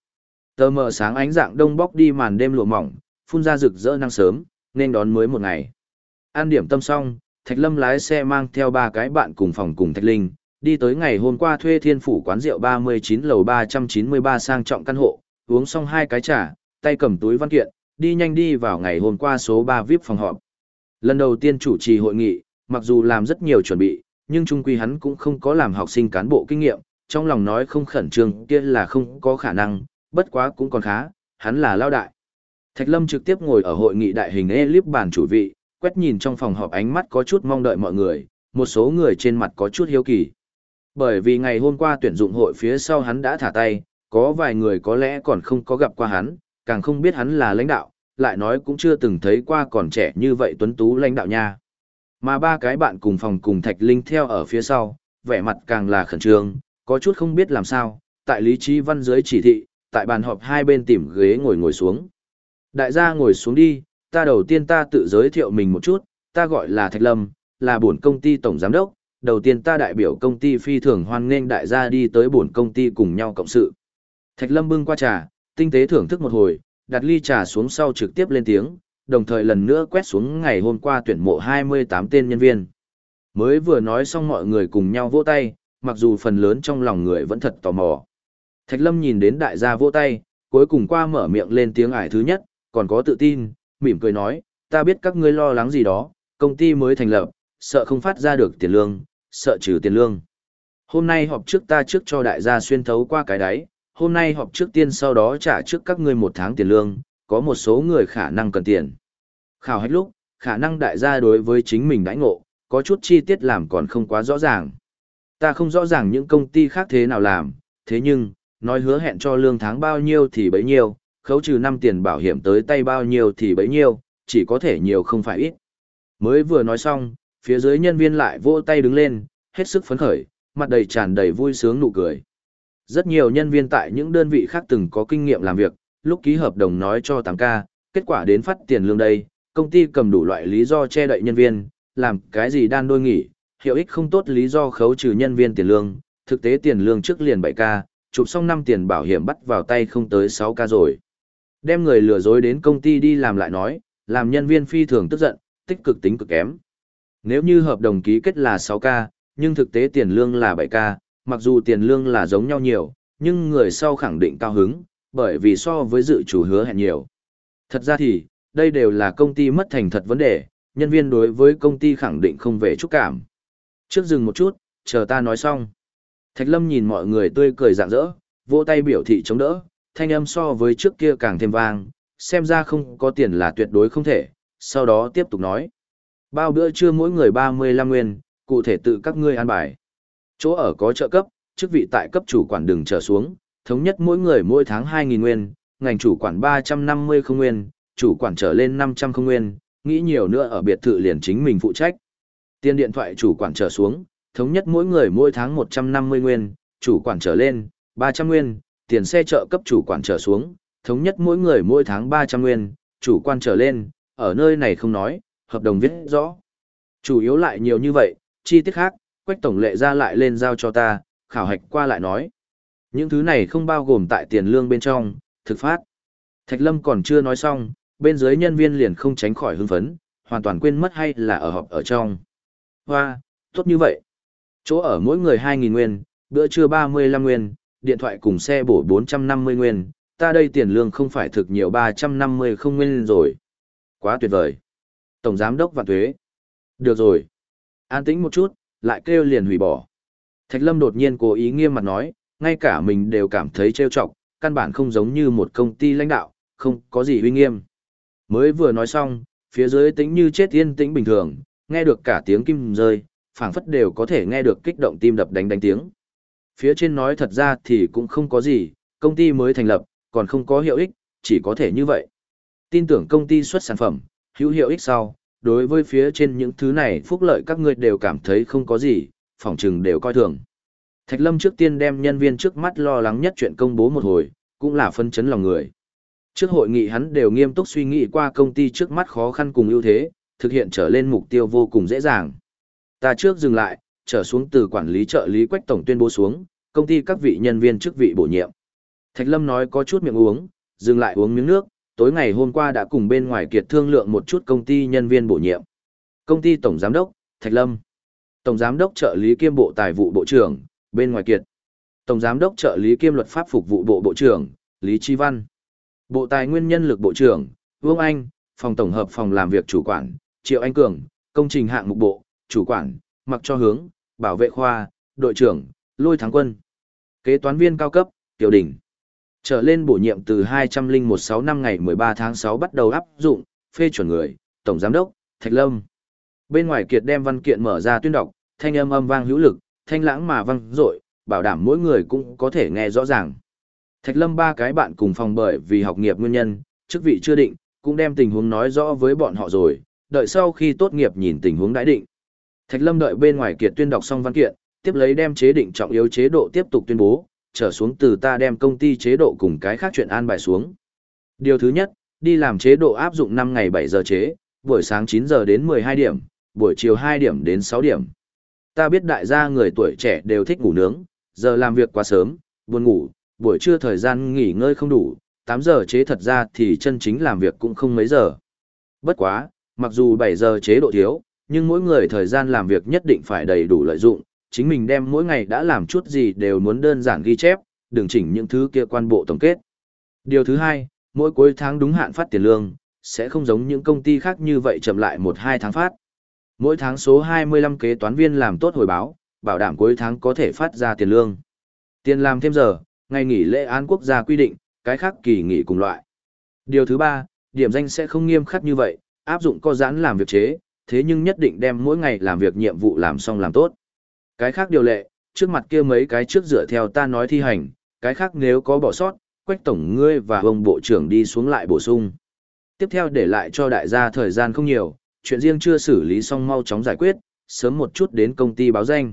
Tờ mờ sáng ánh dạng đông bóc đi màn đêm lụa mỏng, phun ra rực rỡ năng sớm, nên đón mới một ngày. An điểm tâm xong, Thạch Lâm lái xe mang theo ba cái bạn cùng phòng cùng Thạch Linh, đi tới ngày hôm qua thuê thiên phủ quán rượu 39 lầu 393 sang trọng căn hộ, uống xong hai cái trà, tay cầm túi văn kiện, đi nhanh đi vào ngày hôm qua số 3 VIP phòng họp. Lần đầu tiên chủ trì hội nghị, mặc dù làm rất nhiều chuẩn bị, nhưng trung quy hắn cũng không có làm học sinh cán bộ kinh nghiệm, trong lòng nói không khẩn trương kia là không có khả năng, bất quá cũng còn khá, hắn là lao đại. Thạch Lâm trực tiếp ngồi ở hội nghị đại hình elip bàn chủ vị, quét nhìn trong phòng họp ánh mắt có chút mong đợi mọi người, một số người trên mặt có chút hiếu kỳ. Bởi vì ngày hôm qua tuyển dụng hội phía sau hắn đã thả tay, có vài người có lẽ còn không có gặp qua hắn, càng không biết hắn là lãnh đạo, lại nói cũng chưa từng thấy qua còn trẻ như vậy tuấn tú lãnh đạo nha. Mà ba cái bạn cùng phòng cùng Thạch Linh theo ở phía sau, vẻ mặt càng là khẩn trương, có chút không biết làm sao, tại Lý Trí Văn dưới chỉ thị, tại bàn họp hai bên tìm ghế ngồi ngồi xuống. Đại gia ngồi xuống đi, ta đầu tiên ta tự giới thiệu mình một chút, ta gọi là Thạch Lâm, là bổn công ty tổng giám đốc, đầu tiên ta đại biểu công ty phi thường hoan nghênh đại gia đi tới bổn công ty cùng nhau cộng sự. Thạch Lâm bưng qua trà, tinh tế thưởng thức một hồi, đặt ly trà xuống sau trực tiếp lên tiếng, đồng thời lần nữa quét xuống ngày hôm qua tuyển mộ 28 tên nhân viên. Mới vừa nói xong mọi người cùng nhau vỗ tay, mặc dù phần lớn trong lòng người vẫn thật tò mò. Thạch Lâm nhìn đến đại gia vỗ tay, cuối cùng qua mở miệng lên tiếng ải thứ nhất, còn có tự tin, mỉm cười nói, ta biết các ngươi lo lắng gì đó, công ty mới thành lập, sợ không phát ra được tiền lương, sợ trừ tiền lương. Hôm nay họp trước ta trước cho đại gia xuyên thấu qua cái đáy, hôm nay họp trước tiên sau đó trả trước các ngươi một tháng tiền lương, có một số người khả năng cần tiền. Khảo hết lúc, khả năng đại gia đối với chính mình đãi ngộ, có chút chi tiết làm còn không quá rõ ràng. Ta không rõ ràng những công ty khác thế nào làm, thế nhưng, nói hứa hẹn cho lương tháng bao nhiêu thì bấy nhiêu, khấu trừ năm tiền bảo hiểm tới tay bao nhiêu thì bấy nhiêu, chỉ có thể nhiều không phải ít. Mới vừa nói xong, phía dưới nhân viên lại vỗ tay đứng lên, hết sức phấn khởi, mặt đầy tràn đầy vui sướng nụ cười. Rất nhiều nhân viên tại những đơn vị khác từng có kinh nghiệm làm việc, lúc ký hợp đồng nói cho 8K, kết quả đến phát tiền lương đây, công ty cầm đủ loại lý do che đậy nhân viên, làm cái gì đan đôi nghỉ, hiệu ích không tốt lý do khấu trừ nhân viên tiền lương, thực tế tiền lương trước liền 7K, chụp xong năm tiền bảo hiểm bắt vào tay không tới 6K rồi. Đem người lừa dối đến công ty đi làm lại nói, làm nhân viên phi thường tức giận, tích cực tính cực kém. Nếu như hợp đồng ký kết là 6K, nhưng thực tế tiền lương là 7K, mặc dù tiền lương là giống nhau nhiều, nhưng người sau khẳng định cao hứng, bởi vì so với dự chủ hứa hẹn nhiều. Thật ra thì, đây đều là công ty mất thành thật vấn đề, nhân viên đối với công ty khẳng định không về chút cảm. Trước dừng một chút, chờ ta nói xong. Thạch Lâm nhìn mọi người tươi cười rạng rỡ, vỗ tay biểu thị chống đỡ, thanh âm so với trước kia càng thêm vang, xem ra không có tiền là tuyệt đối không thể, sau đó tiếp tục nói. Bao bữa trưa mỗi người 35 nguyên, cụ thể tự các ngươi an bài. Chỗ ở có trợ cấp, chức vị tại cấp chủ quản đừng trở xuống, thống nhất mỗi người mỗi tháng 2.000 nguyên, ngành chủ quản 350 không nguyên, chủ quản trở lên 500 không nguyên, nghĩ nhiều nữa ở biệt thự liền chính mình phụ trách. Tiền điện thoại chủ quản trở xuống, thống nhất mỗi người mỗi tháng 150 nguyên, chủ quản trở lên, 300 nguyên, tiền xe trợ cấp chủ quản trở xuống, thống nhất mỗi người mỗi tháng 300 nguyên, chủ quan trở lên, ở nơi này không nói, hợp đồng viết rõ. Chủ yếu lại nhiều như vậy, chi tiết khác, quách tổng lệ ra lại lên giao cho ta, khảo hạch qua lại nói. Những thứ này không bao gồm tại tiền lương bên trong, thực phát. Thạch Lâm còn chưa nói xong, bên dưới nhân viên liền không tránh khỏi hưng phấn, hoàn toàn quên mất hay là ở họp ở trong. Hoa, tốt như vậy. Chỗ ở mỗi người 2.000 nguyên, bữa trưa 35 nguyên, điện thoại cùng xe bổ 450 nguyên, ta đây tiền lương không phải thực nhiều 350 không nguyên rồi. Quá tuyệt vời. Tổng giám đốc vạn thuế. Được rồi. An tĩnh một chút, lại kêu liền hủy bỏ. Thạch Lâm đột nhiên cố ý nghiêm mặt nói, ngay cả mình đều cảm thấy trêu chọc, căn bản không giống như một công ty lãnh đạo, không có gì uy nghiêm. Mới vừa nói xong, phía dưới tĩnh như chết yên tĩnh bình thường, nghe được cả tiếng kim rơi, phảng phất đều có thể nghe được kích động tim đập đánh đánh tiếng. Phía trên nói thật ra thì cũng không có gì, công ty mới thành lập, còn không có hiệu ích, chỉ có thể như vậy. Tin tưởng công ty xuất sản phẩm, hữu hiệu ích sau, đối với phía trên những thứ này phúc lợi các ngươi đều cảm thấy không có gì, phỏng chừng đều coi thường. Thạch Lâm trước tiên đem nhân viên trước mắt lo lắng nhất chuyện công bố một hồi, cũng là phân chấn lòng người. Trước hội nghị hắn đều nghiêm túc suy nghĩ qua công ty trước mắt khó khăn cùng ưu thế, thực hiện trở lên mục tiêu vô cùng dễ dàng. Ta trước dừng lại, trở xuống từ quản lý trợ lý Quách tổng tuyên bố xuống, công ty các vị nhân viên chức vị bổ nhiệm. Thạch Lâm nói có chút miệng uống, dừng lại uống miếng nước, tối ngày hôm qua đã cùng bên ngoài kiệt thương lượng một chút công ty nhân viên bổ nhiệm. Công ty tổng giám đốc, Thạch Lâm. Tổng giám đốc trợ lý kiêm bộ tài vụ bộ trưởng, bên ngoài kiệt. Tổng giám đốc trợ lý kiêm luật pháp phục vụ bộ bộ trưởng, Lý Chi Văn. Bộ tài nguyên nhân lực bộ trưởng, Vương Anh, phòng tổng hợp phòng làm việc chủ quản, Triệu Anh Cường, công trình hạng mục bộ, chủ quản, mặc cho hướng, bảo vệ khoa, đội trưởng, lôi thắng quân. Kế toán viên cao cấp, Tiểu đỉnh Trở lên bổ nhiệm từ 2016 năm ngày 13 tháng 6 bắt đầu áp dụng, phê chuẩn người, Tổng Giám đốc, Thạch Lâm. Bên ngoài kiệt đem văn kiện mở ra tuyên đọc, thanh âm âm vang hữu lực, thanh lãng mà vang dội, bảo đảm mỗi người cũng có thể nghe rõ ràng. Thạch Lâm ba cái bạn cùng phòng bởi vì học nghiệp nguyên nhân, chức vị chưa định, cũng đem tình huống nói rõ với bọn họ rồi, đợi sau khi tốt nghiệp nhìn tình huống đãi định. Thạch Lâm đợi bên ngoài kiệt tuyên đọc xong văn kiện, tiếp lấy đem chế định trọng yếu chế độ tiếp tục tuyên bố, trở xuống từ ta đem công ty chế độ cùng cái khác chuyện an bài xuống. Điều thứ nhất, đi làm chế độ áp dụng 5 ngày 7 giờ chế, buổi sáng 9 giờ đến 12 điểm, buổi chiều 2 điểm đến 6 điểm. Ta biết đại gia người tuổi trẻ đều thích ngủ nướng, giờ làm việc quá sớm, buồn ngủ, buổi trưa thời gian nghỉ ngơi không đủ, 8 giờ chế thật ra thì chân chính làm việc cũng không mấy giờ. Bất quá, mặc dù 7 giờ chế độ thiếu, nhưng mỗi người thời gian làm việc nhất định phải đầy đủ lợi dụng, chính mình đem mỗi ngày đã làm chút gì đều muốn đơn giản ghi chép, đừng chỉnh những thứ kia quan bộ tổng kết. Điều thứ hai, mỗi cuối tháng đúng hạn phát tiền lương, sẽ không giống những công ty khác như vậy chậm lại 1-2 tháng phát. Mỗi tháng số 25 kế toán viên làm tốt hồi báo, bảo đảm cuối tháng có thể phát ra tiền lương. Tiền làm thêm giờ, ngày nghỉ lễ án quốc gia quy định, cái khác kỳ nghỉ cùng loại. Điều thứ ba, điểm danh sẽ không nghiêm khắc như vậy, áp dụng co giãn làm việc chế, thế nhưng nhất định đem mỗi ngày làm việc nhiệm vụ làm xong làm tốt. Cái khác điều lệ, trước mặt kia mấy cái trước dựa theo ta nói thi hành, cái khác nếu có bỏ sót, quách tổng ngươi và ông bộ trưởng đi xuống lại bổ sung. Tiếp theo để lại cho đại gia thời gian không nhiều, chuyện riêng chưa xử lý xong mau chóng giải quyết, sớm một chút đến công ty báo danh.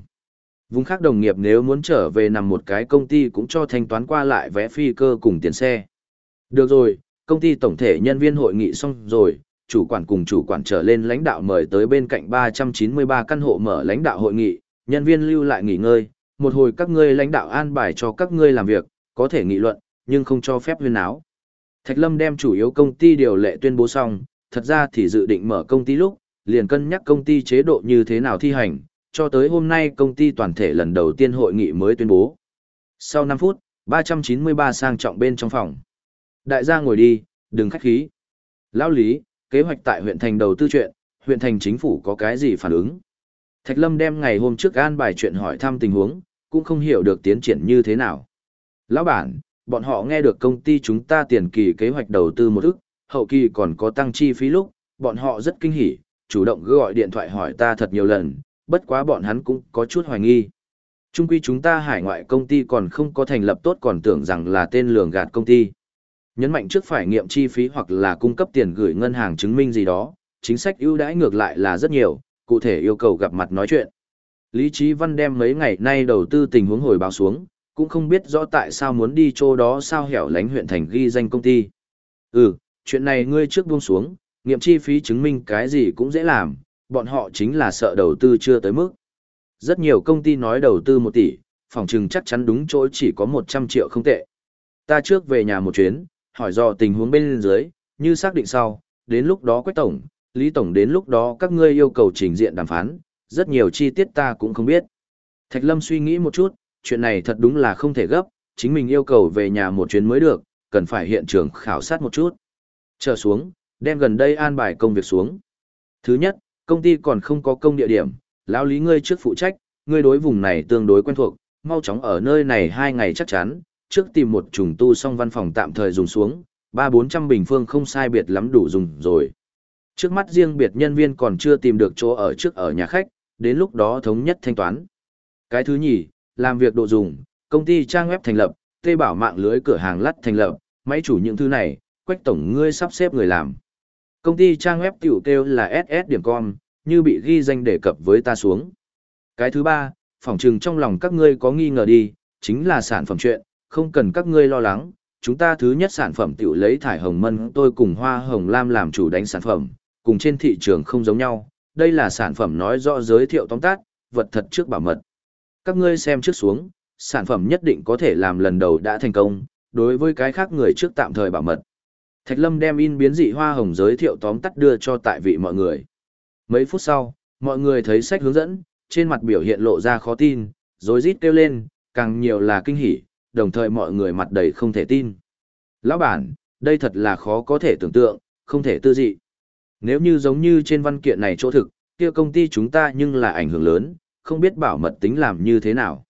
Vùng khác đồng nghiệp nếu muốn trở về nằm một cái công ty cũng cho thanh toán qua lại vé phi cơ cùng tiền xe. Được rồi, công ty tổng thể nhân viên hội nghị xong rồi, chủ quản cùng chủ quản trở lên lãnh đạo mời tới bên cạnh 393 căn hộ mở lãnh đạo hội nghị, nhân viên lưu lại nghỉ ngơi, một hồi các ngươi lãnh đạo an bài cho các ngươi làm việc, có thể nghị luận, nhưng không cho phép huyên áo. Thạch Lâm đem chủ yếu công ty điều lệ tuyên bố xong, thật ra thì dự định mở công ty lúc, liền cân nhắc công ty chế độ như thế nào thi hành, cho tới hôm nay công ty toàn thể lần đầu tiên hội nghị mới tuyên bố. Sau 5 phút, 393 sang trọng bên trong phòng. Đại gia ngồi đi, đừng khách khí. Lão Lý, kế hoạch tại huyện thành đầu tư chuyện, huyện thành chính phủ có cái gì phản ứng? Thạch Lâm đem ngày hôm trước an bài chuyện hỏi thăm tình huống, cũng không hiểu được tiến triển như thế nào. Lão bản, bọn họ nghe được công ty chúng ta tiền kỳ kế hoạch đầu tư một ức, hậu kỳ còn có tăng chi phí lúc, bọn họ rất kinh hỉ, chủ động gọi điện thoại hỏi ta thật nhiều lần, bất quá bọn hắn cũng có chút hoài nghi. Trung quy chúng ta hải ngoại công ty còn không có thành lập tốt còn tưởng rằng là tên lường gạt công ty. Nhấn mạnh trước phải nghiệm chi phí hoặc là cung cấp tiền gửi ngân hàng chứng minh gì đó, chính sách ưu đãi ngược lại là rất nhiều, cụ thể yêu cầu gặp mặt nói chuyện. Lý Trí Văn đem mấy ngày nay đầu tư tình huống hồi báo xuống, cũng không biết rõ tại sao muốn đi chỗ đó sao hẻo lánh huyện thành ghi danh công ty. Ừ, chuyện này ngươi trước buông xuống, nghiệm chi phí chứng minh cái gì cũng dễ làm, bọn họ chính là sợ đầu tư chưa tới mức. Rất nhiều công ty nói đầu tư 1 tỷ, phòng trừng chắc chắn đúng chỗ chỉ có 100 triệu không tệ. Ta trước về nhà một chuyến, hỏi dò tình huống bên dưới, như xác định sau, đến lúc đó Quách Tổng, Lý Tổng đến lúc đó các ngươi yêu cầu trình diện đàm phán, rất nhiều chi tiết ta cũng không biết. Thạch Lâm suy nghĩ một chút, chuyện này thật đúng là không thể gấp, chính mình yêu cầu về nhà một chuyến mới được, cần phải hiện trường khảo sát một chút. chờ xuống, đem gần đây an bài công việc xuống. Thứ nhất, công ty còn không có công địa điểm, lão lý ngươi trước phụ trách, ngươi đối vùng này tương đối quen thuộc, mau chóng ở nơi này hai ngày chắc chắn, trước tìm một trùng tu xong văn phòng tạm thời dùng xuống, ba bốn trăm bình phương không sai biệt lắm đủ dùng rồi. Trước mắt riêng biệt nhân viên còn chưa tìm được chỗ ở trước ở nhà khách, đến lúc đó thống nhất thanh toán. Cái thứ nhì, làm việc độ dùng, công ty trang web thành lập, tê bảo mạng lưới cửa hàng lắt thành lập, máy chủ những thứ này, quách tổng ngươi sắp xếp người làm. Công ty trang web tiểu kêu là ss điểm com, như bị ghi danh đề cập với ta xuống. Cái thứ ba, phỏng chừng trong lòng các ngươi có nghi ngờ đi, chính là sản phẩm chuyện, không cần các ngươi lo lắng, chúng ta thứ nhất sản phẩm tiểu lấy thải hồng mân tôi cùng hoa hồng lam làm chủ đánh sản phẩm, cùng trên thị trường không giống nhau, đây là sản phẩm nói rõ giới thiệu tóm tắt, vật thật trước bảo mật. Các ngươi xem trước xuống, sản phẩm nhất định có thể làm lần đầu đã thành công, đối với cái khác người trước tạm thời bảo mật. Thạch Lâm đem in biến dị hoa hồng giới thiệu tóm tắt đưa cho tại vị mọi người. Mấy phút sau, mọi người thấy sách hướng dẫn, trên mặt biểu hiện lộ ra khó tin, rồi rít kêu lên, càng nhiều là kinh hỉ, đồng thời mọi người mặt đầy không thể tin. Lão bản, đây thật là khó có thể tưởng tượng, không thể tư dị. Nếu như giống như trên văn kiện này chỗ thực, kia công ty chúng ta nhưng là ảnh hưởng lớn, không biết bảo mật tính làm như thế nào.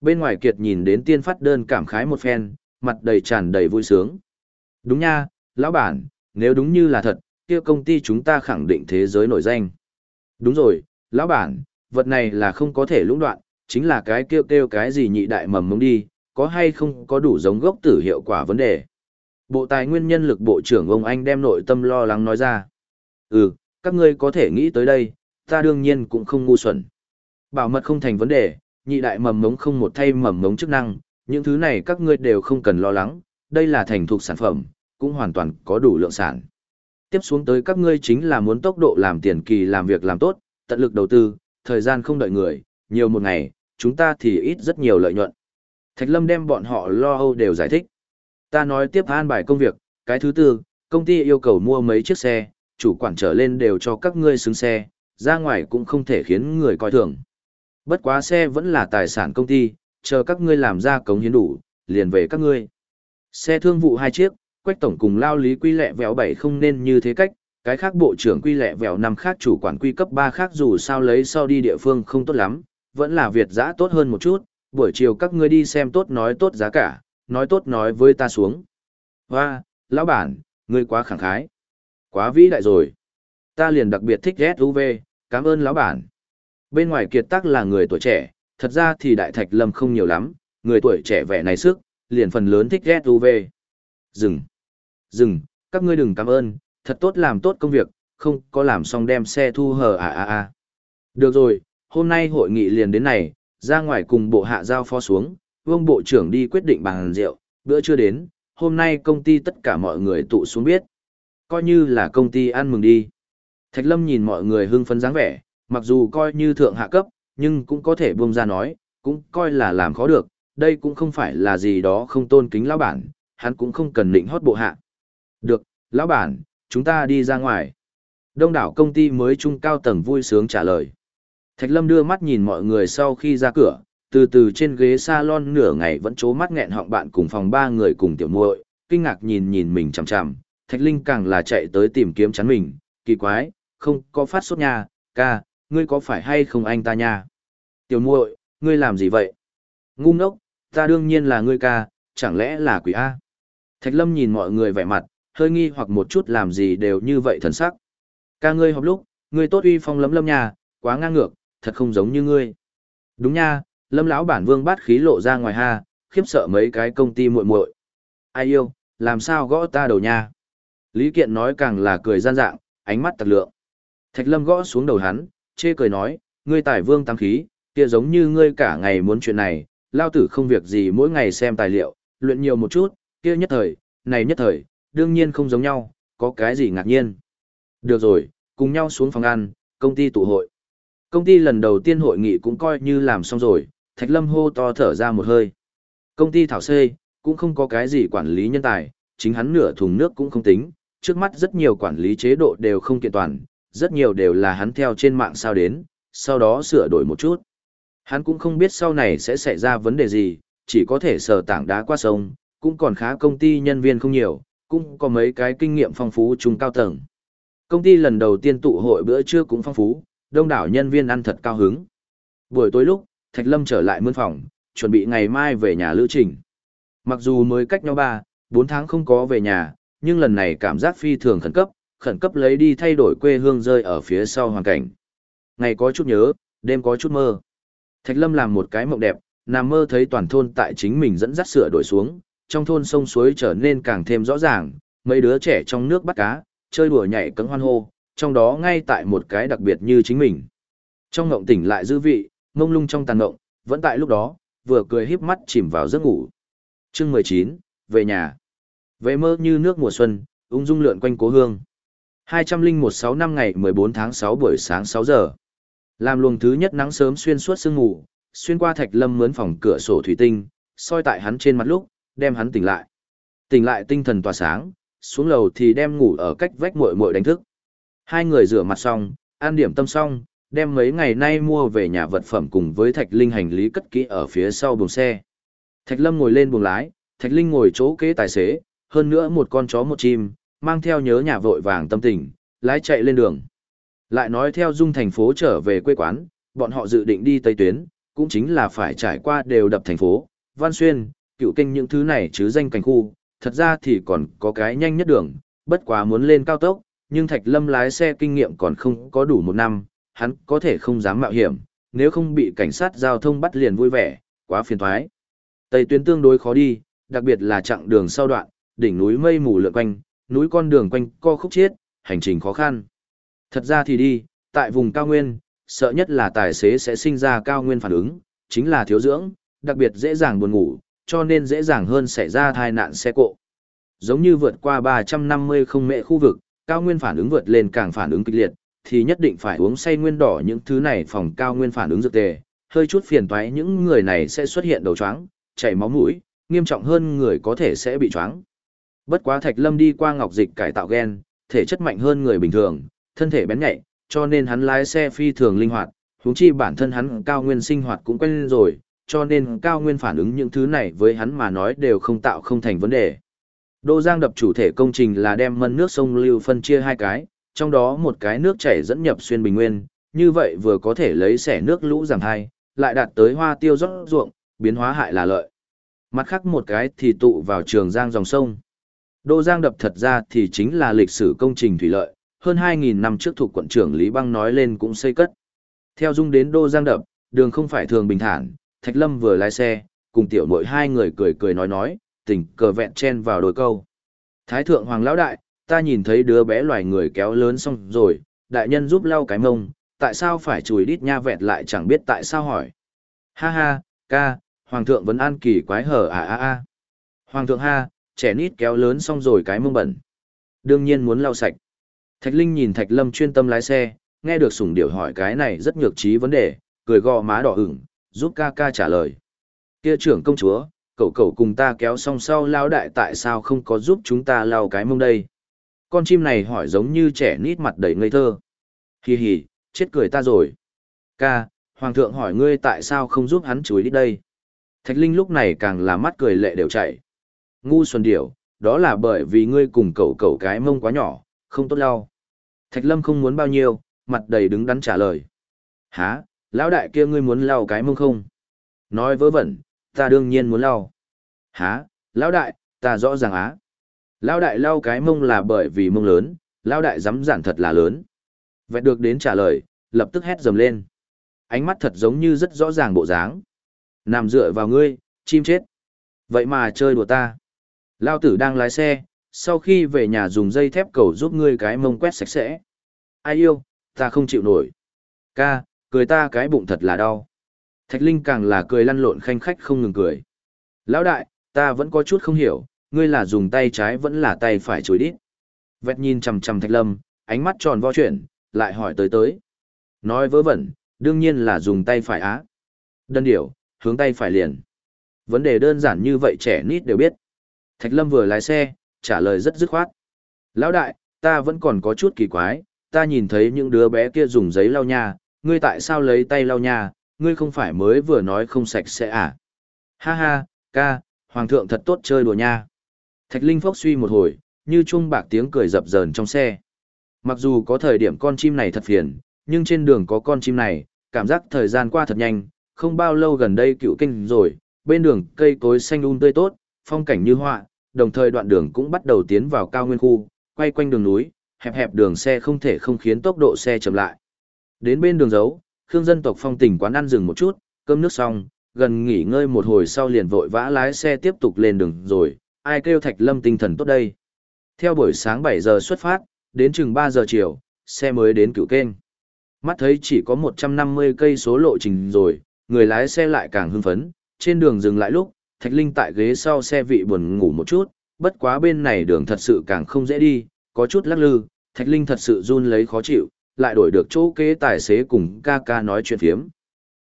Bên ngoài kiệt nhìn đến tiên phát đơn cảm khái một phen, mặt đầy tràn đầy vui sướng. Đúng nha, lão bản, nếu đúng như là thật, kia công ty chúng ta khẳng định thế giới nổi danh. Đúng rồi, lão bản, vật này là không có thể lũng đoạn, chính là cái kêu kêu cái gì nhị đại mầm mống đi, có hay không có đủ giống gốc tử hiệu quả vấn đề. Bộ Tài nguyên nhân lực Bộ trưởng ông Anh đem nội tâm lo lắng nói ra. Ừ, các ngươi có thể nghĩ tới đây, ta đương nhiên cũng không ngu xuẩn. Bảo mật không thành vấn đề, nhị đại mầm mống không một thay mầm mống chức năng, những thứ này các ngươi đều không cần lo lắng, đây là thành thuộc sản phẩm, cũng hoàn toàn có đủ lượng sản. Tiếp xuống tới các ngươi chính là muốn tốc độ làm tiền kỳ làm việc làm tốt, tận lực đầu tư, thời gian không đợi người, nhiều một ngày, chúng ta thì ít rất nhiều lợi nhuận. Thạch Lâm đem bọn họ lo âu đều giải thích. Ta nói tiếp an bài công việc, cái thứ tư, công ty yêu cầu mua mấy chiếc xe, chủ quản trở lên đều cho các ngươi xứng xe, ra ngoài cũng không thể khiến người coi thường. Bất quá xe vẫn là tài sản công ty, chờ các ngươi làm ra cống hiến đủ, liền về các ngươi. Xe thương vụ hai chiếc, quách tổng cùng lao lý quy lẹ vẹo bảy không nên như thế cách, cái khác bộ trưởng quy lẹ vẹo năm khác chủ quản quy cấp ba khác dù sao lấy sau đi địa phương không tốt lắm, vẫn là Việt giã tốt hơn một chút, buổi chiều các ngươi đi xem tốt nói tốt giá cả, nói tốt nói với ta xuống. Hoa, lão bản, ngươi quá khẳng khái. Quá vĩ đại rồi. Ta liền đặc biệt thích SUV, cảm ơn lão bản. Bên ngoài kiệt tác là người tuổi trẻ, thật ra thì đại thạch lâm không nhiều lắm, người tuổi trẻ vẻ này sức, liền phần lớn thích SUV. Dừng. Dừng, các ngươi đừng cảm ơn, thật tốt làm tốt công việc, không có làm xong đem xe thu hờ à à à. Được rồi, hôm nay hội nghị liền đến này, ra ngoài cùng bộ hạ giao phó xuống, vương bộ trưởng đi quyết định bàn rượu, bữa chưa đến, hôm nay công ty tất cả mọi người tụ xuống biết. Coi như là công ty ăn mừng đi. Thạch Lâm nhìn mọi người hưng phấn dáng vẻ, mặc dù coi như thượng hạ cấp, nhưng cũng có thể buông ra nói, cũng coi là làm khó được, đây cũng không phải là gì đó không tôn kính lão bản, hắn cũng không cần định hót bộ hạ. Được, lão bản, chúng ta đi ra ngoài. Đông đảo công ty mới trung cao tầng vui sướng trả lời. Thạch Lâm đưa mắt nhìn mọi người sau khi ra cửa, từ từ trên ghế salon nửa ngày vẫn chố mắt nghẹn họng bạn cùng phòng ba người cùng tiểu muội, kinh ngạc nhìn nhìn mình chằm chằm, Thạch Linh càng là chạy tới tìm kiếm chắn mình, kỳ quái, không có phát sốt nha, ca, ngươi có phải hay không anh ta nha? Tiểu muội, ngươi làm gì vậy? Ngu ngốc, ta đương nhiên là ngươi ca, chẳng lẽ là quỷ A? Thạch Lâm nhìn mọi người vẻ mặt, hơi nghi hoặc một chút làm gì đều như vậy thần sắc. Ca ngươi họp lúc, ngươi tốt uy phong lấm lâm nhà, quá ngang ngược, thật không giống như ngươi. Đúng nha, lâm lão bản vương bát khí lộ ra ngoài ha, khiếp sợ mấy cái công ty muội muội. Ai yêu, làm sao gõ ta đầu nha. Lý Kiện nói càng là cười gian dạng, ánh mắt tạc lượng. Thạch lâm gõ xuống đầu hắn, chê cười nói, ngươi tài vương tăng khí, kia giống như ngươi cả ngày muốn chuyện này, lao tử không việc gì mỗi ngày xem tài liệu, luyện nhiều một chút, kia nhất thời, này nhất thời, đương nhiên không giống nhau, có cái gì ngạc nhiên. Được rồi, cùng nhau xuống phòng ăn, công ty tụ hội. Công ty lần đầu tiên hội nghị cũng coi như làm xong rồi, Thạch Lâm hô to thở ra một hơi. Công ty Thảo Xê, cũng không có cái gì quản lý nhân tài, chính hắn nửa thùng nước cũng không tính, trước mắt rất nhiều quản lý chế độ đều không kiện toàn, rất nhiều đều là hắn theo trên mạng sao đến, sau đó sửa đổi một chút. Hắn cũng không biết sau này sẽ xảy ra vấn đề gì, chỉ có thể sờ tảng đá qua sông, cũng còn khá công ty nhân viên không nhiều, cũng có mấy cái kinh nghiệm phong phú trung cao tầng. Công ty lần đầu tiên tụ hội bữa trưa cũng phong phú, đông đảo nhân viên ăn thật cao hứng. Buổi tối lúc, Thạch Lâm trở lại mươn phòng, chuẩn bị ngày mai về nhà lữ trình. Mặc dù mới cách nhau 3, 4 tháng không có về nhà, nhưng lần này cảm giác phi thường khẩn cấp, khẩn cấp lấy đi thay đổi quê hương rơi ở phía sau hoàn cảnh. Ngày có chút nhớ, đêm có chút mơ. Thạch Lâm làm một cái mộng đẹp, nằm mơ thấy toàn thôn tại chính mình dẫn dắt sửa đổi xuống, trong thôn sông suối trở nên càng thêm rõ ràng, mấy đứa trẻ trong nước bắt cá, chơi đùa nhảy cẫng hoan hô, trong đó ngay tại một cái đặc biệt như chính mình. Trong ngộng tỉnh lại dư vị, mông lung trong tàn ngộng, vẫn tại lúc đó, vừa cười híp mắt chìm vào giấc ngủ. Chương 19, về nhà. Về mơ như nước mùa xuân, ung dung lượn quanh cố hương. 2016 năm ngày 14 tháng 6 buổi sáng 6 giờ. Làm luồng thứ nhất nắng sớm xuyên suốt sương ngủ, xuyên qua thạch lâm mướn phòng cửa sổ thủy tinh, soi tại hắn trên mặt lúc, đem hắn tỉnh lại. Tỉnh lại tinh thần tỏa sáng, xuống lầu thì đem ngủ ở cách vách muội muội đánh thức. Hai người rửa mặt xong, an điểm tâm xong, đem mấy ngày nay mua về nhà vật phẩm cùng với Thạch Linh hành lý cất kỹ ở phía sau buồng xe. Thạch Lâm ngồi lên buồng lái, Thạch Linh ngồi chỗ kế tài xế, hơn nữa một con chó một chim, mang theo nhớ nhà vội vàng tâm tình, lái chạy lên đường. Lại nói theo dung thành phố trở về quê quán, bọn họ dự định đi Tây Tuyến, cũng chính là phải trải qua đều đập thành phố, Văn Xuyên, cựu kinh những thứ này chứ danh cảnh khu, thật ra thì còn có cái nhanh nhất đường, bất quá muốn lên cao tốc, nhưng Thạch Lâm lái xe kinh nghiệm còn không có đủ một năm, hắn có thể không dám mạo hiểm, nếu không bị cảnh sát giao thông bắt liền vui vẻ, quá phiền toái. Tây tuyến tương đối khó đi, đặc biệt là chặng đường sau đoạn, đỉnh núi mây mù lượn quanh, núi con đường quanh co khúc chiết, hành trình khó khăn. Thật ra thì đi, tại vùng cao nguyên, sợ nhất là tài xế sẽ sinh ra cao nguyên phản ứng, chính là thiếu dưỡng, đặc biệt dễ dàng buồn ngủ, cho nên dễ dàng hơn xảy ra tai nạn xe cộ. Giống như vượt qua 350 không mệ khu vực, cao nguyên phản ứng vượt lên càng phản ứng kịch liệt, thì nhất định phải uống say nguyên đỏ những thứ này phòng cao nguyên phản ứng dược tề, hơi chút phiền toái những người này sẽ xuất hiện đầu chóng, chảy máu mũi, nghiêm trọng hơn người có thể sẽ bị choáng. Bất quá Thạch Lâm đi qua ngọc dịch cải tạo gen, thể chất mạnh hơn người bình thường, thân thể bén nhạy, cho nên hắn lái xe phi thường linh hoạt, huống chi bản thân hắn cao nguyên sinh hoạt cũng quen rồi, cho nên cao nguyên phản ứng những thứ này với hắn mà nói đều không tạo không thành vấn đề. Đô Giang đập chủ thể công trình là đem mân nước sông Lưu phân chia hai cái, trong đó một cái nước chảy dẫn nhập xuyên bình nguyên, như vậy vừa có thể lấy xẻ nước lũ giảm hai, lại đạt tới hoa tiêu rót ruộng, biến hóa hại là lợi. Mặt khác một cái thì tụ vào trường giang dòng sông. Đô Giang đập thật ra thì chính là lịch sử công trình thủy lợi, hơn 2.000 năm trước thuộc quận trưởng Lý Băng nói lên cũng xây cất. Theo dung đến Đô Giang đập, đường không phải thường bình thản, Thạch Lâm vừa lái xe, cùng tiểu mội hai người cười cười nói nói, tình cờ vẹn chen vào đôi câu. Thái thượng hoàng lão đại, ta nhìn thấy đứa bé loài người kéo lớn xong rồi, đại nhân giúp lau cái mông, tại sao phải chùi đít nha vẹt lại chẳng biết tại sao hỏi. Ha ha, ca, hoàng thượng vẫn an kỳ quái hở à à à. Hoàng thượng ha, trẻ nít kéo lớn xong rồi cái mông bẩn. Đương nhiên muốn lau sạch. Thạch Linh nhìn Thạch Lâm chuyên tâm lái xe, nghe được sủng điểu hỏi cái này rất nhược trí vấn đề, cười gò má đỏ ửng, giúp ca ca trả lời. Kia trưởng công chúa, cậu cậu cùng ta kéo song sau lao đại tại sao không có giúp chúng ta lao cái mông đây? Con chim này hỏi giống như trẻ nít mặt đầy ngây thơ. Hì hì, chết cười ta rồi. Ca, hoàng thượng hỏi ngươi tại sao không giúp hắn chuối đi đây? Thạch Linh lúc này càng là mắt cười lệ đều chảy Ngu xuân điểu, đó là bởi vì ngươi cùng cậu cậu cái mông quá nhỏ, không tốt lao Thạch Lâm không muốn bao nhiêu, mặt đầy đứng đắn trả lời. Hả, lão đại kia ngươi muốn lao cái mông không? Nói vớ vẩn, ta đương nhiên muốn lau. Hả, lão đại, ta rõ ràng á. Lão đại lau cái mông là bởi vì mông lớn, lão đại dám giản thật là lớn. Vẹt được đến trả lời, lập tức hét dầm lên. Ánh mắt thật giống như rất rõ ràng bộ dáng. Nằm dựa vào ngươi, chim chết. Vậy mà chơi đùa ta. Lao tử đang lái xe, sau khi về nhà dùng dây thép cầu giúp ngươi cái mông quét sạch sẽ. Ai yêu, ta không chịu nổi. Ca, cười ta cái bụng thật là đau. Thạch Linh càng là cười lăn lộn khanh khách không ngừng cười. Lão đại, ta vẫn có chút không hiểu, ngươi là dùng tay trái vẫn là tay phải chối đít. Vẹt nhìn chằm chằm Thạch Lâm, ánh mắt tròn vo chuyển, lại hỏi tới tới. Nói vớ vẩn, đương nhiên là dùng tay phải á. Đơn điểu, hướng tay phải liền. Vấn đề đơn giản như vậy trẻ nít đều biết. Thạch Lâm vừa lái xe, trả lời rất dứt khoát. Lão đại, ta vẫn còn có chút kỳ quái, ta nhìn thấy những đứa bé kia dùng giấy lau nhà, ngươi tại sao lấy tay lau nhà, ngươi không phải mới vừa nói không sạch sẽ à? Ha ha, ca, hoàng thượng thật tốt chơi đùa nha. Thạch Linh phốc suy một hồi, như chuông bạc tiếng cười dập dờn trong xe. Mặc dù có thời điểm con chim này thật phiền, nhưng trên đường có con chim này, cảm giác thời gian qua thật nhanh, không bao lâu gần đây cựu kinh rồi, bên đường cây cối xanh um tươi tốt, phong cảnh như họa, đồng thời đoạn đường cũng bắt đầu tiến vào cao nguyên khu, quay quanh đường núi, hẹp hẹp đường xe không thể không khiến tốc độ xe chậm lại. Đến bên đường dấu, Khương dân tộc phong tình quán ăn dừng một chút, cơm nước xong, gần nghỉ ngơi một hồi sau liền vội vã lái xe tiếp tục lên đường rồi, ai kêu Thạch Lâm tinh thần tốt đây. Theo buổi sáng 7 giờ xuất phát, đến chừng 3 giờ chiều, xe mới đến cửu kênh. Mắt thấy chỉ có 150 cây số lộ trình rồi, người lái xe lại càng hưng phấn, trên đường dừng lại lúc, Thạch Linh tại ghế sau xe vị buồn ngủ một chút, bất quá bên này đường thật sự càng không dễ đi, có chút lắc lư, Thạch Linh thật sự run lấy khó chịu, lại đổi được chỗ kế tài xế cùng ca ca nói chuyện phiếm.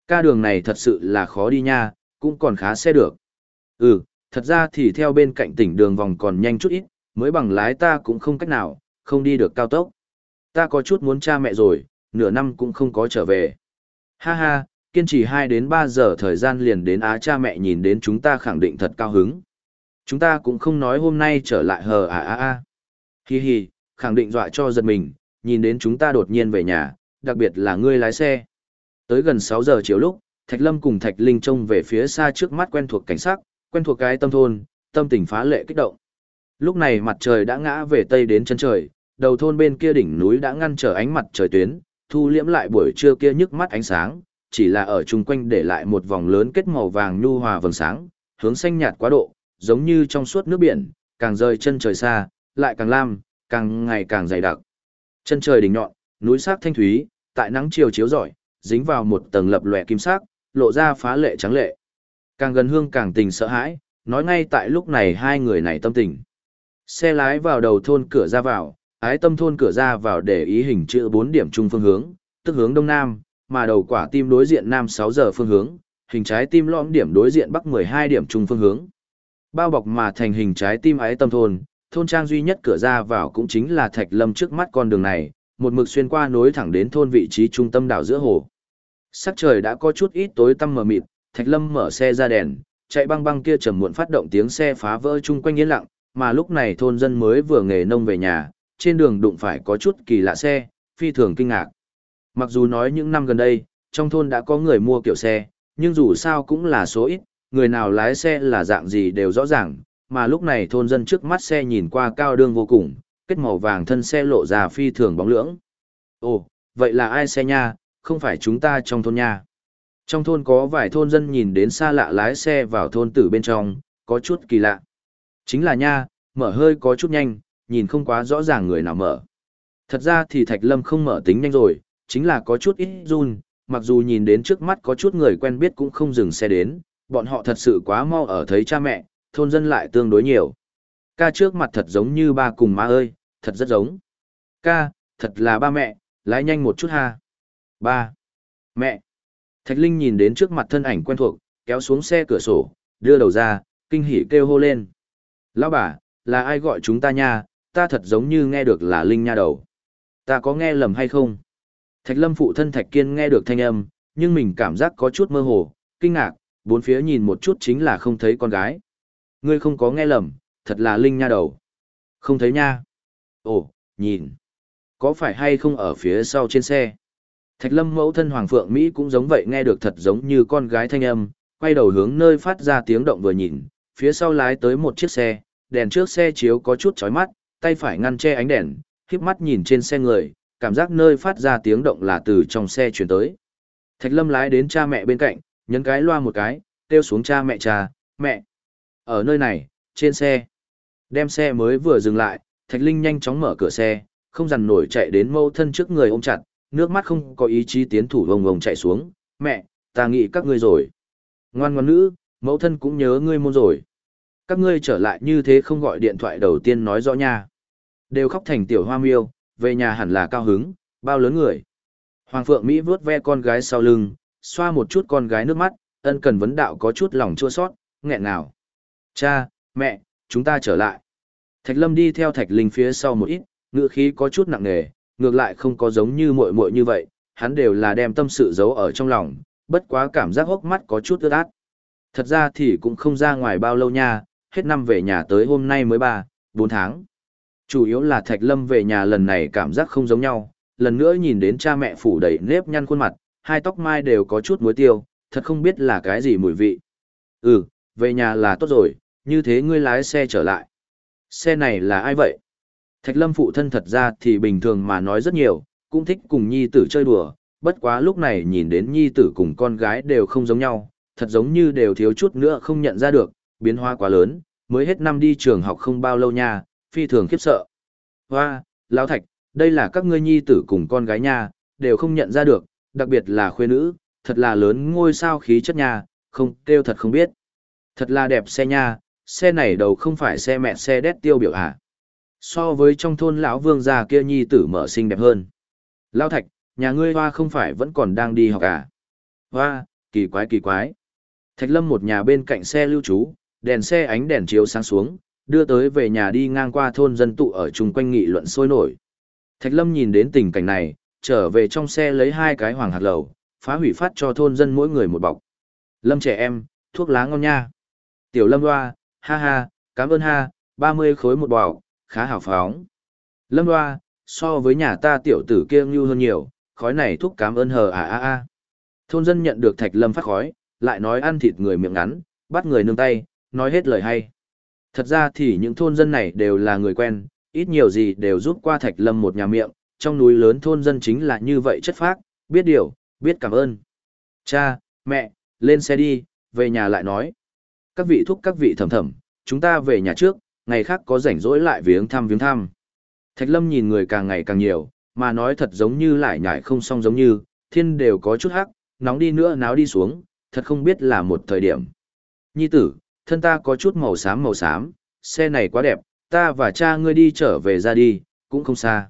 Ca đường này thật sự là khó đi nha, cũng còn khá xe được. Ừ, thật ra thì theo bên cạnh tỉnh đường vòng còn nhanh chút ít, mới bằng lái ta cũng không cách nào, không đi được cao tốc. Ta có chút muốn cha mẹ rồi, nửa năm cũng không có trở về. Ha ha, kiên trì 2 đến 3 giờ thời gian liền đến á cha mẹ nhìn đến chúng ta khẳng định thật cao hứng. Chúng ta cũng không nói hôm nay trở lại hờ à à à. Hi hi, khẳng định dọa cho giật mình, nhìn đến chúng ta đột nhiên về nhà, đặc biệt là ngươi lái xe. Tới gần 6 giờ chiều lúc, Thạch Lâm cùng Thạch Linh trông về phía xa trước mắt quen thuộc cảnh sắc, quen thuộc cái tâm thôn, tâm tình phá lệ kích động. Lúc này mặt trời đã ngã về tây đến chân trời, đầu thôn bên kia đỉnh núi đã ngăn trở ánh mặt trời tuyến, thu liễm lại buổi trưa kia nhức mắt ánh sáng, chỉ là ở chung quanh để lại một vòng lớn kết màu vàng nhu hòa vầng sáng, hướng xanh nhạt quá độ, giống như trong suốt nước biển, càng rời chân trời xa, lại càng lam, càng ngày càng dày đặc. Chân trời đỉnh nhọn, núi sắc thanh thúy, tại nắng chiều chiếu rọi, dính vào một tầng lập lòe kim sắc, lộ ra phá lệ trắng lệ. Càng gần hương càng tình sợ hãi, nói ngay tại lúc này hai người này tâm tình. Xe lái vào đầu thôn cửa ra vào, ái tâm thôn cửa ra vào để ý hình chữ bốn điểm chung phương hướng, tức hướng đông nam, mà đầu quả tim đối diện nam sáu giờ phương hướng, hình trái tim lõm điểm đối diện bắc 12 điểm chung phương hướng. Bao bọc mà thành hình trái tim ái tâm thôn, thôn trang duy nhất cửa ra vào cũng chính là thạch lâm trước mắt con đường này, một mực xuyên qua nối thẳng đến thôn vị trí trung tâm đảo giữa hồ. Sắc trời đã có chút ít tối tăm mờ mịt, thạch lâm mở xe ra đèn, chạy băng băng kia trầm muộn phát động tiếng xe phá vỡ chung quanh yên lặng, mà lúc này thôn dân mới vừa nghề nông về nhà, trên đường đụng phải có chút kỳ lạ xe, phi thường kinh ngạc. Mặc dù nói những năm gần đây, trong thôn đã có người mua kiểu xe, nhưng dù sao cũng là số ít, người nào lái xe là dạng gì đều rõ ràng, mà lúc này thôn dân trước mắt xe nhìn qua cao đương vô cùng, kết màu vàng thân xe lộ ra phi thường bóng lưỡng. Ồ, vậy là ai xe nha, không phải chúng ta trong thôn nha. Trong thôn có vài thôn dân nhìn đến xa lạ lái xe vào thôn tử bên trong, có chút kỳ lạ. Chính là nha, mở hơi có chút nhanh, nhìn không quá rõ ràng người nào mở. Thật ra thì Thạch Lâm không mở tính nhanh rồi, chính là có chút ít run, mặc dù nhìn đến trước mắt có chút người quen biết cũng không dừng xe đến, bọn họ thật sự quá mau ở thấy cha mẹ, thôn dân lại tương đối nhiều. Ca trước mặt thật giống như ba cùng má ơi, thật rất giống. Ca, thật là ba mẹ, lái nhanh một chút ha. Ba. Mẹ. Thạch Linh nhìn đến trước mặt thân ảnh quen thuộc, kéo xuống xe cửa sổ, đưa đầu ra, kinh hỉ kêu hô lên. Lão bà, là ai gọi chúng ta nha, ta thật giống như nghe được là Linh nha đầu. Ta có nghe lầm hay không? Thạch Lâm phụ thân Thạch Kiên nghe được thanh âm, nhưng mình cảm giác có chút mơ hồ, kinh ngạc, bốn phía nhìn một chút chính là không thấy con gái. Ngươi không có nghe lầm, thật là Linh nha đầu. Không thấy nha. Ồ, nhìn. Có phải hay không ở phía sau trên xe? Thạch Lâm mẫu thân Hoàng Phượng Mỹ cũng giống vậy nghe được thật giống như con gái thanh âm, quay đầu hướng nơi phát ra tiếng động vừa nhìn, phía sau lái tới một chiếc xe, đèn trước xe chiếu có chút chói mắt, tay phải ngăn che ánh đèn, khiếp mắt nhìn trên xe người, cảm giác nơi phát ra tiếng động là từ trong xe chuyển tới. Thạch Lâm lái đến cha mẹ bên cạnh, nhấn cái loa một cái, kêu xuống cha mẹ cha, mẹ. Ở nơi này, trên xe. Đem xe mới vừa dừng lại, Thạch Linh nhanh chóng mở cửa xe, không dằn nổi chạy đến mâu thân trước người ôm chặt, nước mắt không có ý chí tiến thủ vông vông chạy xuống, mẹ, ta nghĩ các ngươi rồi. Ngoan ngoan nữ, mẫu thân cũng nhớ ngươi môn rồi. Các ngươi trở lại như thế không gọi điện thoại đầu tiên nói rõ nha. Đều khóc thành tiểu hoa miêu, về nhà hẳn là cao hứng, bao lớn người. Hoàng Phượng Mỹ vướt ve con gái sau lưng, xoa một chút con gái nước mắt, ân cần vấn đạo có chút lòng chua sót, nghẹn nào. Cha, mẹ, chúng ta trở lại. Thạch Lâm đi theo Thạch Linh phía sau một ít, ngựa khí có chút nặng nề, ngược lại không có giống như muội muội như vậy, hắn đều là đem tâm sự giấu ở trong lòng, bất quá cảm giác hốc mắt có chút ướt át. Thật ra thì cũng không ra ngoài bao lâu nha, hết năm về nhà tới hôm nay mới ba, bốn tháng. Chủ yếu là Thạch Lâm về nhà lần này cảm giác không giống nhau, lần nữa nhìn đến cha mẹ phủ đầy nếp nhăn khuôn mặt, hai tóc mai đều có chút muối tiêu, thật không biết là cái gì mùi vị. Ừ, về nhà là tốt rồi, như thế ngươi lái xe trở lại. Xe này là ai vậy? Thạch Lâm phụ thân thật ra thì bình thường mà nói rất nhiều, cũng thích cùng nhi tử chơi đùa, bất quá lúc này nhìn đến nhi tử cùng con gái đều không giống nhau, thật giống như đều thiếu chút nữa không nhận ra được, biến hóa quá lớn, mới hết năm đi trường học không bao lâu nha, phi thường khiếp sợ. Hoa, Lão Thạch, Đây là các ngươi nhi tử cùng con gái nha, đều không nhận ra được, đặc biệt là khuê nữ, thật là lớn ngôi sao khí chất nha, không kêu thật không biết. Thật là đẹp xe nha, xe này đầu không phải xe mẹ xe đét tiêu biểu à. So với trong thôn lão vương già kia nhi tử mở xinh đẹp hơn. Lao thạch, nhà ngươi hoa không phải vẫn còn đang đi học à? Hoa, kỳ quái kỳ quái. Thạch lâm một nhà bên cạnh xe lưu trú, đèn xe ánh đèn chiếu sáng xuống, đưa tới về nhà đi ngang qua thôn dân tụ ở chung quanh nghị luận sôi nổi. Thạch lâm nhìn đến tình cảnh này, trở về trong xe lấy hai cái hoàng hạt lầu, phá hủy phát cho thôn dân mỗi người một bọc. Lâm trẻ em, thuốc lá ngon nha. Tiểu lâm hoa, ha ha, cảm ơn ha, 30 khối một bò, khá hào phóng. Lâm hoa, so với nhà ta tiểu tử kia ngưu hơn nhiều, khói này thúc cảm ơn hờ à à à. Thôn dân nhận được thạch lâm phát khói, lại nói ăn thịt người miệng ngắn, bắt người nương tay, nói hết lời hay. Thật ra thì những thôn dân này đều là người quen, ít nhiều gì đều giúp qua thạch lâm một nhà miệng, trong núi lớn thôn dân chính là như vậy chất phác, biết điều, biết cảm ơn. Cha, mẹ, lên xe đi, về nhà lại nói. Các vị thúc các vị thầm thầm, chúng ta về nhà trước, ngày khác có rảnh rỗi lại viếng thăm viếng thăm. Thạch lâm nhìn người càng ngày càng nhiều, mà nói thật giống như lại nhải không xong giống như, thiên đều có chút hắc, nóng đi nữa náo đi xuống, thật không biết là một thời điểm. Nhi tử, thân ta có chút màu xám màu xám, xe này quá đẹp, ta và cha ngươi đi trở về ra đi, cũng không xa.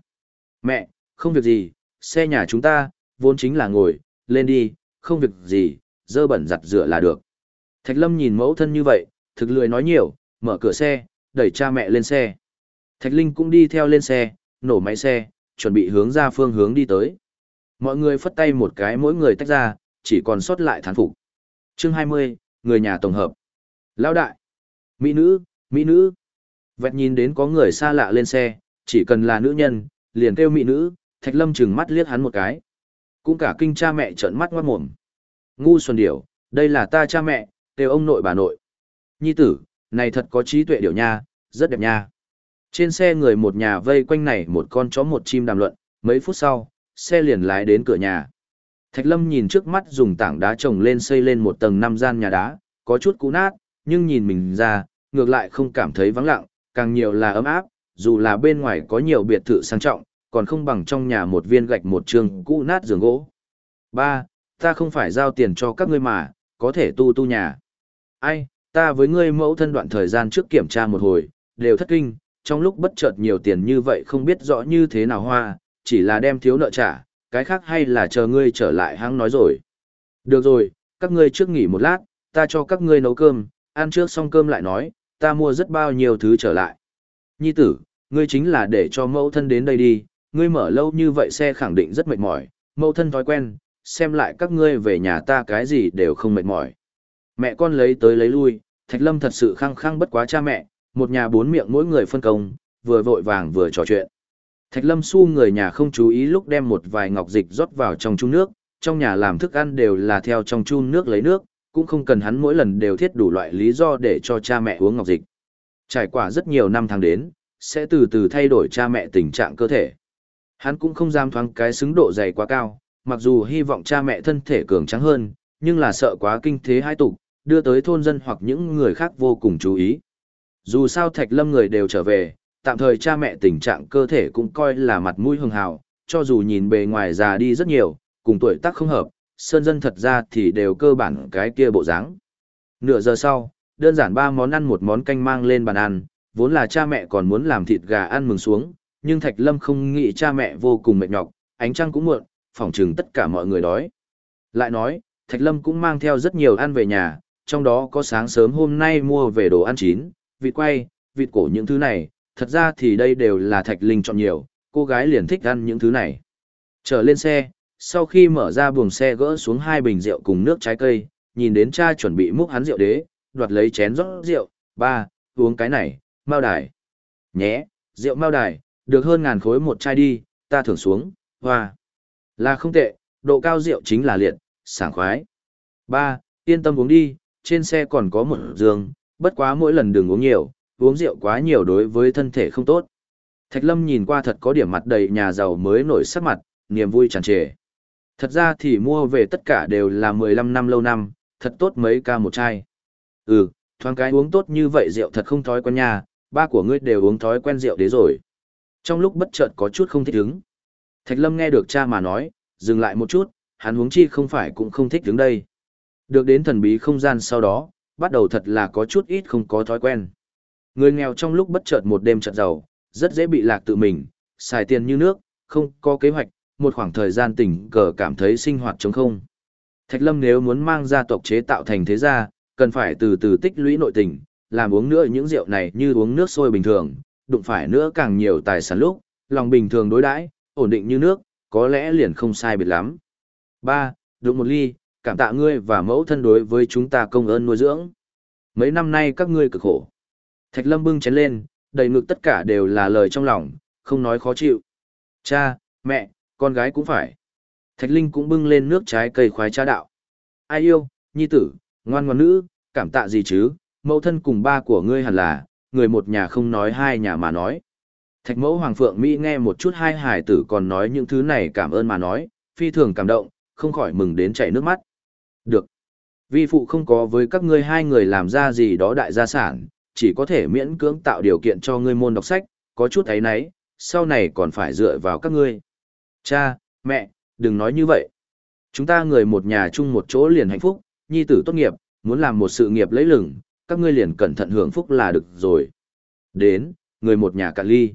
Mẹ, không việc gì, xe nhà chúng ta, vốn chính là ngồi, lên đi, không việc gì, dơ bẩn giặt rửa là được. Thạch Lâm nhìn mẫu thân như vậy, thực lười nói nhiều, mở cửa xe, đẩy cha mẹ lên xe. Thạch Linh cũng đi theo lên xe, nổ máy xe, chuẩn bị hướng ra phương hướng đi tới. Mọi người phất tay một cái mỗi người tách ra, chỉ còn sót lại thán phục. Chương 20, người nhà tổng hợp. Lão đại, mỹ nữ, mỹ nữ. Vẹt nhìn đến có người xa lạ lên xe, chỉ cần là nữ nhân, liền kêu mỹ nữ, Thạch Lâm trừng mắt liếc hắn một cái. Cũng cả kinh cha mẹ trợn mắt ngoát mồm. Ngu xuân điểu, đây là ta cha mẹ, kêu ông nội bà nội. Nhi tử, này thật có trí tuệ điều nha, rất đẹp nha. Trên xe người một nhà vây quanh này một con chó một chim đàm luận, mấy phút sau, xe liền lái đến cửa nhà. Thạch Lâm nhìn trước mắt dùng tảng đá trồng lên xây lên một tầng năm gian nhà đá, có chút cũ nát, nhưng nhìn mình ra, ngược lại không cảm thấy vắng lặng, càng nhiều là ấm áp, dù là bên ngoài có nhiều biệt thự sang trọng, còn không bằng trong nhà một viên gạch một trường cũ nát giường gỗ. Ba, ta không phải giao tiền cho các ngươi mà, có thể tu tu nhà. Ai, ta với ngươi mẫu thân đoạn thời gian trước kiểm tra một hồi, đều thất kinh, trong lúc bất chợt nhiều tiền như vậy không biết rõ như thế nào hoa, chỉ là đem thiếu nợ trả, cái khác hay là chờ ngươi trở lại hãng nói rồi. Được rồi, các ngươi trước nghỉ một lát, ta cho các ngươi nấu cơm, ăn trước xong cơm lại nói, ta mua rất bao nhiêu thứ trở lại. Nhi tử, ngươi chính là để cho mẫu thân đến đây đi, ngươi mở lâu như vậy xe khẳng định rất mệt mỏi, mẫu thân thói quen, xem lại các ngươi về nhà ta cái gì đều không mệt mỏi. Mẹ con lấy tới lấy lui, Thạch Lâm thật sự khăng khăng bất quá cha mẹ, một nhà bốn miệng mỗi người phân công, vừa vội vàng vừa trò chuyện. Thạch Lâm su người nhà không chú ý lúc đem một vài ngọc dịch rót vào trong chung nước, trong nhà làm thức ăn đều là theo trong chun nước lấy nước, cũng không cần hắn mỗi lần đều thiết đủ loại lý do để cho cha mẹ uống ngọc dịch. Trải qua rất nhiều năm tháng đến, sẽ từ từ thay đổi cha mẹ tình trạng cơ thể. Hắn cũng không dám thoáng cái xứng độ dày quá cao, mặc dù hy vọng cha mẹ thân thể cường trắng hơn, nhưng là sợ quá kinh thế hai tục, đưa tới thôn dân hoặc những người khác vô cùng chú ý. Dù sao thạch lâm người đều trở về, tạm thời cha mẹ tình trạng cơ thể cũng coi là mặt mũi hưng hào, cho dù nhìn bề ngoài già đi rất nhiều, cùng tuổi tác không hợp, sơn dân thật ra thì đều cơ bản cái kia bộ dáng. Nửa giờ sau, đơn giản ba món ăn một món canh mang lên bàn ăn, vốn là cha mẹ còn muốn làm thịt gà ăn mừng xuống, nhưng Thạch Lâm không nghĩ cha mẹ vô cùng mệt nhọc, ánh trăng cũng muộn, phỏng chừng tất cả mọi người đói. Lại nói, Thạch Lâm cũng mang theo rất nhiều ăn về nhà, trong đó có sáng sớm hôm nay mua về đồ ăn chín, vịt quay, vịt cổ những thứ này, thật ra thì đây đều là Thạch Linh chọn nhiều, cô gái liền thích ăn những thứ này. Trở lên xe, sau khi mở ra buồng xe gỡ xuống hai bình rượu cùng nước trái cây, nhìn đến cha chuẩn bị múc hắn rượu đế, đoạt lấy chén rót rượu, ba, uống cái này, mao đài. Nhé, rượu mao đài, được hơn ngàn khối một chai đi, ta thưởng xuống, hoa. Là không tệ, độ cao rượu chính là liệt, sảng khoái. Ba, yên tâm uống đi, trên xe còn có một giường, bất quá mỗi lần đừng uống nhiều, uống rượu quá nhiều đối với thân thể không tốt. Thạch Lâm nhìn qua thật có điểm mặt đầy nhà giàu mới nổi sắc mặt, niềm vui tràn trề. Thật ra thì mua về tất cả đều là 15 năm lâu năm, thật tốt mấy ca một chai. Ừ, thoáng cái uống tốt như vậy rượu thật không thói quen nhà. ba của ngươi đều uống thói quen rượu đấy rồi. Trong lúc bất chợt có chút không thích ứng. Thạch Lâm nghe được cha mà nói, dừng lại một chút, hắn huống chi không phải cũng không thích đứng đây. Được đến thần bí không gian sau đó, bắt đầu thật là có chút ít không có thói quen. Người nghèo trong lúc bất chợt một đêm chợt giàu, rất dễ bị lạc tự mình, xài tiền như nước, không có kế hoạch, một khoảng thời gian tỉnh cờ cảm thấy sinh hoạt trống không. Thạch Lâm nếu muốn mang gia tộc chế tạo thành thế gia, cần phải từ từ tích lũy nội tình, làm uống nữa những rượu này như uống nước sôi bình thường, đụng phải nữa càng nhiều tài sản lúc, lòng bình thường đối đãi, ổn định như nước, có lẽ liền không sai biệt lắm. Ba, Đụng một ly, cảm tạ ngươi và mẫu thân đối với chúng ta công ơn nuôi dưỡng. Mấy năm nay các ngươi cực khổ. Thạch Lâm bưng chén lên, đầy ngực tất cả đều là lời trong lòng, không nói khó chịu. Cha, mẹ, con gái cũng phải. Thạch Linh cũng bưng lên nước trái cây khoái cha đạo. Ai yêu, nhi tử, ngoan ngoan nữ, cảm tạ gì chứ, mẫu thân cùng ba của ngươi hẳn là, người một nhà không nói hai nhà mà nói. Thạch mẫu Hoàng Phượng Mỹ nghe một chút hai hải tử còn nói những thứ này cảm ơn mà nói, phi thường cảm động, không khỏi mừng đến chảy nước mắt. Được. Vi phụ không có với các ngươi hai người làm ra gì đó đại gia sản, chỉ có thể miễn cưỡng tạo điều kiện cho ngươi môn đọc sách, có chút ấy nấy, sau này còn phải dựa vào các ngươi. Cha, mẹ, đừng nói như vậy. Chúng ta người một nhà chung một chỗ liền hạnh phúc, nhi tử tốt nghiệp, muốn làm một sự nghiệp lấy lừng, các ngươi liền cẩn thận hưởng phúc là được rồi. Đến, người một nhà cạn ly.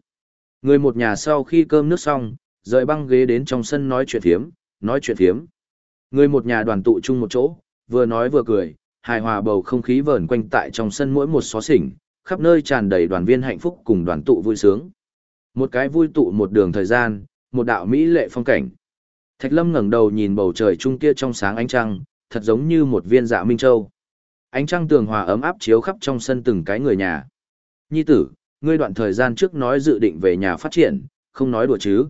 Người một nhà sau khi cơm nước xong, rời băng ghế đến trong sân nói chuyện thiếm, nói chuyện thiếm. Người một nhà đoàn tụ chung một chỗ, vừa nói vừa cười, hài hòa bầu không khí vờn quanh tại trong sân mỗi một xó xỉnh, khắp nơi tràn đầy đoàn viên hạnh phúc cùng đoàn tụ vui sướng. Một cái vui tụ một đường thời gian, một đạo mỹ lệ phong cảnh. Thạch Lâm ngẩng đầu nhìn bầu trời trung kia trong sáng ánh trăng, thật giống như một viên dạ minh châu. Ánh trăng tường hòa ấm áp chiếu khắp trong sân từng cái người nhà. Nhi tử, ngươi đoạn thời gian trước nói dự định về nhà phát triển, không nói đùa chứ.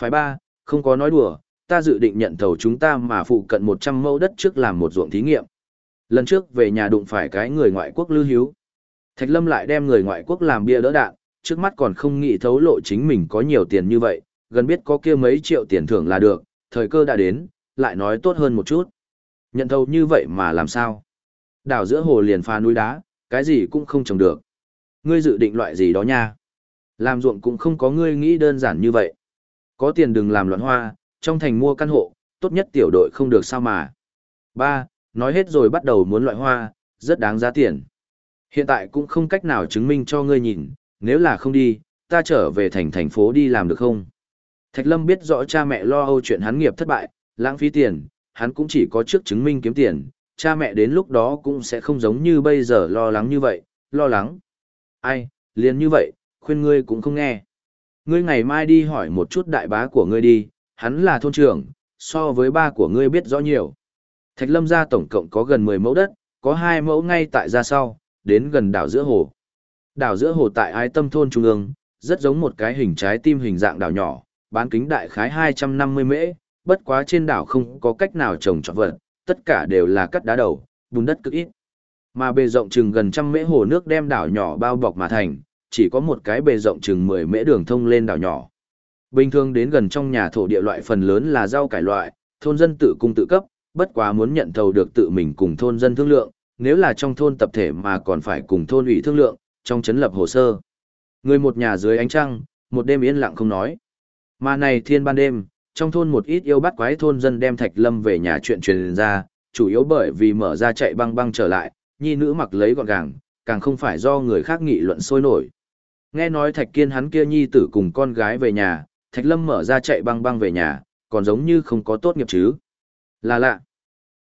Phải ba, không có nói đùa, ta dự định nhận thầu chúng ta mà phụ cận 100 mẫu đất trước làm một ruộng thí nghiệm. Lần trước về nhà đụng phải cái người ngoại quốc lưu hiếu. Thạch Lâm lại đem người ngoại quốc làm bia đỡ đạn, trước mắt còn không nghĩ thấu lộ chính mình có nhiều tiền như vậy, gần biết có kia mấy triệu tiền thưởng là được, thời cơ đã đến, lại nói tốt hơn một chút. Nhận thầu như vậy mà làm sao? Đảo giữa hồ liền pha núi đá, cái gì cũng không trồng được. Ngươi dự định loại gì đó nha? Làm ruộng cũng không có ngươi nghĩ đơn giản như vậy. Có tiền đừng làm loạn hoa, trong thành mua căn hộ, tốt nhất tiểu đội không được sao mà. Ba, nói hết rồi bắt đầu muốn loại hoa, rất đáng giá tiền. Hiện tại cũng không cách nào chứng minh cho ngươi nhìn, nếu là không đi, ta trở về thành thành phố đi làm được không? Thạch Lâm biết rõ cha mẹ lo âu chuyện hắn nghiệp thất bại, lãng phí tiền, hắn cũng chỉ có trước chứng minh kiếm tiền, cha mẹ đến lúc đó cũng sẽ không giống như bây giờ lo lắng như vậy, lo lắng. Ai, liền như vậy, khuyên ngươi cũng không nghe. Ngươi ngày mai đi hỏi một chút đại bá của ngươi đi, hắn là thôn trưởng, so với ba của ngươi biết rõ nhiều. Thạch Lâm gia tổng cộng có gần 10 mẫu đất, có hai mẫu ngay tại ra sau, đến gần đảo giữa hồ. Đảo giữa hồ tại Ái Tâm thôn trung ương, rất giống một cái hình trái tim hình dạng đảo nhỏ, bán kính đại khái 250 mễ, bất quá trên đảo không có cách nào trồng trọt vật, tất cả đều là cắt đá đầu, bùn đất cực ít. Mà bề rộng chừng gần trăm mễ hồ nước đem đảo nhỏ bao bọc mà thành, chỉ có một cái bề rộng chừng 10 mễ đường thông lên đảo nhỏ. Bình thường đến gần trong nhà thổ địa loại phần lớn là rau cải loại, thôn dân tự cung tự cấp, bất quá muốn nhận thầu được tự mình cùng thôn dân thương lượng, nếu là trong thôn tập thể mà còn phải cùng thôn ủy thương lượng, trong chấn lập hồ sơ. Người một nhà dưới ánh trăng, một đêm yên lặng không nói. Mà này thiên ban đêm, trong thôn một ít yêu bắt quái thôn dân đem Thạch Lâm về nhà chuyện truyền ra, chủ yếu bởi vì mở ra chạy băng băng trở lại, nhi nữ mặc lấy gọn gàng, càng không phải do người khác nghị luận sôi nổi. Nghe nói Thạch Kiên hắn kia nhi tử cùng con gái về nhà, Thạch Lâm mở ra chạy băng băng về nhà, còn giống như không có tốt nghiệp chứ. Là lạ.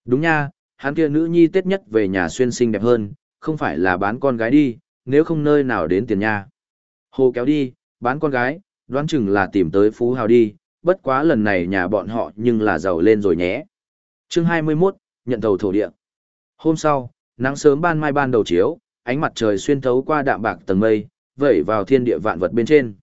Đúng nha, hắn kia nữ nhi tết nhất về nhà xuyên xinh đẹp hơn, không phải là bán con gái đi, nếu không nơi nào đến tiền nha. Hồ kéo đi, bán con gái, đoán chừng là tìm tới phú hào đi, bất quá lần này nhà bọn họ nhưng là giàu lên rồi nhé. Chương 21, nhận thầu thổ địa. Hôm sau, nắng sớm ban mai ban đầu chiếu, ánh mặt trời xuyên thấu qua đạm bạc tầng mây, vẩy vào thiên địa vạn vật bên trên.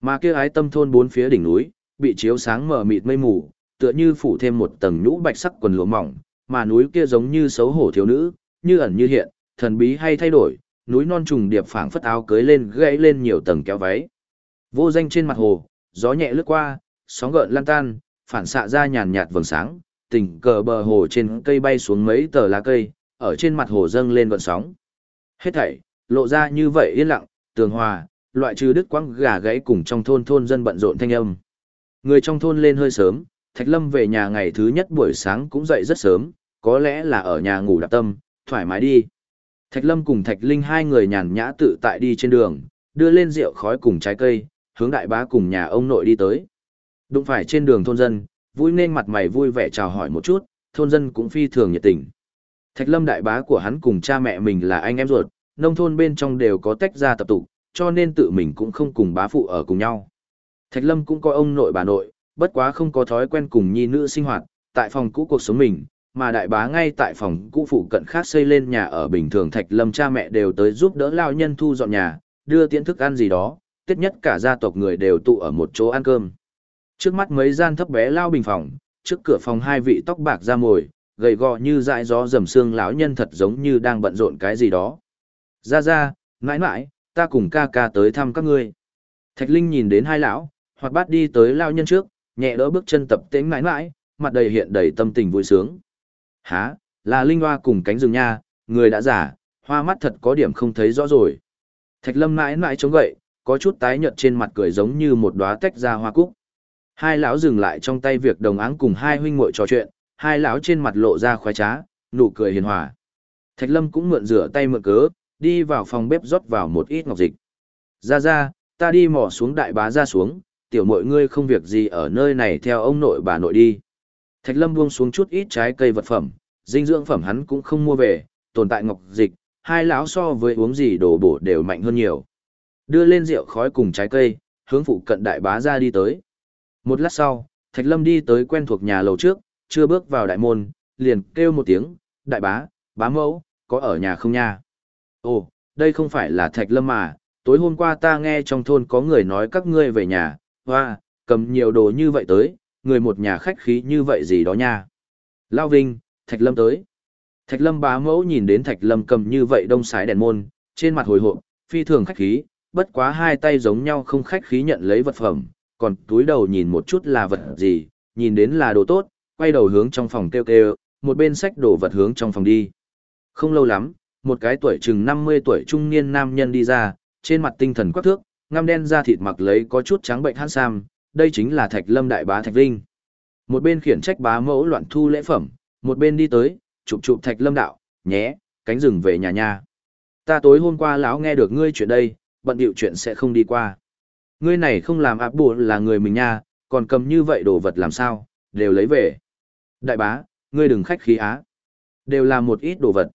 Mà kia ái tâm thôn bốn phía đỉnh núi, bị chiếu sáng mờ mịt mây mù, tựa như phủ thêm một tầng nhũ bạch sắc quần lụa mỏng, mà núi kia giống như xấu hổ thiếu nữ, như ẩn như hiện, thần bí hay thay đổi, núi non trùng điệp phảng phất áo cưới lên gãy lên nhiều tầng kéo váy. Vô danh trên mặt hồ, gió nhẹ lướt qua, sóng gợn lan tan, phản xạ ra nhàn nhạt vầng sáng, tình cờ bờ hồ trên cây bay xuống mấy tờ lá cây, ở trên mặt hồ dâng lên gợn sóng. Hết thảy, lộ ra như vậy yên lặng, tường hòa, loại trừ đứt quãng gà gãy cùng trong thôn thôn dân bận rộn thanh âm. Người trong thôn lên hơi sớm, Thạch Lâm về nhà ngày thứ nhất buổi sáng cũng dậy rất sớm, có lẽ là ở nhà ngủ đạp tâm, thoải mái đi. Thạch Lâm cùng Thạch Linh hai người nhàn nhã tự tại đi trên đường, đưa lên rượu khói cùng trái cây, hướng đại bá cùng nhà ông nội đi tới. Đụng phải trên đường thôn dân, vui nên mặt mày vui vẻ chào hỏi một chút, thôn dân cũng phi thường nhiệt tình. Thạch Lâm đại bá của hắn cùng cha mẹ mình là anh em ruột, nông thôn bên trong đều có tách ra tập tụ, cho nên tự mình cũng không cùng bá phụ ở cùng nhau. Thạch Lâm cũng có ông nội bà nội, bất quá không có thói quen cùng nhi nữ sinh hoạt, tại phòng cũ cuộc sống mình, mà đại bá ngay tại phòng cũ phụ cận khác xây lên nhà ở bình thường Thạch Lâm cha mẹ đều tới giúp đỡ lao nhân thu dọn nhà, đưa tiễn thức ăn gì đó, tiết nhất cả gia tộc người đều tụ ở một chỗ ăn cơm. Trước mắt mấy gian thấp bé lao bình phòng, trước cửa phòng hai vị tóc bạc ra mồi, gầy gò như dại gió dầm xương lão nhân thật giống như đang bận rộn cái gì đó. Ra ra, mãi mãi, ta cùng ca ca tới thăm các ngươi. Thạch Linh nhìn đến hai lão, hoặc bát đi tới lao nhân trước, nhẹ đỡ bước chân tập tễnh mãi mãi, mặt đầy hiện đầy tâm tình vui sướng. Hả, là Linh Hoa cùng cánh rừng nha, người đã giả, hoa mắt thật có điểm không thấy rõ rồi. Thạch Lâm mãi mãi chống gậy, có chút tái nhợt trên mặt cười giống như một đóa tách ra hoa cúc. Hai lão dừng lại trong tay việc đồng áng cùng hai huynh muội trò chuyện, hai lão trên mặt lộ ra khoái trá, nụ cười hiền hòa. Thạch Lâm cũng mượn rửa tay mượn cớ, đi vào phòng bếp rót vào một ít ngọc dịch. Ra ra, ta đi mò xuống đại bá ra xuống, tiểu mội ngươi không việc gì ở nơi này theo ông nội bà nội đi. Thạch Lâm buông xuống chút ít trái cây vật phẩm, dinh dưỡng phẩm hắn cũng không mua về, tồn tại ngọc dịch, hai lão so với uống gì đồ bổ đều mạnh hơn nhiều. Đưa lên rượu khói cùng trái cây, hướng phụ cận đại bá ra đi tới. Một lát sau, Thạch Lâm đi tới quen thuộc nhà lầu trước, chưa bước vào đại môn, liền kêu một tiếng, đại bá, bá mẫu, có ở nhà không nha? Ồ, đây không phải là Thạch Lâm mà, tối hôm qua ta nghe trong thôn có người nói các ngươi về nhà, hoa, cầm nhiều đồ như vậy tới, người một nhà khách khí như vậy gì đó nha. Lao Vinh, Thạch Lâm tới. Thạch Lâm bá mẫu nhìn đến Thạch Lâm cầm như vậy đông sái đèn môn, trên mặt hồi hộp, phi thường khách khí, bất quá hai tay giống nhau không khách khí nhận lấy vật phẩm, còn túi đầu nhìn một chút là vật gì, nhìn đến là đồ tốt, quay đầu hướng trong phòng kêu kêu, một bên sách đồ vật hướng trong phòng đi. Không lâu lắm, một cái tuổi chừng 50 tuổi trung niên nam nhân đi ra, trên mặt tinh thần quắc thước, ngăm đen da thịt mặc lấy có chút trắng bệnh hãn sam, đây chính là Thạch Lâm đại bá Thạch Vinh. Một bên khiển trách bá mẫu loạn thu lễ phẩm, một bên đi tới, chụp chụp Thạch Lâm đạo, nhé, cánh rừng về nhà nhà Ta tối hôm qua lão nghe được ngươi chuyện đây, bận điệu chuyện sẽ không đi qua. Ngươi này không làm áp buồn là người mình nha, còn cầm như vậy đồ vật làm sao, đều lấy về. Đại bá, ngươi đừng khách khí á. Đều là một ít đồ vật.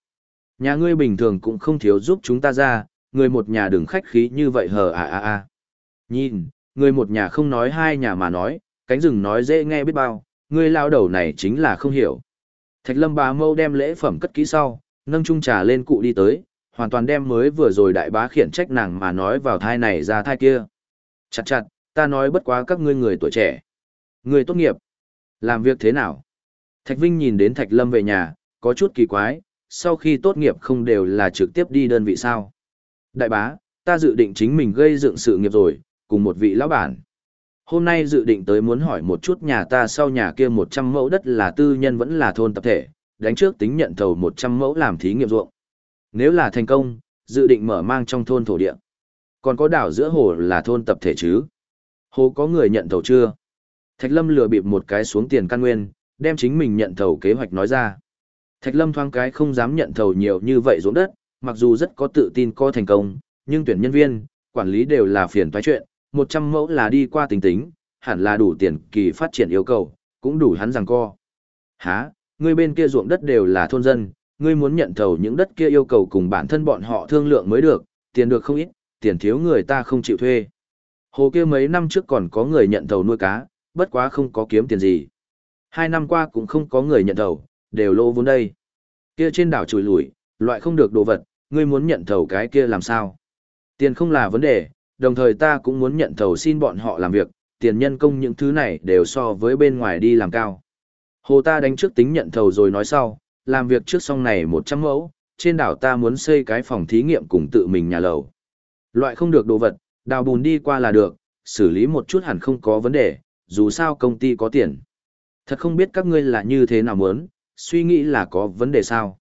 Nhà ngươi bình thường cũng không thiếu giúp chúng ta ra, người một nhà đừng khách khí như vậy hờ à à à. Nhìn, người một nhà không nói hai nhà mà nói, cánh rừng nói dễ nghe biết bao, ngươi lao đầu này chính là không hiểu. Thạch lâm bà mâu đem lễ phẩm cất kỹ sau, nâng chung trà lên cụ đi tới, hoàn toàn đem mới vừa rồi đại bá khiển trách nàng mà nói vào thai này ra thai kia. Chặt chặt, ta nói bất quá các ngươi người tuổi trẻ. Người tốt nghiệp. Làm việc thế nào? Thạch Vinh nhìn đến Thạch Lâm về nhà, có chút kỳ quái, sau khi tốt nghiệp không đều là trực tiếp đi đơn vị sao. Đại bá, ta dự định chính mình gây dựng sự nghiệp rồi, cùng một vị lão bản. Hôm nay dự định tới muốn hỏi một chút nhà ta sau nhà kia 100 mẫu đất là tư nhân vẫn là thôn tập thể, đánh trước tính nhận thầu 100 mẫu làm thí nghiệm ruộng. Nếu là thành công, dự định mở mang trong thôn thổ địa. Còn có đảo giữa hồ là thôn tập thể chứ? Hồ có người nhận thầu chưa? Thạch Lâm lừa bịp một cái xuống tiền căn nguyên, đem chính mình nhận thầu kế hoạch nói ra. Thạch Lâm thoáng cái không dám nhận thầu nhiều như vậy ruộng đất, mặc dù rất có tự tin có thành công, nhưng tuyển nhân viên, quản lý đều là phiền toái chuyện, 100 mẫu là đi qua tính tính, hẳn là đủ tiền kỳ phát triển yêu cầu, cũng đủ hắn rằng co. Hả, người bên kia ruộng đất đều là thôn dân, ngươi muốn nhận thầu những đất kia yêu cầu cùng bản thân bọn họ thương lượng mới được, tiền được không ít, tiền thiếu người ta không chịu thuê. Hồ kia mấy năm trước còn có người nhận thầu nuôi cá, bất quá không có kiếm tiền gì. Hai năm qua cũng không có người nhận thầu, đều lô vốn đây. Kia trên đảo chùi lủi, loại không được đồ vật, ngươi muốn nhận thầu cái kia làm sao? Tiền không là vấn đề, đồng thời ta cũng muốn nhận thầu xin bọn họ làm việc, tiền nhân công những thứ này đều so với bên ngoài đi làm cao. Hồ ta đánh trước tính nhận thầu rồi nói sau, làm việc trước xong này 100 mẫu, trên đảo ta muốn xây cái phòng thí nghiệm cùng tự mình nhà lầu. Loại không được đồ vật, đào bùn đi qua là được, xử lý một chút hẳn không có vấn đề, dù sao công ty có tiền. Thật không biết các ngươi là như thế nào muốn, suy nghĩ là có vấn đề sao.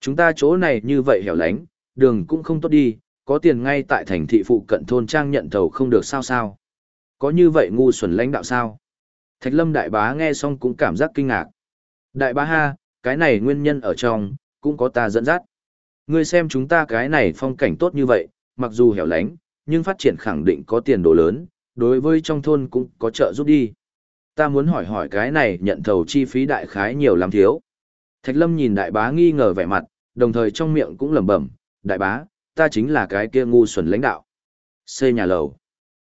Chúng ta chỗ này như vậy hẻo lánh, đường cũng không tốt đi, có tiền ngay tại thành thị phụ cận thôn trang nhận thầu không được sao sao. Có như vậy ngu xuẩn lãnh đạo sao? Thạch lâm đại bá nghe xong cũng cảm giác kinh ngạc. Đại bá ha, cái này nguyên nhân ở trong, cũng có ta dẫn dắt. Ngươi xem chúng ta cái này phong cảnh tốt như vậy, mặc dù hẻo lánh, nhưng phát triển khẳng định có tiền đồ lớn, đối với trong thôn cũng có trợ giúp đi. Ta muốn hỏi hỏi cái này nhận thầu chi phí đại khái nhiều lắm thiếu. Thạch Lâm nhìn đại bá nghi ngờ vẻ mặt, đồng thời trong miệng cũng lẩm bẩm, đại bá, ta chính là cái kia ngu xuẩn lãnh đạo. Xây nhà lầu.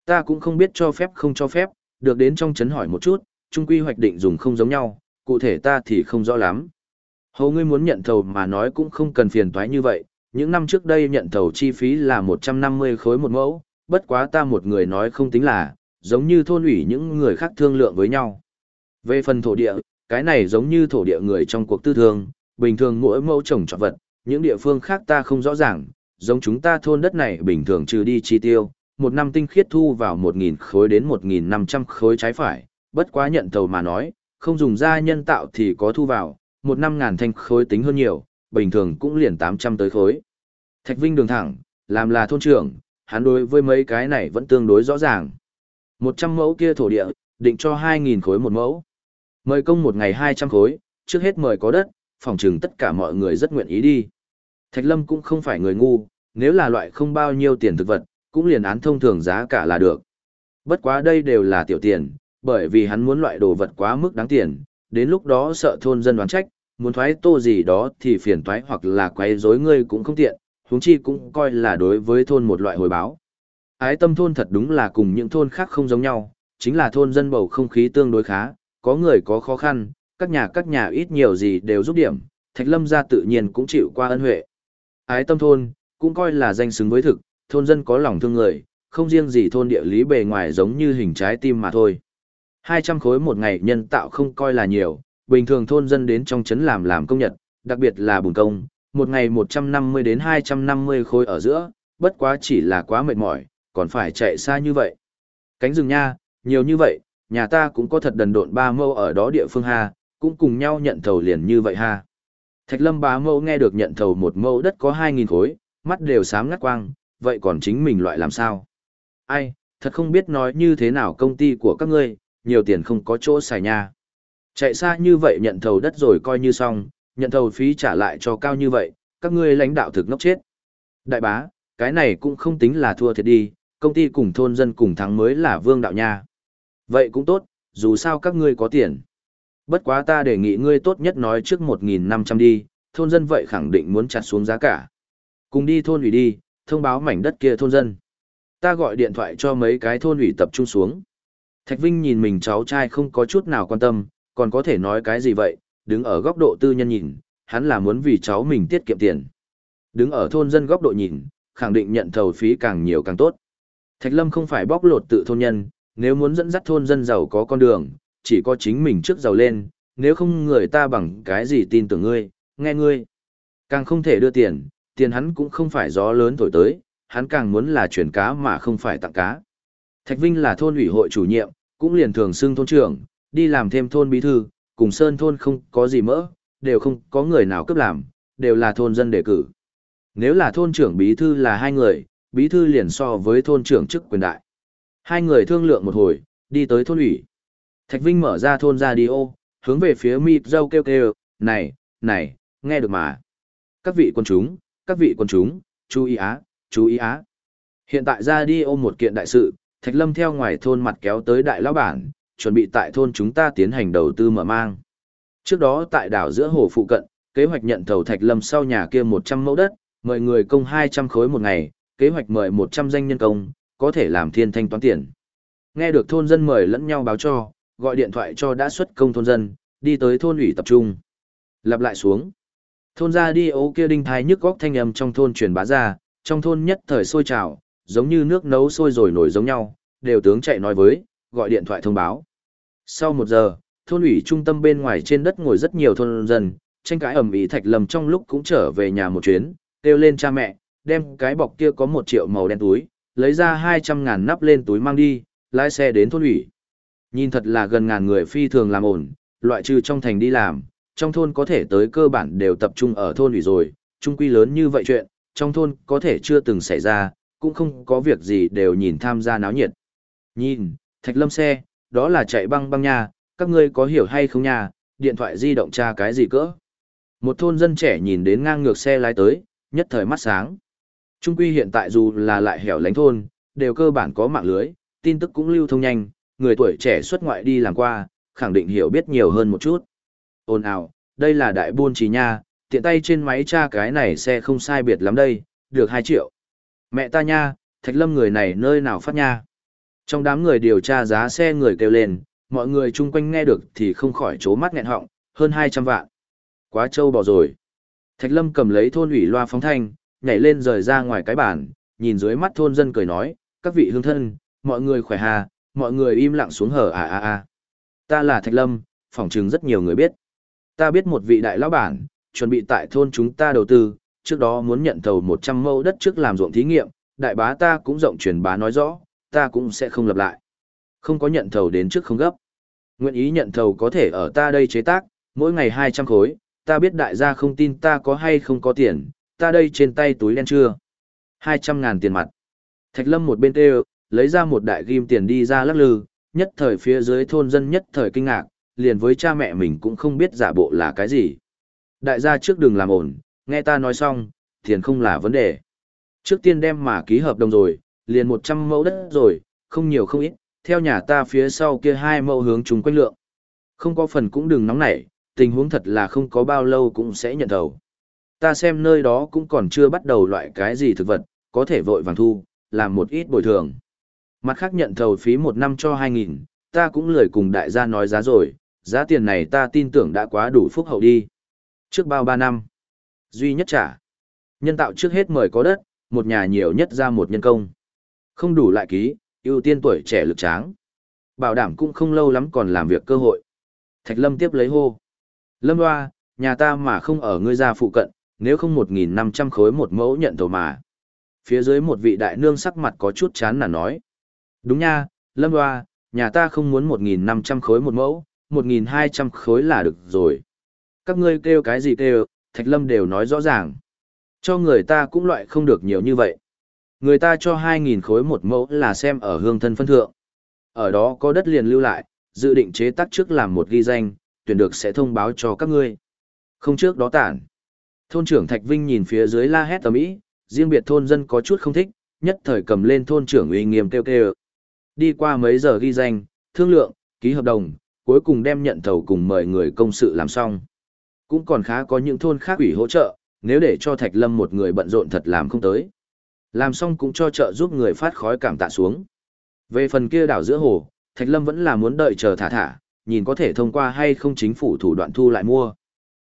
Ta cũng không biết cho phép không cho phép, được đến trong chấn hỏi một chút, Chung quy hoạch định dùng không giống nhau, cụ thể ta thì không rõ lắm. Hầu ngươi muốn nhận thầu mà nói cũng không cần phiền toái như vậy, những năm trước đây nhận thầu chi phí là 150 khối một mẫu, bất quá ta một người nói không tính là, giống như thôn ủy những người khác thương lượng với nhau. Về phần thổ địa, cái này giống như thổ địa người trong cuộc tư thương, bình thường mỗi mẫu trồng trọt vật, những địa phương khác ta không rõ ràng, giống chúng ta thôn đất này bình thường trừ đi chi tiêu, một năm tinh khiết thu vào 1.000 khối đến 1.500 khối trái phải, bất quá nhận thầu mà nói, không dùng ra nhân tạo thì có thu vào, một năm ngàn thanh khối tính hơn nhiều, bình thường cũng liền 800 tới khối. Thạch Vinh đường thẳng, làm là thôn trưởng, hắn đối với mấy cái này vẫn tương đối rõ ràng. 100 mẫu kia thổ địa, định cho 2.000 khối một mẫu. Mời công một ngày 200 khối, trước hết mời có đất, phòng trừng tất cả mọi người rất nguyện ý đi. Thạch Lâm cũng không phải người ngu, nếu là loại không bao nhiêu tiền thực vật, cũng liền án thông thường giá cả là được. Bất quá đây đều là tiểu tiền, bởi vì hắn muốn loại đồ vật quá mức đáng tiền, đến lúc đó sợ thôn dân đoán trách, muốn thoái tô gì đó thì phiền thoái hoặc là quay rối ngươi cũng không tiện, huống chi cũng coi là đối với thôn một loại hồi báo. Ái tâm thôn thật đúng là cùng những thôn khác không giống nhau, chính là thôn dân bầu không khí tương đối khá, có người có khó khăn, các nhà các nhà ít nhiều gì đều giúp điểm, Thạch Lâm gia tự nhiên cũng chịu qua ân huệ. Ái tâm thôn, cũng coi là danh xứng với thực, thôn dân có lòng thương người, không riêng gì thôn địa lý bề ngoài giống như hình trái tim mà thôi. 200 khối một ngày nhân tạo không coi là nhiều, bình thường thôn dân đến trong trấn làm làm công nhật, đặc biệt là bùn công, một ngày 150 đến 250 khối ở giữa, bất quá chỉ là quá mệt mỏi, còn phải chạy xa như vậy. Cánh rừng nha, nhiều như vậy, nhà ta cũng có thật đần độn ba mâu ở đó địa phương ha, cũng cùng nhau nhận thầu liền như vậy ha. Thạch lâm bá mâu nghe được nhận thầu một mâu đất có 2.000 khối, mắt đều sám ngắt quang, vậy còn chính mình loại làm sao? Ai, thật không biết nói như thế nào công ty của các ngươi, nhiều tiền không có chỗ xài nha. Chạy xa như vậy nhận thầu đất rồi coi như xong, nhận thầu phí trả lại cho cao như vậy, các ngươi lãnh đạo thực ngốc chết. Đại bá, cái này cũng không tính là thua thiệt đi, công ty cùng thôn dân cùng thắng mới là vương đạo nha. Vậy cũng tốt, dù sao các ngươi có tiền. Bất quá ta đề nghị ngươi tốt nhất nói trước 1.500 đi, thôn dân vậy khẳng định muốn chặt xuống giá cả. Cùng đi thôn ủy đi, thông báo mảnh đất kia thôn dân. Ta gọi điện thoại cho mấy cái thôn ủy tập trung xuống. Thạch Vinh nhìn mình cháu trai không có chút nào quan tâm, còn có thể nói cái gì vậy, đứng ở góc độ tư nhân nhìn, hắn là muốn vì cháu mình tiết kiệm tiền. Đứng ở thôn dân góc độ nhìn, khẳng định nhận thầu phí càng nhiều càng tốt. Thạch Lâm không phải bóc lột tự thôn nhân, nếu muốn dẫn dắt thôn dân giàu có con đường, chỉ có chính mình trước giàu lên, nếu không người ta bằng cái gì tin tưởng ngươi, nghe ngươi. Càng không thể đưa tiền, tiền hắn cũng không phải gió lớn thổi tới, hắn càng muốn là chuyển cá mà không phải tặng cá. Thạch Vinh là thôn ủy hội chủ nhiệm, cũng liền thường xưng thôn trưởng, đi làm thêm thôn bí thư, cùng sơn thôn không có gì mỡ, đều không có người nào cấp làm, đều là thôn dân đề cử. Nếu là thôn trưởng bí thư là hai người, bí thư liền so với thôn trưởng chức quyền đại. Hai người thương lượng một hồi, đi tới thôn ủy. Thạch Vinh mở ra thôn radio, hướng về phía mịp dâu kêu kêu, này, này, nghe được mà. Các vị quân chúng, các vị quân chúng, chú ý á, chú ý á. Hiện tại radio một kiện đại sự, Thạch Lâm theo ngoài thôn mặt kéo tới đại lão bản, chuẩn bị tại thôn chúng ta tiến hành đầu tư mở mang. Trước đó tại đảo giữa hồ phụ cận, kế hoạch nhận thầu Thạch Lâm sau nhà kia 100 mẫu đất, mời người công 200 khối một ngày, kế hoạch mời 100 danh nhân công, có thể làm thiên thanh toán tiền. Nghe được thôn dân mời lẫn nhau báo cho, gọi điện thoại cho đã xuất công thôn dân, đi tới thôn ủy tập trung. Lặp lại xuống. Thôn ra đi ấu kia đinh thái nhức góc thanh âm trong thôn truyền bá ra, trong thôn nhất thời sôi trào, giống như nước nấu sôi rồi nổi giống nhau, đều tướng chạy nói với, gọi điện thoại thông báo. Sau một giờ, thôn ủy trung tâm bên ngoài trên đất ngồi rất nhiều thôn dân, tranh cãi ầm ĩ thạch lầm trong lúc cũng trở về nhà một chuyến, kêu lên cha mẹ, đem cái bọc kia có một triệu màu đen túi, lấy ra hai trăm ngàn nắp lên túi mang đi, lái xe đến thôn ủy. Nhìn thật là gần ngàn người phi thường làm ổn, loại trừ trong thành đi làm, trong thôn có thể tới cơ bản đều tập trung ở thôn ủy rồi, trung quy lớn như vậy chuyện, trong thôn có thể chưa từng xảy ra, cũng không có việc gì đều nhìn tham gia náo nhiệt. Nhìn, Thạch Lâm xe, đó là chạy băng băng nha, các ngươi có hiểu hay không nha, điện thoại di động tra cái gì cỡ. Một thôn dân trẻ nhìn đến ngang ngược xe lái tới, nhất thời mắt sáng. Trung quy hiện tại dù là lại hẻo lánh thôn, đều cơ bản có mạng lưới, tin tức cũng lưu thông nhanh, người tuổi trẻ xuất ngoại đi làm qua, khẳng định hiểu biết nhiều hơn một chút. Ôn ào, đây là đại buôn trí nha, tiện tay trên máy tra cái này xe không sai biệt lắm đây, được 2 triệu. Mẹ ta nha, Thạch Lâm người này nơi nào phát nha. Trong đám người điều tra giá xe người kêu lên, mọi người chung quanh nghe được thì không khỏi chố mắt nghẹn họng, hơn 200 vạn. Quá trâu bò rồi. Thạch Lâm cầm lấy thôn ủy loa phóng thanh, nhảy lên rời ra ngoài cái bàn, nhìn dưới mắt thôn dân cười nói, các vị hương thân, mọi người khỏe hà, mọi người im lặng xuống hở à à à. Ta là Thạch Lâm, phỏng chừng rất nhiều người biết. Ta biết một vị đại lão bản, chuẩn bị tại thôn chúng ta đầu tư, trước đó muốn nhận thầu 100 mẫu đất trước làm ruộng thí nghiệm, đại bá ta cũng rộng truyền bá nói rõ, ta cũng sẽ không lập lại. Không có nhận thầu đến trước không gấp. Nguyện ý nhận thầu có thể ở ta đây chế tác, mỗi ngày 200 khối, ta biết đại gia không tin ta có hay không có tiền, ta đây trên tay túi đen chưa. 200 ngàn tiền mặt. Thạch lâm một bên kêu, lấy ra một đại ghim tiền đi ra lắc lư, nhất thời phía dưới thôn dân nhất thời kinh ngạc, liền với cha mẹ mình cũng không biết giả bộ là cái gì. Đại gia trước đừng làm ổn, nghe ta nói xong, tiền không là vấn đề. Trước tiên đem mà ký hợp đồng rồi, liền 100 mẫu đất rồi, không nhiều không ít, theo nhà ta phía sau kia hai mẫu hướng chúng quanh lượng. Không có phần cũng đừng nóng nảy, tình huống thật là không có bao lâu cũng sẽ nhận đầu. Ta xem nơi đó cũng còn chưa bắt đầu loại cái gì thực vật, có thể vội vàng thu, làm một ít bồi thường. Mặt khác nhận thầu phí một năm cho 2.000, ta cũng lười cùng đại gia nói giá rồi, giá tiền này ta tin tưởng đã quá đủ phúc hậu đi. Trước bao 3 năm, duy nhất trả. Nhân tạo trước hết mời có đất, một nhà nhiều nhất ra một nhân công. Không đủ lại ký, ưu tiên tuổi trẻ lực tráng. Bảo đảm cũng không lâu lắm còn làm việc cơ hội. Thạch Lâm tiếp lấy hô. Lâm Hoa, nhà ta mà không ở ngươi gia phụ cận, nếu không 1.500 khối một mẫu nhận thầu mà. Phía dưới một vị đại nương sắc mặt có chút chán nản nói. Đúng nha, Lâm Hoa, nhà ta không muốn 1.500 khối một mẫu, 1.200 khối là được rồi. Các ngươi kêu cái gì kêu, Thạch Lâm đều nói rõ ràng. Cho người ta cũng loại không được nhiều như vậy. Người ta cho 2.000 khối một mẫu là xem ở hương thân phân thượng. Ở đó có đất liền lưu lại, dự định chế tác trước làm một ghi danh, tuyển được sẽ thông báo cho các ngươi. Không trước đó tản. Thôn trưởng Thạch Vinh nhìn phía dưới la hét tầm ý, riêng biệt thôn dân có chút không thích, nhất thời cầm lên thôn trưởng uy nghiêm kêu kêu. Đi qua mấy giờ ghi danh, thương lượng, ký hợp đồng, cuối cùng đem nhận thầu cùng mời người công sự làm xong. Cũng còn khá có những thôn khác ủy hỗ trợ, nếu để cho Thạch Lâm một người bận rộn thật làm không tới. Làm xong cũng cho trợ giúp người phát khói cảm tạ xuống. Về phần kia đảo giữa hồ, Thạch Lâm vẫn là muốn đợi chờ thả thả, nhìn có thể thông qua hay không chính phủ thủ đoạn thu lại mua.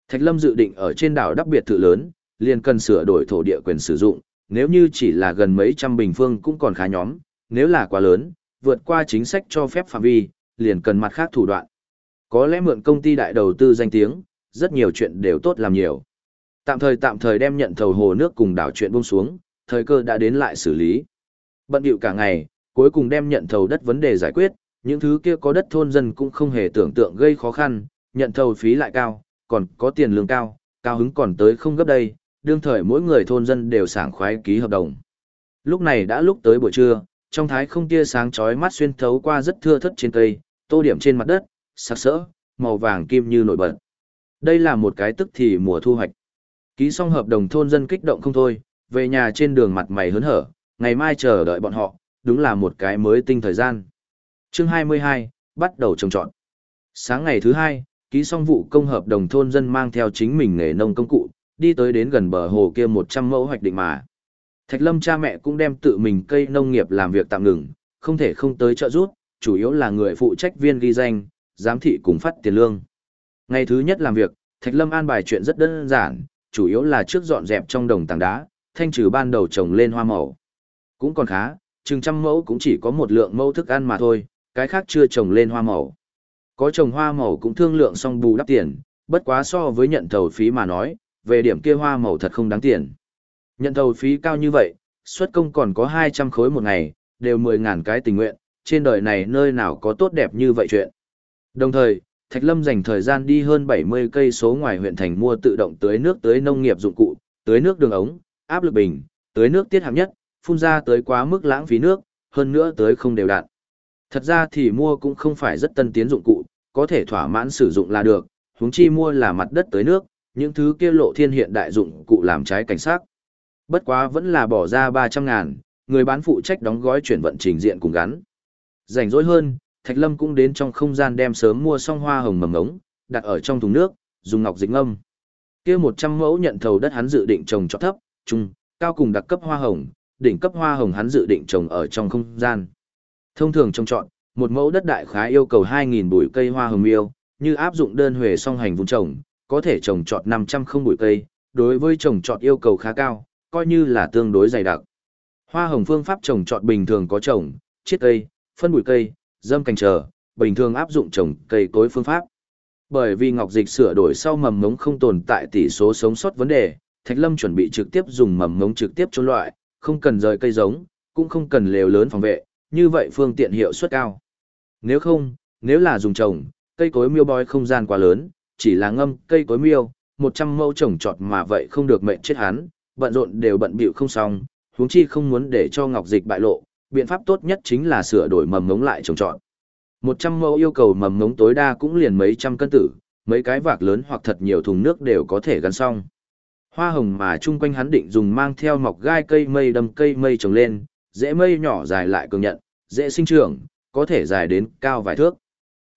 Thạch Lâm dự định ở trên đảo đặc biệt thự lớn, liền cần sửa đổi thổ địa quyền sử dụng, nếu như chỉ là gần mấy trăm bình phương cũng còn khá nhóm, nếu là quá lớn, vượt qua chính sách cho phép phạm vi, liền cần mặt khác thủ đoạn. Có lẽ mượn công ty đại đầu tư danh tiếng, rất nhiều chuyện đều tốt làm nhiều. Tạm thời tạm thời đem nhận thầu hồ nước cùng đảo chuyện buông xuống, thời cơ đã đến lại xử lý. Bận điệu cả ngày, cuối cùng đem nhận thầu đất vấn đề giải quyết, những thứ kia có đất thôn dân cũng không hề tưởng tượng gây khó khăn, nhận thầu phí lại cao, còn có tiền lương cao, cao hứng còn tới không gấp đây, đương thời mỗi người thôn dân đều sảng khoái ký hợp đồng. Lúc này đã lúc tới buổi trưa, trong thái không tia sáng chói mắt xuyên thấu qua rất thưa thất trên cây, tô điểm trên mặt đất, sắc sỡ, màu vàng kim như nổi bật. Đây là một cái tức thì mùa thu hoạch. Ký xong hợp đồng thôn dân kích động không thôi, về nhà trên đường mặt mày hớn hở, ngày mai chờ đợi bọn họ, đúng là một cái mới tinh thời gian. Chương 22, bắt đầu trồng trọt. Sáng ngày thứ hai, ký xong vụ công hợp đồng thôn dân mang theo chính mình nghề nông công cụ, đi tới đến gần bờ hồ kia 100 mẫu hoạch định mà. Thạch Lâm cha mẹ cũng đem tự mình cây nông nghiệp làm việc tạm ngừng, không thể không tới trợ giúp, chủ yếu là người phụ trách viên ghi danh, giám thị cùng phát tiền lương. Ngày thứ nhất làm việc, Thạch Lâm an bài chuyện rất đơn giản, chủ yếu là trước dọn dẹp trong đồng tảng đá, thanh trừ ban đầu trồng lên hoa màu. Cũng còn khá, chừng trăm mẫu cũng chỉ có một lượng mẫu thức ăn mà thôi, cái khác chưa trồng lên hoa màu. Có trồng hoa màu cũng thương lượng xong bù đắp tiền, bất quá so với nhận thầu phí mà nói, về điểm kia hoa màu thật không đáng tiền. Nhận thầu phí cao như vậy, xuất công còn có 200 khối một ngày, đều 10.000 cái tình nguyện, trên đời này nơi nào có tốt đẹp như vậy chuyện. Đồng thời, Thạch Lâm dành thời gian đi hơn 70 cây số ngoài huyện thành mua tự động tưới nước tưới nông nghiệp dụng cụ, tưới nước đường ống, áp lực bình, tưới nước tiết hạng nhất, phun ra tới quá mức lãng phí nước, hơn nữa tới không đều đặn. Thật ra thì mua cũng không phải rất tân tiến dụng cụ, có thể thỏa mãn sử dụng là được, huống chi mua là mặt đất tới nước, những thứ kia lộ thiên hiện đại dụng cụ làm trái cảnh sát. Bất quá vẫn là bỏ ra 300 ngàn, người bán phụ trách đóng gói chuyển vận trình diện cùng gắn. Rảnh rỗi hơn, Thạch Lâm cũng đến trong không gian đem sớm mua xong hoa hồng mầm ngống, đặt ở trong thùng nước, dùng ngọc dịch ngâm. Kia 100 mẫu nhận thầu đất hắn dự định trồng cho thấp, trung, cao cùng đặc cấp hoa hồng, đỉnh cấp hoa hồng hắn dự định trồng ở trong không gian. Thông thường trồng trọt, một mẫu đất đại khá yêu cầu 2000 bụi cây hoa hồng miêu, như áp dụng đơn huề song hành vùng trồng, có thể trồng trọt 500 không bụi cây, đối với trồng trọt yêu cầu khá cao, coi như là tương đối dày đặc. Hoa hồng phương pháp trồng trọt bình thường có trồng, chiết cây, phân bụi cây, dâm cành trở, bình thường áp dụng trồng cây cối phương pháp. Bởi vì ngọc dịch sửa đổi sau mầm ngống không tồn tại tỷ số sống sót vấn đề, Thạch Lâm chuẩn bị trực tiếp dùng mầm ngống trực tiếp chôn loại, không cần rời cây giống, cũng không cần lều lớn phòng vệ, như vậy phương tiện hiệu suất cao. Nếu không, nếu là dùng trồng, cây cối miêu bói không gian quá lớn, chỉ là ngâm cây cối miêu, 100 mẫu trồng trọt mà vậy không được mệnh chết hắn, bận rộn đều bận bịu không xong, huống chi không muốn để cho ngọc dịch bại lộ, biện pháp tốt nhất chính là sửa đổi mầm ngống lại trồng trọt. 100 mẫu yêu cầu mầm ngống tối đa cũng liền mấy trăm cân tử, mấy cái vạc lớn hoặc thật nhiều thùng nước đều có thể gắn xong. Hoa hồng mà chung quanh hắn định dùng mang theo mọc gai cây mây đâm cây mây trồng lên, dễ mây nhỏ dài lại cường nhận, dễ sinh trưởng, có thể dài đến cao vài thước.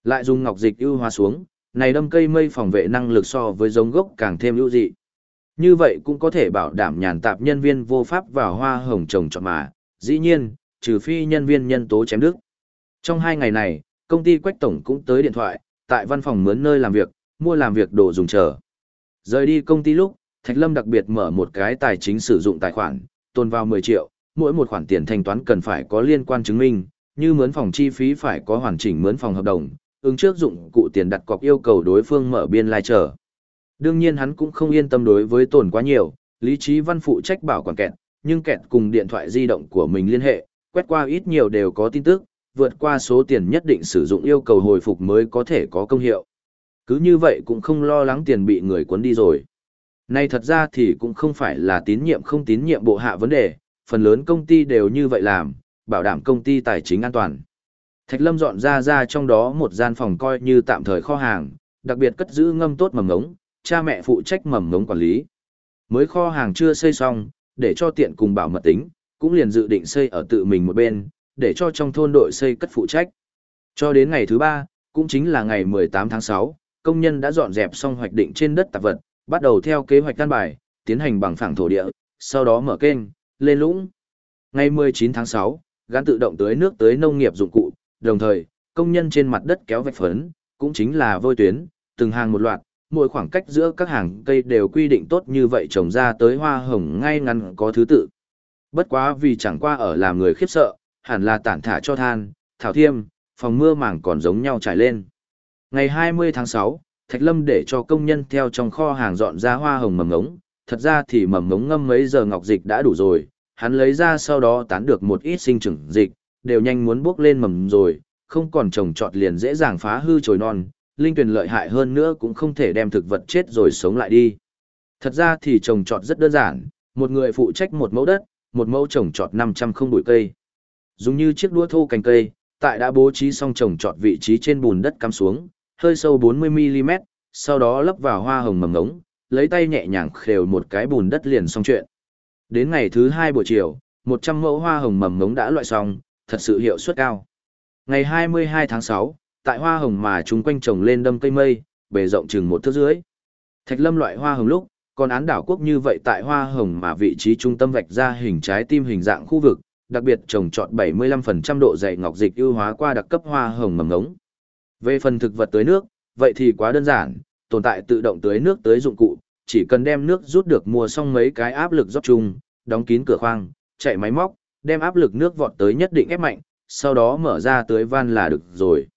Lại dùng ngọc dịch ưu hóa xuống, này đâm cây mây phòng vệ năng lực so với giống gốc càng thêm ưu dị. Như vậy cũng có thể bảo đảm nhàn tạp nhân viên vô pháp vào hoa hồng trồng trọt mà, dĩ nhiên, trừ phi nhân viên nhân tố chém đức. Trong hai ngày này, công ty Quách Tổng cũng tới điện thoại, tại văn phòng mướn nơi làm việc, mua làm việc đồ dùng chờ. Rời đi công ty lúc, Thạch Lâm đặc biệt mở một cái tài chính sử dụng tài khoản, tồn vào 10 triệu, mỗi một khoản tiền thanh toán cần phải có liên quan chứng minh, như mướn phòng chi phí phải có hoàn chỉnh mướn phòng hợp đồng, ứng trước dụng cụ tiền đặt cọc yêu cầu đối phương mở biên lai chờ. Đương nhiên hắn cũng không yên tâm đối với tổn quá nhiều, lý trí văn phụ trách bảo quản kẹt, nhưng kẹt cùng điện thoại di động của mình liên hệ, quét qua ít nhiều đều có tin tức, vượt qua số tiền nhất định sử dụng yêu cầu hồi phục mới có thể có công hiệu. Cứ như vậy cũng không lo lắng tiền bị người cuốn đi rồi. Này thật ra thì cũng không phải là tín nhiệm không tín nhiệm bộ hạ vấn đề, phần lớn công ty đều như vậy làm, bảo đảm công ty tài chính an toàn. Thạch Lâm dọn ra ra trong đó một gian phòng coi như tạm thời kho hàng, đặc biệt cất giữ ngâm tốt mầm ngống, cha mẹ phụ trách mầm ngống quản lý. Mới kho hàng chưa xây xong, để cho tiện cùng bảo mật tính, cũng liền dự định xây ở tự mình một bên, để cho trong thôn đội xây cất phụ trách. Cho đến ngày thứ ba, cũng chính là ngày 18 tháng 6, công nhân đã dọn dẹp xong hoạch định trên đất tạp vật, bắt đầu theo kế hoạch căn bài, tiến hành bằng phẳng thổ địa, sau đó mở kênh, lên lũng. Ngày 19 tháng 6, gắn tự động tưới nước tới nông nghiệp dụng cụ, đồng thời, công nhân trên mặt đất kéo vạch phấn, cũng chính là vôi tuyến, từng hàng một loạt, mỗi khoảng cách giữa các hàng cây đều quy định tốt như vậy trồng ra tới hoa hồng ngay ngắn có thứ tự. Bất quá vì chẳng qua ở làm người khiếp sợ, hẳn là tản thả cho than, thảo thiêm, phòng mưa màng còn giống nhau trải lên. Ngày 20 tháng 6, Thạch Lâm để cho công nhân theo trong kho hàng dọn ra hoa hồng mầm ngống, thật ra thì mầm ngống ngâm mấy giờ ngọc dịch đã đủ rồi, hắn lấy ra sau đó tán được một ít sinh trưởng dịch, đều nhanh muốn bước lên mầm rồi, không còn trồng trọt liền dễ dàng phá hư trồi non, linh tuyển lợi hại hơn nữa cũng không thể đem thực vật chết rồi sống lại đi. Thật ra thì trồng trọt rất đơn giản, một người phụ trách một mẫu đất, một mẫu trồng trọt 500 không bụi cây. Dùng như chiếc đũa thô cành cây, tại đã bố trí xong trồng trọt vị trí trên bùn đất cắm xuống, hơi sâu 40mm, sau đó lấp vào hoa hồng mầm ngống, lấy tay nhẹ nhàng khều một cái bùn đất liền xong chuyện. Đến ngày thứ hai buổi chiều, 100 mẫu hoa hồng mầm ngống đã loại xong, thật sự hiệu suất cao. Ngày 22 tháng 6, tại hoa hồng mà chúng quanh trồng lên đâm cây mây, bề rộng chừng một thước dưới. Thạch lâm loại hoa hồng lúc, còn án đảo quốc như vậy tại hoa hồng mà vị trí trung tâm vạch ra hình trái tim hình dạng khu vực, đặc biệt trồng trọt 75% độ dày ngọc dịch ưu hóa qua đặc cấp hoa hồng mầm ngống. Về phần thực vật tưới nước, vậy thì quá đơn giản, tồn tại tự động tưới nước tới dụng cụ, chỉ cần đem nước rút được mua xong mấy cái áp lực rót chung, đóng kín cửa khoang, chạy máy móc, đem áp lực nước vọt tới nhất định ép mạnh, sau đó mở ra tưới van là được rồi.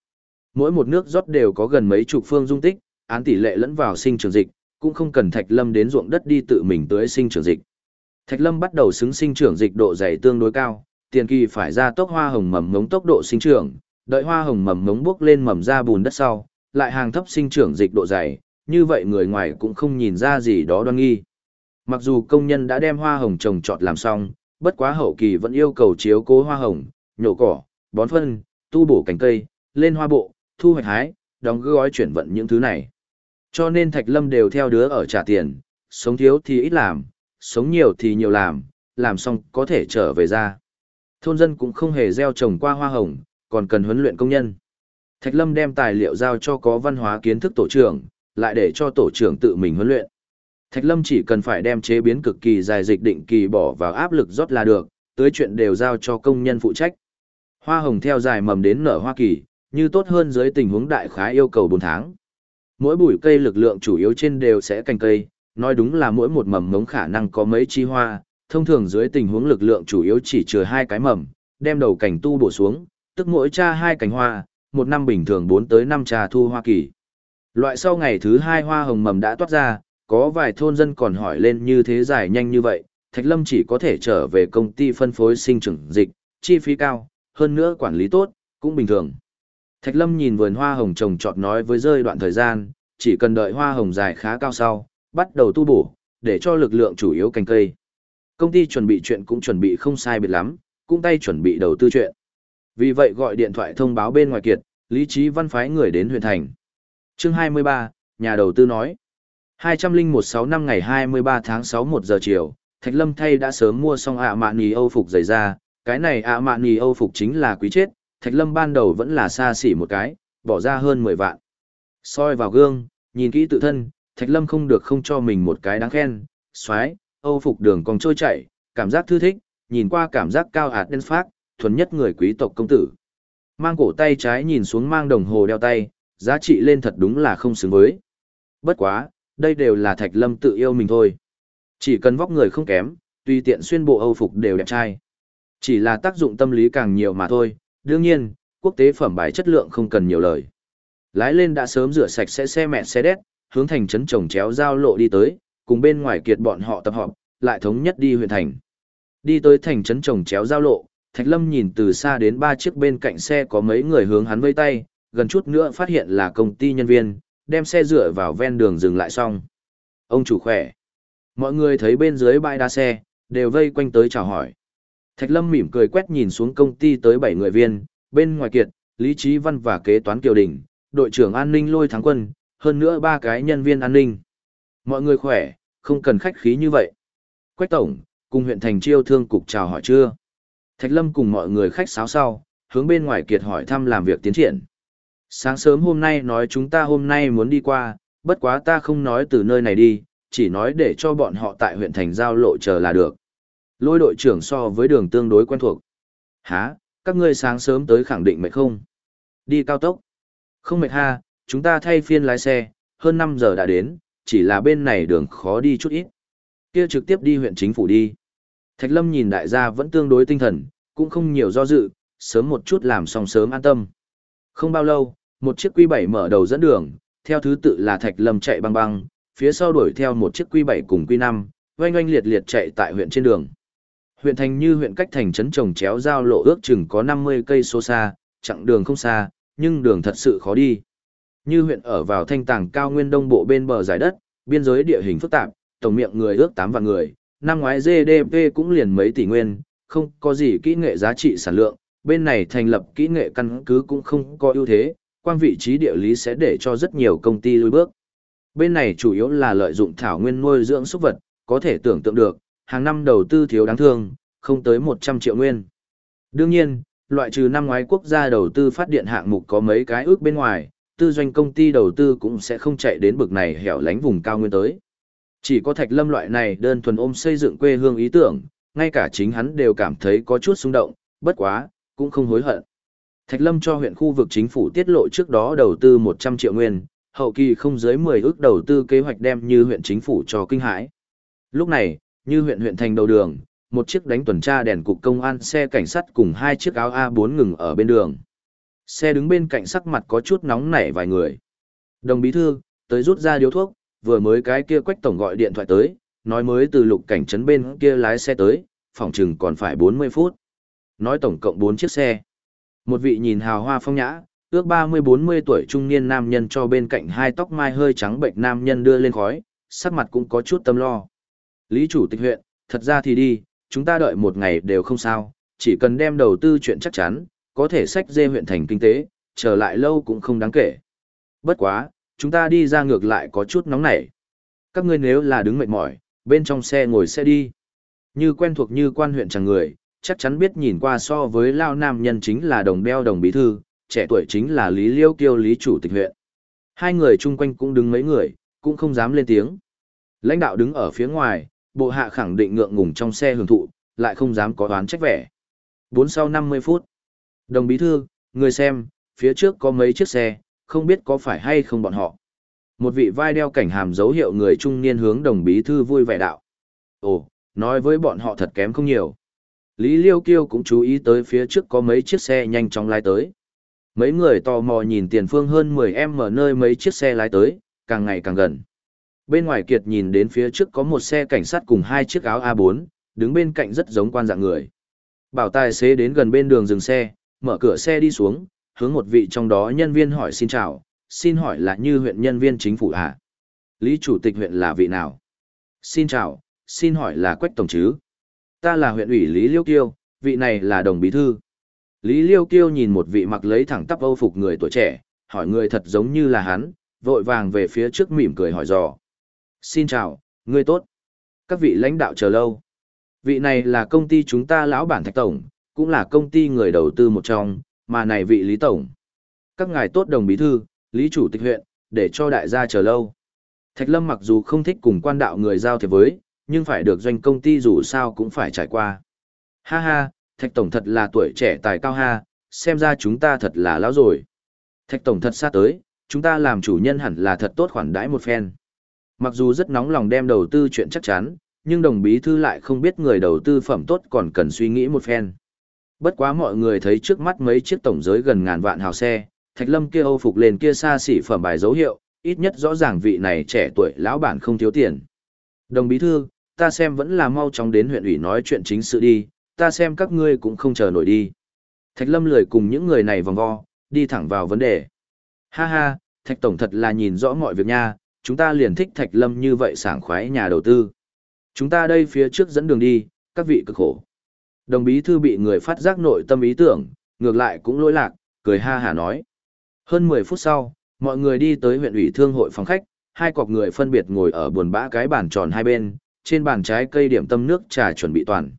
Mỗi một nước rót đều có gần mấy chục phương dung tích, án tỷ lệ lẫn vào sinh trưởng dịch, cũng không cần Thạch Lâm đến ruộng đất đi tự mình tưới sinh trưởng dịch. Thạch Lâm bắt đầu xứng sinh trưởng dịch độ dày tương đối cao, tiền kỳ phải ra tốc hoa hồng mầm ngống tốc độ sinh trưởng, đợi hoa hồng mầm ngống bước lên mầm ra bùn đất sau, lại hàng thấp sinh trưởng dịch độ dày, như vậy người ngoài cũng không nhìn ra gì đó đoan nghi. Mặc dù công nhân đã đem hoa hồng trồng trọt làm xong, bất quá hậu kỳ vẫn yêu cầu chiếu cố hoa hồng, nhổ cỏ, bón phân, tu bổ cành cây, lên hoa bộ, thu hoạch hái, đóng gói chuyển vận những thứ này. Cho nên Thạch Lâm đều theo đứa ở trả tiền, sống thiếu thì ít làm, sống nhiều thì nhiều làm, làm xong có thể trở về ra. Thôn dân cũng không hề gieo trồng qua hoa hồng, còn cần huấn luyện công nhân. Thạch Lâm đem tài liệu giao cho có văn hóa kiến thức tổ trưởng, lại để cho tổ trưởng tự mình huấn luyện. Thạch Lâm chỉ cần phải đem chế biến cực kỳ dài dịch định kỳ bỏ vào áp lực rót là được, tới chuyện đều giao cho công nhân phụ trách. Hoa hồng theo dài mầm đến nở hoa kỳ, như tốt hơn dưới tình huống đại khái yêu cầu 4 tháng. Mỗi bụi cây lực lượng chủ yếu trên đều sẽ cành cây, nói đúng là mỗi một mầm ngống khả năng có mấy chi hoa, thông thường dưới tình huống lực lượng chủ yếu chỉ chừa hai cái mầm, đem đầu cành tu bổ xuống, tức mỗi cha hai cành hoa, một năm bình thường 4 tới 5 trà thu hoa kỳ. Loại sau ngày thứ hai hoa hồng mầm đã toát ra, có vài thôn dân còn hỏi lên như thế giải nhanh như vậy, Thạch Lâm chỉ có thể trở về công ty phân phối sinh trưởng dịch, chi phí cao, hơn nữa quản lý tốt, cũng bình thường. Thạch Lâm nhìn vườn hoa hồng trồng trọt nói với rơi đoạn thời gian, chỉ cần đợi hoa hồng dài khá cao sau, bắt đầu tu bổ, để cho lực lượng chủ yếu cành cây. Công ty chuẩn bị chuyện cũng chuẩn bị không sai biệt lắm, cũng tay chuẩn bị đầu tư chuyện. Vì vậy gọi điện thoại thông báo bên ngoài kiệt, Lý Trí Văn phái người đến huyện thành. Chương 23, nhà đầu tư nói. 2016 năm ngày 23 tháng 6 1 giờ chiều, Thạch Lâm thay đã sớm mua xong ạ mạn nì Âu phục giày ra, cái này ạ mạn nì Âu phục chính là quý chết, Thạch Lâm ban đầu vẫn là xa xỉ một cái, bỏ ra hơn 10 vạn. soi vào gương, nhìn kỹ tự thân, Thạch Lâm không được không cho mình một cái đáng khen, xoái, Âu phục đường còn trôi chảy, cảm giác thư thích, nhìn qua cảm giác cao hạt đen phát, thuần nhất người quý tộc công tử. Mang cổ tay trái nhìn xuống mang đồng hồ đeo tay, giá trị lên thật đúng là không xứng với. Bất quá, đây đều là Thạch Lâm tự yêu mình thôi. Chỉ cần vóc người không kém, tùy tiện xuyên bộ Âu phục đều đẹp trai. Chỉ là tác dụng tâm lý càng nhiều mà thôi, đương nhiên, quốc tế phẩm bài chất lượng không cần nhiều lời. Lái lên đã sớm rửa sạch sẽ xe mẹ xe đét, hướng thành trấn trồng chéo giao lộ đi tới, cùng bên ngoài kiệt bọn họ tập họp, lại thống nhất đi huyện thành. Đi tới thành trấn trồng chéo giao lộ, Thạch Lâm nhìn từ xa đến ba chiếc bên cạnh xe có mấy người hướng hắn vây tay, gần chút nữa phát hiện là công ty nhân viên, đem xe dựa vào ven đường dừng lại xong. Ông chủ khỏe. Mọi người thấy bên dưới bãi đa xe, đều vây quanh tới chào hỏi. Thạch Lâm mỉm cười quét nhìn xuống công ty tới 7 người viên, bên ngoài kiệt, Lý Trí Văn và kế toán Kiều Đình, đội trưởng an ninh lôi thắng quân, hơn nữa ba cái nhân viên an ninh. Mọi người khỏe, không cần khách khí như vậy. Quách Tổng, cùng huyện thành chiêu thương cục chào hỏi chưa? Thạch Lâm cùng mọi người khách sáo sau, hướng bên ngoài kiệt hỏi thăm làm việc tiến triển. Sáng sớm hôm nay nói chúng ta hôm nay muốn đi qua, bất quá ta không nói từ nơi này đi, chỉ nói để cho bọn họ tại huyện thành giao lộ chờ là được. Lôi đội trưởng so với đường tương đối quen thuộc. Hả, các ngươi sáng sớm tới khẳng định mệt không? Đi cao tốc. Không mệt ha, chúng ta thay phiên lái xe, hơn 5 giờ đã đến, chỉ là bên này đường khó đi chút ít. Kia trực tiếp đi huyện chính phủ đi. Thạch Lâm nhìn đại gia vẫn tương đối tinh thần, cũng không nhiều do dự, sớm một chút làm xong sớm an tâm. Không bao lâu, một chiếc quy 7 mở đầu dẫn đường, theo thứ tự là Thạch Lâm chạy băng băng, phía sau đuổi theo một chiếc quy 7 cùng quy 5, oanh oanh liệt liệt chạy tại huyện trên đường. Huyện thành như huyện cách thành trấn trồng chéo giao lộ ước chừng có 50 cây số xa, chặng đường không xa, nhưng đường thật sự khó đi. Như huyện ở vào thanh tàng cao nguyên đông bộ bên bờ giải đất, biên giới địa hình phức tạp, tổng miệng người ước 8 vạn người, năm ngoái GDP cũng liền mấy tỷ nguyên, không có gì kỹ nghệ giá trị sản lượng, bên này thành lập kỹ nghệ căn cứ cũng không có ưu thế, quan vị trí địa lý sẽ để cho rất nhiều công ty lùi bước. Bên này chủ yếu là lợi dụng thảo nguyên nuôi dưỡng súc vật, có thể tưởng tượng được, hàng năm đầu tư thiếu đáng thương, không tới 100 triệu nguyên. Đương nhiên, loại trừ năm ngoái quốc gia đầu tư phát điện hạng mục có mấy cái ước bên ngoài, tư doanh công ty đầu tư cũng sẽ không chạy đến bực này hẻo lánh vùng cao nguyên tới. Chỉ có Thạch Lâm loại này đơn thuần ôm xây dựng quê hương ý tưởng, ngay cả chính hắn đều cảm thấy có chút xung động, bất quá, cũng không hối hận. Thạch Lâm cho huyện khu vực chính phủ tiết lộ trước đó đầu tư 100 triệu nguyên, hậu kỳ không dưới 10 ước đầu tư kế hoạch đem như huyện chính phủ cho kinh hãi. Lúc này, như huyện huyện thành đầu đường, một chiếc đánh tuần tra đèn cục công an xe cảnh sát cùng hai chiếc áo A4 ngừng ở bên đường. Xe đứng bên cạnh sắc mặt có chút nóng nảy vài người. Đồng bí thư, tới rút ra điếu thuốc, vừa mới cái kia quách tổng gọi điện thoại tới, nói mới từ lục cảnh trấn bên kia lái xe tới, phòng chừng còn phải 40 phút. Nói tổng cộng 4 chiếc xe. Một vị nhìn hào hoa phong nhã, ước 30-40 tuổi trung niên nam nhân cho bên cạnh hai tóc mai hơi trắng bệnh nam nhân đưa lên khói, sắc mặt cũng có chút tâm lo. Lý chủ tịch huyện, thật ra thì đi, chúng ta đợi một ngày đều không sao, chỉ cần đem đầu tư chuyện chắc chắn, có thể sách dê huyện thành kinh tế, trở lại lâu cũng không đáng kể. Bất quá, chúng ta đi ra ngược lại có chút nóng nảy. Các ngươi nếu là đứng mệt mỏi, bên trong xe ngồi xe đi. Như quen thuộc như quan huyện chẳng người, chắc chắn biết nhìn qua so với lao nam nhân chính là đồng đeo đồng bí thư, trẻ tuổi chính là Lý Liêu Kiêu Lý chủ tịch huyện. Hai người chung quanh cũng đứng mấy người, cũng không dám lên tiếng. Lãnh đạo đứng ở phía ngoài, bộ hạ khẳng định ngượng ngùng trong xe hưởng thụ, lại không dám có đoán trách vẻ. Bốn sau 50 phút. Đồng bí thư, người xem, phía trước có mấy chiếc xe, không biết có phải hay không bọn họ. Một vị vai đeo cảnh hàm dấu hiệu người trung niên hướng đồng bí thư vui vẻ đạo. Ồ, nói với bọn họ thật kém không nhiều. Lý Liêu Kiêu cũng chú ý tới phía trước có mấy chiếc xe nhanh chóng lái tới. Mấy người tò mò nhìn tiền phương hơn 10 em ở nơi mấy chiếc xe lái tới, càng ngày càng gần. Bên ngoài kiệt nhìn đến phía trước có một xe cảnh sát cùng hai chiếc áo A4, đứng bên cạnh rất giống quan dạng người. Bảo tài xế đến gần bên đường dừng xe, mở cửa xe đi xuống, hướng một vị trong đó nhân viên hỏi xin chào, xin hỏi là như huyện nhân viên chính phủ à? Lý chủ tịch huyện là vị nào? Xin chào, xin hỏi là Quách Tổng chứ? Ta là huyện ủy Lý Liêu Kiêu, vị này là đồng bí thư. Lý Liêu Kiêu nhìn một vị mặc lấy thẳng tắp âu phục người tuổi trẻ, hỏi người thật giống như là hắn, vội vàng về phía trước mỉm cười hỏi dò. Xin chào, người tốt. Các vị lãnh đạo chờ lâu. Vị này là công ty chúng ta lão bản Thạch Tổng, cũng là công ty người đầu tư một trong, mà này vị Lý Tổng. Các ngài tốt đồng bí thư, Lý Chủ tịch huyện, để cho đại gia chờ lâu. Thạch Lâm mặc dù không thích cùng quan đạo người giao thiệp với, nhưng phải được doanh công ty dù sao cũng phải trải qua. Ha ha, Thạch Tổng thật là tuổi trẻ tài cao ha, xem ra chúng ta thật là lão rồi. Thạch Tổng thật xa tới, chúng ta làm chủ nhân hẳn là thật tốt khoản đãi một phen. Mặc dù rất nóng lòng đem đầu tư chuyện chắc chắn, nhưng đồng bí thư lại không biết người đầu tư phẩm tốt còn cần suy nghĩ một phen. Bất quá mọi người thấy trước mắt mấy chiếc tổng giới gần ngàn vạn hào xe, Thạch Lâm kia ô phục lên kia xa xỉ phẩm bài dấu hiệu, ít nhất rõ ràng vị này trẻ tuổi lão bản không thiếu tiền. Đồng bí thư, ta xem vẫn là mau chóng đến huyện ủy nói chuyện chính sự đi, ta xem các ngươi cũng không chờ nổi đi. Thạch Lâm lười cùng những người này vòng vo, đi thẳng vào vấn đề. Ha ha, Thạch Tổng thật là nhìn rõ mọi việc nha, chúng ta liền thích Thạch Lâm như vậy sảng khoái nhà đầu tư. Chúng ta đây phía trước dẫn đường đi, các vị cực khổ. Đồng bí thư bị người phát giác nội tâm ý tưởng, ngược lại cũng lỗi lạc, cười ha hả nói. Hơn 10 phút sau, mọi người đi tới huyện ủy thương hội phòng khách, hai cọc người phân biệt ngồi ở buồn bã cái bàn tròn hai bên, trên bàn trái cây điểm tâm nước trà chuẩn bị toàn.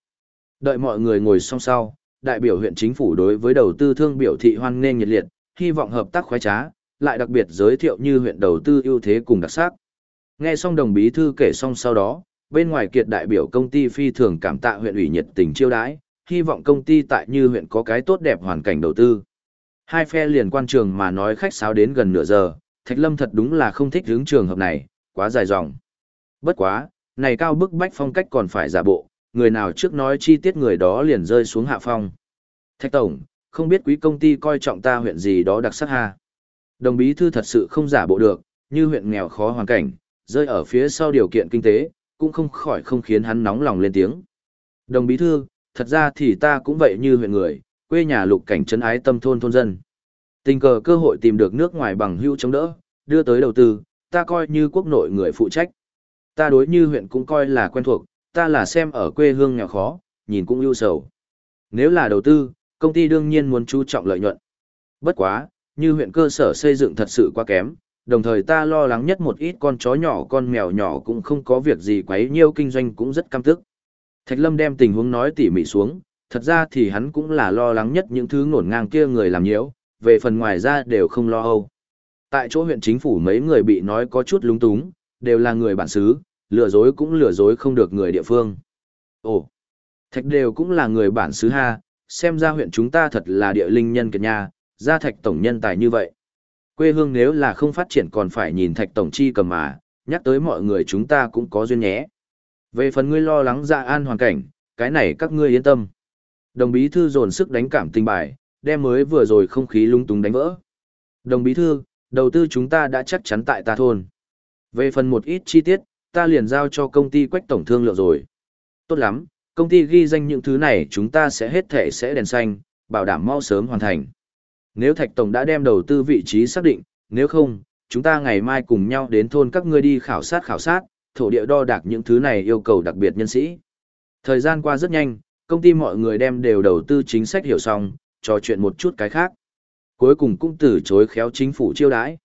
Đợi mọi người ngồi xong sau, đại biểu huyện chính phủ đối với đầu tư thương biểu thị hoan nghênh nhiệt liệt, hy vọng hợp tác khoái trá, lại đặc biệt giới thiệu như huyện đầu tư ưu thế cùng đặc sắc. Nghe xong đồng bí thư kể xong sau đó, bên ngoài kiệt đại biểu công ty phi thường cảm tạ huyện ủy nhiệt tình chiêu đãi, hy vọng công ty tại như huyện có cái tốt đẹp hoàn cảnh đầu tư. Hai phe liền quan trường mà nói khách sáo đến gần nửa giờ, Thạch Lâm thật đúng là không thích hướng trường hợp này, quá dài dòng. Bất quá, này cao bức bách phong cách còn phải giả bộ, người nào trước nói chi tiết người đó liền rơi xuống hạ phong. Thạch Tổng, không biết quý công ty coi trọng ta huyện gì đó đặc sắc ha. Đồng bí thư thật sự không giả bộ được, như huyện nghèo khó hoàn cảnh, rơi ở phía sau điều kiện kinh tế, cũng không khỏi không khiến hắn nóng lòng lên tiếng. Đồng bí thư, thật ra thì ta cũng vậy như huyện người, quê nhà lục cảnh trấn ái tâm thôn thôn dân. Tình cờ cơ hội tìm được nước ngoài bằng hữu chống đỡ, đưa tới đầu tư, ta coi như quốc nội người phụ trách. Ta đối như huyện cũng coi là quen thuộc, ta là xem ở quê hương nghèo khó, nhìn cũng ưu sầu. Nếu là đầu tư, công ty đương nhiên muốn chú trọng lợi nhuận. Bất quá, như huyện cơ sở xây dựng thật sự quá kém, đồng thời ta lo lắng nhất một ít con chó nhỏ con mèo nhỏ cũng không có việc gì quấy nhiêu kinh doanh cũng rất cam tức. Thạch Lâm đem tình huống nói tỉ mỉ xuống, thật ra thì hắn cũng là lo lắng nhất những thứ ngổn ngang kia người làm nhiễu, về phần ngoài ra đều không lo âu. Tại chỗ huyện chính phủ mấy người bị nói có chút lúng túng, đều là người bản xứ, lừa dối cũng lừa dối không được người địa phương. Ồ, thạch đều cũng là người bản xứ ha, xem ra huyện chúng ta thật là địa linh nhân kiệt nha, ra thạch tổng nhân tài như vậy. Quê hương nếu là không phát triển còn phải nhìn thạch tổng chi cầm mà, nhắc tới mọi người chúng ta cũng có duyên nhé. Về phần ngươi lo lắng dạ an hoàn cảnh, cái này các ngươi yên tâm. Đồng bí thư dồn sức đánh cảm tình bài, đem mới vừa rồi không khí lung túng đánh vỡ. Đồng bí thư, đầu tư chúng ta đã chắc chắn tại ta thôn. Về phần một ít chi tiết, ta liền giao cho công ty quách tổng thương lượng rồi. Tốt lắm, công ty ghi danh những thứ này chúng ta sẽ hết thể sẽ đèn xanh, bảo đảm mau sớm hoàn thành. Nếu Thạch Tổng đã đem đầu tư vị trí xác định, nếu không, chúng ta ngày mai cùng nhau đến thôn các ngươi đi khảo sát khảo sát, thổ địa đo đạc những thứ này yêu cầu đặc biệt nhân sĩ. Thời gian qua rất nhanh, công ty mọi người đem đều đầu tư chính sách hiểu xong, trò chuyện một chút cái khác. Cuối cùng cũng từ chối khéo chính phủ chiêu đãi.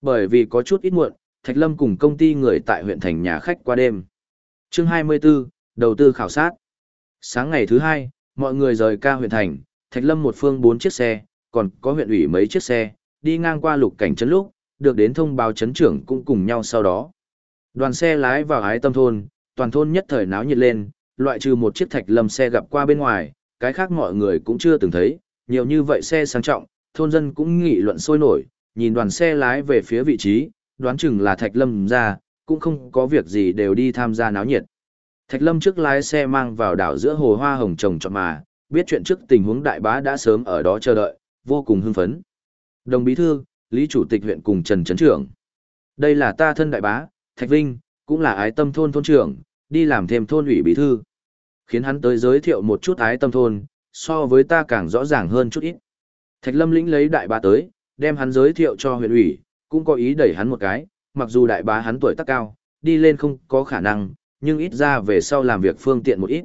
Bởi vì có chút ít muộn, Thạch Lâm cùng công ty người tại huyện thành nhà khách qua đêm. Chương 24, đầu tư khảo sát. Sáng ngày thứ hai, mọi người rời ca huyện thành, Thạch Lâm một phương bốn chiếc xe, còn có huyện ủy mấy chiếc xe, đi ngang qua lục cảnh trấn lúc, được đến thông báo chấn trưởng cũng cùng nhau sau đó. Đoàn xe lái vào ái tâm thôn, toàn thôn nhất thời náo nhiệt lên, loại trừ một chiếc Thạch Lâm xe gặp qua bên ngoài, cái khác mọi người cũng chưa từng thấy, nhiều như vậy xe sang trọng, thôn dân cũng nghị luận sôi nổi, nhìn đoàn xe lái về phía vị trí, đoán chừng là Thạch Lâm ra, cũng không có việc gì đều đi tham gia náo nhiệt. Thạch Lâm trước lái xe mang vào đảo giữa hồ hoa hồng trồng trọt mà, biết chuyện trước tình huống đại bá đã sớm ở đó chờ đợi, vô cùng hưng phấn. Đồng bí thư, Lý Chủ tịch huyện cùng Trần Trấn Trưởng. Đây là ta thân đại bá, Thạch Vinh, cũng là ái tâm thôn thôn trưởng, đi làm thêm thôn ủy bí thư. Khiến hắn tới giới thiệu một chút ái tâm thôn, so với ta càng rõ ràng hơn chút ít. Thạch Lâm lĩnh lấy đại bá tới, đem hắn giới thiệu cho huyện ủy, cũng có ý đẩy hắn một cái, mặc dù đại bá hắn tuổi tác cao, đi lên không có khả năng, nhưng ít ra về sau làm việc phương tiện một ít.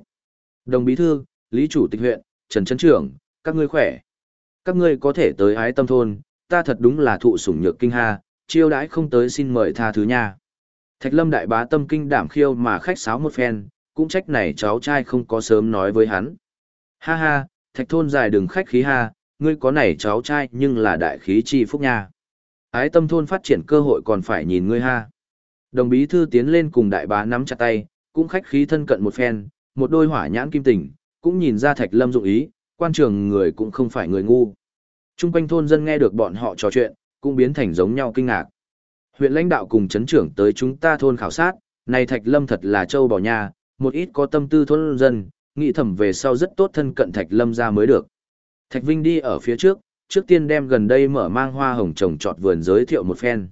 Đồng bí thư, Lý Chủ tịch huyện, Trần Trấn Trưởng, các ngươi khỏe. Các ngươi có thể tới ái tâm thôn, ta thật đúng là thụ sủng nhược kinh ha, chiêu đãi không tới xin mời tha thứ nha. Thạch Lâm đại bá tâm kinh đảm khiêu mà khách sáo một phen, cũng trách này cháu trai không có sớm nói với hắn. Ha ha, thạch thôn dài đừng khách khí ha, ngươi có này cháu trai nhưng là đại khí chi phúc nha. Ái tâm thôn phát triển cơ hội còn phải nhìn ngươi ha. Đồng bí thư tiến lên cùng đại bá nắm chặt tay, cũng khách khí thân cận một phen, một đôi hỏa nhãn kim tình, cũng nhìn ra thạch lâm dụng ý, quan trường người cũng không phải người ngu. Trung quanh thôn dân nghe được bọn họ trò chuyện, cũng biến thành giống nhau kinh ngạc. Huyện lãnh đạo cùng chấn trưởng tới chúng ta thôn khảo sát, này Thạch Lâm thật là châu bò nhà, một ít có tâm tư thôn dân, nghĩ thầm về sau rất tốt thân cận Thạch Lâm ra mới được. Thạch Vinh đi ở phía trước, trước tiên đem gần đây mở mang hoa hồng trồng trọt vườn giới thiệu một phen.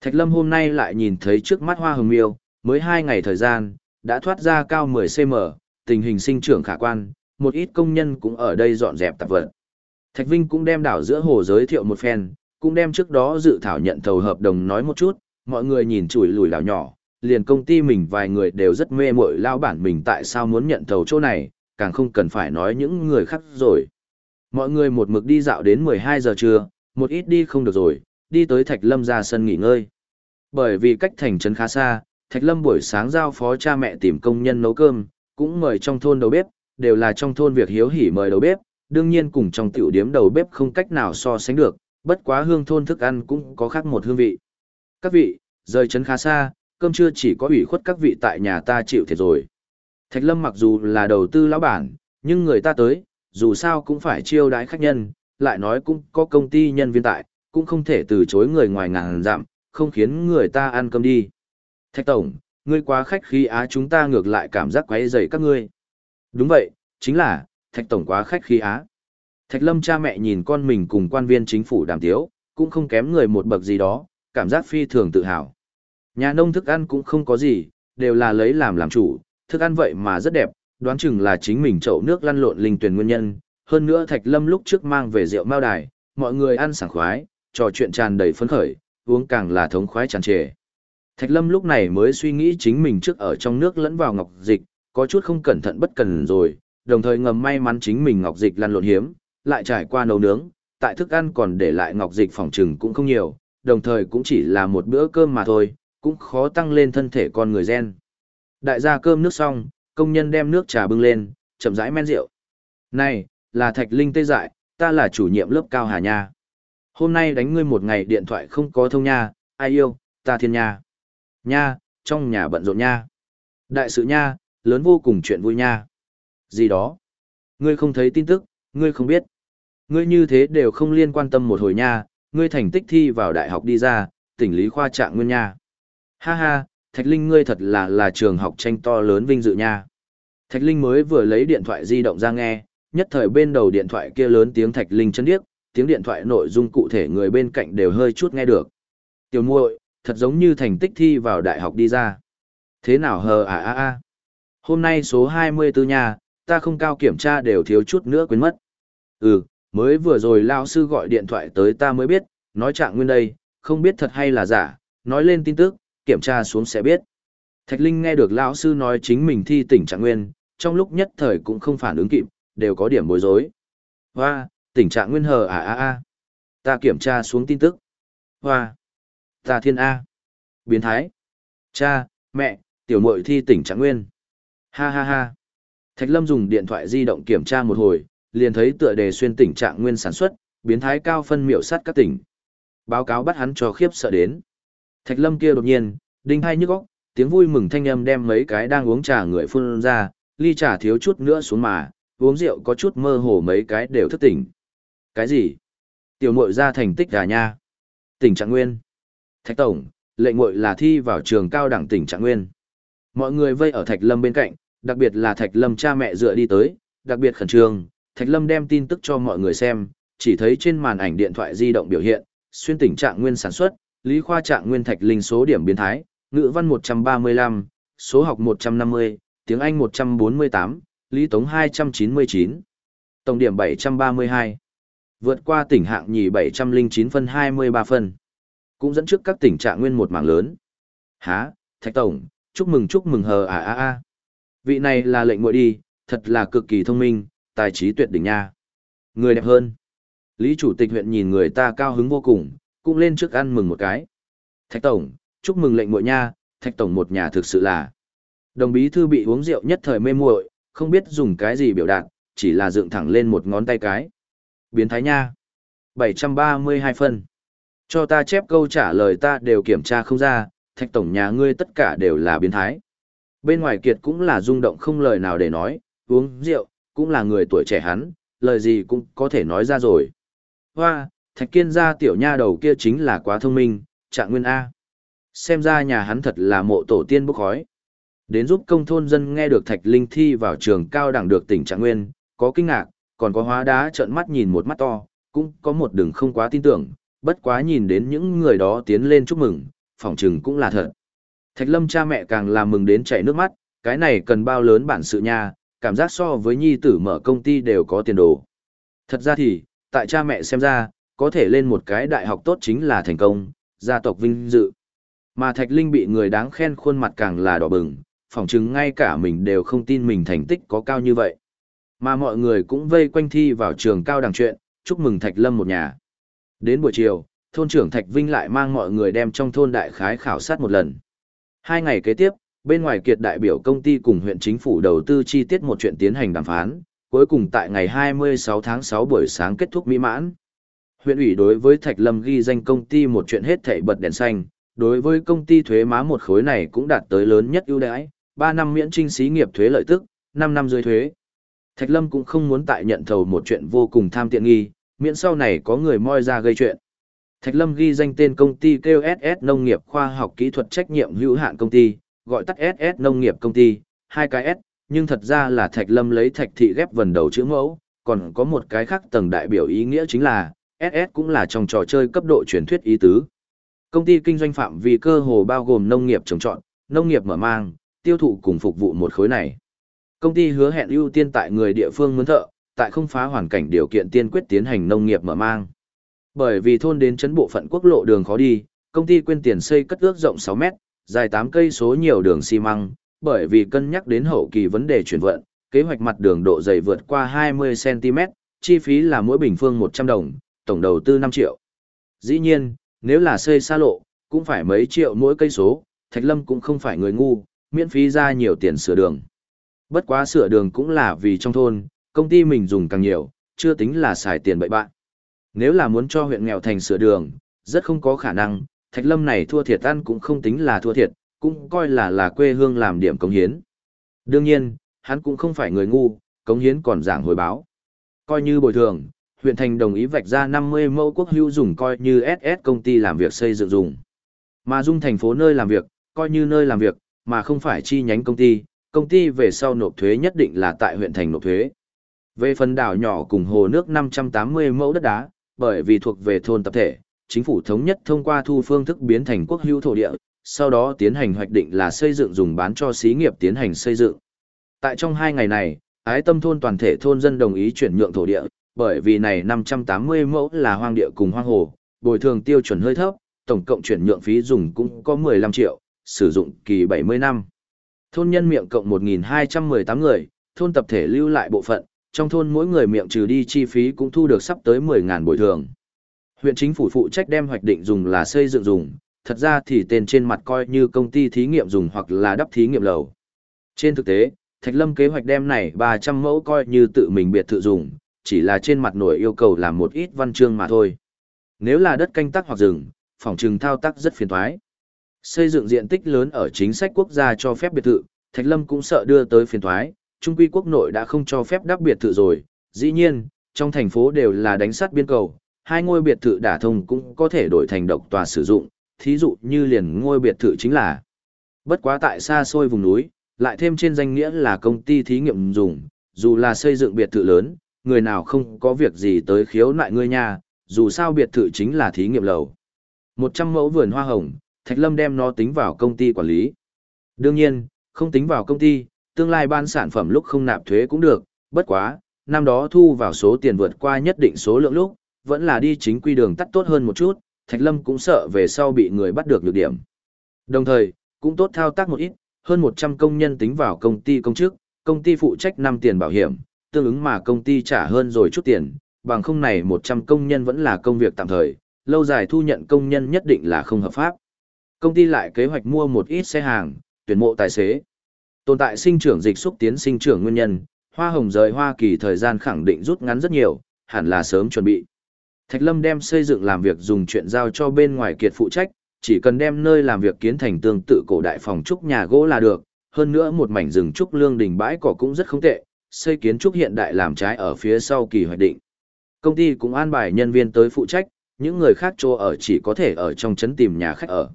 Thạch Lâm hôm nay lại nhìn thấy trước mắt hoa hồng miêu, mới hai ngày thời gian, đã thoát ra cao 10cm, tình hình sinh trưởng khả quan, một ít công nhân cũng ở đây dọn dẹp tạp vật. Thạch Vinh cũng đem đảo giữa hồ giới thiệu một phen, cũng đem trước đó dự thảo nhận thầu hợp đồng nói một chút, mọi người nhìn chùi lùi đảo nhỏ, liền công ty mình vài người đều rất mê mội lao bản mình tại sao muốn nhận thầu chỗ này, càng không cần phải nói những người khác rồi. Mọi người một mực đi dạo đến 12 giờ trưa, một ít đi không được rồi, đi tới Thạch Lâm ra sân nghỉ ngơi. Bởi vì cách thành trấn khá xa, Thạch Lâm buổi sáng giao phó cha mẹ tìm công nhân nấu cơm, cũng mời trong thôn đầu bếp, đều là trong thôn việc hiếu hỉ mời đầu bếp, đương nhiên cùng trong tiểu điếm đầu bếp không cách nào so sánh được, bất quá hương thôn thức ăn cũng có khác một hương vị. Các vị, rời trấn khá xa, cơm trưa chỉ có ủy khuất các vị tại nhà ta chịu thiệt rồi. Thạch Lâm mặc dù là đầu tư lão bản, nhưng người ta tới, dù sao cũng phải chiêu đãi khách nhân, lại nói cũng có công ty nhân viên tại, cũng không thể từ chối người ngoài ngàn giảm, không khiến người ta ăn cơm đi. Thạch Tổng, ngươi quá khách khí á chúng ta ngược lại cảm giác quấy rầy các ngươi. Đúng vậy, chính là, Thạch Tổng quá khách khí á. Thạch Lâm cha mẹ nhìn con mình cùng quan viên chính phủ đàm tiếu, cũng không kém người một bậc gì đó, cảm giác phi thường tự hào. Nhà nông thức ăn cũng không có gì, đều là lấy làm làm chủ, thức ăn vậy mà rất đẹp, đoán chừng là chính mình chậu nước lăn lộn linh tuyển nguyên nhân. Hơn nữa Thạch Lâm lúc trước mang về rượu mao đài, mọi người ăn sảng khoái, trò chuyện tràn đầy phấn khởi, uống càng là thống khoái tràn trề. Thạch Lâm lúc này mới suy nghĩ chính mình trước ở trong nước lẫn vào ngọc dịch, có chút không cẩn thận bất cần rồi, đồng thời ngầm may mắn chính mình ngọc dịch lăn lộn hiếm, lại trải qua nấu nướng, tại thức ăn còn để lại ngọc dịch phòng trừng cũng không nhiều, đồng thời cũng chỉ là một bữa cơm mà thôi, cũng khó tăng lên thân thể con người gen. Đại gia cơm nước xong, công nhân đem nước trà bưng lên, chậm rãi men rượu. Này, là Thạch Linh tê dại, ta là chủ nhiệm lớp cao hà nha. Hôm nay đánh ngươi một ngày điện thoại không có thông nha, ai yêu, ta thiên nha. Nha, trong nhà bận rộn nha. Đại sự nha, lớn vô cùng chuyện vui nha. Gì đó? Ngươi không thấy tin tức, ngươi không biết. Ngươi như thế đều không liên quan tâm một hồi nha, ngươi thành tích thi vào đại học đi ra, tỉnh lý khoa trạng nguyên nha. Ha ha, Thạch Linh ngươi thật là là trường học tranh to lớn vinh dự nha. Thạch Linh mới vừa lấy điện thoại di động ra nghe, nhất thời bên đầu điện thoại kia lớn tiếng Thạch Linh chân điếc, tiếng điện thoại nội dung cụ thể người bên cạnh đều hơi chút nghe được. Tiểu muội, thật giống như thành tích thi vào đại học đi ra. Thế nào hờ à à à. Hôm nay số 24 nhà, ta không cao kiểm tra đều thiếu chút nữa quên mất. Ừ, mới vừa rồi lao sư gọi điện thoại tới ta mới biết, nói trạng nguyên đây, không biết thật hay là giả, nói lên tin tức, kiểm tra xuống sẽ biết. Thạch Linh nghe được lão sư nói chính mình thi tỉnh trạng nguyên, trong lúc nhất thời cũng không phản ứng kịp, đều có điểm bối rối. Hoa, tỉnh trạng nguyên hờ à à à. Ta kiểm tra xuống tin tức. Hoa, ta thiên A. Biến thái. Cha, mẹ, tiểu muội thi tỉnh trạng nguyên. Ha ha ha. Thạch Lâm dùng điện thoại di động kiểm tra một hồi, liền thấy tựa đề xuyên tỉnh trạng nguyên sản xuất, biến thái cao phân miểu sát các tỉnh. Báo cáo bắt hắn cho khiếp sợ đến. Thạch Lâm kia đột nhiên, đinh hai nhức óc, tiếng vui mừng thanh âm đem mấy cái đang uống trà người phun ra, ly trà thiếu chút nữa xuống mà, uống rượu có chút mơ hồ mấy cái đều thức tỉnh. Cái gì? Tiểu muội ra thành tích gà nha. Tỉnh Trạng Nguyên. Thạch Tổng, lệnh muội là thi vào trường cao đẳng tỉnh Trạng Nguyên. Mọi người vây ở Thạch Lâm bên cạnh, đặc biệt là Thạch Lâm cha mẹ dựa đi tới, đặc biệt khẩn trương. Thạch Lâm đem tin tức cho mọi người xem, chỉ thấy trên màn ảnh điện thoại di động biểu hiện, xuyên tỉnh Trạng Nguyên sản xuất, Lý Khoa Trạng Nguyên Thạch Linh số điểm biến thái, ngữ văn 135, số học 150, tiếng Anh 148, Lý Tống 299. Tổng điểm 732. Vượt qua tỉnh hạng nhì 709 phân 23 phân. Cũng dẫn trước các tỉnh trạng nguyên một mảng lớn. Há, Thạch Tổng, chúc mừng chúc mừng hờ à à à. Vị này là lệnh muội đi, thật là cực kỳ thông minh, tài trí tuyệt đỉnh nha. Người đẹp hơn. Lý Chủ tịch huyện nhìn người ta cao hứng vô cùng, cũng lên trước ăn mừng một cái. Thạch Tổng, chúc mừng lệnh muội nha, Thạch Tổng một nhà thực sự là. Đồng bí thư bị uống rượu nhất thời mê muội, không biết dùng cái gì biểu đạt, chỉ là dựng thẳng lên một ngón tay cái. Biến thái nha. 732 phân. Cho ta chép câu trả lời ta đều kiểm tra không ra, thạch tổng nhà ngươi tất cả đều là biến thái. Bên ngoài kiệt cũng là rung động không lời nào để nói, uống rượu, cũng là người tuổi trẻ hắn, lời gì cũng có thể nói ra rồi. Hoa, thạch kiên gia tiểu nha đầu kia chính là quá thông minh, trạng nguyên A. Xem ra nhà hắn thật là mộ tổ tiên bốc khói. Đến giúp công thôn dân nghe được Thạch Linh thi vào trường cao đẳng được tỉnh Trạng Nguyên, có kinh ngạc, còn có hóa đá trợn mắt nhìn một mắt to, cũng có một đường không quá tin tưởng, bất quá nhìn đến những người đó tiến lên chúc mừng, phỏng chừng cũng là thật. Thạch Lâm cha mẹ càng làm mừng đến chảy nước mắt, cái này cần bao lớn bản sự nha, cảm giác so với nhi tử mở công ty đều có tiền đồ. Thật ra thì, tại cha mẹ xem ra, có thể lên một cái đại học tốt chính là thành công, gia tộc vinh dự. Mà Thạch Linh bị người đáng khen khuôn mặt càng là đỏ bừng, phỏng chứng ngay cả mình đều không tin mình thành tích có cao như vậy. Mà mọi người cũng vây quanh thi vào trường cao đẳng chuyện, chúc mừng Thạch Lâm một nhà. Đến buổi chiều, thôn trưởng Thạch Vinh lại mang mọi người đem trong thôn đại khái khảo sát một lần. Hai ngày kế tiếp, bên ngoài kiệt đại biểu công ty cùng huyện chính phủ đầu tư chi tiết một chuyện tiến hành đàm phán, cuối cùng tại ngày 26 tháng 6 buổi sáng kết thúc mỹ mãn. Huyện ủy đối với Thạch Lâm ghi danh công ty một chuyện hết thảy bật đèn xanh, đối với công ty thuế má một khối này cũng đạt tới lớn nhất ưu đãi, 3 năm miễn trinh xí nghiệp thuế lợi tức, 5 năm dưới thuế. Thạch Lâm cũng không muốn tại nhận thầu một chuyện vô cùng tham tiện nghi, miễn sau này có người moi ra gây chuyện. Thạch Lâm ghi danh tên công ty kêu SS Nông nghiệp Khoa học Kỹ thuật Trách nhiệm hữu hạn công ty, gọi tắt SS Nông nghiệp công ty, hai cái S, nhưng thật ra là Thạch Lâm lấy thạch thị ghép vần đầu chữ mẫu, còn có một cái khác tầng đại biểu ý nghĩa chính là, SS cũng là trong trò chơi cấp độ truyền thuyết ý tứ. Công ty kinh doanh phạm vi cơ hồ bao gồm nông nghiệp trồng trọt, nông nghiệp mở mang, tiêu thụ cùng phục vụ một khối này. Công ty hứa hẹn ưu tiên tại người địa phương mướn thợ, tại không phá hoàn cảnh điều kiện tiên quyết tiến hành nông nghiệp mở mang. Bởi vì thôn đến chấn bộ phận quốc lộ đường khó đi, công ty quên tiền xây cất ước rộng 6 mét, dài 8 cây số nhiều đường xi măng, bởi vì cân nhắc đến hậu kỳ vấn đề chuyển vận, kế hoạch mặt đường độ dày vượt qua 20 cm, chi phí là mỗi bình phương 100 đồng, tổng đầu tư 5 triệu. Dĩ nhiên, nếu là xây xa lộ, cũng phải mấy triệu mỗi cây số, Thạch Lâm cũng không phải người ngu, miễn phí ra nhiều tiền sửa đường. Bất quá sửa đường cũng là vì trong thôn, công ty mình dùng càng nhiều, chưa tính là xài tiền bậy bạn. Nếu là muốn cho huyện nghèo thành sửa đường, rất không có khả năng, Thạch Lâm này thua thiệt ăn cũng không tính là thua thiệt, cũng coi là là quê hương làm điểm cống hiến. Đương nhiên, hắn cũng không phải người ngu, cống hiến còn giảng hồi báo. Coi như bồi thường, huyện thành đồng ý vạch ra 50 mẫu quốc hữu dùng coi như SS công ty làm việc xây dựng dùng. Mà dung thành phố nơi làm việc, coi như nơi làm việc, mà không phải chi nhánh công ty, công ty về sau nộp thuế nhất định là tại huyện thành nộp thuế. Về phần đảo nhỏ cùng hồ nước 580 mẫu đất đá, bởi vì thuộc về thôn tập thể, chính phủ thống nhất thông qua thu phương thức biến thành quốc hữu thổ địa, sau đó tiến hành hoạch định là xây dựng dùng bán cho xí nghiệp tiến hành xây dựng. Tại trong hai ngày này, ái tâm thôn toàn thể thôn dân đồng ý chuyển nhượng thổ địa, bởi vì này 580 mẫu là hoang địa cùng hoang hồ, bồi thường tiêu chuẩn hơi thấp, tổng cộng chuyển nhượng phí dùng cũng có 15 triệu, sử dụng kỳ 70 năm. Thôn nhân miệng cộng 1.218 người, thôn tập thể lưu lại bộ phận, trong thôn mỗi người miệng trừ đi chi phí cũng thu được sắp tới 10.000 bồi thường. Huyện chính phủ phụ trách đem hoạch định dùng là xây dựng dùng, thật ra thì tên trên mặt coi như công ty thí nghiệm dùng hoặc là đắp thí nghiệm lầu. Trên thực tế, Thạch Lâm kế hoạch đem này 300 mẫu coi như tự mình biệt thự dùng, chỉ là trên mặt nổi yêu cầu làm một ít văn chương mà thôi. Nếu là đất canh tác hoặc rừng, phòng trừng thao tác rất phiền toái. Xây dựng diện tích lớn ở chính sách quốc gia cho phép biệt thự, Thạch Lâm cũng sợ đưa tới phiền toái, Trung quy quốc nội đã không cho phép đắp biệt thự rồi, dĩ nhiên, trong thành phố đều là đánh sắt biên cầu, hai ngôi biệt thự đả thông cũng có thể đổi thành độc tòa sử dụng, thí dụ như liền ngôi biệt thự chính là. Bất quá tại xa xôi vùng núi, lại thêm trên danh nghĩa là công ty thí nghiệm dùng, dù là xây dựng biệt thự lớn, người nào không có việc gì tới khiếu nại ngươi nha, dù sao biệt thự chính là thí nghiệm lầu. 100 mẫu vườn hoa hồng, Thạch Lâm đem nó tính vào công ty quản lý. Đương nhiên, không tính vào công ty, tương lai ban sản phẩm lúc không nạp thuế cũng được, bất quá, năm đó thu vào số tiền vượt qua nhất định số lượng lúc, vẫn là đi chính quy đường tắt tốt hơn một chút, Thạch Lâm cũng sợ về sau bị người bắt được nhược điểm. Đồng thời, cũng tốt thao tác một ít, hơn 100 công nhân tính vào công ty công chức, công ty phụ trách năm tiền bảo hiểm, tương ứng mà công ty trả hơn rồi chút tiền, bằng không này 100 công nhân vẫn là công việc tạm thời, lâu dài thu nhận công nhân nhất định là không hợp pháp. Công ty lại kế hoạch mua một ít xe hàng, tuyển mộ tài xế. Tồn tại sinh trưởng dịch xúc tiến sinh trưởng nguyên nhân, hoa hồng rời Hoa Kỳ thời gian khẳng định rút ngắn rất nhiều, hẳn là sớm chuẩn bị. Thạch Lâm đem xây dựng làm việc dùng chuyện giao cho bên ngoài kiệt phụ trách, chỉ cần đem nơi làm việc kiến thành tương tự cổ đại phòng trúc nhà gỗ là được, hơn nữa một mảnh rừng trúc lương đình bãi cỏ cũng rất không tệ, xây kiến trúc hiện đại làm trái ở phía sau kỳ hoạch định. Công ty cũng an bài nhân viên tới phụ trách, những người khác chỗ ở chỉ có thể ở trong trấn tìm nhà khách ở.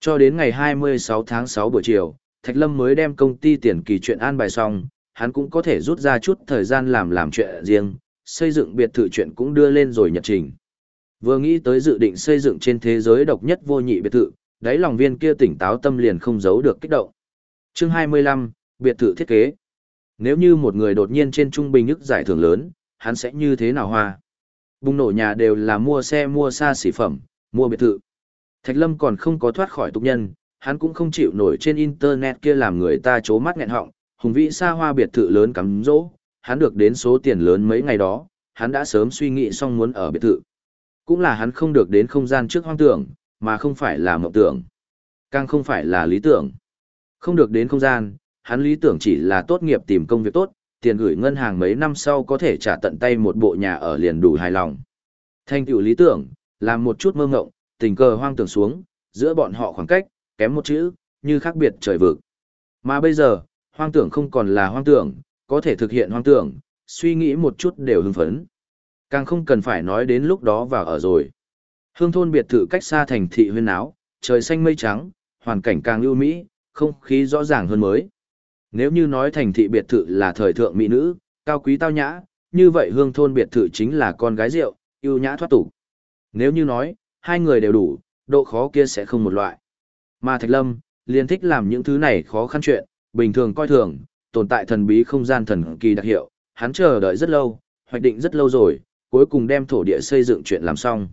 Cho đến ngày 26 tháng 6 buổi chiều, Thạch Lâm mới đem công ty tiền kỳ chuyện an bài xong, hắn cũng có thể rút ra chút thời gian làm làm chuyện riêng, xây dựng biệt thự chuyện cũng đưa lên rồi nhật trình. Vừa nghĩ tới dự định xây dựng trên thế giới độc nhất vô nhị biệt thự, đáy lòng viên kia tỉnh táo tâm liền không giấu được kích động. Chương 25, biệt thự thiết kế. Nếu như một người đột nhiên trên trung bình ức giải thưởng lớn, hắn sẽ như thế nào hoa? Bùng nổ nhà đều là mua xe mua xa xỉ phẩm, mua biệt thự. Thạch Lâm còn không có thoát khỏi tục nhân, hắn cũng không chịu nổi trên internet kia làm người ta chố mắt nghẹn họng, hùng vĩ xa hoa biệt thự lớn cắm rỗ, hắn được đến số tiền lớn mấy ngày đó, hắn đã sớm suy nghĩ xong muốn ở biệt thự. Cũng là hắn không được đến không gian trước hoang tưởng, mà không phải là mộng tưởng. Càng không phải là lý tưởng. Không được đến không gian, hắn lý tưởng chỉ là tốt nghiệp tìm công việc tốt, tiền gửi ngân hàng mấy năm sau có thể trả tận tay một bộ nhà ở liền đủ hài lòng. Thanh tựu lý tưởng, làm một chút mơ ngộng, tình cờ hoang tưởng xuống, giữa bọn họ khoảng cách, kém một chữ, như khác biệt trời vực. Mà bây giờ, hoang tưởng không còn là hoang tưởng, có thể thực hiện hoang tưởng, suy nghĩ một chút đều hưng phấn. Càng không cần phải nói đến lúc đó vào ở rồi. Hương thôn biệt thự cách xa thành thị huyên áo, trời xanh mây trắng, hoàn cảnh càng ưu mỹ, không khí rõ ràng hơn mới. Nếu như nói thành thị biệt thự là thời thượng mỹ nữ, cao quý tao nhã, như vậy hương thôn biệt thự chính là con gái rượu, yêu nhã thoát tục. Nếu như nói, hai người đều đủ, độ khó kia sẽ không một loại. Mà Thạch Lâm, liền thích làm những thứ này khó khăn chuyện, bình thường coi thường, tồn tại thần bí không gian thần kỳ đặc hiệu, hắn chờ đợi rất lâu, hoạch định rất lâu rồi, cuối cùng đem thổ địa xây dựng chuyện làm xong.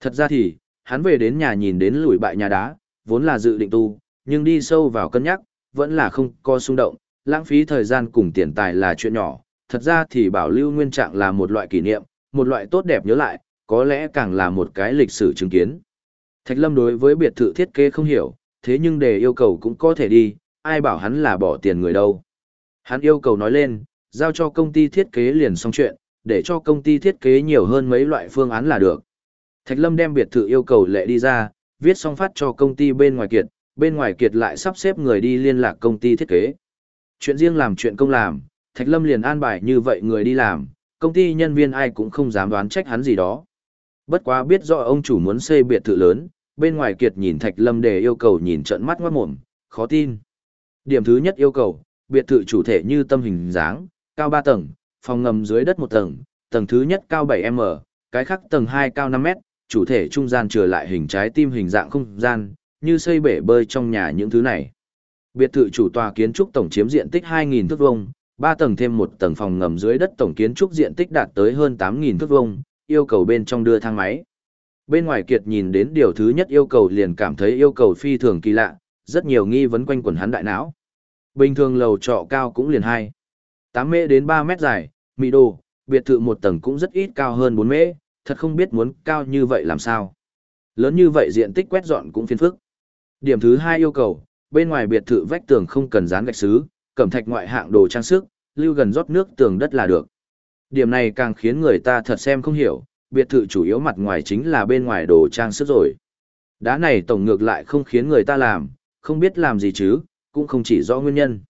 Thật ra thì, hắn về đến nhà nhìn đến lùi bại nhà đá, vốn là dự định tu, nhưng đi sâu vào cân nhắc, vẫn là không có xung động, lãng phí thời gian cùng tiền tài là chuyện nhỏ. Thật ra thì bảo lưu nguyên trạng là một loại kỷ niệm, một loại tốt đẹp nhớ lại, có lẽ càng là một cái lịch sử chứng kiến. Thạch Lâm đối với biệt thự thiết kế không hiểu, thế nhưng để yêu cầu cũng có thể đi, ai bảo hắn là bỏ tiền người đâu. Hắn yêu cầu nói lên, giao cho công ty thiết kế liền xong chuyện, để cho công ty thiết kế nhiều hơn mấy loại phương án là được. Thạch Lâm đem biệt thự yêu cầu lệ đi ra, viết xong phát cho công ty bên ngoài kiệt, bên ngoài kiệt lại sắp xếp người đi liên lạc công ty thiết kế. Chuyện riêng làm chuyện công làm, Thạch Lâm liền an bài như vậy người đi làm, công ty nhân viên ai cũng không dám đoán trách hắn gì đó. Bất quá biết rõ ông chủ muốn xây biệt thự lớn, bên ngoài kiệt nhìn Thạch Lâm để yêu cầu nhìn trận mắt ngoát mồm, khó tin. Điểm thứ nhất yêu cầu, biệt thự chủ thể như tâm hình dáng, cao 3 tầng, phòng ngầm dưới đất một tầng, tầng thứ nhất cao 7m, cái khác tầng 2 cao 5m, chủ thể trung gian trở lại hình trái tim hình dạng không gian, như xây bể bơi trong nhà những thứ này. Biệt thự chủ tòa kiến trúc tổng chiếm diện tích 2.000 thước vuông, 3 tầng thêm một tầng phòng ngầm dưới đất tổng kiến trúc diện tích đạt tới hơn 8.000 thước vuông, yêu cầu bên trong đưa thang máy. Bên ngoài kiệt nhìn đến điều thứ nhất yêu cầu liền cảm thấy yêu cầu phi thường kỳ lạ, rất nhiều nghi vấn quanh quẩn hắn đại não. Bình thường lầu trọ cao cũng liền 2. 8 mễ đến 3 mét dài, mì đồ, biệt thự một tầng cũng rất ít cao hơn 4 mễ, thật không biết muốn cao như vậy làm sao. Lớn như vậy diện tích quét dọn cũng phiền phức. Điểm thứ hai yêu cầu, bên ngoài biệt thự vách tường không cần dán gạch sứ, cẩm thạch ngoại hạng đồ trang sức, lưu gần rót nước tường đất là được. Điểm này càng khiến người ta thật xem không hiểu, biệt thự chủ yếu mặt ngoài chính là bên ngoài đồ trang sức rồi. Đá này tổng ngược lại không khiến người ta làm, không biết làm gì chứ, cũng không chỉ rõ nguyên nhân.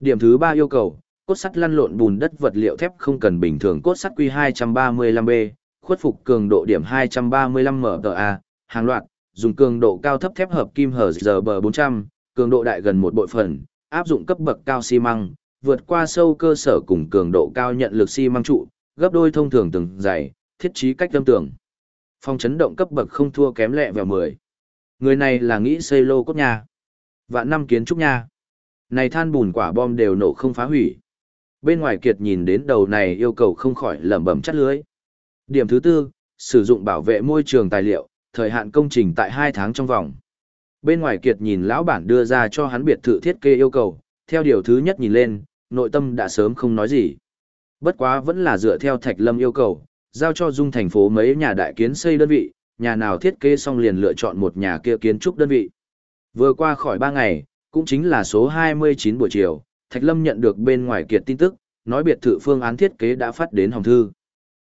Điểm thứ ba yêu cầu, cốt sắt lăn lộn bùn đất vật liệu thép không cần bình thường cốt sắt Q235B, khuất phục cường độ điểm 235 MTA, hàng loạt, dùng cường độ cao thấp thép hợp kim hở giờ bờ 400, cường độ đại gần một bội phần, áp dụng cấp bậc cao xi măng, vượt qua sâu cơ sở cùng cường độ cao nhận lực xi măng trụ, gấp đôi thông thường từng dày, thiết trí cách tâm tưởng. Phong chấn động cấp bậc không thua kém lẹ vào 10. Người này là nghĩ xây lô cốt nhà. Vạn năm kiến trúc nhà, Này than bùn quả bom đều nổ không phá hủy. Bên ngoài kiệt nhìn đến đầu này yêu cầu không khỏi lẩm bẩm chắt lưới. Điểm thứ tư, sử dụng bảo vệ môi trường tài liệu, thời hạn công trình tại 2 tháng trong vòng. Bên ngoài kiệt nhìn lão bản đưa ra cho hắn biệt thự thiết kế yêu cầu, theo điều thứ nhất nhìn lên, nội tâm đã sớm không nói gì. Bất quá vẫn là dựa theo Thạch Lâm yêu cầu, giao cho Dung thành phố mấy nhà đại kiến xây đơn vị, nhà nào thiết kế xong liền lựa chọn một nhà kia kiến trúc đơn vị. Vừa qua khỏi 3 ngày, cũng chính là số 29 buổi chiều, Thạch Lâm nhận được bên ngoài kiệt tin tức, nói biệt thự phương án thiết kế đã phát đến hồng thư.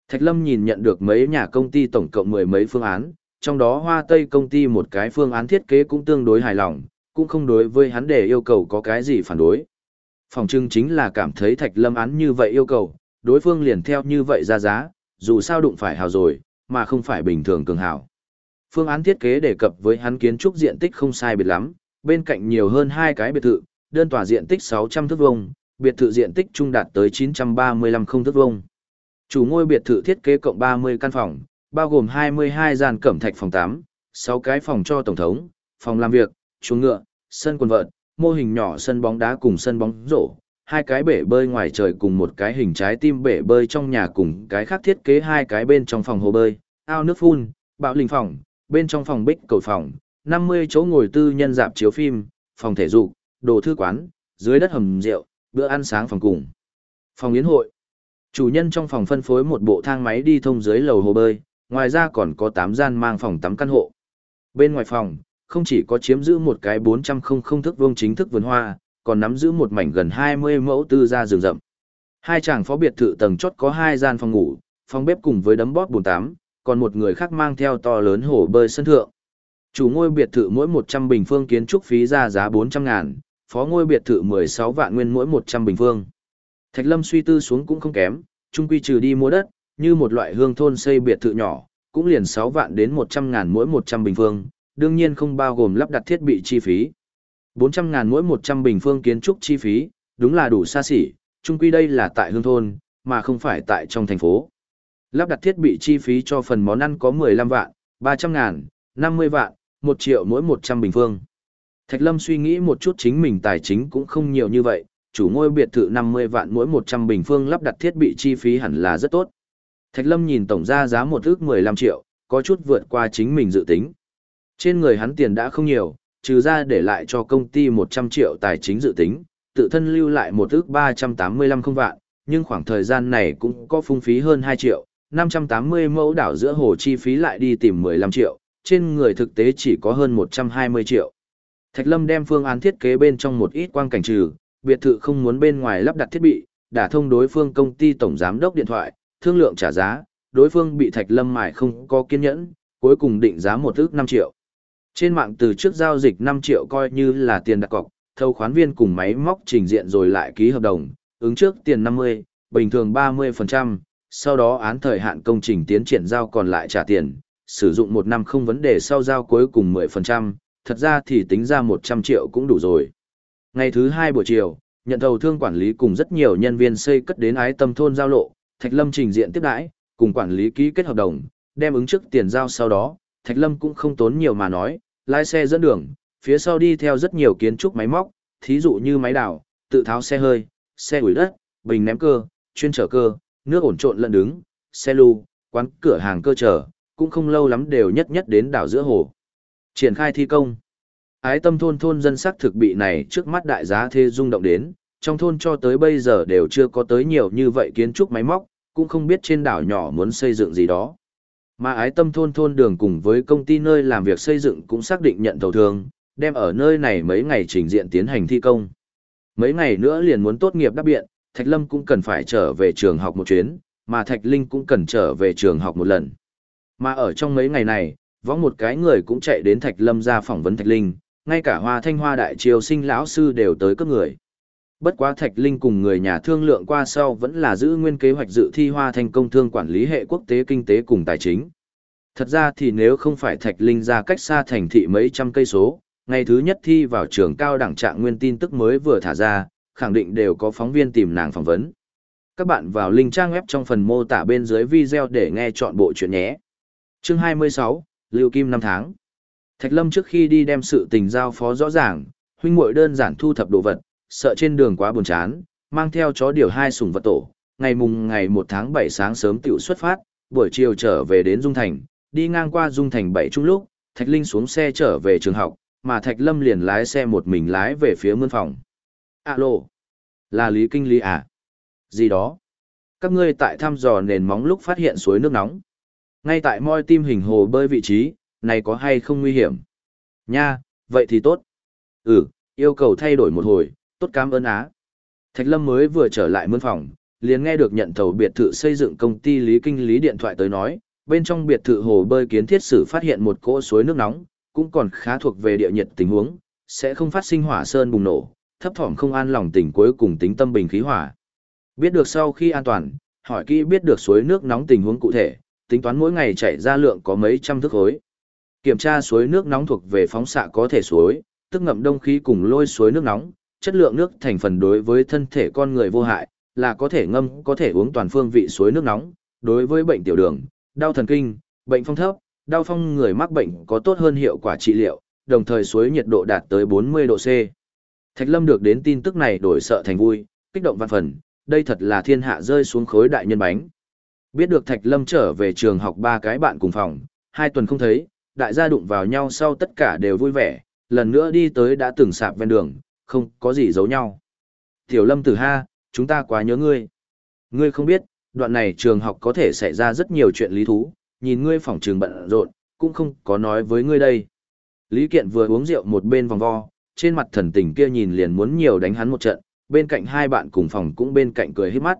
Thạch Lâm nhìn nhận được mấy nhà công ty tổng cộng mười mấy phương án, trong đó Hoa Tây công ty một cái phương án thiết kế cũng tương đối hài lòng, cũng không đối với hắn để yêu cầu có cái gì phản đối. Phòng trưng chính là cảm thấy Thạch Lâm án như vậy yêu cầu, đối phương liền theo như vậy ra giá, dù sao đụng phải hào rồi, mà không phải bình thường cường hào. Phương án thiết kế đề cập với hắn kiến trúc diện tích không sai biệt lắm, bên cạnh nhiều hơn hai cái biệt thự, đơn tòa diện tích 600 thước vuông, biệt thự diện tích trung đạt tới 935 không thước vuông. Chủ ngôi biệt thự thiết kế cộng 30 căn phòng, bao gồm 22 gian cẩm thạch phòng 8, 6 cái phòng cho tổng thống, phòng làm việc, chuồng ngựa, sân quần vợt, mô hình nhỏ sân bóng đá cùng sân bóng rổ, hai cái bể bơi ngoài trời cùng một cái hình trái tim bể bơi trong nhà cùng cái khác thiết kế hai cái bên trong phòng hồ bơi, ao nước phun, bạo linh phòng, bên trong phòng bích cầu phòng, 50 chỗ ngồi tư nhân dạp chiếu phim, phòng thể dục, đồ thư quán, dưới đất hầm rượu, bữa ăn sáng phòng cùng. Phòng yến hội. Chủ nhân trong phòng phân phối một bộ thang máy đi thông dưới lầu hồ bơi, ngoài ra còn có 8 gian mang phòng tắm căn hộ. Bên ngoài phòng, không chỉ có chiếm giữ một cái 400 không thức vuông chính thức vườn hoa, còn nắm giữ một mảnh gần 20 mẫu tư gia rừng rậm. Hai chàng phó biệt thự tầng chốt có hai gian phòng ngủ, phòng bếp cùng với đấm bóp bồn tắm, còn một người khác mang theo to lớn hồ bơi sân thượng. Chủ ngôi biệt thự mỗi 100 bình phương kiến trúc phí ra giá 400 ngàn, phó ngôi biệt thự 16 vạn nguyên mỗi 100 bình phương. Thạch Lâm suy tư xuống cũng không kém, chung quy trừ đi mua đất, như một loại hương thôn xây biệt thự nhỏ, cũng liền 6 vạn đến 100 ngàn mỗi 100 bình phương, đương nhiên không bao gồm lắp đặt thiết bị chi phí. 400 ngàn mỗi 100 bình phương kiến trúc chi phí, đúng là đủ xa xỉ, chung quy đây là tại hương thôn, mà không phải tại trong thành phố. Lắp đặt thiết bị chi phí cho phần món ăn có 15 vạn, 300 ngàn, 50 vạn, 1 triệu mỗi 100 bình phương. Thạch Lâm suy nghĩ một chút chính mình tài chính cũng không nhiều như vậy, chủ ngôi biệt thự 50 vạn mỗi 100 bình phương lắp đặt thiết bị chi phí hẳn là rất tốt. Thạch Lâm nhìn tổng ra giá một ước 15 triệu, có chút vượt qua chính mình dự tính. Trên người hắn tiền đã không nhiều, trừ ra để lại cho công ty 100 triệu tài chính dự tính, tự thân lưu lại một ước 385 không vạn, nhưng khoảng thời gian này cũng có phung phí hơn 2 triệu, 580 mẫu đảo giữa hồ chi phí lại đi tìm 15 triệu, trên người thực tế chỉ có hơn 120 triệu. Thạch Lâm đem phương án thiết kế bên trong một ít quang cảnh trừ, biệt thự không muốn bên ngoài lắp đặt thiết bị, đã thông đối phương công ty tổng giám đốc điện thoại, thương lượng trả giá, đối phương bị Thạch Lâm mài không có kiên nhẫn, cuối cùng định giá một ước 5 triệu. Trên mạng từ trước giao dịch 5 triệu coi như là tiền đặt cọc, thâu khoán viên cùng máy móc trình diện rồi lại ký hợp đồng, ứng trước tiền 50, bình thường 30%, sau đó án thời hạn công trình tiến triển giao còn lại trả tiền, sử dụng một năm không vấn đề sau giao cuối cùng 10%, thật ra thì tính ra 100 triệu cũng đủ rồi. Ngày thứ hai buổi chiều, nhận thầu thương quản lý cùng rất nhiều nhân viên xây cất đến ái tâm thôn giao lộ, Thạch Lâm trình diện tiếp đãi, cùng quản lý ký kết hợp đồng, đem ứng trước tiền giao sau đó, Thạch Lâm cũng không tốn nhiều mà nói, lái xe dẫn đường, phía sau đi theo rất nhiều kiến trúc máy móc, thí dụ như máy đào, tự tháo xe hơi, xe ủi đất, bình ném cơ, chuyên chở cơ, nước ổn trộn lẫn đứng, xe lưu, quán cửa hàng cơ trở, cũng không lâu lắm đều nhất nhất đến đảo giữa hồ. Triển khai thi công. Ái tâm thôn thôn dân sắc thực bị này trước mắt đại giá thế rung động đến, trong thôn cho tới bây giờ đều chưa có tới nhiều như vậy kiến trúc máy móc, cũng không biết trên đảo nhỏ muốn xây dựng gì đó. Mà ái tâm thôn thôn đường cùng với công ty nơi làm việc xây dựng cũng xác định nhận thầu thường, đem ở nơi này mấy ngày trình diện tiến hành thi công. Mấy ngày nữa liền muốn tốt nghiệp đáp biện, Thạch Lâm cũng cần phải trở về trường học một chuyến, mà Thạch Linh cũng cần trở về trường học một lần. Mà ở trong mấy ngày này, võng một cái người cũng chạy đến Thạch Lâm ra phỏng vấn Thạch Linh, ngay cả Hoa Thanh Hoa đại triều sinh lão sư đều tới cấp người. Bất quá Thạch Linh cùng người nhà thương lượng qua sau vẫn là giữ nguyên kế hoạch dự thi Hoa thành công thương quản lý hệ quốc tế kinh tế cùng tài chính. Thật ra thì nếu không phải Thạch Linh ra cách xa thành thị mấy trăm cây số, ngày thứ nhất thi vào trường cao đẳng trạng nguyên tin tức mới vừa thả ra, khẳng định đều có phóng viên tìm nàng phỏng vấn. Các bạn vào link trang web trong phần mô tả bên dưới video để nghe chọn bộ chuyện nhé. Chương 26, Lưu Kim năm tháng. Thạch Lâm trước khi đi đem sự tình giao phó rõ ràng, huynh muội đơn giản thu thập đồ vật, sợ trên đường quá buồn chán, mang theo chó điều hai sủng vật tổ, ngày mùng ngày 1 tháng 7 sáng sớm tiểu xuất phát, buổi chiều trở về đến Dung Thành, đi ngang qua Dung Thành 7 chung lúc, Thạch Linh xuống xe trở về trường học, mà Thạch Lâm liền lái xe một mình lái về phía mươn phòng. Alo, là Lý Kinh Lý à? Gì đó? Các ngươi tại thăm dò nền móng lúc phát hiện suối nước nóng. Ngay tại moi tim hình hồ bơi vị trí, này có hay không nguy hiểm? Nha, vậy thì tốt. Ừ, yêu cầu thay đổi một hồi, tốt cảm ơn á. Thạch Lâm mới vừa trở lại mươn phòng, liền nghe được nhận thầu biệt thự xây dựng công ty Lý Kinh Lý điện thoại tới nói, bên trong biệt thự hồ bơi kiến thiết sử phát hiện một cỗ suối nước nóng, cũng còn khá thuộc về địa nhiệt tình huống, sẽ không phát sinh hỏa sơn bùng nổ, thấp thỏm không an lòng tình cuối cùng tính tâm bình khí hỏa. Biết được sau khi an toàn, hỏi kỹ biết được suối nước nóng tình huống cụ thể, tính toán mỗi ngày chảy ra lượng có mấy trăm thước khối. Kiểm tra suối nước nóng thuộc về phóng xạ có thể suối, tức ngậm đông khí cùng lôi suối nước nóng, chất lượng nước thành phần đối với thân thể con người vô hại, là có thể ngâm có thể uống toàn phương vị suối nước nóng, đối với bệnh tiểu đường, đau thần kinh, bệnh phong thấp, đau phong người mắc bệnh có tốt hơn hiệu quả trị liệu, đồng thời suối nhiệt độ đạt tới 40 độ C. Thạch Lâm được đến tin tức này đổi sợ thành vui, kích động văn phần, đây thật là thiên hạ rơi xuống khối đại nhân bánh. Biết được Thạch Lâm trở về trường học ba cái bạn cùng phòng, hai tuần không thấy, đại gia đụng vào nhau sau tất cả đều vui vẻ, lần nữa đi tới đã từng sạp ven đường, không có gì giấu nhau. Tiểu Lâm tử ha, chúng ta quá nhớ ngươi. Ngươi không biết, đoạn này trường học có thể xảy ra rất nhiều chuyện lý thú, nhìn ngươi phòng trường bận rộn, cũng không có nói với ngươi đây. Lý Kiện vừa uống rượu một bên vòng vo, trên mặt thần tình kia nhìn liền muốn nhiều đánh hắn một trận, bên cạnh hai bạn cùng phòng cũng bên cạnh cười hết mắt.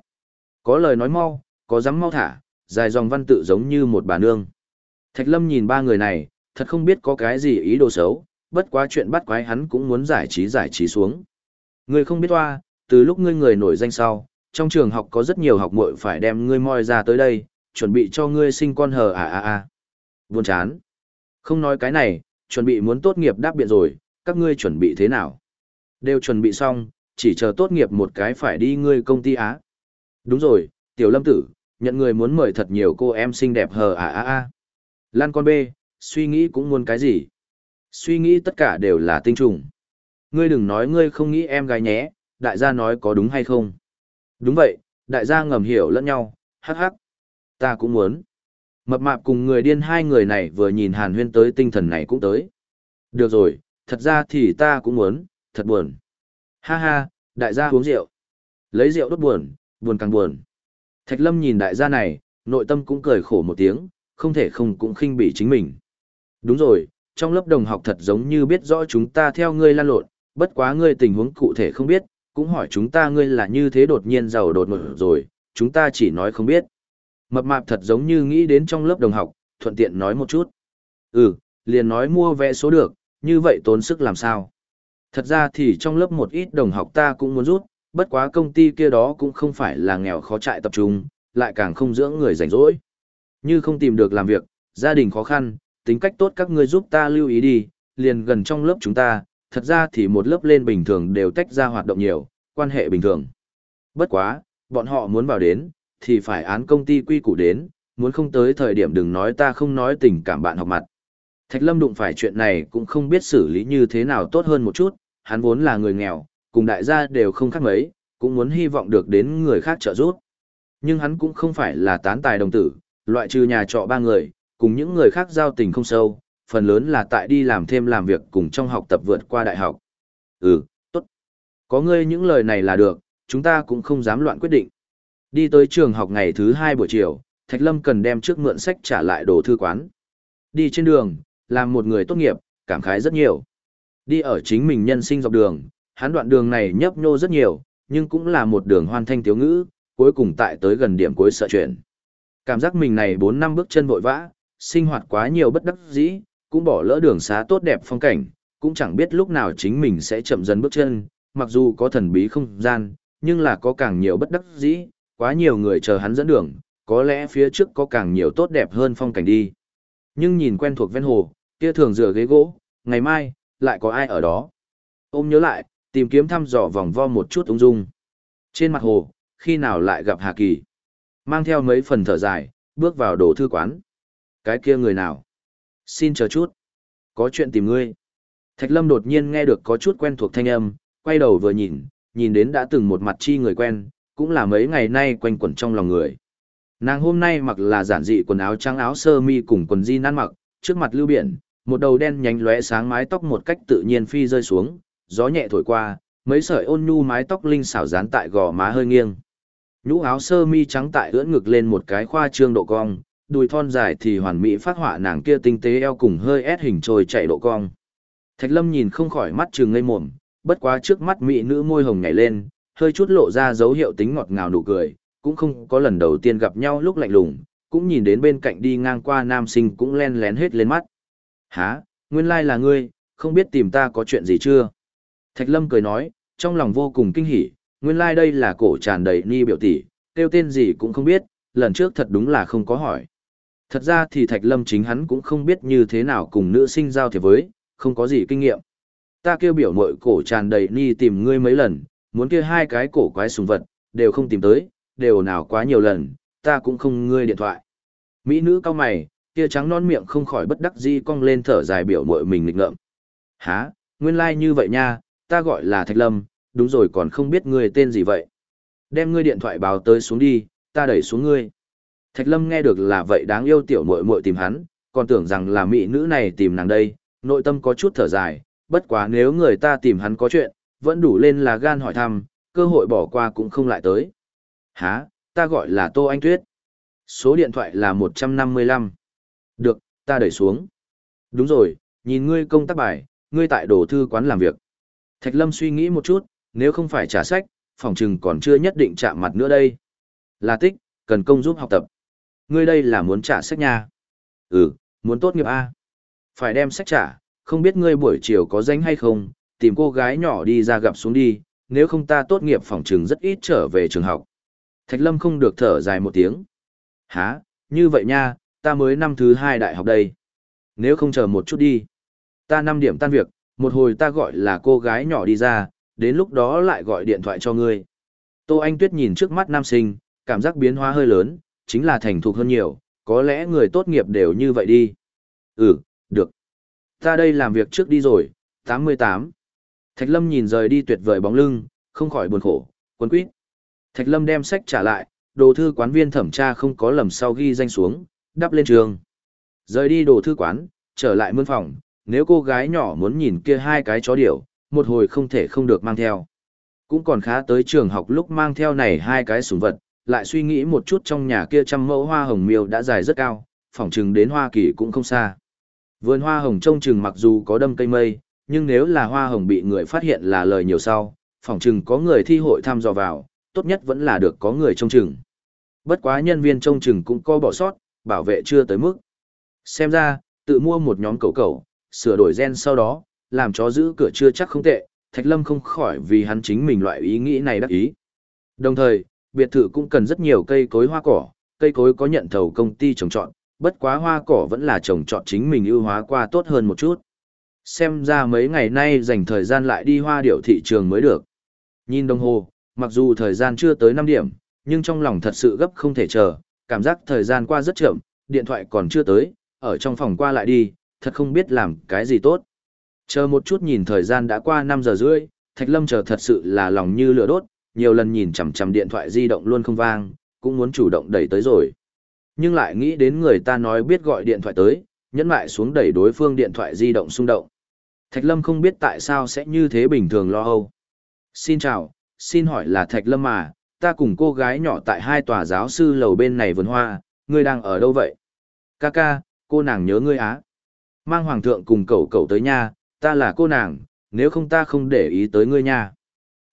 Có lời nói mau, có dám mau thả, dài dòng văn tự giống như một bà nương. Thạch Lâm nhìn ba người này, thật không biết có cái gì ý đồ xấu, bất quá chuyện bắt quái hắn cũng muốn giải trí giải trí xuống. Ngươi không biết hoa, từ lúc ngươi người nổi danh sau, trong trường học có rất nhiều học muội phải đem ngươi moi ra tới đây, chuẩn bị cho ngươi sinh con hờ à à à. Buồn chán. Không nói cái này, chuẩn bị muốn tốt nghiệp đáp biện rồi, các ngươi chuẩn bị thế nào? Đều chuẩn bị xong, chỉ chờ tốt nghiệp một cái phải đi ngươi công ty Á. Đúng rồi, tiểu lâm tử, nhận người muốn mời thật nhiều cô em xinh đẹp hờ à à à. Lan con bê, suy nghĩ cũng muốn cái gì? Suy nghĩ tất cả đều là tinh trùng. Ngươi đừng nói ngươi không nghĩ em gái nhé, đại gia nói có đúng hay không? Đúng vậy, đại gia ngầm hiểu lẫn nhau, hắc hắc. Ta cũng muốn. Mập mạp cùng người điên hai người này vừa nhìn hàn huyên tới tinh thần này cũng tới. Được rồi, thật ra thì ta cũng muốn, thật buồn. Ha ha, đại gia uống rượu. Lấy rượu đốt buồn, buồn càng buồn. Thạch lâm nhìn đại gia này, nội tâm cũng cười khổ một tiếng, không thể không cũng khinh bỉ chính mình. Đúng rồi, trong lớp đồng học thật giống như biết rõ chúng ta theo ngươi lan lộn, bất quá ngươi tình huống cụ thể không biết, cũng hỏi chúng ta ngươi là như thế đột nhiên giàu đột ngột rồi, chúng ta chỉ nói không biết. Mập mạp thật giống như nghĩ đến trong lớp đồng học, thuận tiện nói một chút. Ừ, liền nói mua vé số được, như vậy tốn sức làm sao. Thật ra thì trong lớp một ít đồng học ta cũng muốn rút, bất quá công ty kia đó cũng không phải là nghèo khó trại tập trung, lại càng không dưỡng người rảnh rỗi. Như không tìm được làm việc, gia đình khó khăn, tính cách tốt các ngươi giúp ta lưu ý đi, liền gần trong lớp chúng ta, thật ra thì một lớp lên bình thường đều tách ra hoạt động nhiều, quan hệ bình thường. Bất quá, bọn họ muốn vào đến, thì phải án công ty quy củ đến, muốn không tới thời điểm đừng nói ta không nói tình cảm bạn học mặt. Thạch Lâm đụng phải chuyện này cũng không biết xử lý như thế nào tốt hơn một chút, hắn vốn là người nghèo, cùng đại gia đều không khác mấy, cũng muốn hy vọng được đến người khác trợ giúp. Nhưng hắn cũng không phải là tán tài đồng tử, loại trừ nhà trọ ba người, cùng những người khác giao tình không sâu, phần lớn là tại đi làm thêm làm việc cùng trong học tập vượt qua đại học. Ừ, tốt. Có ngươi những lời này là được, chúng ta cũng không dám loạn quyết định. Đi tới trường học ngày thứ hai buổi chiều, Thạch Lâm cần đem trước mượn sách trả lại đồ thư quán. Đi trên đường, làm một người tốt nghiệp, cảm khái rất nhiều. Đi ở chính mình nhân sinh dọc đường, hắn đoạn đường này nhấp nhô rất nhiều, nhưng cũng là một đường hoan thanh thiếu ngữ, cuối cùng tại tới gần điểm cuối sợ chuyện. Cảm giác mình này 4 năm bước chân vội vã, sinh hoạt quá nhiều bất đắc dĩ, cũng bỏ lỡ đường xá tốt đẹp phong cảnh, cũng chẳng biết lúc nào chính mình sẽ chậm dần bước chân, mặc dù có thần bí không gian, nhưng là có càng nhiều bất đắc dĩ, quá nhiều người chờ hắn dẫn đường, có lẽ phía trước có càng nhiều tốt đẹp hơn phong cảnh đi. Nhưng nhìn quen thuộc ven hồ, kia thường rửa ghế gỗ, ngày mai, lại có ai ở đó. Ôm nhớ lại, tìm kiếm thăm dò vòng vo một chút ung dung. Trên mặt hồ, khi nào lại gặp Hà Kỳ. Mang theo mấy phần thở dài, bước vào đồ thư quán. Cái kia người nào? Xin chờ chút. Có chuyện tìm ngươi. Thạch Lâm đột nhiên nghe được có chút quen thuộc thanh âm, quay đầu vừa nhìn, nhìn đến đã từng một mặt chi người quen, cũng là mấy ngày nay quanh quẩn trong lòng người. Nàng hôm nay mặc là giản dị quần áo trắng áo sơ mi cùng quần jean ăn mặc, trước mặt lưu biển, một đầu đen nhánh lóe sáng mái tóc một cách tự nhiên phi rơi xuống, gió nhẹ thổi qua, mấy sợi ôn nhu mái tóc linh xảo dán tại gò má hơi nghiêng. Nhũ áo sơ mi trắng tại ưỡn ngực lên một cái khoa trương độ cong, đùi thon dài thì hoàn mỹ phát họa nàng kia tinh tế eo cùng hơi ép hình trồi chạy độ cong. Thạch Lâm nhìn không khỏi mắt trừng ngây mồm, bất quá trước mắt mỹ nữ môi hồng nhảy lên, hơi chút lộ ra dấu hiệu tính ngọt ngào nụ cười, cũng không có lần đầu tiên gặp nhau lúc lạnh lùng, cũng nhìn đến bên cạnh đi ngang qua nam sinh cũng len lén hết lên mắt. Hả, nguyên lai là ngươi, không biết tìm ta có chuyện gì chưa? Thạch Lâm cười nói, trong lòng vô cùng kinh hỉ, nguyên lai đây là cổ tràn đầy ni biểu tỷ, tiêu tên gì cũng không biết, lần trước thật đúng là không có hỏi. Thật ra thì Thạch Lâm chính hắn cũng không biết như thế nào cùng nữ sinh giao thiệp với, không có gì kinh nghiệm. Ta kêu biểu mội cổ tràn đầy ni tìm ngươi mấy lần, muốn kia hai cái cổ quái sùng vật, đều không tìm tới, đều nào quá nhiều lần, ta cũng không ngươi điện thoại. Mỹ nữ cao mày, kia trắng non miệng không khỏi bất đắc dĩ cong lên thở dài biểu mội mình nghịch ngợm. Hả, nguyên lai like như vậy nha, ta gọi là Thạch Lâm, đúng rồi còn không biết ngươi tên gì vậy. Đem ngươi điện thoại báo tới xuống đi, ta đẩy xuống ngươi. Thạch Lâm nghe được là vậy đáng yêu tiểu muội muội tìm hắn, còn tưởng rằng là mỹ nữ này tìm nàng đây, nội tâm có chút thở dài, bất quá nếu người ta tìm hắn có chuyện, vẫn đủ lên là gan hỏi thăm, cơ hội bỏ qua cũng không lại tới. Hả, ta gọi là Tô Anh Tuyết. Số điện thoại là 155. Được, ta đẩy xuống. Đúng rồi, nhìn ngươi công tác bài, ngươi tại đồ thư quán làm việc. Thạch Lâm suy nghĩ một chút, nếu không phải trả sách, phòng trừng còn chưa nhất định chạm mặt nữa đây. Là tích, cần công giúp học tập. Ngươi đây là muốn trả sách nha. Ừ, muốn tốt nghiệp A. Phải đem sách trả, không biết ngươi buổi chiều có danh hay không, tìm cô gái nhỏ đi ra gặp xuống đi, nếu không ta tốt nghiệp phòng trường rất ít trở về trường học. Thạch Lâm không được thở dài một tiếng. Hả, như vậy nha, ta mới năm thứ hai đại học đây. Nếu không chờ một chút đi. Ta năm điểm tan việc, một hồi ta gọi là cô gái nhỏ đi ra, đến lúc đó lại gọi điện thoại cho ngươi. Tô Anh Tuyết nhìn trước mắt nam sinh, cảm giác biến hóa hơi lớn, chính là thành thục hơn nhiều, có lẽ người tốt nghiệp đều như vậy đi. Ừ, được. Ta đây làm việc trước đi rồi, 88. Thạch Lâm nhìn rời đi tuyệt vời bóng lưng, không khỏi buồn khổ, quân quýt. Thạch Lâm đem sách trả lại, đồ thư quán viên thẩm tra không có lầm sau ghi danh xuống, đắp lên trường. Rời đi đồ thư quán, trở lại mươn phòng, nếu cô gái nhỏ muốn nhìn kia hai cái chó điểu, một hồi không thể không được mang theo. Cũng còn khá tới trường học lúc mang theo này hai cái súng vật, lại suy nghĩ một chút trong nhà kia trăm mẫu hoa hồng miêu đã dài rất cao, phỏng chừng đến Hoa Kỳ cũng không xa. Vườn hoa hồng trông chừng mặc dù có đâm cây mây, nhưng nếu là hoa hồng bị người phát hiện là lời nhiều sau, phỏng chừng có người thi hội tham dò vào, tốt nhất vẫn là được có người trông chừng. Bất quá nhân viên trông chừng cũng có bỏ sót, bảo vệ chưa tới mức. Xem ra, tự mua một nhóm cẩu cẩu, sửa đổi gen sau đó, làm chó giữ cửa chưa chắc không tệ, Thạch Lâm không khỏi vì hắn chính mình loại ý nghĩ này đắc ý. Đồng thời, biệt thự cũng cần rất nhiều cây cối hoa cỏ, cây cối có nhận thầu công ty trồng trọt, bất quá hoa cỏ vẫn là trồng trọt chính mình ưu hóa qua tốt hơn một chút. Xem ra mấy ngày nay dành thời gian lại đi hoa điệu thị trường mới được. Nhìn đồng hồ, mặc dù thời gian chưa tới 5 điểm, nhưng trong lòng thật sự gấp không thể chờ, cảm giác thời gian qua rất chậm, điện thoại còn chưa tới, ở trong phòng qua lại đi, thật không biết làm cái gì tốt. Chờ một chút nhìn thời gian đã qua 5 giờ rưỡi, Thạch Lâm chờ thật sự là lòng như lửa đốt, nhiều lần nhìn chằm chằm điện thoại di động luôn không vang, cũng muốn chủ động đẩy tới rồi. Nhưng lại nghĩ đến người ta nói biết gọi điện thoại tới, nhẫn lại xuống đẩy đối phương điện thoại di động xung động. Thạch Lâm không biết tại sao sẽ như thế bình thường lo âu. Xin chào, xin hỏi là Thạch Lâm mà, ta cùng cô gái nhỏ tại hai tòa giáo sư lầu bên này vườn hoa, ngươi đang ở đâu vậy? Ca ca, cô nàng nhớ ngươi á. Mang hoàng thượng cùng cậu cậu tới nha, ta là cô nàng, nếu không ta không để ý tới ngươi nha.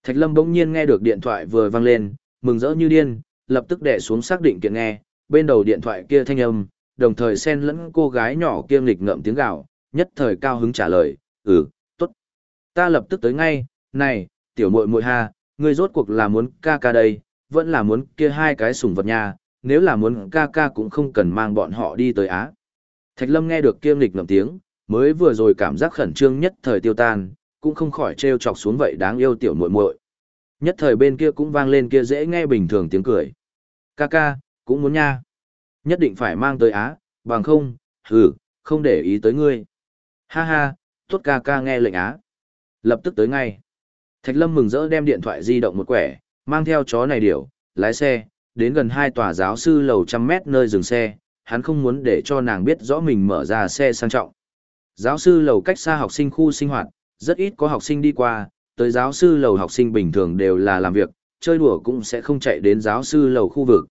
Thạch Lâm bỗng nhiên nghe được điện thoại vừa vang lên, mừng rỡ như điên, lập tức đè xuống xác định kiện nghe, bên đầu điện thoại kia thanh âm, đồng thời xen lẫn cô gái nhỏ kia nghịch ngợm tiếng gào, nhất thời cao hứng trả lời, "Ừ, tốt. Ta lập tức tới ngay, này, tiểu muội muội ha, ngươi rốt cuộc là muốn ca ca đây, vẫn là muốn kia hai cái sủng vật nha, nếu là muốn ca ca cũng không cần mang bọn họ đi tới Á." Thạch Lâm nghe được kia nghịch ngợm tiếng, mới vừa rồi cảm giác khẩn trương nhất thời tiêu tan, cũng không khỏi trêu chọc xuống vậy đáng yêu tiểu muội muội. Nhất thời bên kia cũng vang lên kia dễ nghe bình thường tiếng cười. Ca ca, cũng muốn nha. Nhất định phải mang tới Á, bằng không, hừ, không để ý tới ngươi. Ha ha, tốt ca ca nghe lệnh Á. Lập tức tới ngay. Thạch Lâm mừng rỡ đem điện thoại di động một quẻ, mang theo chó này điểu, lái xe, đến gần hai tòa giáo sư lầu trăm mét nơi dừng xe, hắn không muốn để cho nàng biết rõ mình mở ra xe sang trọng. Giáo sư lầu cách xa học sinh khu sinh hoạt, rất ít có học sinh đi qua, tới giáo sư lầu học sinh bình thường đều là làm việc, chơi đùa cũng sẽ không chạy đến giáo sư lầu khu vực.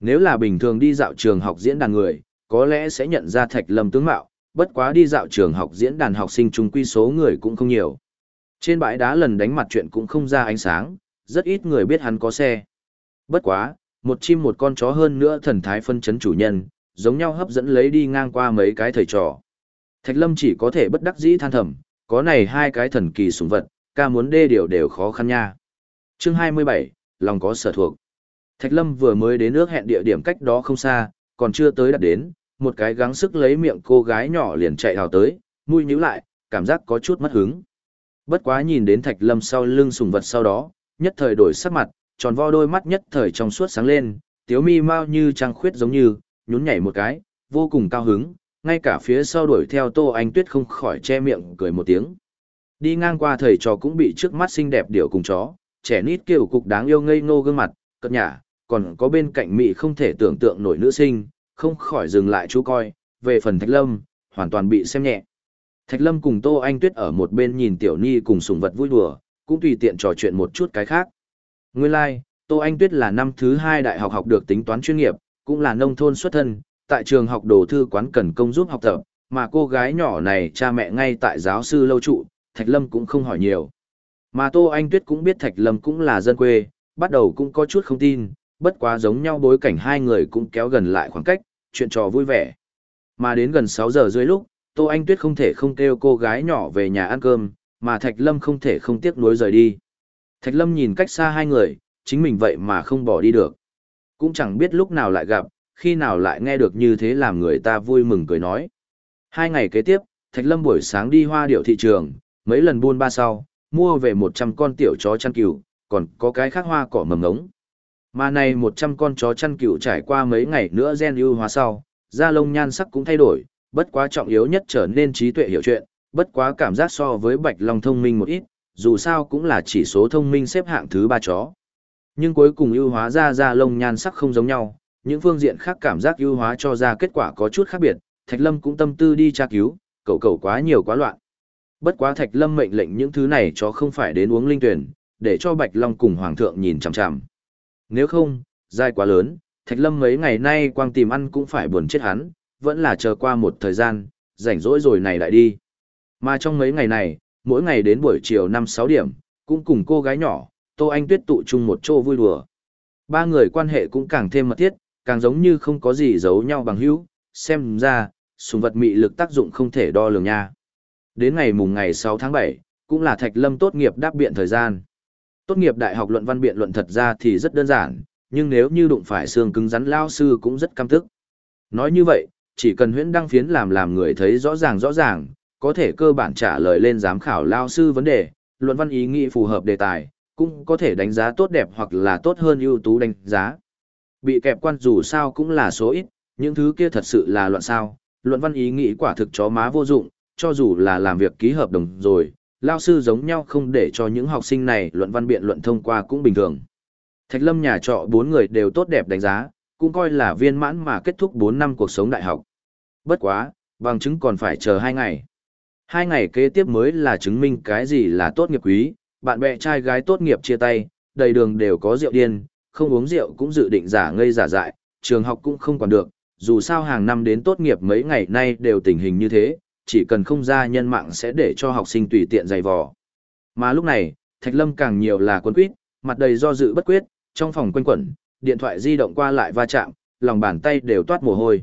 Nếu là bình thường đi dạo trường học diễn đàn người, có lẽ sẽ nhận ra Thạch Lâm tướng mạo, bất quá đi dạo trường học diễn đàn học sinh trung quy số người cũng không nhiều. Trên bãi đá lần đánh mặt chuyện cũng không ra ánh sáng, rất ít người biết hắn có xe. Bất quá, một chim một con chó hơn nữa thần thái phân chấn chủ nhân, giống nhau hấp dẫn lấy đi ngang qua mấy cái thầy trò. Thạch Lâm chỉ có thể bất đắc dĩ than thầm, có này hai cái thần kỳ sủng vật, ca muốn đê điều đều khó khăn nha. Chương 27, lòng có sở thuộc. Thạch Lâm vừa mới đến nước hẹn địa điểm cách đó không xa, còn chưa tới đặt đến, một cái gắng sức lấy miệng cô gái nhỏ liền chạy hào tới, mũi nhíu lại, cảm giác có chút mất hứng. Bất quá nhìn đến Thạch Lâm sau lưng sùng vật sau đó, nhất thời đổi sắc mặt, tròn vo đôi mắt nhất thời trong suốt sáng lên, tiếu mi mau như trăng khuyết giống như, nhún nhảy một cái, vô cùng cao hứng, ngay cả phía sau đuổi theo Tô Anh Tuyết không khỏi che miệng cười một tiếng. Đi ngang qua thầy trò cũng bị trước mắt xinh đẹp điểu cùng chó, trẻ nít kiểu cục đáng yêu ngây ngô gương mặt, cất nhả, còn có bên cạnh mị không thể tưởng tượng nổi nữ sinh, không khỏi dừng lại chú coi, về phần Thạch Lâm, hoàn toàn bị xem nhẹ. Thạch Lâm cùng Tô Anh Tuyết ở một bên nhìn Tiểu Ni cùng sùng vật vui đùa, cũng tùy tiện trò chuyện một chút cái khác. Nguyên lai, like, Tô Anh Tuyết là năm thứ hai đại học học được tính toán chuyên nghiệp, cũng là nông thôn xuất thân, tại trường học đồ thư quán cần công giúp học tập, mà cô gái nhỏ này cha mẹ ngay tại giáo sư lâu trụ, Thạch Lâm cũng không hỏi nhiều. Mà Tô Anh Tuyết cũng biết Thạch Lâm cũng là dân quê, bắt đầu cũng có chút không tin, bất quá giống nhau bối cảnh hai người cũng kéo gần lại khoảng cách, chuyện trò vui vẻ. Mà đến gần 6 giờ dưới lúc, Tô Anh Tuyết không thể không kêu cô gái nhỏ về nhà ăn cơm, mà Thạch Lâm không thể không tiếc nuối rời đi. Thạch Lâm nhìn cách xa hai người, chính mình vậy mà không bỏ đi được. Cũng chẳng biết lúc nào lại gặp, khi nào lại nghe được như thế làm người ta vui mừng cười nói. Hai ngày kế tiếp, Thạch Lâm buổi sáng đi hoa điệu thị trường, mấy lần buôn ba sau, mua về 100 con tiểu chó chăn cừu, còn có cái khác hoa cỏ mầm ngống. Mà này 100 con chó chăn cừu trải qua mấy ngày nữa gen ưu hóa sau, da lông nhan sắc cũng thay đổi, bất quá trọng yếu nhất trở nên trí tuệ hiểu chuyện, bất quá cảm giác so với bạch long thông minh một ít, dù sao cũng là chỉ số thông minh xếp hạng thứ ba chó. Nhưng cuối cùng ưu hóa ra da lông nhan sắc không giống nhau, những phương diện khác cảm giác ưu hóa cho ra kết quả có chút khác biệt, Thạch Lâm cũng tâm tư đi tra cứu, cậu cậu quá nhiều quá loạn. Bất quá Thạch Lâm mệnh lệnh những thứ này cho không phải đến uống linh tuyển, để cho Bạch Long cùng Hoàng thượng nhìn chằm chằm. Nếu không, dai quá lớn, Thạch Lâm mấy ngày nay quang tìm ăn cũng phải buồn chết hắn, vẫn là chờ qua một thời gian, rảnh rỗi rồi này lại đi. Mà trong mấy ngày này, mỗi ngày đến buổi chiều 5-6 điểm, cũng cùng cô gái nhỏ, Tô Anh Tuyết tụ chung một chỗ vui đùa. Ba người quan hệ cũng càng thêm mật thiết, càng giống như không có gì giấu nhau bằng hữu, xem ra, sùng vật mị lực tác dụng không thể đo lường nha. Đến ngày mùng ngày 6 tháng 7, cũng là Thạch Lâm tốt nghiệp đáp biện thời gian. Tốt nghiệp đại học luận văn biện luận thật ra thì rất đơn giản, nhưng nếu như đụng phải xương cứng rắn lao sư cũng rất căm tức. Nói như vậy, chỉ cần huyễn đăng phiến làm làm người thấy rõ ràng rõ ràng, có thể cơ bản trả lời lên giám khảo lao sư vấn đề, luận văn ý nghĩ phù hợp đề tài, cũng có thể đánh giá tốt đẹp hoặc là tốt hơn ưu tú đánh giá. Bị kẹp quan dù sao cũng là số ít, những thứ kia thật sự là loạn sao, luận văn ý nghĩ quả thực chó má vô dụng, cho dù là làm việc ký hợp đồng rồi, lao sư giống nhau không để cho những học sinh này luận văn biện luận thông qua cũng bình thường. Thạch Lâm nhà trọ bốn người đều tốt đẹp đánh giá, cũng coi là viên mãn mà kết thúc 4 năm cuộc sống đại học. Bất quá, Bằng chứng còn phải chờ hai ngày. Hai ngày kế tiếp mới là chứng minh cái gì là tốt nghiệp quý, bạn bè trai gái tốt nghiệp chia tay, đầy đường đều có rượu điên, không uống rượu cũng dự định giả ngây giả dại, trường học cũng không còn được, dù sao hàng năm đến tốt nghiệp mấy ngày nay đều tình hình như thế, chỉ cần không ra nhân mạng sẽ để cho học sinh tùy tiện dày vò. Mà lúc này, Thạch Lâm càng nhiều là quân quyết, mặt đầy do dự bất quyết, trong phòng quanh quẩn, điện thoại di động qua lại va chạm, lòng bàn tay đều toát mồ hôi.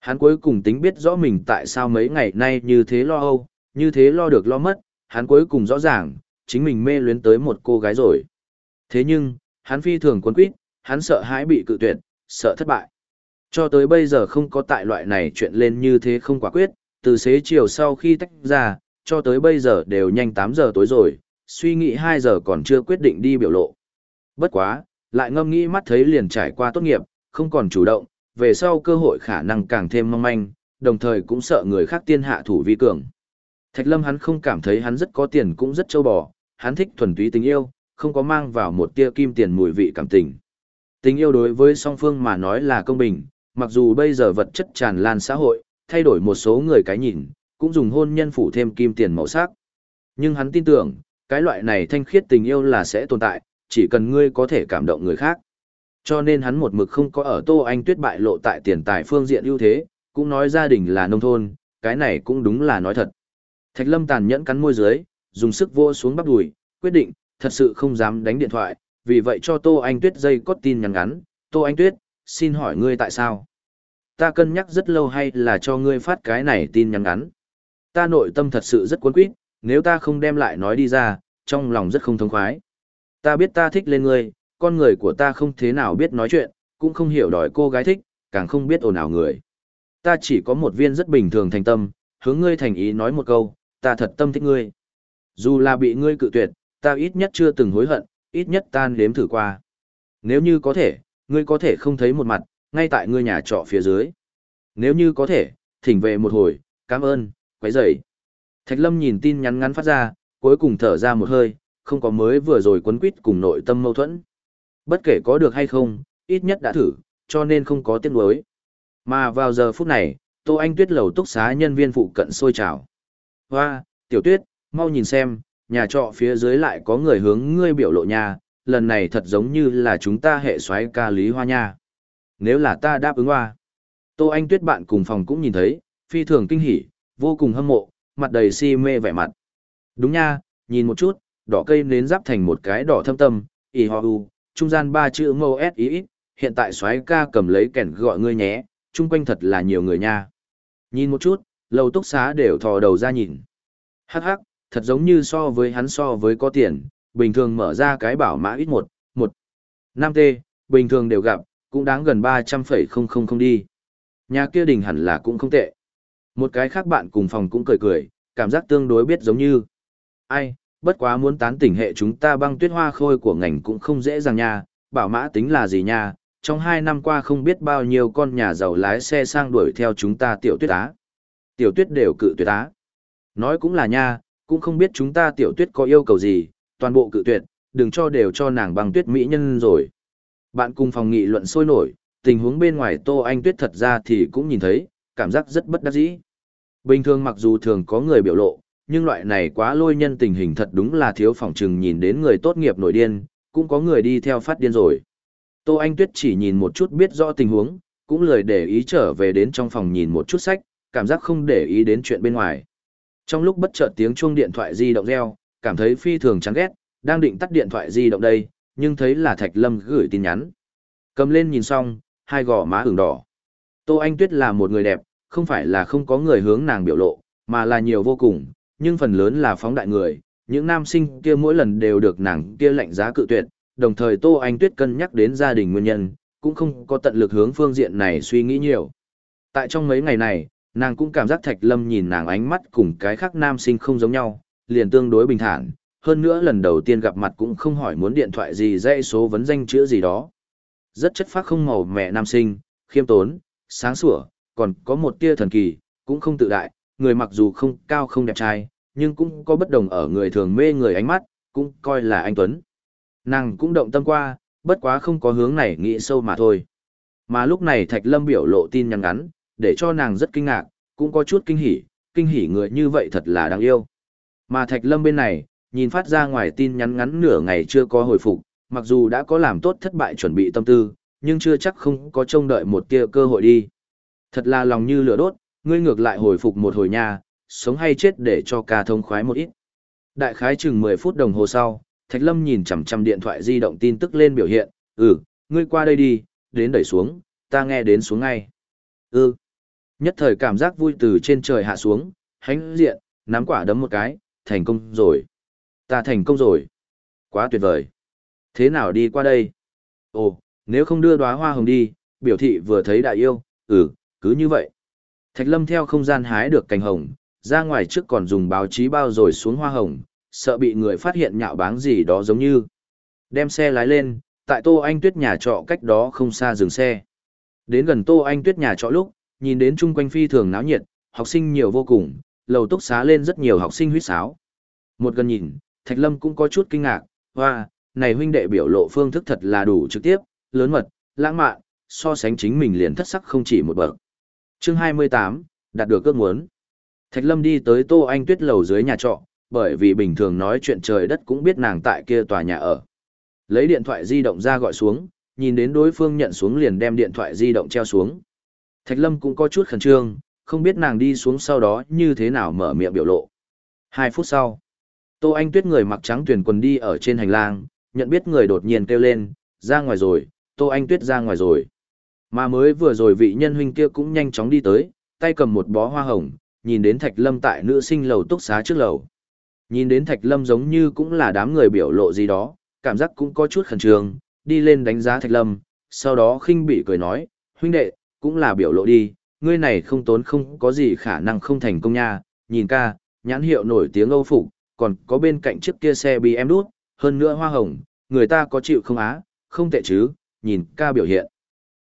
Hắn cuối cùng tính biết rõ mình tại sao mấy ngày nay như thế lo âu, như thế lo được lo mất, hắn cuối cùng rõ ràng, chính mình mê luyến tới một cô gái rồi. Thế nhưng, hắn phi thường cuốn quýt, hắn sợ hãi bị cự tuyệt, sợ thất bại. Cho tới bây giờ không có tại loại này chuyện lên như thế không quả quyết, từ xế chiều sau khi tách ra, cho tới bây giờ đều nhanh 8 giờ tối rồi, suy nghĩ 2 giờ còn chưa quyết định đi biểu lộ. Bất quá, lại ngâm nghĩ mắt thấy liền trải qua tốt nghiệp, không còn chủ động, về sau cơ hội khả năng càng thêm mong manh, đồng thời cũng sợ người khác tiên hạ thủ vi cường. Thạch Lâm hắn không cảm thấy hắn rất có tiền cũng rất châu bò, hắn thích thuần túy tình yêu, không có mang vào một tia kim tiền mùi vị cảm tình. Tình yêu đối với song phương mà nói là công bình, mặc dù bây giờ vật chất tràn lan xã hội, thay đổi một số người cái nhìn, cũng dùng hôn nhân phủ thêm kim tiền màu sắc. Nhưng hắn tin tưởng, cái loại này thanh khiết tình yêu là sẽ tồn tại, chỉ cần ngươi có thể cảm động người khác. Cho nên hắn một mực không có ở Tô Anh Tuyết bại lộ tại tiền tài phương diện ưu thế, cũng nói gia đình là nông thôn, cái này cũng đúng là nói thật. Thạch Lâm tàn nhẫn cắn môi dưới, dùng sức vô xuống bắp đùi, quyết định, thật sự không dám đánh điện thoại, vì vậy cho Tô Anh Tuyết dây cốt tin nhắn ngắn, Tô Anh Tuyết, xin hỏi ngươi tại sao? Ta cân nhắc rất lâu hay là cho ngươi phát cái này tin nhắn ngắn. Ta nội tâm thật sự rất cuốn quýt, nếu ta không đem lại nói đi ra, trong lòng rất không thông khoái. Ta biết ta thích lên ngươi, con người của ta không thế nào biết nói chuyện, cũng không hiểu đòi cô gái thích, càng không biết ồn ào người. Ta chỉ có một viên rất bình thường thành tâm, hướng ngươi thành ý nói một câu, ta thật tâm thích ngươi. Dù là bị ngươi cự tuyệt, ta ít nhất chưa từng hối hận, ít nhất ta nếm thử qua. Nếu như có thể, ngươi có thể không thấy một mặt, ngay tại ngươi nhà trọ phía dưới. Nếu như có thể, thỉnh về một hồi, cảm ơn, quấy rầy. Thạch Lâm nhìn tin nhắn ngắn phát ra, cuối cùng thở ra một hơi, không có mới vừa rồi quấn quýt cùng nội tâm mâu thuẫn. Bất kể có được hay không, ít nhất đã thử, cho nên không có tiếc nuối. Mà vào giờ phút này, Tô Anh Tuyết lầu túc xá nhân viên phụ cận sôi trào. Hoa, tiểu tuyết, mau nhìn xem, nhà trọ phía dưới lại có người hướng ngươi biểu lộ nhà, lần này thật giống như là chúng ta hệ xoáy ca lý hoa nha. Nếu là ta đáp ứng hoa. Tô Anh Tuyết bạn cùng phòng cũng nhìn thấy, phi thường kinh hỉ, vô cùng hâm mộ, mặt đầy si mê vẻ mặt. Đúng nha, nhìn một chút, đỏ cây nến giáp thành một cái đỏ thâm tâm, y ho u, trung gian ba chữ mâu s ý hiện tại xoáy ca cầm lấy kẻn gọi ngươi nhé, chung quanh thật là nhiều người nha. Nhìn một chút, lầu túc xá đều thò đầu ra nhìn. Hắc hắc, thật giống như so với hắn so với có tiền, bình thường mở ra cái bảo mã ít một, một. năm t bình thường đều gặp, cũng đáng gần ba trăm phẩy không không không đi. Nhà kia đình hẳn là cũng không tệ. Một cái khác bạn cùng phòng cũng cười cười, cảm giác tương đối biết giống như. Ai, bất quá muốn tán tỉnh hệ chúng ta băng tuyết hoa khôi của ngành cũng không dễ dàng nha, bảo mã tính là gì nha, trong hai năm qua không biết bao nhiêu con nhà giàu lái xe sang đuổi theo chúng ta tiểu tuyết á. Tiểu tuyết đều cự tuyệt á. Nói cũng là nha, cũng không biết chúng ta tiểu tuyết có yêu cầu gì, toàn bộ cự tuyệt, đừng cho đều cho nàng băng tuyết mỹ nhân rồi. Bạn cùng phòng nghị luận sôi nổi, tình huống bên ngoài Tô Anh Tuyết thật ra thì cũng nhìn thấy, cảm giác rất bất đắc dĩ. Bình thường mặc dù thường có người biểu lộ, nhưng loại này quá lôi nhân tình hình thật đúng là thiếu phòng trừng nhìn đến người tốt nghiệp nổi điên, cũng có người đi theo phát điên rồi. Tô Anh Tuyết chỉ nhìn một chút biết rõ tình huống, cũng lời để ý trở về đến trong phòng nhìn một chút sách, cảm giác không để ý đến chuyện bên ngoài. Trong lúc bất chợt tiếng chuông điện thoại di động reo, cảm thấy phi thường chán ghét, đang định tắt điện thoại di động đây, nhưng thấy là Thạch Lâm gửi tin nhắn. Cầm lên nhìn xong, hai gò má ửng đỏ. Tô Anh Tuyết là một người đẹp, không phải là không có người hướng nàng biểu lộ, mà là nhiều vô cùng, nhưng phần lớn là phóng đại người. Những nam sinh kia mỗi lần đều được nàng kia lạnh giá cự tuyệt, đồng thời Tô Anh Tuyết cân nhắc đến gia đình nguyên nhân, cũng không có tận lực hướng phương diện này suy nghĩ nhiều. Tại trong mấy ngày này, nàng cũng cảm giác Thạch Lâm nhìn nàng ánh mắt cùng cái khác nam sinh không giống nhau, liền tương đối bình thản, hơn nữa lần đầu tiên gặp mặt cũng không hỏi muốn điện thoại gì dãy số vấn danh chữa gì đó. Rất chất phác không màu mẹ nam sinh, khiêm tốn, sáng sủa, còn có một tia thần kỳ, cũng không tự đại, người mặc dù không cao không đẹp trai, nhưng cũng có bất đồng ở người thường mê người ánh mắt, cũng coi là anh Tuấn. Nàng cũng động tâm qua, bất quá không có hướng này nghĩ sâu mà thôi. Mà lúc này Thạch Lâm biểu lộ tin nhắn ngắn, để cho nàng rất kinh ngạc, cũng có chút kinh hỉ, kinh hỉ người như vậy thật là đáng yêu. Mà Thạch Lâm bên này, nhìn phát ra ngoài tin nhắn ngắn nửa ngày chưa có hồi phục, mặc dù đã có làm tốt thất bại chuẩn bị tâm tư, nhưng chưa chắc không có trông đợi một tia cơ hội đi. Thật là lòng như lửa đốt, ngươi ngược lại hồi phục một hồi nha, sống hay chết để cho ca thông khoái một ít. Đại khái chừng 10 phút đồng hồ sau, Thạch Lâm nhìn chằm chằm điện thoại di động tin tức lên biểu hiện, "Ừ, ngươi qua đây đi, đến đẩy xuống, ta nghe đến xuống ngay." "Ừ." Nhất thời cảm giác vui từ trên trời hạ xuống, hánh diện, nắm quả đấm một cái, thành công rồi. Ta thành công rồi. Quá tuyệt vời. Thế nào đi qua đây? Ồ, nếu không đưa đóa hoa hồng đi, biểu thị vừa thấy đại yêu, ừ, cứ như vậy. Thạch Lâm theo không gian hái được cành hồng, ra ngoài trước còn dùng báo chí bao rồi xuống hoa hồng, sợ bị người phát hiện nhạo báng gì đó giống như. Đem xe lái lên, tại Tô Anh Tuyết nhà trọ cách đó không xa dừng xe. Đến gần Tô Anh Tuyết nhà trọ lúc, nhìn đến chung quanh phi thường náo nhiệt, học sinh nhiều vô cùng, lầu túc xá lên rất nhiều học sinh huýt sáo. Một gần nhìn, Thạch Lâm cũng có chút kinh ngạc, hoa, này huynh đệ biểu lộ phương thức thật là đủ trực tiếp, lớn mật, lãng mạn, so sánh chính mình liền thất sắc không chỉ một bậc. Chương 28, đạt được ước muốn. Thạch Lâm đi tới Tô Anh Tuyết lầu dưới nhà trọ, bởi vì bình thường nói chuyện trời đất cũng biết nàng tại kia tòa nhà ở. Lấy điện thoại di động ra gọi xuống, nhìn đến đối phương nhận xuống liền đem điện thoại di động treo xuống. Thạch Lâm cũng có chút khẩn trương, không biết nàng đi xuống sau đó như thế nào mở miệng biểu lộ. Hai phút sau, Tô Anh Tuyết người mặc trắng tuyển quần đi ở trên hành lang, nhận biết người đột nhiên kêu lên, ra ngoài rồi, Tô Anh Tuyết ra ngoài rồi. Mà mới vừa rồi vị nhân huynh kia cũng nhanh chóng đi tới, tay cầm một bó hoa hồng, nhìn đến Thạch Lâm tại nữ sinh lầu túc xá trước lầu. Nhìn đến Thạch Lâm giống như cũng là đám người biểu lộ gì đó, cảm giác cũng có chút khẩn trương, đi lên đánh giá Thạch Lâm, sau đó khinh bị cười nói, huynh đệ, cũng là biểu lộ đi, ngươi này không tốn không có gì khả năng không thành công nha, nhìn ca, nhãn hiệu nổi tiếng Âu Phục, còn có bên cạnh chiếc kia xe bị em đút, hơn nữa hoa hồng, người ta có chịu không á, không tệ chứ, nhìn ca biểu hiện.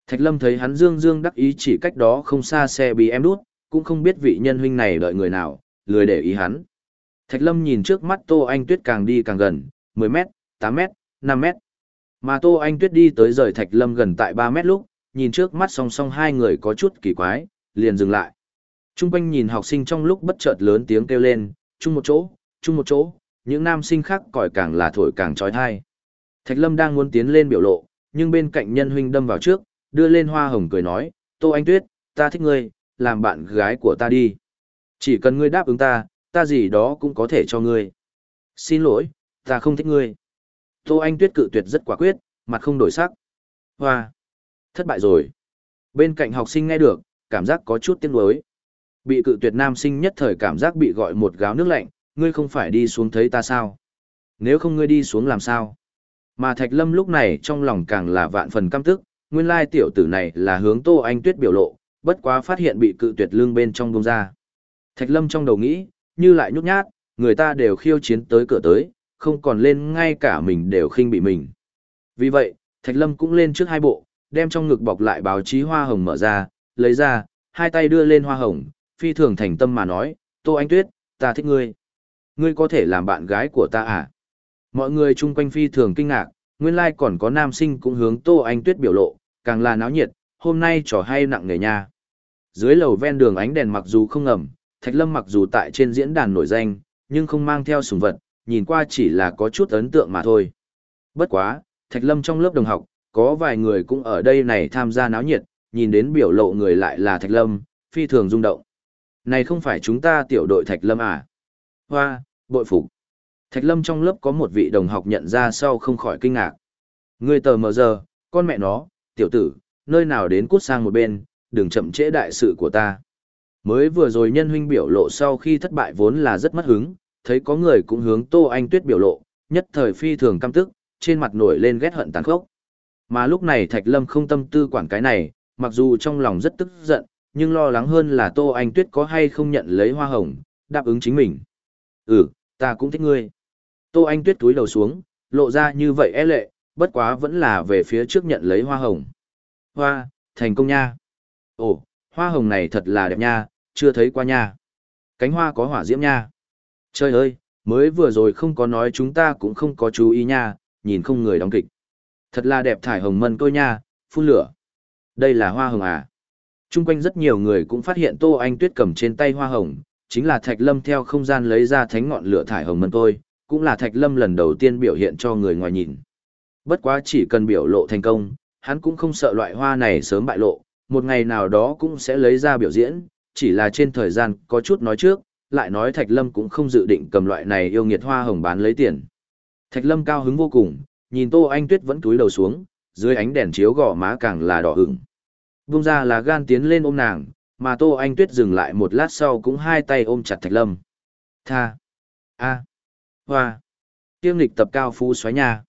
Thạch Lâm thấy hắn dương dương đắc ý chỉ cách đó không xa xe bị em đút, cũng không biết vị nhân huynh này đợi người nào, lười để ý hắn. Thạch Lâm nhìn trước mắt Tô Anh Tuyết càng đi càng gần, 10 mét, 8 mét, 5 mét. Mà Tô Anh Tuyết đi tới rời Thạch Lâm gần tại 3 mét lúc, nhìn trước mắt song song hai người có chút kỳ quái, liền dừng lại. Trung quanh nhìn học sinh trong lúc bất chợt lớn tiếng kêu lên, chung một chỗ, chung một chỗ, những nam sinh khác còi càng là thổi càng trói thai. Thạch Lâm đang muốn tiến lên biểu lộ, nhưng bên cạnh nhân huynh đâm vào trước, đưa lên hoa hồng cười nói, Tô Anh Tuyết, ta thích ngươi, làm bạn gái của ta đi. Chỉ cần ngươi đáp ứng ta, ta gì đó cũng có thể cho ngươi. Xin lỗi, ta không thích ngươi. Tô Anh Tuyết cự tuyệt rất quả quyết, mặt không đổi sắc. Hoa! Thất bại rồi. Bên cạnh học sinh nghe được, cảm giác có chút tiếc nuối. Bị cự tuyệt nam sinh nhất thời cảm giác bị gọi một gáo nước lạnh, ngươi không phải đi xuống thấy ta sao? Nếu không ngươi đi xuống làm sao? Mà Thạch Lâm lúc này trong lòng càng là vạn phần căm tức, nguyên lai tiểu tử này là hướng Tô Anh Tuyết biểu lộ, bất quá phát hiện bị cự tuyệt lương bên trong bông ra. Thạch Lâm trong đầu nghĩ, như lại nhút nhát, người ta đều khiêu chiến tới cửa tới, không còn lên ngay cả mình đều khinh bị mình. Vì vậy, Thạch Lâm cũng lên trước hai bộ, đem trong ngực bọc lại báo chí hoa hồng mở ra, lấy ra, hai tay đưa lên hoa hồng, phi thường thành tâm mà nói, Tô Anh Tuyết, ta thích ngươi. Ngươi có thể làm bạn gái của ta à? Mọi người chung quanh phi thường kinh ngạc, nguyên lai like còn có nam sinh cũng hướng Tô Anh Tuyết biểu lộ, càng là náo nhiệt, hôm nay trò hay nặng nề nha. Dưới lầu ven đường ánh đèn mặc dù không ngầm, Thạch Lâm mặc dù tại trên diễn đàn nổi danh, nhưng không mang theo sùng vật, nhìn qua chỉ là có chút ấn tượng mà thôi. Bất quá, Thạch Lâm trong lớp đồng học, có vài người cũng ở đây này tham gia náo nhiệt, nhìn đến biểu lộ người lại là Thạch Lâm, phi thường rung động. Này không phải chúng ta tiểu đội Thạch Lâm à? Hoa, bội phục. Thạch Lâm trong lớp có một vị đồng học nhận ra sau không khỏi kinh ngạc. Người tờ mờ giờ, con mẹ nó, tiểu tử, nơi nào đến cút sang một bên, đừng chậm trễ đại sự của ta. Mới vừa rồi nhân huynh biểu lộ sau khi thất bại vốn là rất mất hứng, thấy có người cũng hướng Tô Anh Tuyết biểu lộ, nhất thời phi thường căm tức, trên mặt nổi lên ghét hận tàn khốc. Mà lúc này Thạch Lâm không tâm tư quản cái này, mặc dù trong lòng rất tức giận, nhưng lo lắng hơn là Tô Anh Tuyết có hay không nhận lấy hoa hồng, đáp ứng chính mình. Ừ, ta cũng thích ngươi. Tô Anh Tuyết túi đầu xuống, lộ ra như vậy e lệ, bất quá vẫn là về phía trước nhận lấy hoa hồng. Hoa, thành công nha. Ồ, hoa hồng này thật là đẹp nha, chưa thấy qua nha. Cánh hoa có hỏa diễm nha. Trời ơi, mới vừa rồi không có nói chúng ta cũng không có chú ý nha, nhìn không người đóng kịch. Thật là đẹp thải hồng mân tôi nha, phun lửa. Đây là hoa hồng à? Trung quanh rất nhiều người cũng phát hiện Tô Anh Tuyết cầm trên tay hoa hồng, chính là Thạch Lâm theo không gian lấy ra thánh ngọn lửa thải hồng mân tôi, cũng là Thạch Lâm lần đầu tiên biểu hiện cho người ngoài nhìn. Bất quá chỉ cần biểu lộ thành công, hắn cũng không sợ loại hoa này sớm bại lộ, một ngày nào đó cũng sẽ lấy ra biểu diễn, chỉ là trên thời gian có chút nói trước, lại nói Thạch Lâm cũng không dự định cầm loại này yêu nghiệt hoa hồng bán lấy tiền. Thạch Lâm cao hứng vô cùng, nhìn Tô Anh Tuyết vẫn túi đầu xuống, dưới ánh đèn chiếu gò má càng là đỏ ửng. Bung ra là gan tiến lên ôm nàng, mà Tô Anh Tuyết dừng lại một lát sau cũng hai tay ôm chặt Thạch Lâm. Tha. A. Hoa. Tiêm lịch tập cao phú xoáy nhà.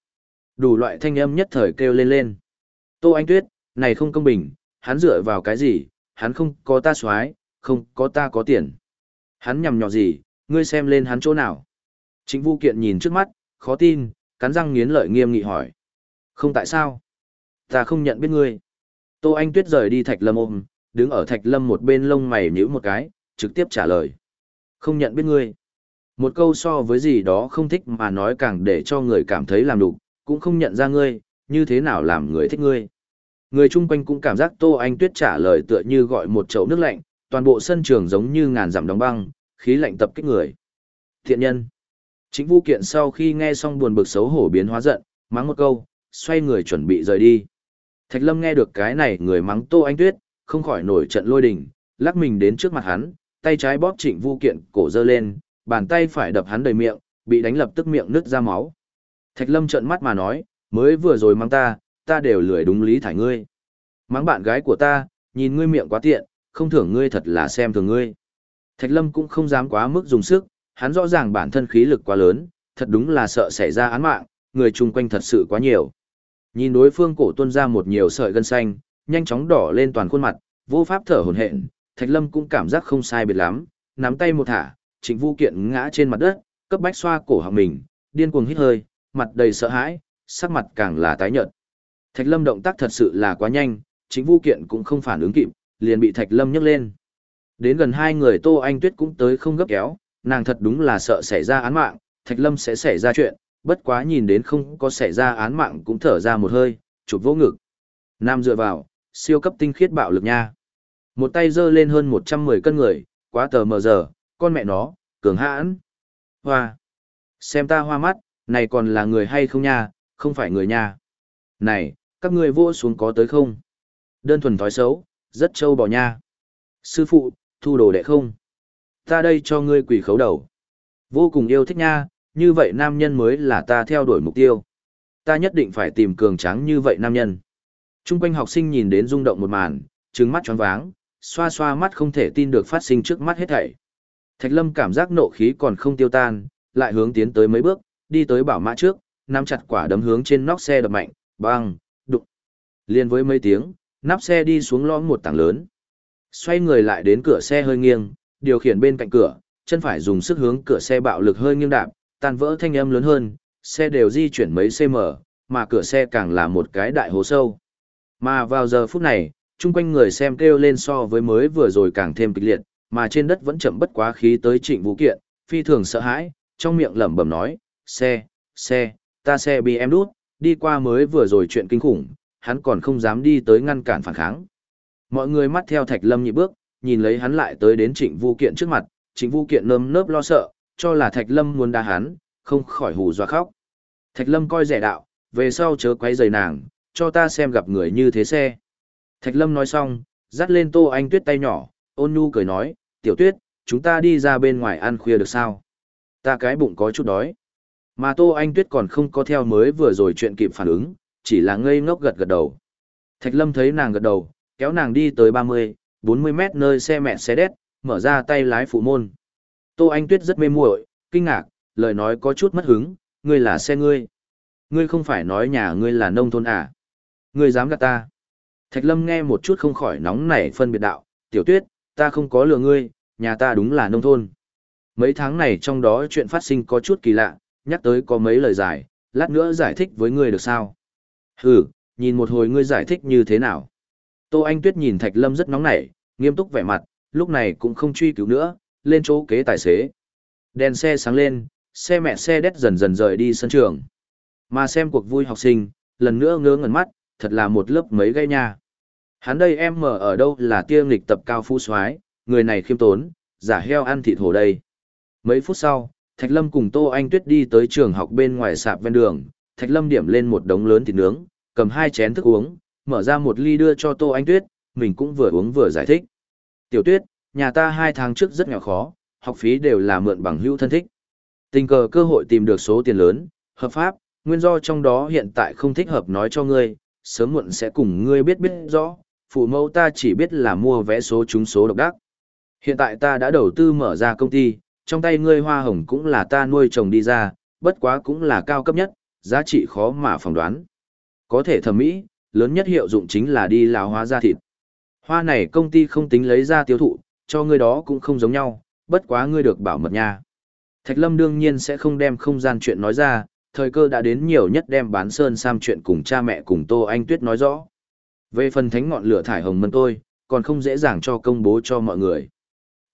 Đủ loại thanh âm nhất thời kêu lên lên. Tô Anh Tuyết, này không công bình, hắn dựa vào cái gì, hắn không có ta xoáy, không có ta có tiền. Hắn nhầm nhỏ gì, ngươi xem lên hắn chỗ nào. Chính Vu Kiện nhìn trước mắt, khó tin, cắn răng nghiến lợi nghiêm nghị hỏi. Không tại sao? Ta không nhận biết ngươi. Tô Anh Tuyết rời đi Thạch Lâm ôm, đứng ở Thạch Lâm một bên lông mày nhíu một cái, trực tiếp trả lời. Không nhận biết ngươi. Một câu so với gì đó không thích mà nói càng để cho người cảm thấy làm đủ, cũng không nhận ra ngươi, như thế nào làm người thích ngươi. Người chung quanh cũng cảm giác Tô Anh Tuyết trả lời tựa như gọi một chậu nước lạnh, toàn bộ sân trường giống như ngàn dặm đóng băng, khí lạnh tập kích người. Thiện nhân. Chính Vũ Kiện sau khi nghe xong buồn bực xấu hổ biến hóa giận, mắng một câu, xoay người chuẩn bị rời đi. Thạch Lâm nghe được cái này người mắng Tô Anh Tuyết, không khỏi nổi trận lôi đình, lắc mình đến trước mặt hắn, tay trái bóp Trịnh Vũ Kiện cổ dơ lên, bàn tay phải đập hắn đầy miệng, bị đánh lập tức miệng nứt ra máu. Thạch Lâm trợn mắt mà nói, mới vừa rồi mắng ta, ta đều lười đúng lý thải ngươi. Mắng bạn gái của ta, nhìn ngươi miệng quá tiện, không thưởng ngươi thật là xem thường ngươi. Thạch Lâm cũng không dám quá mức dùng sức, hắn rõ ràng bản thân khí lực quá lớn, thật đúng là sợ xảy ra án mạng, người chung quanh thật sự quá nhiều. Nhìn đối phương cổ tuôn ra một nhiều sợi gân xanh, nhanh chóng đỏ lên toàn khuôn mặt, vô pháp thở hổn hển, Thạch Lâm cũng cảm giác không sai biệt lắm, nắm tay một thả, Trịnh Vũ Kiện ngã trên mặt đất, cấp bách xoa cổ họng mình, điên cuồng hít hơi, mặt đầy sợ hãi, sắc mặt càng là tái nhợt. Thạch Lâm động tác thật sự là quá nhanh, Trịnh Vũ Kiện cũng không phản ứng kịp, liền bị Thạch Lâm nhấc lên. Đến gần hai người Tô Anh Tuyết cũng tới không gấp kéo, nàng thật đúng là sợ xảy ra án mạng, Thạch Lâm sẽ xảy ra chuyện, bất quá nhìn đến không có xảy ra án mạng cũng thở ra một hơi, chụp vỗ ngực. Nam dựa vào, siêu cấp tinh khiết bạo lực nha. Một tay giơ lên hơn 110 cân người, quá tờ mờ giờ, con mẹ nó, cường hãn. Hoa. Xem ta hoa mắt, này còn là người hay không nha, không phải người nha. Này, các ngươi vô xuống có tới không? Đơn thuần thói xấu, rất trâu bò nha. Sư phụ, thu đồ đệ không? Ta đây cho ngươi quỷ khấu đầu. Vô cùng yêu thích nha, như vậy nam nhân mới là ta theo đuổi mục tiêu. Ta nhất định phải tìm cường tráng như vậy nam nhân. Trung quanh học sinh nhìn đến rung động một màn, trừng mắt choáng váng, xoa xoa mắt không thể tin được phát sinh trước mắt hết thảy. Thạch Lâm cảm giác nộ khí còn không tiêu tan, lại hướng tiến tới mấy bước, đi tới bảo mã trước, nắm chặt quả đấm hướng trên nóc xe đập mạnh, bang, đụng. Liên với mấy tiếng, nắp xe đi xuống lõm một tảng lớn. Xoay người lại đến cửa xe hơi nghiêng, điều khiển bên cạnh cửa, chân phải dùng sức hướng cửa xe bạo lực hơi nghiêng đạp, tan vỡ thanh âm lớn hơn, xe đều di chuyển mấy cm, mà cửa xe càng là một cái đại hố sâu. Mà vào giờ phút này, chung quanh người xem kêu lên so với mới vừa rồi càng thêm kịch liệt, mà trên đất vẫn chậm bất quá khí tới trịnh vũ kiện, phi thường sợ hãi, trong miệng lẩm bẩm nói, xe, xe, ta xe bị em đút, đi qua mới vừa rồi chuyện kinh khủng, hắn còn không dám đi tới ngăn cản phản kháng. Mọi người mắt theo thạch lâm nhị bước, nhìn lấy hắn lại tới đến trịnh vu kiện trước mặt, trịnh vu kiện nơm nớp lo sợ, cho là thạch lâm muốn đa hắn, không khỏi hù dọa khóc. Thạch lâm coi rẻ đạo, về sau chớ quấy rầy nàng, cho ta xem gặp người như thế xe. Thạch lâm nói xong, dắt lên tô anh tuyết tay nhỏ, ôn nhu cười nói, tiểu tuyết, chúng ta đi ra bên ngoài ăn khuya được sao? Ta cái bụng có chút đói. Mà Tô Anh Tuyết còn không có theo mới vừa rồi chuyện kịp phản ứng, chỉ là ngây ngốc gật gật đầu. Thạch Lâm thấy nàng gật đầu, kéo nàng đi tới 30, 40 mét nơi xe mẹ xe đét, mở ra tay lái phụ môn. Tô Anh Tuyết rất mê muội, kinh ngạc, lời nói có chút mất hứng, ngươi là xe ngươi. Ngươi không phải nói nhà ngươi là nông thôn à? Ngươi dám gạt ta? Thạch Lâm nghe một chút không khỏi nóng nảy phân biệt đạo, tiểu tuyết, ta không có lừa ngươi, nhà ta đúng là nông thôn. Mấy tháng này trong đó chuyện phát sinh có chút kỳ lạ, nhắc tới có mấy lời giải, lát nữa giải thích với ngươi được sao? Hừ, nhìn một hồi ngươi giải thích như thế nào? Tô Anh Tuyết nhìn Thạch Lâm rất nóng nảy, nghiêm túc vẻ mặt, lúc này cũng không truy cứu nữa, lên chỗ kế tài xế. Đèn xe sáng lên, xe mẹ xe đét dần dần rời đi sân trường. Mà xem cuộc vui học sinh, lần nữa ngớ ngẩn mắt, thật là một lớp mấy gây nha. Hắn đây em mở ở đâu là tia nghịch tập cao phu soái người này khiêm tốn, giả heo ăn thịt hổ đây. Mấy phút sau, Thạch Lâm cùng Tô Anh Tuyết đi tới trường học bên ngoài sạp ven đường, Thạch Lâm điểm lên một đống lớn thịt nướng, cầm hai chén thức uống, mở ra một ly đưa cho Tô Anh Tuyết, mình cũng vừa uống vừa giải thích. Tiểu Tuyết, nhà ta hai tháng trước rất nghèo khó, học phí đều là mượn bằng hữu thân thích. Tình cờ cơ hội tìm được số tiền lớn, hợp pháp, nguyên do trong đó hiện tại không thích hợp nói cho ngươi, sớm muộn sẽ cùng ngươi biết biết rõ, phụ mẫu ta chỉ biết là mua vé số trúng số độc đắc. Hiện tại ta đã đầu tư mở ra công ty, trong tay ngươi hoa hồng cũng là ta nuôi trồng đi ra, bất quá cũng là cao cấp nhất, giá trị khó mà phỏng đoán. Có thể thẩm mỹ, lớn nhất hiệu dụng chính là đi lão hóa ra thịt. Hoa này công ty không tính lấy ra tiêu thụ, cho ngươi đó cũng không giống nhau, bất quá ngươi được bảo mật nha. Thạch Lâm đương nhiên sẽ không đem không gian chuyện nói ra, thời cơ đã đến nhiều nhất đem bán sơn sam chuyện cùng cha mẹ cùng Tô Anh Tuyết nói rõ. Về phần thánh ngọn lửa thải hồng mân tôi, còn không dễ dàng cho công bố cho mọi người.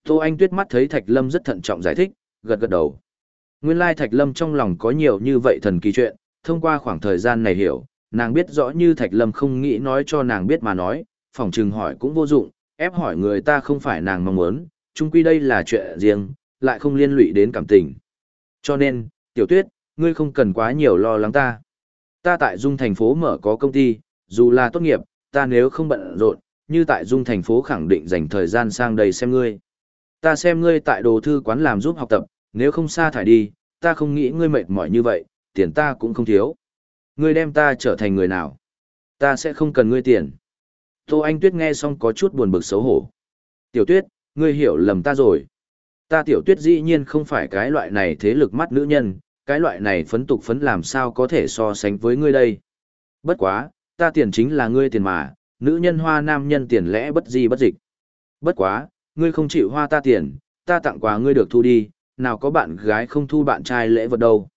Tô Anh Tuyết mắt thấy Thạch Lâm rất thận trọng giải thích, gật gật đầu. Nguyên lai Thạch Lâm trong lòng có nhiều như vậy thần kỳ chuyện, thông qua khoảng thời gian này hiểu, nàng biết rõ như Thạch Lâm không nghĩ nói cho nàng biết mà nói, phỏng chừng hỏi cũng vô dụng, ép hỏi người ta không phải nàng mong muốn, chung quy đây là chuyện riêng, lại không liên lụy đến cảm tình. Cho nên, Tiểu Tuyết, ngươi không cần quá nhiều lo lắng ta. Ta tại Dung thành phố mở có công ty, dù là tốt nghiệp, ta nếu không bận rộn, như tại Dung thành phố khẳng định dành thời gian sang đây xem ngươi. Ta xem ngươi tại đồ thư quán làm giúp học tập, nếu không xa thải đi, ta không nghĩ ngươi mệt mỏi như vậy, tiền ta cũng không thiếu. Ngươi đem ta trở thành người nào? Ta sẽ không cần ngươi tiền. Tô Anh Tuyết nghe xong có chút buồn bực xấu hổ. Tiểu Tuyết, ngươi hiểu lầm ta rồi. Ta Tiểu Tuyết dĩ nhiên không phải cái loại này thế lực mắt nữ nhân, cái loại này phấn tục phấn làm sao có thể so sánh với ngươi đây. Bất quá, ta tiền chính là ngươi tiền mà, nữ nhân hoa nam nhân tiền lẽ bất di bất dịch. Bất quá, ngươi không chịu hoa ta tiền, ta tặng quà ngươi được thu đi, nào có bạn gái không thu bạn trai lễ vật đâu.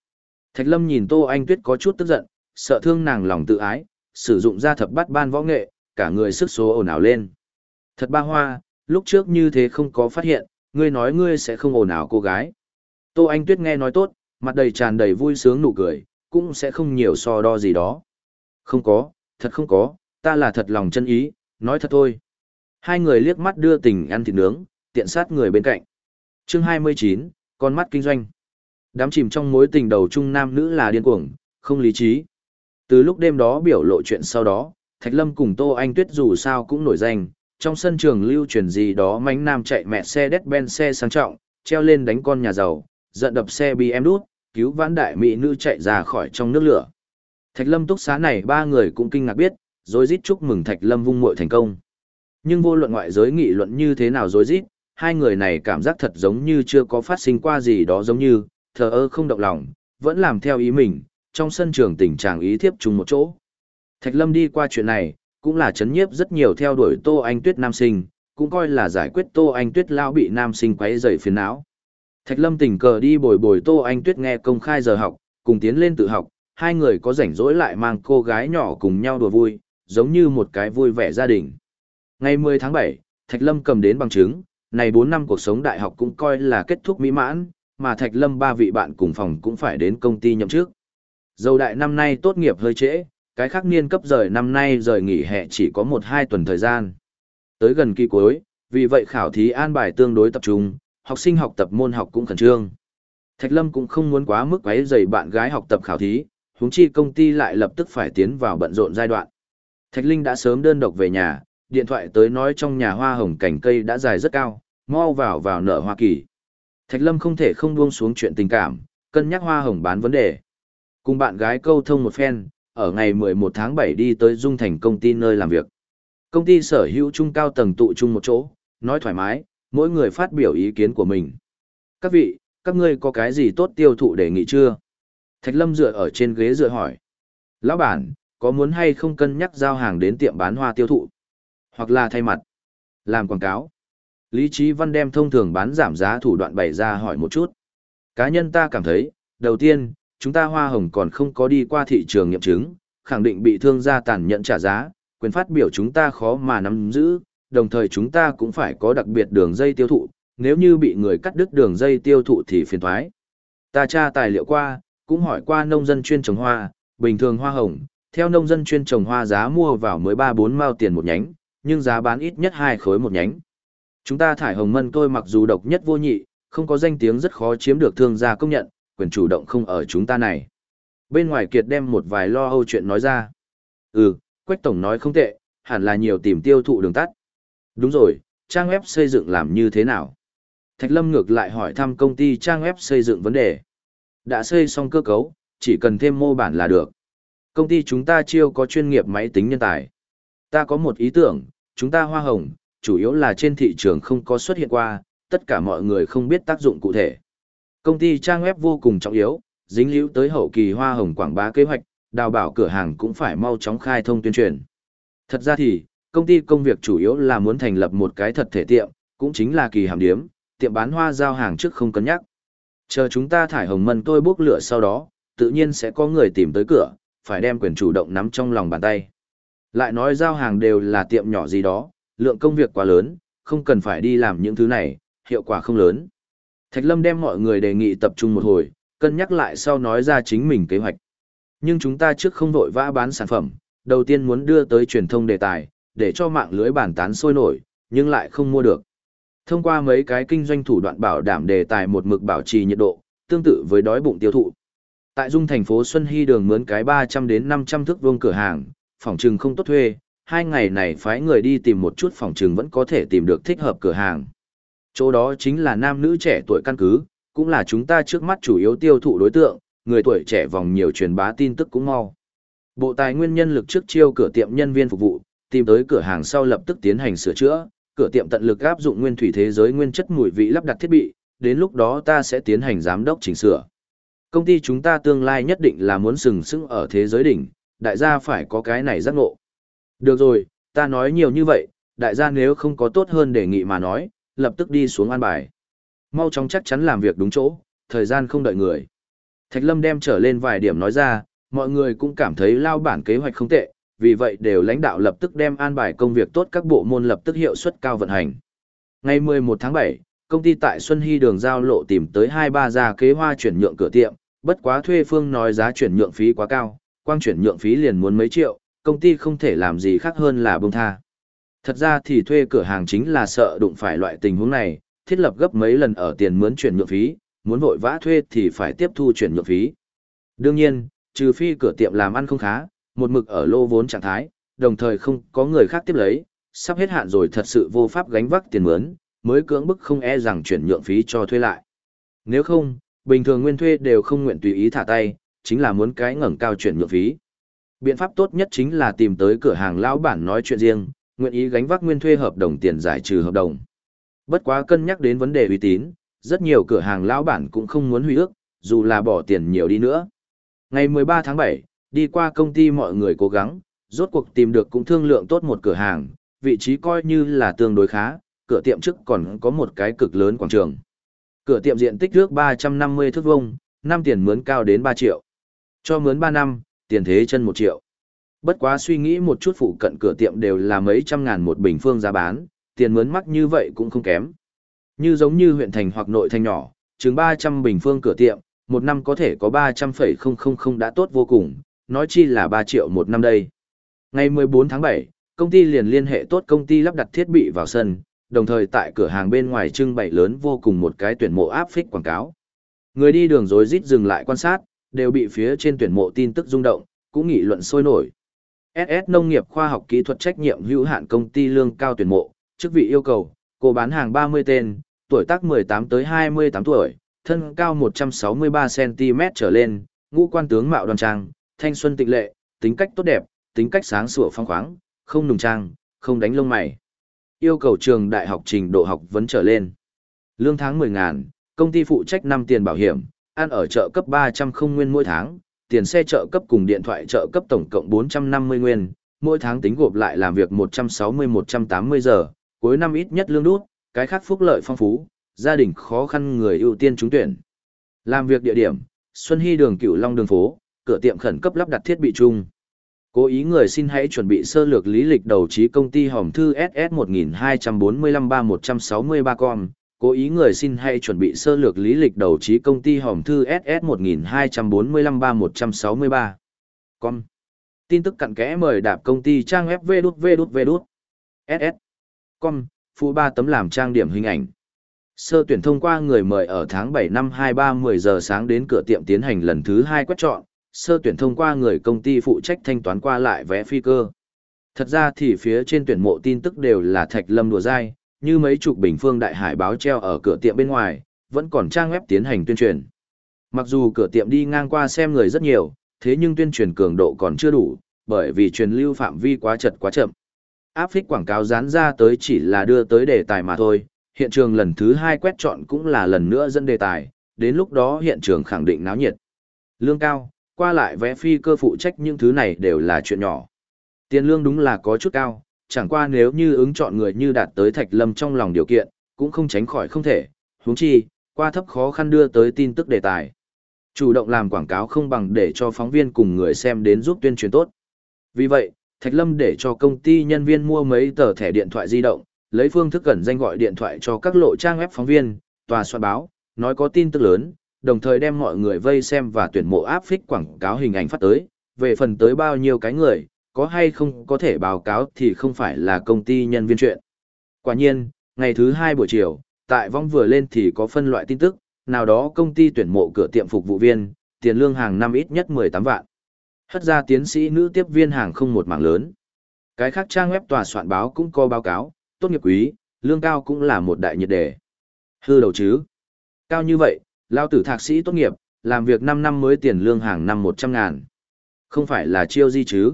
Thạch Lâm nhìn Tô Anh Tuyết có chút tức giận, sợ thương nàng lòng tự ái, sử dụng ra thập bát ban võ nghệ, cả người sức số ồn ào lên. Thật ba hoa, lúc trước như thế không có phát hiện, ngươi nói ngươi sẽ không ồn ào cô gái. Tô Anh Tuyết nghe nói tốt, mặt đầy tràn đầy vui sướng nụ cười, cũng sẽ không nhiều so đo gì đó. Không có, thật không có, ta là thật lòng chân ý, nói thật thôi. Hai người liếc mắt đưa tình ăn thịt nướng, tiện sát người bên cạnh. chương 29, con mắt kinh doanh. Đám chìm trong mối tình đầu chung nam nữ là điên cuồng, không lý trí. Từ lúc đêm đó biểu lộ chuyện sau đó, Thạch Lâm cùng Tô Anh Tuyết dù sao cũng nổi danh, trong sân trường lưu truyền gì đó mánh nam chạy mẹ xe đét ben xe sang trọng, treo lên đánh con nhà giàu, giận đập xe bị em đút, cứu vãn đại mỹ nữ chạy ra khỏi trong nước lửa. Thạch Lâm túc xá này ba người cũng kinh ngạc biết, rồi rít chúc mừng Thạch Lâm vung muội thành công. Nhưng vô luận ngoại giới nghị luận như thế nào rồi rít, hai người này cảm giác thật giống như chưa có phát sinh qua gì đó giống như, thờ ơ không động lòng, vẫn làm theo ý mình, trong sân trường tình trạng ý thiếp chung một chỗ. Thạch Lâm đi qua chuyện này, cũng là chấn nhiếp rất nhiều theo đuổi Tô Anh Tuyết nam sinh, cũng coi là giải quyết Tô Anh Tuyết lao bị nam sinh quấy rầy phiền não. Thạch Lâm tình cờ đi bồi bồi Tô Anh Tuyết nghe công khai giờ học, cùng tiến lên tự học, hai người có rảnh rỗi lại mang cô gái nhỏ cùng nhau đùa vui, giống như một cái vui vẻ gia đình. Ngày 10 tháng 7, Thạch Lâm cầm đến bằng chứng, này 4 năm cuộc sống đại học cũng coi là kết thúc mỹ mãn, mà Thạch Lâm ba vị bạn cùng phòng cũng phải đến công ty nhậm chức. Dầu đại năm nay tốt nghiệp hơi trễ, cái khác niên cấp rời năm nay rời nghỉ hè chỉ có 1-2 tuần thời gian. Tới gần kỳ cuối, vì vậy khảo thí an bài tương đối tập trung, học sinh học tập môn học cũng khẩn trương. Thạch Lâm cũng không muốn quá mức quấy rầy bạn gái học tập khảo thí, huống chi công ty lại lập tức phải tiến vào bận rộn giai đoạn. Thạch Linh đã sớm đơn độc về nhà, điện thoại tới nói trong nhà hoa hồng cảnh cây đã dài rất cao, mau vào vào nở hoa kỳ. Thạch Lâm không thể không buông xuống chuyện tình cảm, cân nhắc hoa hồng bán vấn đề. Cùng bạn gái câu thông một phen, ở ngày 11 tháng 7 đi tới Dung Thành công ty nơi làm việc. Công ty sở hữu trung cao tầng tụ chung một chỗ, nói thoải mái, mỗi người phát biểu ý kiến của mình. Các vị, các ngươi có cái gì tốt tiêu thụ đề nghị chưa? Thạch Lâm dựa ở trên ghế dựa hỏi. Lão bản, có muốn hay không cân nhắc giao hàng đến tiệm bán hoa tiêu thụ? Hoặc là thay mặt, làm quảng cáo. Lý Trí Văn đem thông thường bán giảm giá thủ đoạn bày ra hỏi một chút. Cá nhân ta cảm thấy, đầu tiên, chúng ta hoa hồng còn không có đi qua thị trường nghiệm chứng, khẳng định bị thương gia tàn nhẫn trả giá, quyền phát biểu chúng ta khó mà nắm giữ, đồng thời chúng ta cũng phải có đặc biệt đường dây tiêu thụ, nếu như bị người cắt đứt đường dây tiêu thụ thì phiền thoái. Ta tra tài liệu qua, cũng hỏi qua nông dân chuyên trồng hoa, bình thường hoa hồng, theo nông dân chuyên trồng hoa giá mua vào mới 3-4 mao tiền một nhánh, nhưng giá bán ít nhất hai khối một nhánh. Chúng ta thải hồng mân tôi mặc dù độc nhất vô nhị, không có danh tiếng rất khó chiếm được thương gia công nhận, quyền chủ động không ở chúng ta này. Bên ngoài kiệt đem một vài lo âu chuyện nói ra. Ừ, Quách Tổng nói không tệ, hẳn là nhiều tìm tiêu thụ đường tắt. Đúng rồi, trang web xây dựng làm như thế nào? Thạch Lâm ngược lại hỏi thăm công ty trang web xây dựng vấn đề. Đã xây xong cơ cấu, chỉ cần thêm mô bản là được. Công ty chúng ta chiêu có chuyên nghiệp máy tính nhân tài. Ta có một ý tưởng, chúng ta hoa hồng, chủ yếu là trên thị trường không có xuất hiện qua, tất cả mọi người không biết tác dụng cụ thể. Công ty trang web vô cùng trọng yếu, dính líu tới hậu kỳ hoa hồng quảng bá kế hoạch, đào bảo cửa hàng cũng phải mau chóng khai thông tuyên truyền. Thật ra thì, công ty công việc chủ yếu là muốn thành lập một cái thật thể tiệm, cũng chính là kỳ hàm điếm, tiệm bán hoa giao hàng trước không cân nhắc. Chờ chúng ta thải hồng mân tôi bốc lửa sau đó, tự nhiên sẽ có người tìm tới cửa, phải đem quyền chủ động nắm trong lòng bàn tay. Lại nói giao hàng đều là tiệm nhỏ gì đó, lượng công việc quá lớn, không cần phải đi làm những thứ này, hiệu quả không lớn. Thạch Lâm đem mọi người đề nghị tập trung một hồi, cân nhắc lại sau nói ra chính mình kế hoạch. Nhưng chúng ta trước không vội vã bán sản phẩm, đầu tiên muốn đưa tới truyền thông đề tài, để cho mạng lưới bàn tán sôi nổi, nhưng lại không mua được. Thông qua mấy cái kinh doanh thủ đoạn bảo đảm đề tài một mực bảo trì nhiệt độ, tương tự với đói bụng tiêu thụ. Tại Dung thành phố Xuân Hy đường mướn cái 300 đến 500 thước vuông cửa hàng, phòng trừng không tốt thuê, hai ngày này phái người đi tìm một chút phòng trừng vẫn có thể tìm được thích hợp cửa hàng. Chỗ đó chính là nam nữ trẻ tuổi căn cứ, cũng là chúng ta trước mắt chủ yếu tiêu thụ đối tượng, người tuổi trẻ vòng nhiều truyền bá tin tức cũng mau. Bộ tài nguyên nhân lực trước chiêu cửa tiệm nhân viên phục vụ, tìm tới cửa hàng sau lập tức tiến hành sửa chữa, cửa tiệm tận lực áp dụng nguyên thủy thế giới nguyên chất mùi vị lắp đặt thiết bị, đến lúc đó ta sẽ tiến hành giám đốc chỉnh sửa. Công ty chúng ta tương lai nhất định là muốn sừng sững ở thế giới đỉnh, đại gia phải có cái này giác ngộ. Được rồi, ta nói nhiều như vậy, đại gia nếu không có tốt hơn đề nghị mà nói, lập tức đi xuống an bài. Mau chóng chắc chắn làm việc đúng chỗ, thời gian không đợi người. Thạch Lâm đem trở lên vài điểm nói ra, mọi người cũng cảm thấy lao bản kế hoạch không tệ, vì vậy đều lãnh đạo lập tức đem an bài công việc tốt các bộ môn lập tức hiệu suất cao vận hành. Ngày 11 tháng 7, công ty tại Xuân Hy đường giao lộ tìm tới 2-3 gia kế hoa chuyển nhượng cửa tiệm, bất quá thuê phương nói giá chuyển nhượng phí quá cao, quang chuyển nhượng phí liền muốn mấy triệu, công ty không thể làm gì khác hơn là bông tha. Thật ra thì thuê cửa hàng chính là sợ đụng phải loại tình huống này, thiết lập gấp mấy lần ở tiền mướn chuyển nhượng phí, muốn vội vã thuê thì phải tiếp thu chuyển nhượng phí. Đương nhiên, trừ phi cửa tiệm làm ăn không khá, một mực ở lô vốn trạng thái, đồng thời không có người khác tiếp lấy, sắp hết hạn rồi thật sự vô pháp gánh vác tiền mướn, mới cưỡng bức không e rằng chuyển nhượng phí cho thuê lại. Nếu không, bình thường nguyên thuê đều không nguyện tùy ý thả tay, chính là muốn cái ngẩng cao chuyển nhượng phí. Biện pháp tốt nhất chính là tìm tới cửa hàng lão bản nói chuyện riêng, nguyện ý gánh vác nguyên thuê hợp đồng tiền giải trừ hợp đồng. Bất quá cân nhắc đến vấn đề uy tín, rất nhiều cửa hàng lão bản cũng không muốn hủy ước, dù là bỏ tiền nhiều đi nữa. Ngày 13 tháng 7, đi qua công ty mọi người cố gắng, rốt cuộc tìm được cũng thương lượng tốt một cửa hàng, vị trí coi như là tương đối khá, cửa tiệm trước còn có một cái cực lớn quảng trường. Cửa tiệm diện tích trước 350 thước vuông, năm tiền mướn cao đến 3 triệu. Cho mướn 3 năm, tiền thế chân 1 triệu. Bất quá suy nghĩ một chút phụ cận cửa tiệm đều là mấy trăm ngàn một bình phương giá bán, tiền mướn mắc như vậy cũng không kém. Như giống như huyện thành hoặc nội thành nhỏ, chừng 300 bình phương cửa tiệm, một năm có thể có 300,000 đã tốt vô cùng, nói chi là 3 triệu một năm đây. Ngày 14 tháng 7, công ty liền liên hệ tốt công ty lắp đặt thiết bị vào sân, đồng thời tại cửa hàng bên ngoài trưng bày lớn vô cùng một cái tuyển mộ áp phích quảng cáo. Người đi đường rối rít dừng lại quan sát, đều bị phía trên tuyển mộ tin tức rung động, cũng nghị luận sôi nổi. SS Nông nghiệp khoa học kỹ thuật trách nhiệm hữu hạn công ty lương cao tuyển mộ, chức vị yêu cầu, cô bán hàng 30 tên, tuổi tác 18 tới 28 tuổi, thân cao 163cm trở lên, ngũ quan tướng mạo đoan trang, thanh xuân tịnh lệ, tính cách tốt đẹp, tính cách sáng sủa phong khoáng, không nùng trang, không đánh lông mày. Yêu cầu trường đại học trình độ học vấn trở lên. Lương tháng 10 ngàn, công ty phụ trách 5 tiền bảo hiểm, ăn ở chợ cấp 300 không nguyên mỗi tháng, tiền xe trợ cấp cùng điện thoại trợ cấp tổng cộng 450 nguyên, mỗi tháng tính gộp lại làm việc 160-180 giờ, cuối năm ít nhất lương đút, cái khác phúc lợi phong phú, gia đình khó khăn người ưu tiên trúng tuyển. Làm việc địa điểm, Xuân Hy đường Cửu Long đường phố, cửa tiệm khẩn cấp lắp đặt thiết bị chung. Cố ý người xin hãy chuẩn bị sơ lược lý lịch đầu trí công ty hòm thư SS 1245-3163 con, Cố ý người xin hãy chuẩn bị sơ lược lý lịch đầu trí công ty hòm thư SS 1245-3163. Con. Tin tức cặn kẽ mời đạp công ty trang web ss Com, phụ ba tấm làm trang điểm hình ảnh. Sơ tuyển thông qua người mời ở tháng 7 năm 23 10 giờ sáng đến cửa tiệm tiến hành lần thứ 2 quét chọn, sơ tuyển thông qua người công ty phụ trách thanh toán qua lại vé phi cơ. Thật ra thì phía trên tuyển mộ tin tức đều là thạch lâm đùa dai, như mấy chục bình phương đại hải báo treo ở cửa tiệm bên ngoài, vẫn còn trang web tiến hành tuyên truyền. Mặc dù cửa tiệm đi ngang qua xem người rất nhiều, thế nhưng tuyên truyền cường độ còn chưa đủ, bởi vì truyền lưu phạm vi quá chật quá chậm. Áp phích quảng cáo dán ra tới chỉ là đưa tới đề tài mà thôi, hiện trường lần thứ hai quét chọn cũng là lần nữa dẫn đề tài, đến lúc đó hiện trường khẳng định náo nhiệt. Lương cao, qua lại vẽ phi cơ phụ trách những thứ này đều là chuyện nhỏ. Tiền lương đúng là có chút cao, chẳng qua nếu như ứng chọn người như đạt tới Thạch Lâm trong lòng điều kiện, cũng không tránh khỏi không thể, huống chi, qua thấp khó khăn đưa tới tin tức đề tài. Chủ động làm quảng cáo không bằng để cho phóng viên cùng người xem đến giúp tuyên truyền tốt. Vì vậy, Thạch Lâm để cho công ty nhân viên mua mấy tờ thẻ điện thoại di động, lấy phương thức cẩn danh gọi điện thoại cho các lộ trang web phóng viên, tòa soạn báo, nói có tin tức lớn, đồng thời đem mọi người vây xem và tuyển mộ áp phích quảng cáo hình ảnh phát tới, về phần tới bao nhiêu cái người, có hay không có thể báo cáo thì không phải là công ty nhân viên chuyện. Quả nhiên, ngày thứ hai buổi chiều, tại vong vừa lên thì có phân loại tin tức, nào đó công ty tuyển mộ cửa tiệm phục vụ viên, tiền lương hàng năm ít nhất 18 vạn. Hất ra tiến sĩ nữ tiếp viên hàng không một mảng lớn. Cái khác trang web tòa soạn báo cũng có báo cáo, tốt nghiệp quý, lương cao cũng là một đại nhiệt đề. Hư đầu chứ. Cao như vậy, lao tử thạc sĩ tốt nghiệp, làm việc 5 năm mới tiền lương hàng năm 100 ngàn. Không phải là chiêu di chứ.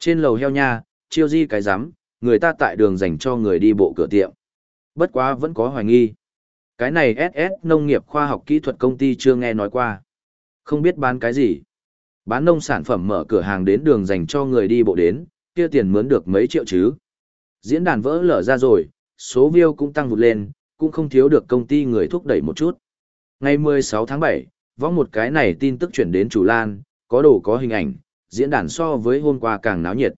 Trên lầu heo nha, chiêu di cái rắm người ta tại đường dành cho người đi bộ cửa tiệm. Bất quá vẫn có hoài nghi. Cái này SS nông nghiệp khoa học kỹ thuật công ty chưa nghe nói qua. Không biết bán cái gì. Bán nông sản phẩm mở cửa hàng đến đường dành cho người đi bộ đến, kia tiền mướn được mấy triệu chứ. Diễn đàn vỡ lở ra rồi, số view cũng tăng vụt lên, cũng không thiếu được công ty người thúc đẩy một chút. Ngày 16 tháng 7, vong một cái này tin tức chuyển đến chủ lan, có đồ có hình ảnh, diễn đàn so với hôm qua càng náo nhiệt.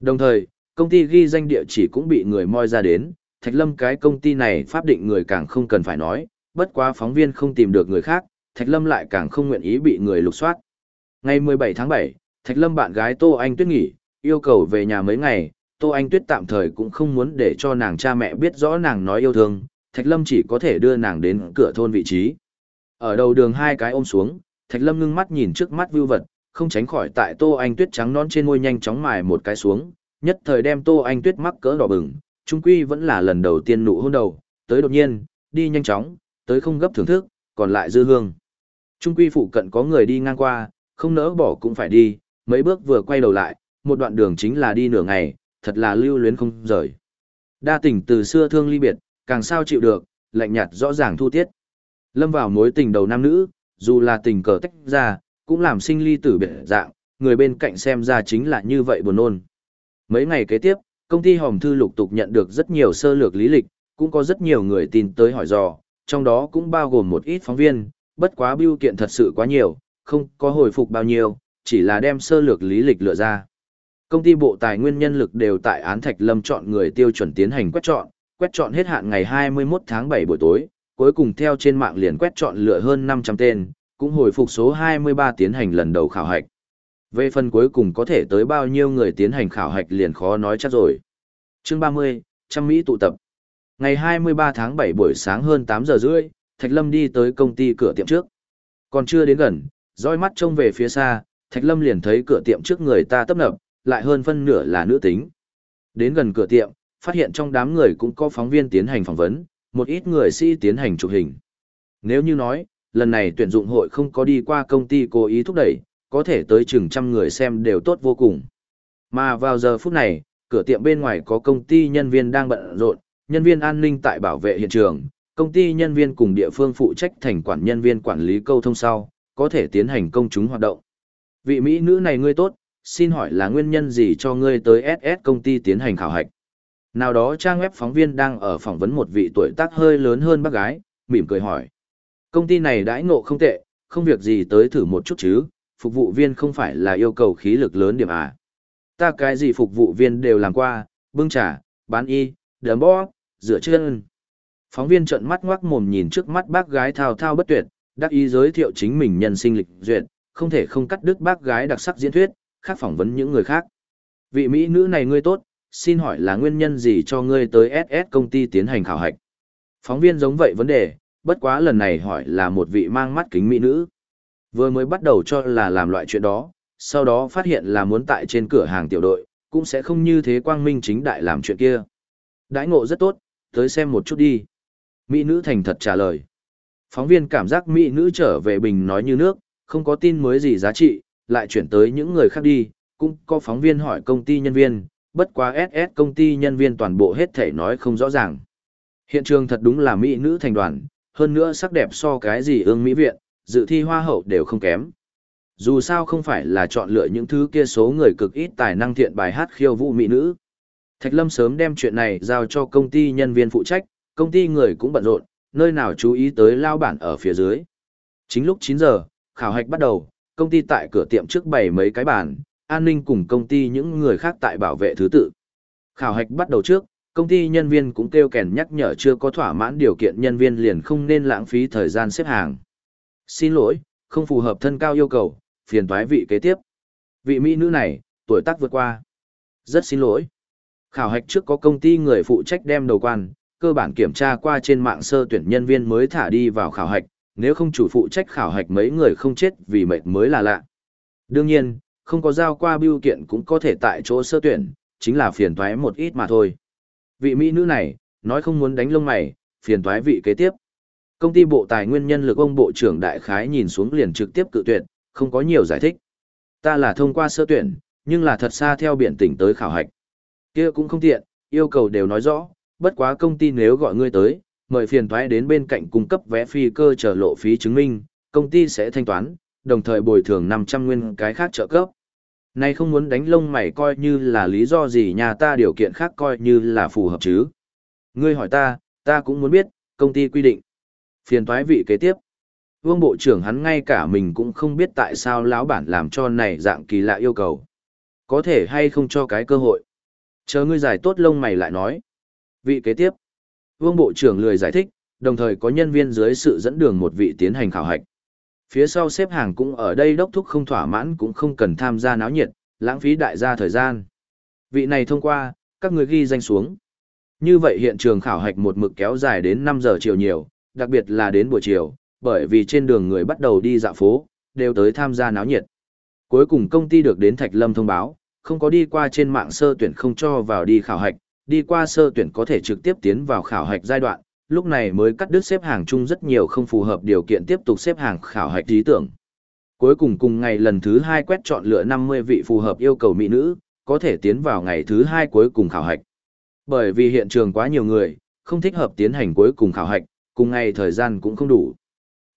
Đồng thời, công ty ghi danh địa chỉ cũng bị người moi ra đến, Thạch Lâm cái công ty này pháp định người càng không cần phải nói, bất quá phóng viên không tìm được người khác, Thạch Lâm lại càng không nguyện ý bị người lục soát. Ngày 17 tháng 7, Thạch Lâm bạn gái Tô Anh Tuyết nghỉ, yêu cầu về nhà mấy ngày, Tô Anh Tuyết tạm thời cũng không muốn để cho nàng cha mẹ biết rõ nàng nói yêu thương, Thạch Lâm chỉ có thể đưa nàng đến cửa thôn vị trí. Ở đầu đường hai cái ôm xuống, Thạch Lâm ngưng mắt nhìn trước mắt view vật, không tránh khỏi tại Tô Anh Tuyết trắng non trên môi nhanh chóng mài một cái xuống, nhất thời đem Tô Anh Tuyết mắc cỡ đỏ bừng, trung quy vẫn là lần đầu tiên nụ hôn đầu, tới đột nhiên, đi nhanh chóng, tới không gấp thưởng thức, còn lại dư hương. Trung quy phụ cận có người đi ngang qua, không nỡ bỏ cũng phải đi, mấy bước vừa quay đầu lại, một đoạn đường chính là đi nửa ngày, thật là lưu luyến không rời. Đa tình từ xưa thương ly biệt, càng sao chịu được, lạnh nhạt rõ ràng thu tiết. Lâm vào mối tình đầu nam nữ, dù là tình cờ tách ra, cũng làm sinh ly tử biệt dạng, người bên cạnh xem ra chính là như vậy buồn nôn. Mấy ngày kế tiếp, công ty Hồng Thư lục tục nhận được rất nhiều sơ lược lý lịch, cũng có rất nhiều người tin tới hỏi dò, trong đó cũng bao gồm một ít phóng viên, bất quá biêu kiện thật sự quá nhiều, không có hồi phục bao nhiêu, chỉ là đem sơ lược lý lịch lựa ra. Công ty bộ tài nguyên nhân lực đều tại án Thạch Lâm chọn người tiêu chuẩn tiến hành quét chọn, quét chọn hết hạn ngày 21 tháng 7 buổi tối, cuối cùng theo trên mạng liền quét chọn lựa hơn 500 tên, cũng hồi phục số 23 tiến hành lần đầu khảo hạch. Về phần cuối cùng có thể tới bao nhiêu người tiến hành khảo hạch liền khó nói chắc rồi. Chương 30, trăm Mỹ tụ tập. Ngày 23 tháng 7 buổi sáng hơn 8 giờ rưỡi, Thạch Lâm đi tới công ty cửa tiệm trước. Còn chưa đến gần, dõi mắt trông về phía xa, Thạch Lâm liền thấy cửa tiệm trước người ta tấp nập, lại hơn phân nửa là nữ tính. Đến gần cửa tiệm, phát hiện trong đám người cũng có phóng viên tiến hành phỏng vấn, một ít người sĩ tiến hành chụp hình. Nếu như nói, lần này tuyển dụng hội không có đi qua công ty cố ý thúc đẩy, có thể tới chừng trăm người xem đều tốt vô cùng. Mà vào giờ phút này, cửa tiệm bên ngoài có công ty nhân viên đang bận rộn, nhân viên an ninh tại bảo vệ hiện trường, công ty nhân viên cùng địa phương phụ trách thành quản nhân viên quản lý câu thông sau, có thể tiến hành công chúng hoạt động. Vị Mỹ nữ này ngươi tốt, xin hỏi là nguyên nhân gì cho ngươi tới SS công ty tiến hành khảo hạch? Nào đó trang web phóng viên đang ở phỏng vấn một vị tuổi tác hơi lớn hơn bác gái, mỉm cười hỏi. Công ty này đãi ngộ không tệ, không việc gì tới thử một chút chứ, phục vụ viên không phải là yêu cầu khí lực lớn điểm à. Ta cái gì phục vụ viên đều làm qua, bưng trà, bán y, đấm bó, rửa chân. Phóng viên trợn mắt ngoác mồm nhìn trước mắt bác gái thao thao bất tuyệt, đắc ý giới thiệu chính mình nhân sinh lịch duyệt, không thể không cắt đứt bác gái đặc sắc diễn thuyết, khác phỏng vấn những người khác. Vị Mỹ nữ này ngươi tốt, xin hỏi là nguyên nhân gì cho ngươi tới SS công ty tiến hành khảo hạch? Phóng viên giống vậy vấn đề, bất quá lần này hỏi là một vị mang mắt kính mỹ nữ. Vừa mới bắt đầu cho là làm loại chuyện đó, sau đó phát hiện là muốn tại trên cửa hàng tiểu đội, cũng sẽ không như thế quang minh chính đại làm chuyện kia. Đãi ngộ rất tốt, tới xem một chút đi. Mỹ nữ thành thật trả lời. Phóng viên cảm giác Mỹ nữ trở về bình nói như nước, không có tin mới gì giá trị, lại chuyển tới những người khác đi, cũng có phóng viên hỏi công ty nhân viên, bất quá SS công ty nhân viên toàn bộ hết thể nói không rõ ràng. Hiện trường thật đúng là Mỹ nữ thành đoàn, hơn nữa sắc đẹp so cái gì ương Mỹ viện, dự thi hoa hậu đều không kém. Dù sao không phải là chọn lựa những thứ kia số người cực ít tài năng thiện bài hát khiêu vũ Mỹ nữ. Thạch Lâm sớm đem chuyện này giao cho công ty nhân viên phụ trách, công ty người cũng bận rộn, nơi nào chú ý tới lao bản ở phía dưới. Chính lúc 9 giờ, khảo hạch bắt đầu, công ty tại cửa tiệm trước bày mấy cái bàn, an ninh cùng công ty những người khác tại bảo vệ thứ tự. Khảo hạch bắt đầu trước, công ty nhân viên cũng kêu kèn nhắc nhở chưa có thỏa mãn điều kiện nhân viên liền không nên lãng phí thời gian xếp hàng. Xin lỗi, không phù hợp thân cao yêu cầu, phiền toái vị kế tiếp. Vị mỹ nữ này, tuổi tác vượt qua. Rất xin lỗi. Khảo hạch trước có công ty người phụ trách đem đầu quan, cơ bản kiểm tra qua trên mạng sơ tuyển nhân viên mới thả đi vào khảo hạch, nếu không chủ phụ trách khảo hạch mấy người không chết vì mệt mới là lạ. Đương nhiên, không có giao qua biêu kiện cũng có thể tại chỗ sơ tuyển, chính là phiền toái một ít mà thôi. Vị mỹ nữ này, nói không muốn đánh lông mày, phiền toái vị kế tiếp. Công ty bộ tài nguyên nhân lực ông bộ trưởng đại khái nhìn xuống liền trực tiếp cự tuyệt, không có nhiều giải thích. Ta là thông qua sơ tuyển, nhưng là thật xa theo biển tỉnh tới khảo hạch. kia cũng không tiện, yêu cầu đều nói rõ, bất quá công ty nếu gọi ngươi tới, mời phiền thoái đến bên cạnh cung cấp vé phi cơ chờ lộ phí chứng minh, công ty sẽ thanh toán, đồng thời bồi thường 500 nguyên cái khác trợ cấp. Này không muốn đánh lông mày coi như là lý do gì nhà ta điều kiện khác coi như là phù hợp chứ. Ngươi hỏi ta, ta cũng muốn biết, công ty quy định. Phiền toái vị kế tiếp. Vương Bộ trưởng hắn ngay cả mình cũng không biết tại sao lão bản làm cho này dạng kỳ lạ yêu cầu. Có thể hay không cho cái cơ hội. Chờ ngươi giải tốt lông mày lại nói. Vị kế tiếp. Vương Bộ trưởng lười giải thích, đồng thời có nhân viên dưới sự dẫn đường một vị tiến hành khảo hạch. Phía sau xếp hàng cũng ở đây đốc thúc không thỏa mãn cũng không cần tham gia náo nhiệt, lãng phí đại gia thời gian. Vị này thông qua, các người ghi danh xuống. Như vậy hiện trường khảo hạch một mực kéo dài đến 5 giờ chiều nhiều, đặc biệt là đến buổi chiều, bởi vì trên đường người bắt đầu đi dạo phố, đều tới tham gia náo nhiệt. Cuối cùng công ty được đến Thạch Lâm thông báo, không có đi qua trên mạng sơ tuyển không cho vào đi khảo hạch, đi qua sơ tuyển có thể trực tiếp tiến vào khảo hạch giai đoạn, lúc này mới cắt đứt xếp hàng chung rất nhiều không phù hợp điều kiện tiếp tục xếp hàng khảo hạch lý tưởng. Cuối cùng cùng ngày lần thứ hai quét chọn lựa 50 vị phù hợp yêu cầu mỹ nữ, có thể tiến vào ngày thứ hai cuối cùng khảo hạch. Bởi vì hiện trường quá nhiều người, không thích hợp tiến hành cuối cùng khảo hạch, cùng ngày thời gian cũng không đủ.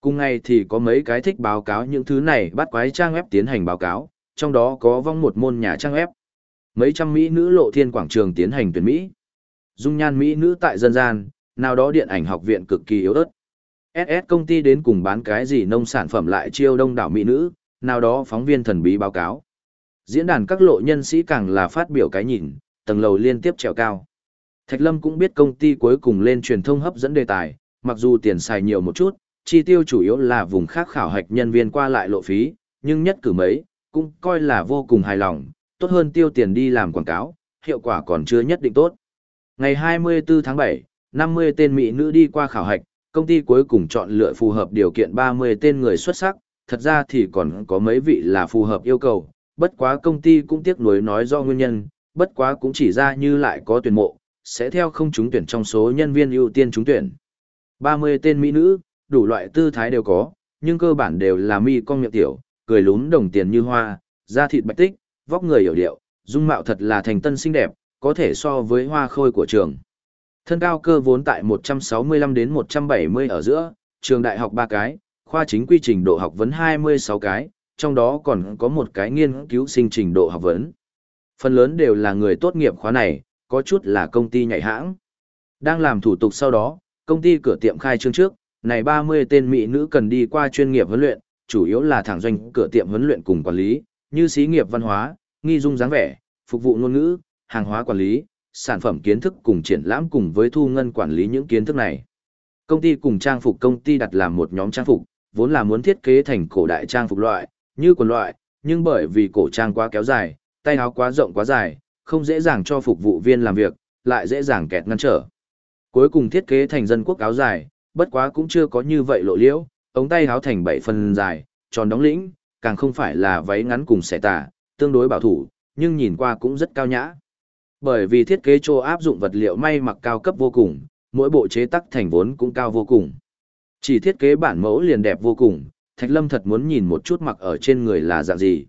Cùng ngày thì có mấy cái thích báo cáo những thứ này bắt quái trang web tiến hành báo cáo, trong đó có vong một môn nhà trang web. Mấy trăm mỹ nữ lộ thiên quảng trường tiến hành tuyển Mỹ. Dung nhan mỹ nữ tại dân gian, nào đó điện ảnh học viện cực kỳ yếu ớt. SS công ty đến cùng bán cái gì nông sản phẩm lại chiêu đông đảo mỹ nữ, nào đó phóng viên thần bí báo cáo. Diễn đàn các lộ nhân sĩ càng là phát biểu cái nhìn, tầng lầu liên tiếp trèo cao. Thạch Lâm cũng biết công ty cuối cùng lên truyền thông hấp dẫn đề tài, mặc dù tiền xài nhiều một chút, chi tiêu chủ yếu là vùng khác khảo hạch nhân viên qua lại lộ phí, nhưng nhất cử mấy, cũng coi là vô cùng hài lòng, tốt hơn tiêu tiền đi làm quảng cáo, hiệu quả còn chưa nhất định tốt. Ngày 24 tháng 7, 50 tên mỹ nữ đi qua khảo hạch, công ty cuối cùng chọn lựa phù hợp điều kiện 30 tên người xuất sắc, thật ra thì còn có mấy vị là phù hợp yêu cầu, bất quá công ty cũng tiếc nuối nói do nguyên nhân, bất quá cũng chỉ ra như lại có tuyển mộ, sẽ theo không trúng tuyển trong số nhân viên ưu tiên trúng tuyển. 30 tên mỹ nữ, đủ loại tư thái đều có, nhưng cơ bản đều là mi con miệng tiểu, cười lún đồng tiền như hoa, da thịt bạch tích, vóc người hiểu điệu, dung mạo thật là thành tân xinh đẹp, có thể so với hoa khôi của trường. Thân cao cơ vốn tại 165 đến 170 ở giữa, trường đại học 3 cái, khoa chính quy trình độ học vấn 26 cái, trong đó còn có một cái nghiên cứu sinh trình độ học vấn. Phần lớn đều là người tốt nghiệp khóa này, có chút là công ty nhảy hãng. Đang làm thủ tục sau đó, công ty cửa tiệm khai trương trước, này 30 tên mỹ nữ cần đi qua chuyên nghiệp huấn luyện, chủ yếu là thẳng doanh cửa tiệm huấn luyện cùng quản lý, như xí nghiệp văn hóa, nghi dung dáng vẻ, phục vụ ngôn ngữ, hàng hóa quản lý, sản phẩm kiến thức cùng triển lãm cùng với thu ngân quản lý những kiến thức này. Công ty cùng trang phục công ty đặt làm một nhóm trang phục, vốn là muốn thiết kế thành cổ đại trang phục loại, như quần loại, nhưng bởi vì cổ trang quá kéo dài, tay áo quá rộng quá dài, không dễ dàng cho phục vụ viên làm việc, lại dễ dàng kẹt ngăn trở. Cuối cùng thiết kế thành dân quốc áo dài, bất quá cũng chưa có như vậy lộ liễu, ống tay áo thành bảy phần dài, tròn đóng lĩnh, càng không phải là váy ngắn cùng xẻ tà, tương đối bảo thủ, nhưng nhìn qua cũng rất cao nhã. Bởi vì thiết kế chỗ áp dụng vật liệu may mặc cao cấp vô cùng, mỗi bộ chế tác thành vốn cũng cao vô cùng. Chỉ thiết kế bản mẫu liền đẹp vô cùng, Thạch Lâm thật muốn nhìn một chút mặc ở trên người là dạng gì.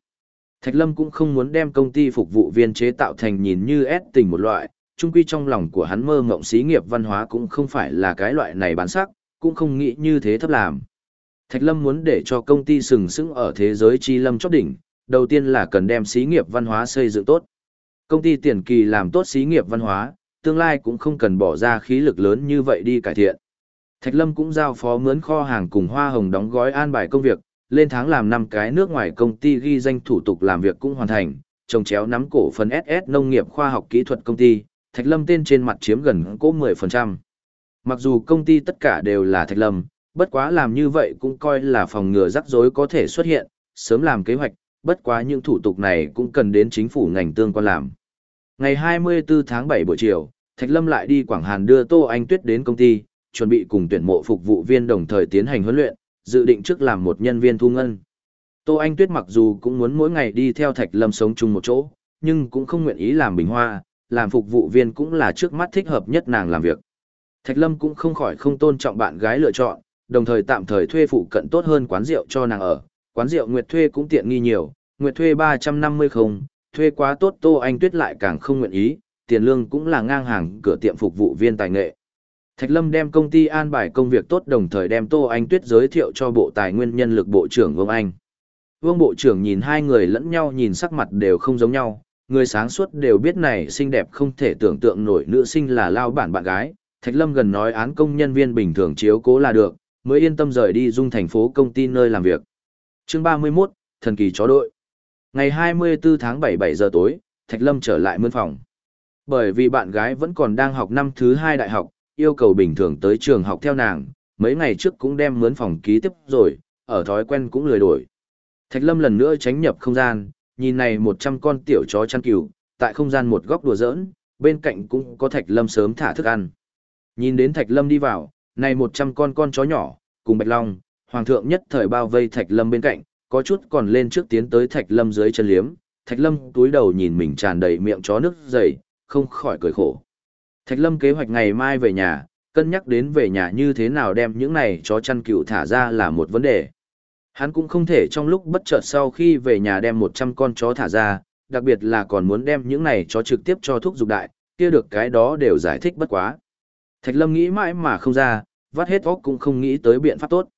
Thạch Lâm cũng không muốn đem công ty phục vụ viên chế tạo thành nhìn như ép tình một loại, chung quy trong lòng của hắn mơ mộng xí nghiệp văn hóa cũng không phải là cái loại này bán sắc, cũng không nghĩ như thế thấp làm. Thạch Lâm muốn để cho công ty sừng sững ở thế giới chi lâm chóp đỉnh, đầu tiên là cần đem xí nghiệp văn hóa xây dựng tốt. Công ty tiền kỳ làm tốt xí nghiệp văn hóa, tương lai cũng không cần bỏ ra khí lực lớn như vậy đi cải thiện. Thạch Lâm cũng giao phó mướn kho hàng cùng Hoa Hồng đóng gói an bài công việc, lên tháng làm năm cái nước ngoài công ty ghi danh thủ tục làm việc cũng hoàn thành, trồng chéo nắm cổ phần SS nông nghiệp khoa học kỹ thuật công ty, Thạch Lâm tên trên mặt chiếm gần cố 10%. Mặc dù công ty tất cả đều là Thạch Lâm, bất quá làm như vậy cũng coi là phòng ngừa rắc rối có thể xuất hiện, sớm làm kế hoạch, bất quá những thủ tục này cũng cần đến chính phủ ngành tương quan làm. Ngày 24 tháng 7 buổi chiều, Thạch Lâm lại đi Quảng Hàn đưa Tô Anh Tuyết đến công ty, chuẩn bị cùng tuyển mộ phục vụ viên đồng thời tiến hành huấn luyện, dự định trước làm một nhân viên thu ngân. Tô Anh Tuyết mặc dù cũng muốn mỗi ngày đi theo Thạch Lâm sống chung một chỗ, nhưng cũng không nguyện ý làm bình hoa, làm phục vụ viên cũng là trước mắt thích hợp nhất nàng làm việc. Thạch Lâm cũng không khỏi không tôn trọng bạn gái lựa chọn, đồng thời tạm thời thuê phụ cận tốt hơn quán rượu cho nàng ở. Quán rượu Nguyệt thuê cũng tiện nghi nhiều, Nguyệt thuê 350 không, thuê quá tốt Tô Anh Tuyết lại càng không nguyện ý, tiền lương cũng là ngang hàng cửa tiệm phục vụ viên tài nghệ. Thạch Lâm đem công ty an bài công việc tốt đồng thời đem Tô Anh Tuyết giới thiệu cho Bộ Tài nguyên Nhân lực Bộ trưởng Vương Anh. Vương Bộ trưởng nhìn hai người lẫn nhau nhìn sắc mặt đều không giống nhau, người sáng suốt đều biết này xinh đẹp không thể tưởng tượng nổi nữ sinh là lao bản bạn gái. Thạch Lâm gần nói án công nhân viên bình thường chiếu cố là được, mới yên tâm rời đi dung thành phố công ty nơi làm việc. Chương 31, Thần kỳ chó đội. Ngày 24 tháng 7 7 giờ tối, Thạch Lâm trở lại mươn phòng. Bởi vì bạn gái vẫn còn đang học năm thứ hai đại học, yêu cầu bình thường tới trường học theo nàng, mấy ngày trước cũng đem mướn phòng ký tiếp rồi, ở thói quen cũng lười đổi. Thạch Lâm lần nữa tránh nhập không gian, nhìn này 100 con tiểu chó chăn cừu, tại không gian một góc đùa giỡn, bên cạnh cũng có Thạch Lâm sớm thả thức ăn. Nhìn đến Thạch Lâm đi vào, này 100 con con chó nhỏ, cùng Bạch Long, Hoàng thượng nhất thời bao vây Thạch Lâm bên cạnh, có chút còn lên trước tiến tới Thạch Lâm dưới chân liếm. Thạch Lâm túi đầu nhìn mình tràn đầy miệng chó nước dày, không khỏi cười khổ. Thạch Lâm kế hoạch ngày mai về nhà, cân nhắc đến về nhà như thế nào đem những này chó chăn cừu thả ra là một vấn đề. Hắn cũng không thể trong lúc bất chợt sau khi về nhà đem 100 con chó thả ra, đặc biệt là còn muốn đem những này chó trực tiếp cho thuốc dục đại, kia được cái đó đều giải thích bất quá. Thạch Lâm nghĩ mãi mà không ra, vắt hết óc cũng không nghĩ tới biện pháp tốt.